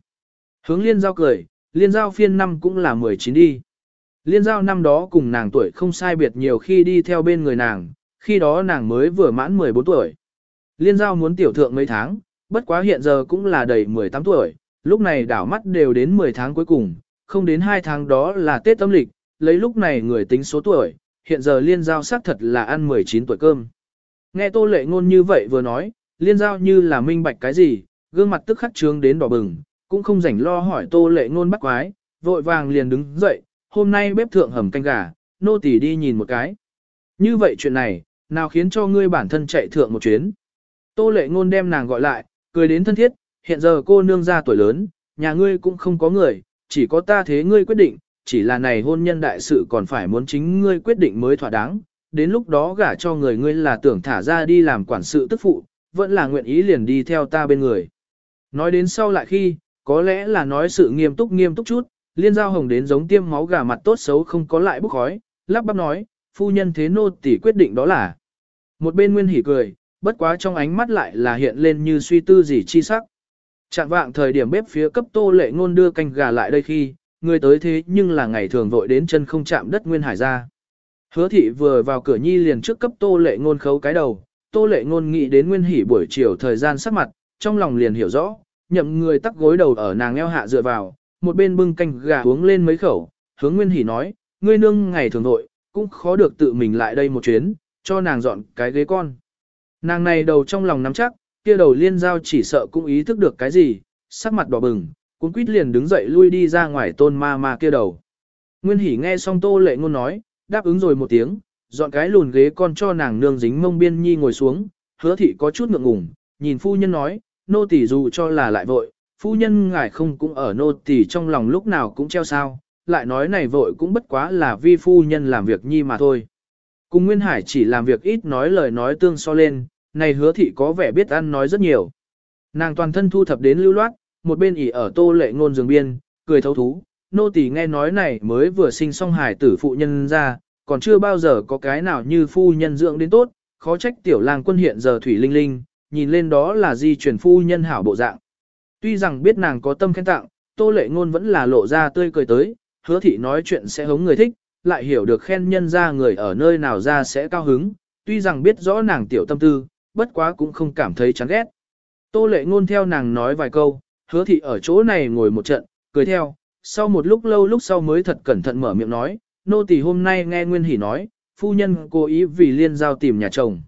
Hướng liên giao cười, liên giao phiên năm cũng là 19 đi. Liên giao năm đó cùng nàng tuổi không sai biệt nhiều khi đi theo bên người nàng, khi đó nàng mới vừa mãn 14 tuổi. Liên giao muốn tiểu thượng mấy tháng, bất quá hiện giờ cũng là đầy 18 tuổi, lúc này đảo mắt đều đến 10 tháng cuối cùng, không đến 2 tháng đó là Tết âm lịch, lấy lúc này người tính số tuổi, hiện giờ liên giao xác thật là ăn 19 tuổi cơm. Nghe tô lệ ngôn như vậy vừa nói, liên giao như là minh bạch cái gì, gương mặt tức khắc trướng đến đỏ bừng, cũng không rảnh lo hỏi tô lệ ngôn bắt quái, vội vàng liền đứng dậy, hôm nay bếp thượng hầm canh gà, nô tỳ đi nhìn một cái. Như vậy chuyện này, nào khiến cho ngươi bản thân chạy thượng một chuyến. Tô lệ ngôn đem nàng gọi lại, cười đến thân thiết, hiện giờ cô nương ra tuổi lớn, nhà ngươi cũng không có người, chỉ có ta thế ngươi quyết định, chỉ là này hôn nhân đại sự còn phải muốn chính ngươi quyết định mới thỏa đáng, đến lúc đó gả cho người ngươi là tưởng thả ra đi làm quản sự tức phụ, vẫn là nguyện ý liền đi theo ta bên người. Nói đến sau lại khi, có lẽ là nói sự nghiêm túc nghiêm túc chút, liên giao hồng đến giống tiêm máu gà mặt tốt xấu không có lại bốc khói, lắp bắp nói, phu nhân thế nô tỷ quyết định đó là. Một bên nguyên hỉ cười, bất quá trong ánh mắt lại là hiện lên như suy tư gì chi sắc. Chạm vạng thời điểm bếp phía cấp tô lệ ngôn đưa canh gà lại đây khi, người tới thế nhưng là ngày thường vội đến chân không chạm đất Nguyên Hải ra. Hứa thị vừa vào cửa nhi liền trước cấp tô lệ ngôn khấu cái đầu, tô lệ ngôn nghĩ đến Nguyên Hỷ buổi chiều thời gian sắc mặt, trong lòng liền hiểu rõ, nhậm người tắc gối đầu ở nàng eo hạ dựa vào, một bên bưng canh gà uống lên mấy khẩu, hướng Nguyên Hỷ nói, ngươi nương ngày thường nội cũng khó được tự mình lại đây một chuyến, cho nàng dọn cái ghế con. Nàng này đầu trong lòng nắm chắc, kia đầu liên giao chỉ sợ cũng ý thức được cái gì, sắc mặt đỏ bừng, cuốn quýt liền đứng dậy lui đi ra ngoài tôn ma ma kia đầu. Nguyên hỉ nghe xong tô lệ ngôn nói, đáp ứng rồi một tiếng, dọn cái lùn ghế con cho nàng nương dính mông biên nhi ngồi xuống, hứa thị có chút ngượng ngùng, nhìn phu nhân nói, nô tỳ dù cho là lại vội, phu nhân ngài không cũng ở nô tỳ trong lòng lúc nào cũng treo sao, lại nói này vội cũng bất quá là vi phu nhân làm việc nhi mà thôi. Cùng Nguyên Hải chỉ làm việc ít nói lời nói tương so lên, này hứa thị có vẻ biết ăn nói rất nhiều. Nàng toàn thân thu thập đến lưu loát, một bên ỉ ở tô lệ ngôn giường biên, cười thấu thú, nô tỳ nghe nói này mới vừa sinh xong hải tử phụ nhân ra, còn chưa bao giờ có cái nào như phu nhân dưỡng đến tốt, khó trách tiểu lang quân hiện giờ thủy linh linh, nhìn lên đó là di chuyển phu nhân hảo bộ dạng. Tuy rằng biết nàng có tâm khen tặng, tô lệ ngôn vẫn là lộ ra tươi cười tới, hứa thị nói chuyện sẽ hống người thích, lại hiểu được khen nhân ra người ở nơi nào ra sẽ cao hứng, tuy rằng biết rõ nàng tiểu tâm tư, bất quá cũng không cảm thấy chán ghét. Tô lệ ngôn theo nàng nói vài câu, hứa thị ở chỗ này ngồi một trận, cười theo, sau một lúc lâu lúc sau mới thật cẩn thận mở miệng nói, nô tỳ hôm nay nghe Nguyên Hỷ nói, phu nhân cố ý vì liên giao tìm nhà chồng.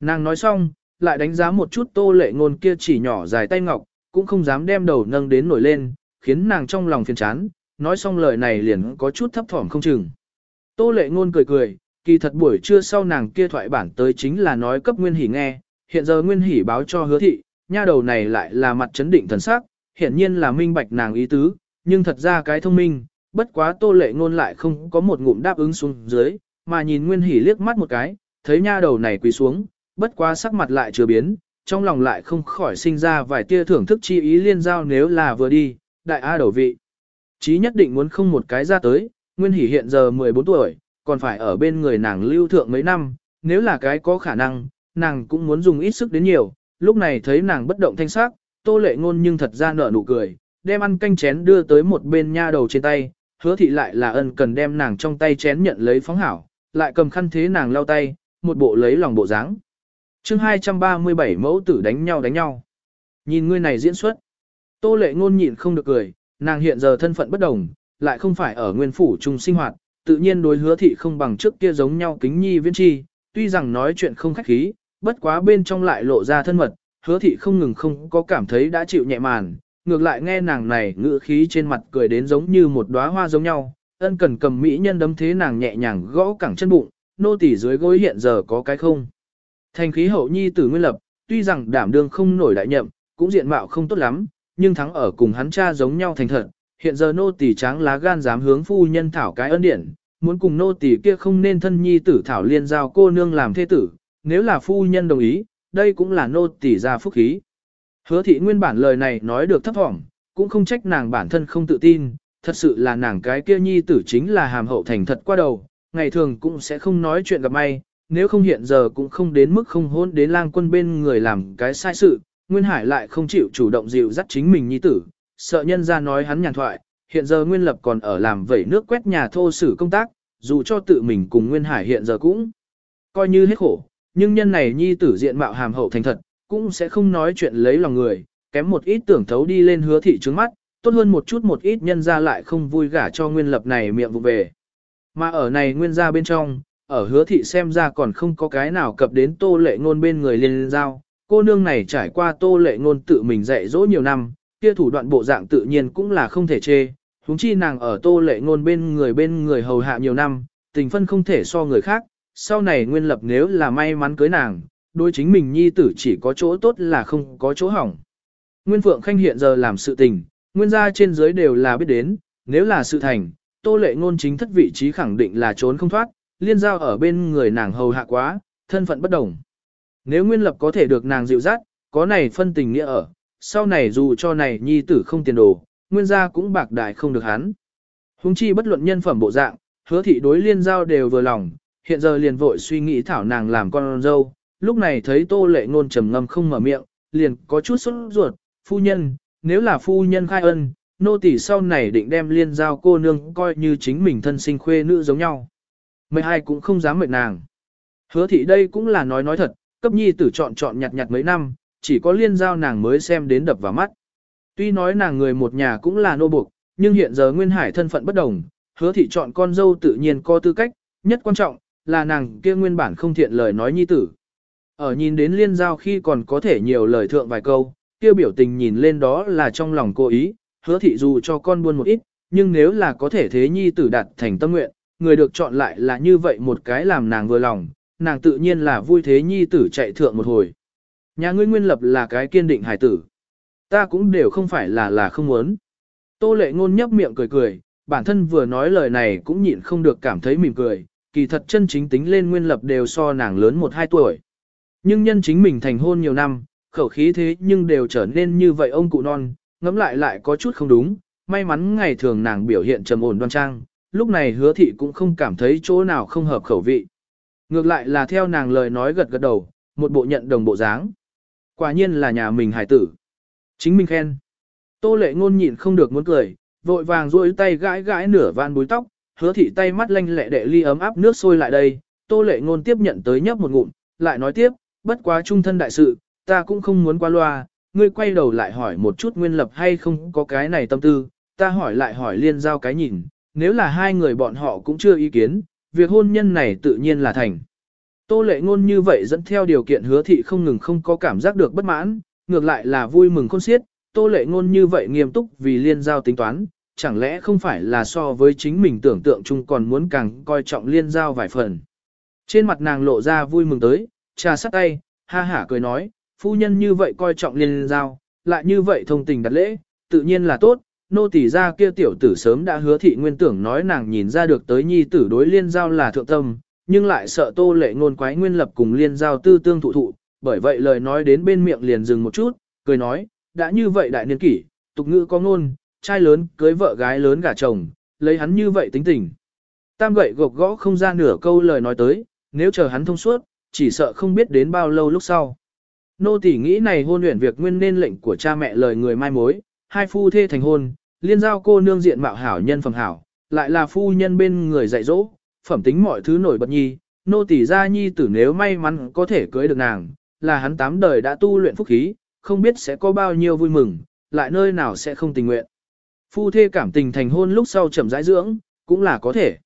Nàng nói xong, lại đánh giá một chút tô lệ ngôn kia chỉ nhỏ dài tay ngọc, cũng không dám đem đầu nâng đến nổi lên, khiến nàng trong lòng phiền chán, nói xong lời này liền có chút thấp thỏm không chừng. Tô lệ ngôn cười cười, kỳ thật buổi trưa sau nàng kia thoại bản tới chính là nói cấp Nguyên Hỷ nghe, hiện giờ Nguyên Hỷ báo cho hứa thị, nha đầu này lại là mặt chấn định thần sắc, hiện nhiên là minh bạch nàng ý tứ, nhưng thật ra cái thông minh, bất quá tô lệ ngôn lại không có một ngụm đáp ứng xuống dưới, mà nhìn Nguyên Hỷ liếc mắt một cái, thấy nha đầu này quỳ xuống, bất quá sắc mặt lại chưa biến, trong lòng lại không khỏi sinh ra vài tia thưởng thức chi ý liên giao nếu là vừa đi, đại A đầu vị. Chí nhất định muốn không một cái ra tới, Nguyên Hỷ hiện giờ 14 tuổi, còn phải ở bên người nàng lưu thượng mấy năm, nếu là cái có khả năng, nàng cũng muốn dùng ít sức đến nhiều, lúc này thấy nàng bất động thanh sắc, tô lệ ngôn nhưng thật ra nở nụ cười, đem ăn canh chén đưa tới một bên nha đầu trên tay, hứa thị lại là ân cần đem nàng trong tay chén nhận lấy phóng hảo, lại cầm khăn thế nàng lau tay, một bộ lấy lòng bộ dáng. chương 237 mẫu tử đánh nhau đánh nhau. Nhìn ngươi này diễn xuất. Tô lệ ngôn nhịn không được cười, nàng hiện giờ thân phận bất đồng, lại không phải ở nguyên phủ chung sinh hoạt, tự nhiên đối hứa thị không bằng trước kia giống nhau kính nhi viên chi, tuy rằng nói chuyện không khách khí, bất quá bên trong lại lộ ra thân mật, hứa thị không ngừng không có cảm thấy đã chịu nhẹ màn, ngược lại nghe nàng này ngữ khí trên mặt cười đến giống như một đóa hoa giống nhau, ân cần cầm mỹ nhân đấm thế nàng nhẹ nhàng gõ cẳng chân bụng, nô tỳ dưới gối hiện giờ có cái không. Thành khí hậu nhi tử nguyên lập, tuy rằng đảm đương không nổi đại nhậm, cũng diện mạo không tốt lắm, nhưng thắng ở cùng hắn cha giống nhau thành thật, hiện giờ nô tỳ tráng lá gan dám hướng phu nhân thảo cái ân điển, muốn cùng nô tỳ kia không nên thân nhi tử thảo liên giao cô nương làm thế tử, nếu là phu nhân đồng ý, đây cũng là nô tỳ ra phúc khí. Hứa thị nguyên bản lời này nói được thấp thỏm, cũng không trách nàng bản thân không tự tin, thật sự là nàng cái kia nhi tử chính là hàm hậu thành thật qua đầu, ngày thường cũng sẽ không nói chuyện gặp may, nếu không hiện giờ cũng không đến mức không hôn đến lang quân bên người làm cái sai sự, Nguyên Hải lại không chịu chủ động dịu dắt chính mình nhi tử, sợ nhân ra nói hắn nhàn thoại, hiện giờ Nguyên Lập còn ở làm vẩy nước quét nhà thô sử công tác, dù cho tự mình cùng Nguyên Hải hiện giờ cũng coi như hết khổ, nhưng nhân này nhi tử diện mạo hàm hậu thành thật, cũng sẽ không nói chuyện lấy lòng người, kém một ít tưởng thấu đi lên hứa thị trước mắt, tốt hơn một chút một ít nhân ra lại không vui gả cho Nguyên Lập này miệng vụ về. Mà ở này Nguyên ra bên trong, ở hứa thị xem ra còn không có cái nào cập đến tô lệ ngôn bên người liên giao, cô nương này trải qua tô lệ ngôn tự mình dạy dỗ nhiều năm, kia thủ đoạn bộ dạng tự nhiên cũng là không thể chê, huống chi nàng ở tô lệ ngôn bên người bên người hầu hạ nhiều năm, tình phân không thể so người khác, sau này nguyên lập nếu là may mắn cưới nàng, đối chính mình nhi tử chỉ có chỗ tốt là không có chỗ hỏng. Nguyên Phượng Khanh hiện giờ làm sự tình, nguyên gia trên dưới đều là biết đến, nếu là sự thành, tô lệ ngôn chính thất vị trí khẳng định là trốn không thoát, liên giao ở bên người nàng hầu hạ quá, thân phận bất đồng. Nếu nguyên lập có thể được nàng dịu dắt, có này phân tình nghĩa ở, sau này dù cho này nhi tử không tiền đồ, nguyên gia cũng bạc đại không được hắn. Hùng chi bất luận nhân phẩm bộ dạng, hứa thị đối liên giao đều vừa lòng, hiện giờ liền vội suy nghĩ thảo nàng làm con dâu, lúc này thấy tô lệ ngôn trầm ngâm không mở miệng, liền có chút sốt ruột, phu nhân, nếu là phu nhân khai ân, nô tỳ sau này định đem liên giao cô nương coi như chính mình thân sinh khuê nữ giống nhau. Mấy ai cũng không dám mệnh nàng. Hứa thị đây cũng là nói nói thật, cấp nhi tử chọn chọn nhặt nhặt mấy năm, chỉ có liên giao nàng mới xem đến đập vào mắt. Tuy nói nàng người một nhà cũng là nô buộc, nhưng hiện giờ Nguyên Hải thân phận bất đồng, hứa thị chọn con dâu tự nhiên có tư cách, nhất quan trọng, là nàng kia nguyên bản không thiện lời nói nhi tử. Ở nhìn đến liên giao khi còn có thể nhiều lời thượng vài câu, kia biểu tình nhìn lên đó là trong lòng cô ý, hứa thị dù cho con buôn một ít, nhưng nếu là có thể thế nhi tử đạt thành tâm nguyện, người được chọn lại là như vậy một cái làm nàng vừa lòng, nàng tự nhiên là vui thế nhi tử chạy thượng một hồi. Nhà ngươi nguyên lập là cái kiên định hải tử. Ta cũng đều không phải là là không muốn. Tô lệ ngôn nhấp miệng cười cười, bản thân vừa nói lời này cũng nhịn không được cảm thấy mỉm cười, kỳ thật chân chính tính lên nguyên lập đều so nàng lớn một hai tuổi. Nhưng nhân chính mình thành hôn nhiều năm, khẩu khí thế nhưng đều trở nên như vậy ông cụ non, ngẫm lại lại có chút không đúng, may mắn ngày thường nàng biểu hiện trầm ổn đoan trang, lúc này hứa thị cũng không cảm thấy chỗ nào không hợp khẩu vị. Ngược lại là theo nàng lời nói gật gật đầu, một bộ nhận đồng bộ dáng. Quả nhiên là nhà mình hải tử. Chính mình khen. Tô lệ ngôn nhịn không được muốn cười, vội vàng duỗi tay gãi gãi nửa van búi tóc, hứa thị tay mắt lanh lẹ đệ ly ấm áp nước sôi lại đây, tô lệ ngôn tiếp nhận tới nhấp một ngụm, lại nói tiếp, bất quá trung thân đại sự, ta cũng không muốn qua loa, ngươi quay đầu lại hỏi một chút nguyên lập hay không có cái này tâm tư, ta hỏi lại hỏi liên giao cái nhìn, nếu là hai người bọn họ cũng chưa ý kiến, việc hôn nhân này tự nhiên là thành. Tô lệ ngôn như vậy dẫn theo điều kiện hứa thị không ngừng không có cảm giác được bất mãn, ngược lại là vui mừng khôn xiết, tô lệ ngôn như vậy nghiêm túc vì liên giao tính toán, chẳng lẽ không phải là so với chính mình tưởng tượng chung còn muốn càng coi trọng liên giao vài phần. Trên mặt nàng lộ ra vui mừng tới, trà sắt tay, ha hả cười nói, phu nhân như vậy coi trọng liên giao, lại như vậy thông tình đặt lễ, tự nhiên là tốt, nô tỳ ra kia tiểu tử sớm đã hứa thị nguyên tưởng nói nàng nhìn ra được tới nhi tử đối liên giao là thượng tâm, nhưng lại sợ tô lệ ngôn quái nguyên lập cùng liên giao tư tương thụ thụ, bởi vậy lời nói đến bên miệng liền dừng một chút, cười nói, đã như vậy đại niên kỷ, tục ngữ có ngôn, trai lớn cưới vợ gái lớn gả chồng, lấy hắn như vậy tính tình. Tam gậy gộc gõ không ra nửa câu lời nói tới, nếu chờ hắn thông suốt, chỉ sợ không biết đến bao lâu lúc sau. Nô tỷ nghĩ này hôn luyện việc nguyên nên lệnh của cha mẹ lời người mai mối, hai phu thê thành hôn, liên giao cô nương diện mạo hảo nhân phẩm hảo, lại là phu nhân bên người dạy dỗ, phẩm tính mọi thứ nổi bật nhi, nô tỷ gia nhi tử nếu may mắn có thể cưới được nàng, là hắn tám đời đã tu luyện phúc khí, không biết sẽ có bao nhiêu vui mừng, lại nơi nào sẽ không tình nguyện. Phu thê cảm tình thành hôn lúc sau chậm rãi dưỡng, cũng là có thể.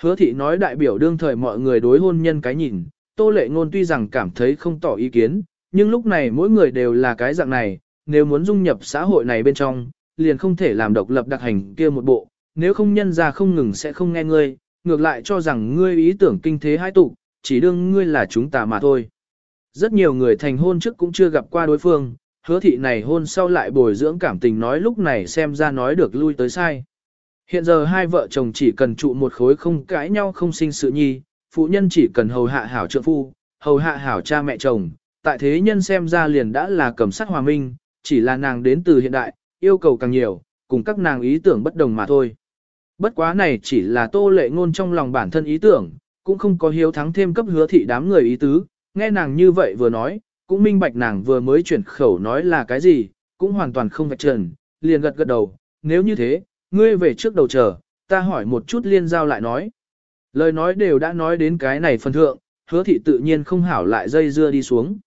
Hứa thị nói đại biểu đương thời mọi người đối hôn nhân cái nhìn, tô lệ ngôn tuy rằng cảm thấy không tỏ ý kiến, nhưng lúc này mỗi người đều là cái dạng này, nếu muốn dung nhập xã hội này bên trong, liền không thể làm độc lập đặc hành kia một bộ, nếu không nhân ra không ngừng sẽ không nghe ngươi, ngược lại cho rằng ngươi ý tưởng kinh thế hai tụ, chỉ đương ngươi là chúng ta mà thôi. Rất nhiều người thành hôn trước cũng chưa gặp qua đối phương, hứa thị này hôn sau lại bồi dưỡng cảm tình nói lúc này xem ra nói được lui tới sai. Hiện giờ hai vợ chồng chỉ cần trụ một khối không cãi nhau không sinh sự nhi, phụ nhân chỉ cần hầu hạ hảo trượng phu, hầu hạ hảo cha mẹ chồng, tại thế nhân xem ra liền đã là cầm sắc hòa minh, chỉ là nàng đến từ hiện đại, yêu cầu càng nhiều, cùng các nàng ý tưởng bất đồng mà thôi. Bất quá này chỉ là tô lệ ngôn trong lòng bản thân ý tưởng, cũng không có hiếu thắng thêm cấp hứa thị đám người ý tứ, nghe nàng như vậy vừa nói, cũng minh bạch nàng vừa mới chuyển khẩu nói là cái gì, cũng hoàn toàn không vạch trần, liền gật gật đầu, nếu như thế, ngươi về trước đầu chờ, ta hỏi một chút liên giao lại nói. Lời nói đều đã nói đến cái này phần thượng, hứa thị tự nhiên không hảo lại dây dưa đi xuống.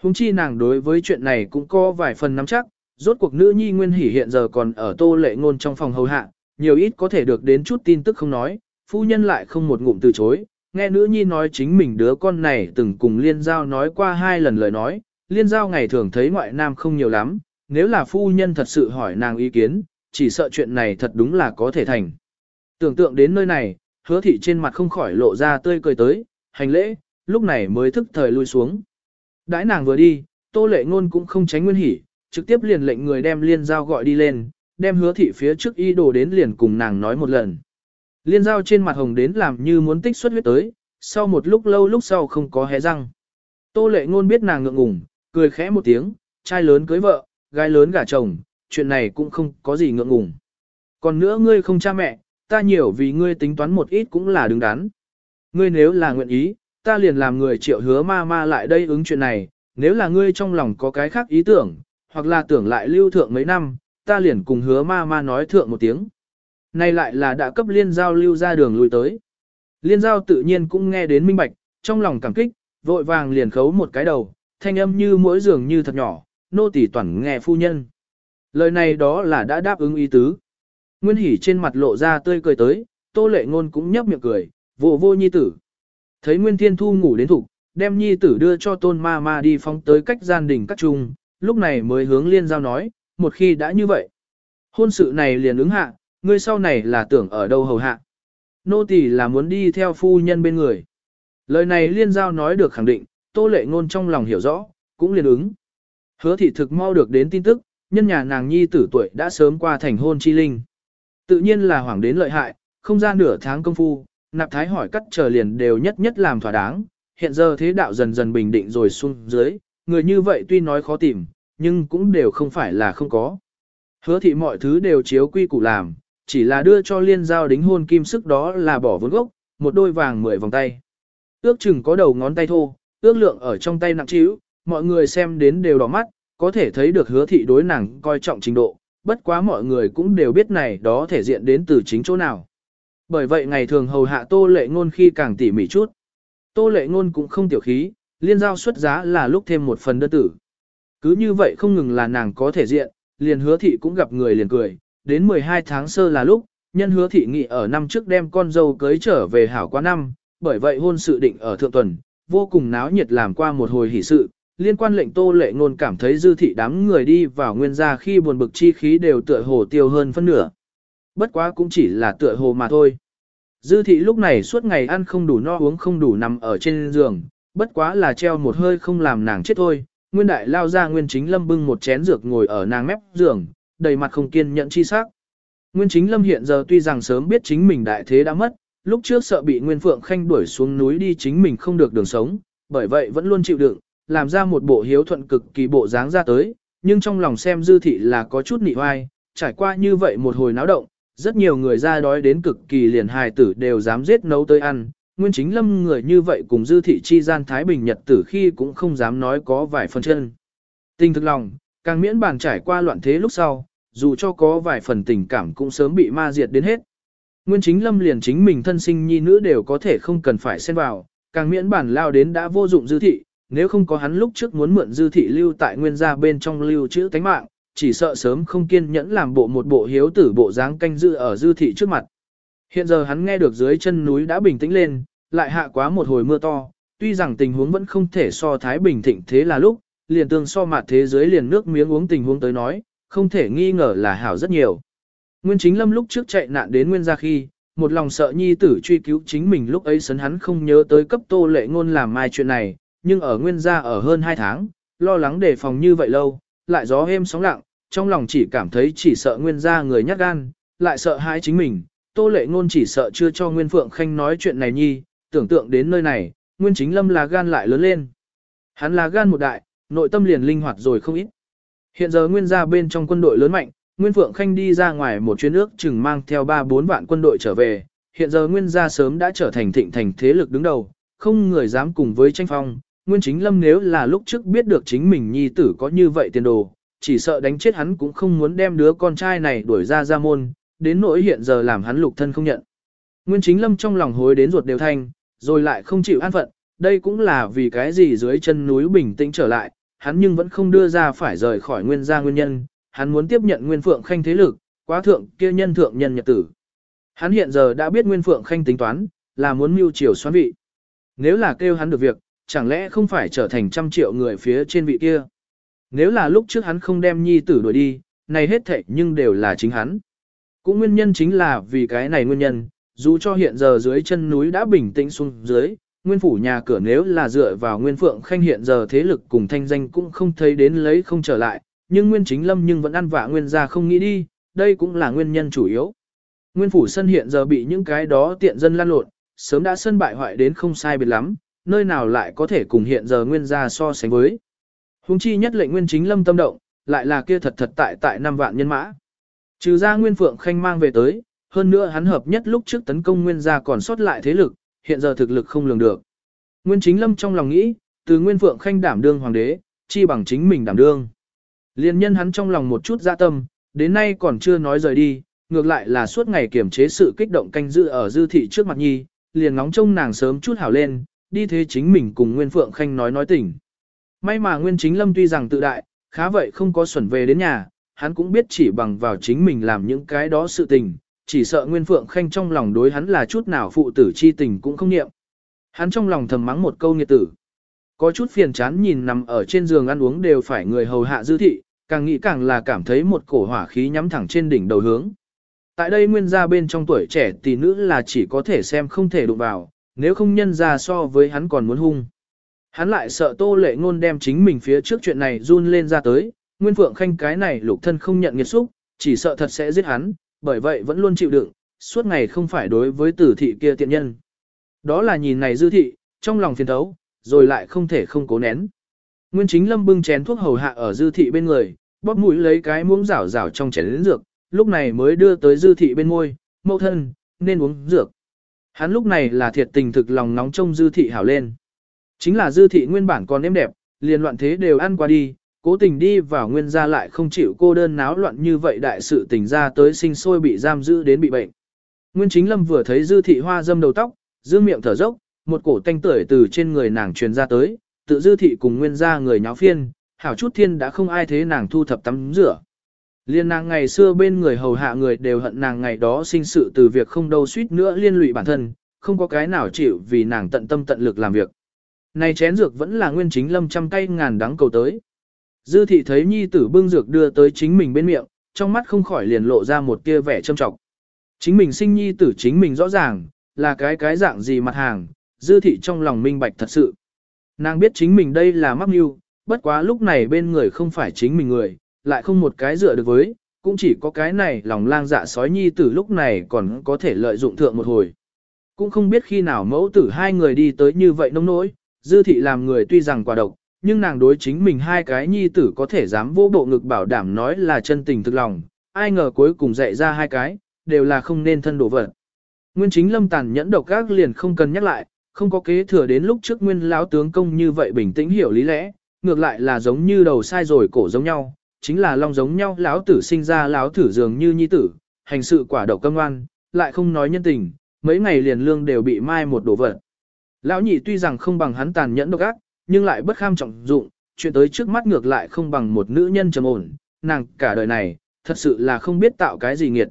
Hùng chi nàng đối với chuyện này cũng có vài phần nắm chắc, rốt cuộc nữ nhi nguyên hỉ hiện giờ còn ở tô lệ ngôn trong phòng hầu hạ, nhiều ít có thể được đến chút tin tức không nói, phu nhân lại không một ngụm từ chối, nghe nữ nhi nói chính mình đứa con này từng cùng liên giao nói qua hai lần lời nói, liên giao ngày thường thấy ngoại nam không nhiều lắm, nếu là phu nhân thật sự hỏi nàng ý kiến, chỉ sợ chuyện này thật đúng là có thể thành. Tưởng tượng đến nơi này, hứa thị trên mặt không khỏi lộ ra tươi cười tới, hành lễ, lúc này mới thức thời lui xuống. Đãi nàng vừa đi, tô lệ ngôn cũng không tránh nguyên hỉ, trực tiếp liền lệnh người đem liên giao gọi đi lên, đem hứa thị phía trước y đồ đến liền cùng nàng nói một lần. Liên giao trên mặt hồng đến làm như muốn tích xuất huyết tới, sau một lúc lâu lúc sau không có hé răng. Tô lệ ngôn biết nàng ngượng ngùng, cười khẽ một tiếng, trai lớn cưới vợ, gái lớn gả chồng, chuyện này cũng không có gì ngượng ngùng. Còn nữa ngươi không cha mẹ, ta nhiều vì ngươi tính toán một ít cũng là đứng đắn. Ngươi nếu là nguyện ý, ta liền làm người triệu hứa ma ma lại đây ứng chuyện này, nếu là ngươi trong lòng có cái khác ý tưởng, hoặc là tưởng lại lưu thượng mấy năm, ta liền cùng hứa ma ma nói thượng một tiếng. Này lại là đã cấp liên giao lưu ra đường lui tới. Liên giao tự nhiên cũng nghe đến minh bạch, trong lòng cảm kích, vội vàng liền khấu một cái đầu, thanh âm như mỗi giường như thật nhỏ, nô tỳ toàn nghe phu nhân. Lời này đó là đã đáp ứng ý tứ. Nguyên hỉ trên mặt lộ ra tươi cười tới, tô lệ ngôn cũng nhấp miệng cười, vô vô nhi tử. Thấy Nguyên Thiên Thu ngủ đến thục, đem nhi tử đưa cho tôn ma ma đi phóng tới cách gian đình các trung, lúc này mới hướng liên giao nói, một khi đã như vậy. Hôn sự này liền ứng hạ, ngươi sau này là tưởng ở đâu hầu hạ. Nô tỳ là muốn đi theo phu nhân bên người. Lời này liên giao nói được khẳng định, tô lệ ngôn trong lòng hiểu rõ, cũng liền ứng. Hứa thị thực mau được đến tin tức, nhân nhà nàng nhi tử tuổi đã sớm qua thành hôn chi linh. Tự nhiên là hoảng đến lợi hại, không ra nửa tháng công phu, nạp thái hỏi cắt chờ liền đều nhất nhất làm thỏa đáng, hiện giờ thế đạo dần dần bình định rồi xuống dưới, người như vậy tuy nói khó tìm, nhưng cũng đều không phải là không có. Hứa thị mọi thứ đều chiếu quy củ làm, chỉ là đưa cho liên giao đính hôn kim sức đó là bỏ vốn gốc, một đôi vàng mười vòng tay. Ước chừng có đầu ngón tay thô, ước lượng ở trong tay nặng trĩu, mọi người xem đến đều đỏ mắt, có thể thấy được hứa thị đối nàng coi trọng trình độ, bất quá mọi người cũng đều biết này đó thể diện đến từ chính chỗ nào. Bởi vậy ngày thường hầu hạ tô lệ ngôn khi càng tỉ mỉ chút. Tô lệ ngôn cũng không tiểu khí, liên giao xuất giá là lúc thêm một phần đơn tử. Cứ như vậy không ngừng là nàng có thể diện, liền hứa thị cũng gặp người liền cười, đến 12 tháng sơ là lúc, nhân hứa thị nghị ở năm trước đem con dâu cưới trở về hảo quá năm, bởi vậy hôn sự định ở thượng tuần, vô cùng náo nhiệt làm qua một hồi hỷ sự, liên quan lệnh tô lệ ngôn cảm thấy dư thị đám người đi vào nguyên gia khi buồn bực chi khí đều tựa hồ tiêu hơn phân nửa. Bất quá cũng chỉ là tựa hồ mà thôi. Dư thị lúc này suốt ngày ăn không đủ no uống không đủ nằm ở trên giường, bất quá là treo một hơi không làm nàng chết thôi. Nguyên đại lao ra nguyên chính lâm bưng một chén dược ngồi ở nàng mép giường, đầy mặt không kiên nhẫn chi sắc. Nguyên chính lâm hiện giờ tuy rằng sớm biết chính mình đại thế đã mất, lúc trước sợ bị Nguyên Phượng Khanh đuổi xuống núi đi chính mình không được đường sống, bởi vậy vẫn luôn chịu đựng, làm ra một bộ hiếu thuận cực kỳ bộ dáng ra tới, nhưng trong lòng xem dư thị là có chút nị oai, trải qua như vậy một hồi náo động, rất nhiều người ra đói đến cực kỳ liền hài tử đều dám giết nấu tới ăn, nguyên chính lâm người như vậy cùng dư thị chi gian Thái Bình Nhật tử khi cũng không dám nói có vài phần chân. Tình thực lòng, càng miễn bàn trải qua loạn thế lúc sau, dù cho có vài phần tình cảm cũng sớm bị ma diệt đến hết. Nguyên chính lâm liền chính mình thân sinh nhi nữ đều có thể không cần phải xen vào, càng miễn bản lao đến đã vô dụng dư thị, nếu không có hắn lúc trước muốn mượn dư thị lưu tại nguyên gia bên trong lưu trữ tánh mạng, chỉ sợ sớm không kiên nhẫn làm bộ một bộ hiếu tử bộ dáng canh dư ở dư thị trước mặt. Hiện giờ hắn nghe được dưới chân núi đã bình tĩnh lên, lại hạ quá một hồi mưa to, tuy rằng tình huống vẫn không thể so thái bình thịnh thế là lúc, liền tương so mặt thế giới liền nước miếng uống tình huống tới nói, không thể nghi ngờ là hảo rất nhiều. Nguyên chính lâm lúc trước chạy nạn đến nguyên gia khi, một lòng sợ nhi tử truy cứu chính mình lúc ấy sấn hắn không nhớ tới cấp tô lệ ngôn làm mai chuyện này, nhưng ở nguyên gia ở hơn 2 tháng, lo lắng đề phòng như vậy lâu, lại gió êm sóng lặng, trong lòng chỉ cảm thấy chỉ sợ nguyên gia người nhát gan, lại sợ hãi chính mình, tô lệ ngôn chỉ sợ chưa cho Nguyên Phượng Khanh nói chuyện này nhi, tưởng tượng đến nơi này, Nguyên Chính Lâm là gan lại lớn lên. Hắn là gan một đại, nội tâm liền linh hoạt rồi không ít. Hiện giờ Nguyên gia bên trong quân đội lớn mạnh, Nguyên Phượng Khanh đi ra ngoài một chuyến ước chừng mang theo 3-4 vạn quân đội trở về, hiện giờ Nguyên gia sớm đã trở thành thịnh thành thế lực đứng đầu, không người dám cùng với tranh phong. Nguyên Chính Lâm nếu là lúc trước biết được chính mình nhi tử có như vậy tiền đồ, chỉ sợ đánh chết hắn cũng không muốn đem đứa con trai này đuổi ra ra môn, đến nỗi hiện giờ làm hắn lục thân không nhận. Nguyên Chính Lâm trong lòng hối đến ruột đều thanh, rồi lại không chịu an phận, đây cũng là vì cái gì dưới chân núi bình tĩnh trở lại, hắn nhưng vẫn không đưa ra phải rời khỏi nguyên gia nguyên nhân, hắn muốn tiếp nhận Nguyên Phượng Khanh thế lực, quá thượng kia nhân thượng nhân nhật tử. Hắn hiện giờ đã biết Nguyên Phượng Khanh tính toán, là muốn mưu triều xoán vị. Nếu là kêu hắn được việc, chẳng lẽ không phải trở thành trăm triệu người phía trên vị kia. Nếu là lúc trước hắn không đem nhi tử đuổi đi, này hết thệ nhưng đều là chính hắn. Cũng nguyên nhân chính là vì cái này nguyên nhân, dù cho hiện giờ dưới chân núi đã bình tĩnh xuống dưới, nguyên phủ nhà cửa nếu là dựa vào nguyên phượng khanh hiện giờ thế lực cùng thanh danh cũng không thấy đến lấy không trở lại, nhưng nguyên chính lâm nhưng vẫn ăn vạ nguyên gia không nghĩ đi, đây cũng là nguyên nhân chủ yếu. Nguyên phủ sân hiện giờ bị những cái đó tiện dân lan lộn, sớm đã sân bại hoại đến không sai biệt lắm, nơi nào lại có thể cùng hiện giờ nguyên gia so sánh với. Hùng chi nhất lệnh nguyên chính lâm tâm động, lại là kia thật thật tại tại năm vạn nhân mã. Trừ ra nguyên phượng khanh mang về tới, hơn nữa hắn hợp nhất lúc trước tấn công nguyên gia còn sót lại thế lực, hiện giờ thực lực không lường được. Nguyên chính lâm trong lòng nghĩ, từ nguyên phượng khanh đảm đương hoàng đế, chi bằng chính mình đảm đương. Liên nhân hắn trong lòng một chút dạ tâm, đến nay còn chưa nói rời đi, ngược lại là suốt ngày kiểm chế sự kích động canh dự ở dư thị trước mặt nhi, liền ngóng trông nàng sớm chút hảo lên, đi thế chính mình cùng Nguyên Phượng Khanh nói nói tình. May mà Nguyên Chính Lâm tuy rằng tự đại, khá vậy không có xuẩn về đến nhà, hắn cũng biết chỉ bằng vào chính mình làm những cái đó sự tình, chỉ sợ Nguyên Phượng Khanh trong lòng đối hắn là chút nào phụ tử chi tình cũng không niệm. Hắn trong lòng thầm mắng một câu nghiệt tử. Có chút phiền chán nhìn nằm ở trên giường ăn uống đều phải người hầu hạ dư thị, càng nghĩ càng là cảm thấy một cổ hỏa khí nhắm thẳng trên đỉnh đầu hướng. Tại đây nguyên gia bên trong tuổi trẻ tỷ nữ là chỉ có thể xem không thể đụng vào, nếu không nhân ra so với hắn còn muốn hung. Hắn lại sợ tô lệ ngôn đem chính mình phía trước chuyện này run lên ra tới, nguyên phượng khanh cái này lục thân không nhận nghiệt xúc, chỉ sợ thật sẽ giết hắn, bởi vậy vẫn luôn chịu đựng, suốt ngày không phải đối với tử thị kia tiện nhân. Đó là nhìn này dư thị, trong lòng phiền thấu, rồi lại không thể không cố nén. Nguyên chính lâm bưng chén thuốc hầu hạ ở dư thị bên người, bóp mũi lấy cái muỗng rảo rảo trong chén lĩnh dược, lúc này mới đưa tới dư thị bên môi, mẫu thân, nên uống dược. Hắn lúc này là thiệt tình thực lòng nóng trông dư thị hảo lên. Chính là dư thị nguyên bản còn êm đẹp, liền loạn thế đều ăn qua đi, cố tình đi vào nguyên gia lại không chịu cô đơn náo loạn như vậy đại sự tình ra tới sinh sôi bị giam giữ đến bị bệnh. Nguyên chính lâm vừa thấy dư thị hoa dâm đầu tóc, dư miệng thở dốc, một cổ tanh tưởi từ trên người nàng truyền ra tới, tự dư thị cùng nguyên gia người nháo phiên, hảo chút thiên đã không ai thế nàng thu thập tắm rửa. Liên nàng ngày xưa bên người hầu hạ người đều hận nàng ngày đó sinh sự từ việc không đâu suýt nữa liên lụy bản thân, không có cái nào chịu vì nàng tận tâm tận lực làm việc. Này chén dược vẫn là nguyên chính lâm trăm cây ngàn đắng cầu tới. Dư thị thấy nhi tử bưng dược đưa tới chính mình bên miệng, trong mắt không khỏi liền lộ ra một tia vẻ châm trọng. Chính mình sinh nhi tử chính mình rõ ràng, là cái cái dạng gì mặt hàng, dư thị trong lòng minh bạch thật sự. Nàng biết chính mình đây là mắc mưu, bất quá lúc này bên người không phải chính mình người, lại không một cái dựa được với, cũng chỉ có cái này lòng lang dạ sói nhi tử lúc này còn có thể lợi dụng thượng một hồi. Cũng không biết khi nào mẫu tử hai người đi tới như vậy nông nỗi, dư thị làm người tuy rằng quả độc, nhưng nàng đối chính mình hai cái nhi tử có thể dám vô bộ ngực bảo đảm nói là chân tình thực lòng, ai ngờ cuối cùng dạy ra hai cái, đều là không nên thân đổ vật. Nguyên chính lâm tàn nhẫn độc gác liền không cần nhắc lại, không có kế thừa đến lúc trước nguyên lão tướng công như vậy bình tĩnh hiểu lý lẽ, ngược lại là giống như đầu sai rồi cổ giống nhau, chính là long giống nhau lão tử sinh ra lão tử dường như nhi tử, hành sự quả độc câm ngoan, lại không nói nhân tình, mấy ngày liền lương đều bị mai một đổ vật. Lão nhị tuy rằng không bằng hắn tàn nhẫn độc ác, nhưng lại bất kham trọng dụng, chuyện tới trước mắt ngược lại không bằng một nữ nhân trầm ổn, nàng cả đời này, thật sự là không biết tạo cái gì nghiệt.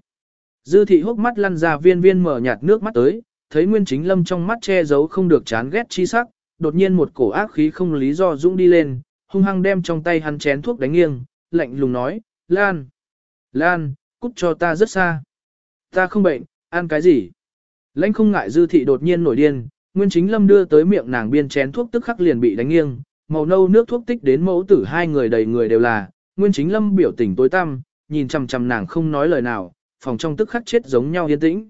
Dư thị hốc mắt lăn ra viên viên mở nhạt nước mắt tới, thấy Nguyên Chính Lâm trong mắt che giấu không được chán ghét chi sắc, đột nhiên một cổ ác khí không lý do dũng đi lên, hung hăng đem trong tay hắn chén thuốc đánh nghiêng, lạnh lùng nói, Lan, Lan, cút cho ta rất xa. Ta không bệnh, ăn cái gì? Lãnh không ngại dư thị đột nhiên nổi điên, Nguyên Chính Lâm đưa tới miệng nàng biên chén thuốc tức khắc liền bị đánh nghiêng, màu nâu nước thuốc tích đến mẫu tử hai người đầy người đều là, Nguyên Chính Lâm biểu tình tối tăm, nhìn chằm chằm nàng không nói lời nào, phòng trong tức khắc chết giống nhau yên tĩnh.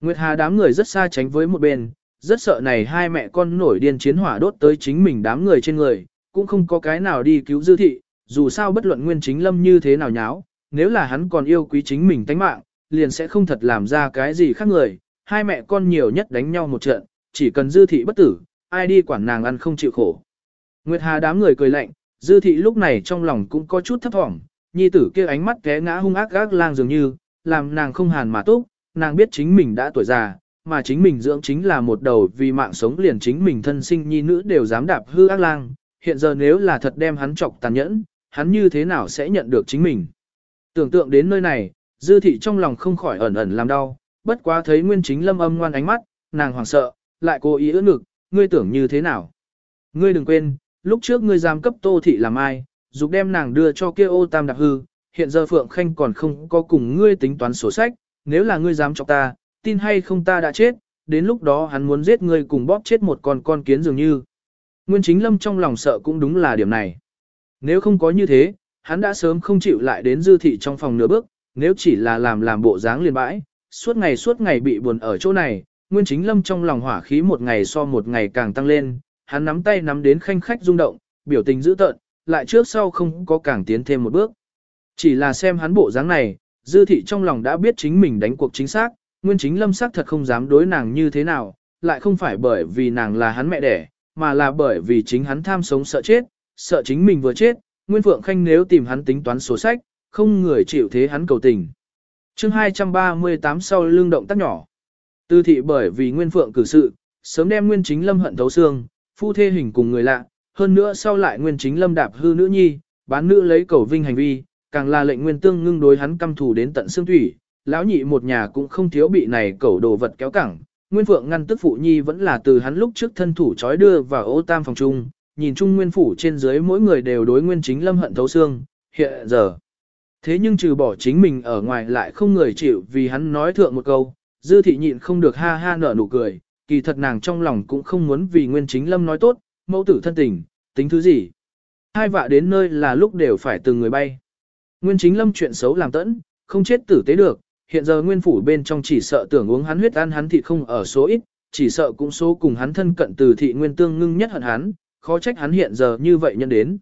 Nguyệt Hà đám người rất xa tránh với một bên, rất sợ này hai mẹ con nổi điên chiến hỏa đốt tới chính mình đám người trên người, cũng không có cái nào đi cứu dư thị, dù sao bất luận nguyên chính lâm như thế nào nháo, nếu là hắn còn yêu quý chính mình tánh mạng, liền sẽ không thật làm ra cái gì khác người, hai mẹ con nhiều nhất đánh nhau một trận, chỉ cần dư thị bất tử, ai đi quản nàng ăn không chịu khổ. Nguyệt Hà đám người cười lạnh, dư thị lúc này trong lòng cũng có chút thấp thỏm, nhi tử kia ánh mắt té ngã hung ác gác lang dường như, làm nàng không hàn mà túc, nàng biết chính mình đã tuổi già, mà chính mình dưỡng chính là một đầu vì mạng sống liền chính mình thân sinh nhi nữ đều dám đạp hư ác lang, hiện giờ nếu là thật đem hắn chọc tàn nhẫn, hắn như thế nào sẽ nhận được chính mình. Tưởng tượng đến nơi này, dư thị trong lòng không khỏi ẩn ẩn làm đau, bất quá thấy nguyên chính lâm âm ngoan ánh mắt, nàng hoảng sợ, lại cố ý ưỡn ngực, ngươi tưởng như thế nào. Ngươi đừng quên, lúc trước ngươi giam cấp tô thị làm ai, dục đem nàng đưa cho kia ô tam đạp hư, hiện giờ Phượng Khanh còn không có cùng ngươi tính toán sổ sách, nếu là ngươi dám chọc ta, tin hay không ta đã chết, đến lúc đó hắn muốn giết ngươi cùng bóp chết một con con kiến dường như. Nguyên chính lâm trong lòng sợ cũng đúng là điểm này. Nếu không có như thế, hắn đã sớm không chịu lại đến dư thị trong phòng nửa bước, nếu chỉ là làm làm bộ dáng liền bãi, suốt ngày suốt ngày bị buồn ở chỗ này, Nguyên Chính Lâm trong lòng hỏa khí một ngày so một ngày càng tăng lên, hắn nắm tay nắm đến khanh khách rung động, biểu tình dữ tợn, lại trước sau không có càng tiến thêm một bước. Chỉ là xem hắn bộ dáng này, dư thị trong lòng đã biết chính mình đánh cuộc chính xác, Nguyên Chính Lâm xác thật không dám đối nàng như thế nào, lại không phải bởi vì nàng là hắn mẹ đẻ, mà là bởi vì chính hắn tham sống sợ chết, sợ chính mình vừa chết, Nguyên Phượng Khanh nếu tìm hắn tính toán số sách, không người chịu thế hắn cầu tình. chương 238 sau lương động tác nhỏ. Tư thị bởi vì nguyên phượng cử sự, sớm đem nguyên chính lâm hận thấu xương, phu thê hình cùng người lạ, hơn nữa sau lại nguyên chính lâm đạp hư nữ nhi, bán nữ lấy cầu vinh hành vi, càng là lệnh nguyên tương ngưng đối hắn căm thù đến tận xương thủy, lão nhị một nhà cũng không thiếu bị này cầu đồ vật kéo cẳng. Nguyên Phượng ngăn tức phụ nhi vẫn là từ hắn lúc trước thân thủ trói đưa vào ô tam phòng trung, nhìn chung nguyên phủ trên dưới mỗi người đều đối nguyên chính lâm hận thấu xương, hiện giờ. Thế nhưng trừ bỏ chính mình ở ngoài lại không người chịu vì hắn nói thượng một câu, dư thị nhịn không được ha ha nở nụ cười, kỳ thật nàng trong lòng cũng không muốn vì nguyên chính lâm nói tốt, mẫu tử thân tình, tính thứ gì. Hai vạ đến nơi là lúc đều phải từng người bay. Nguyên chính lâm chuyện xấu làm tẫn, không chết tử tế được, hiện giờ nguyên phủ bên trong chỉ sợ tưởng uống hắn huyết ăn hắn thịt không ở số ít, chỉ sợ cũng số cùng hắn thân cận từ thị nguyên tương ngưng nhất hận hắn, khó trách hắn hiện giờ như vậy nhân đến.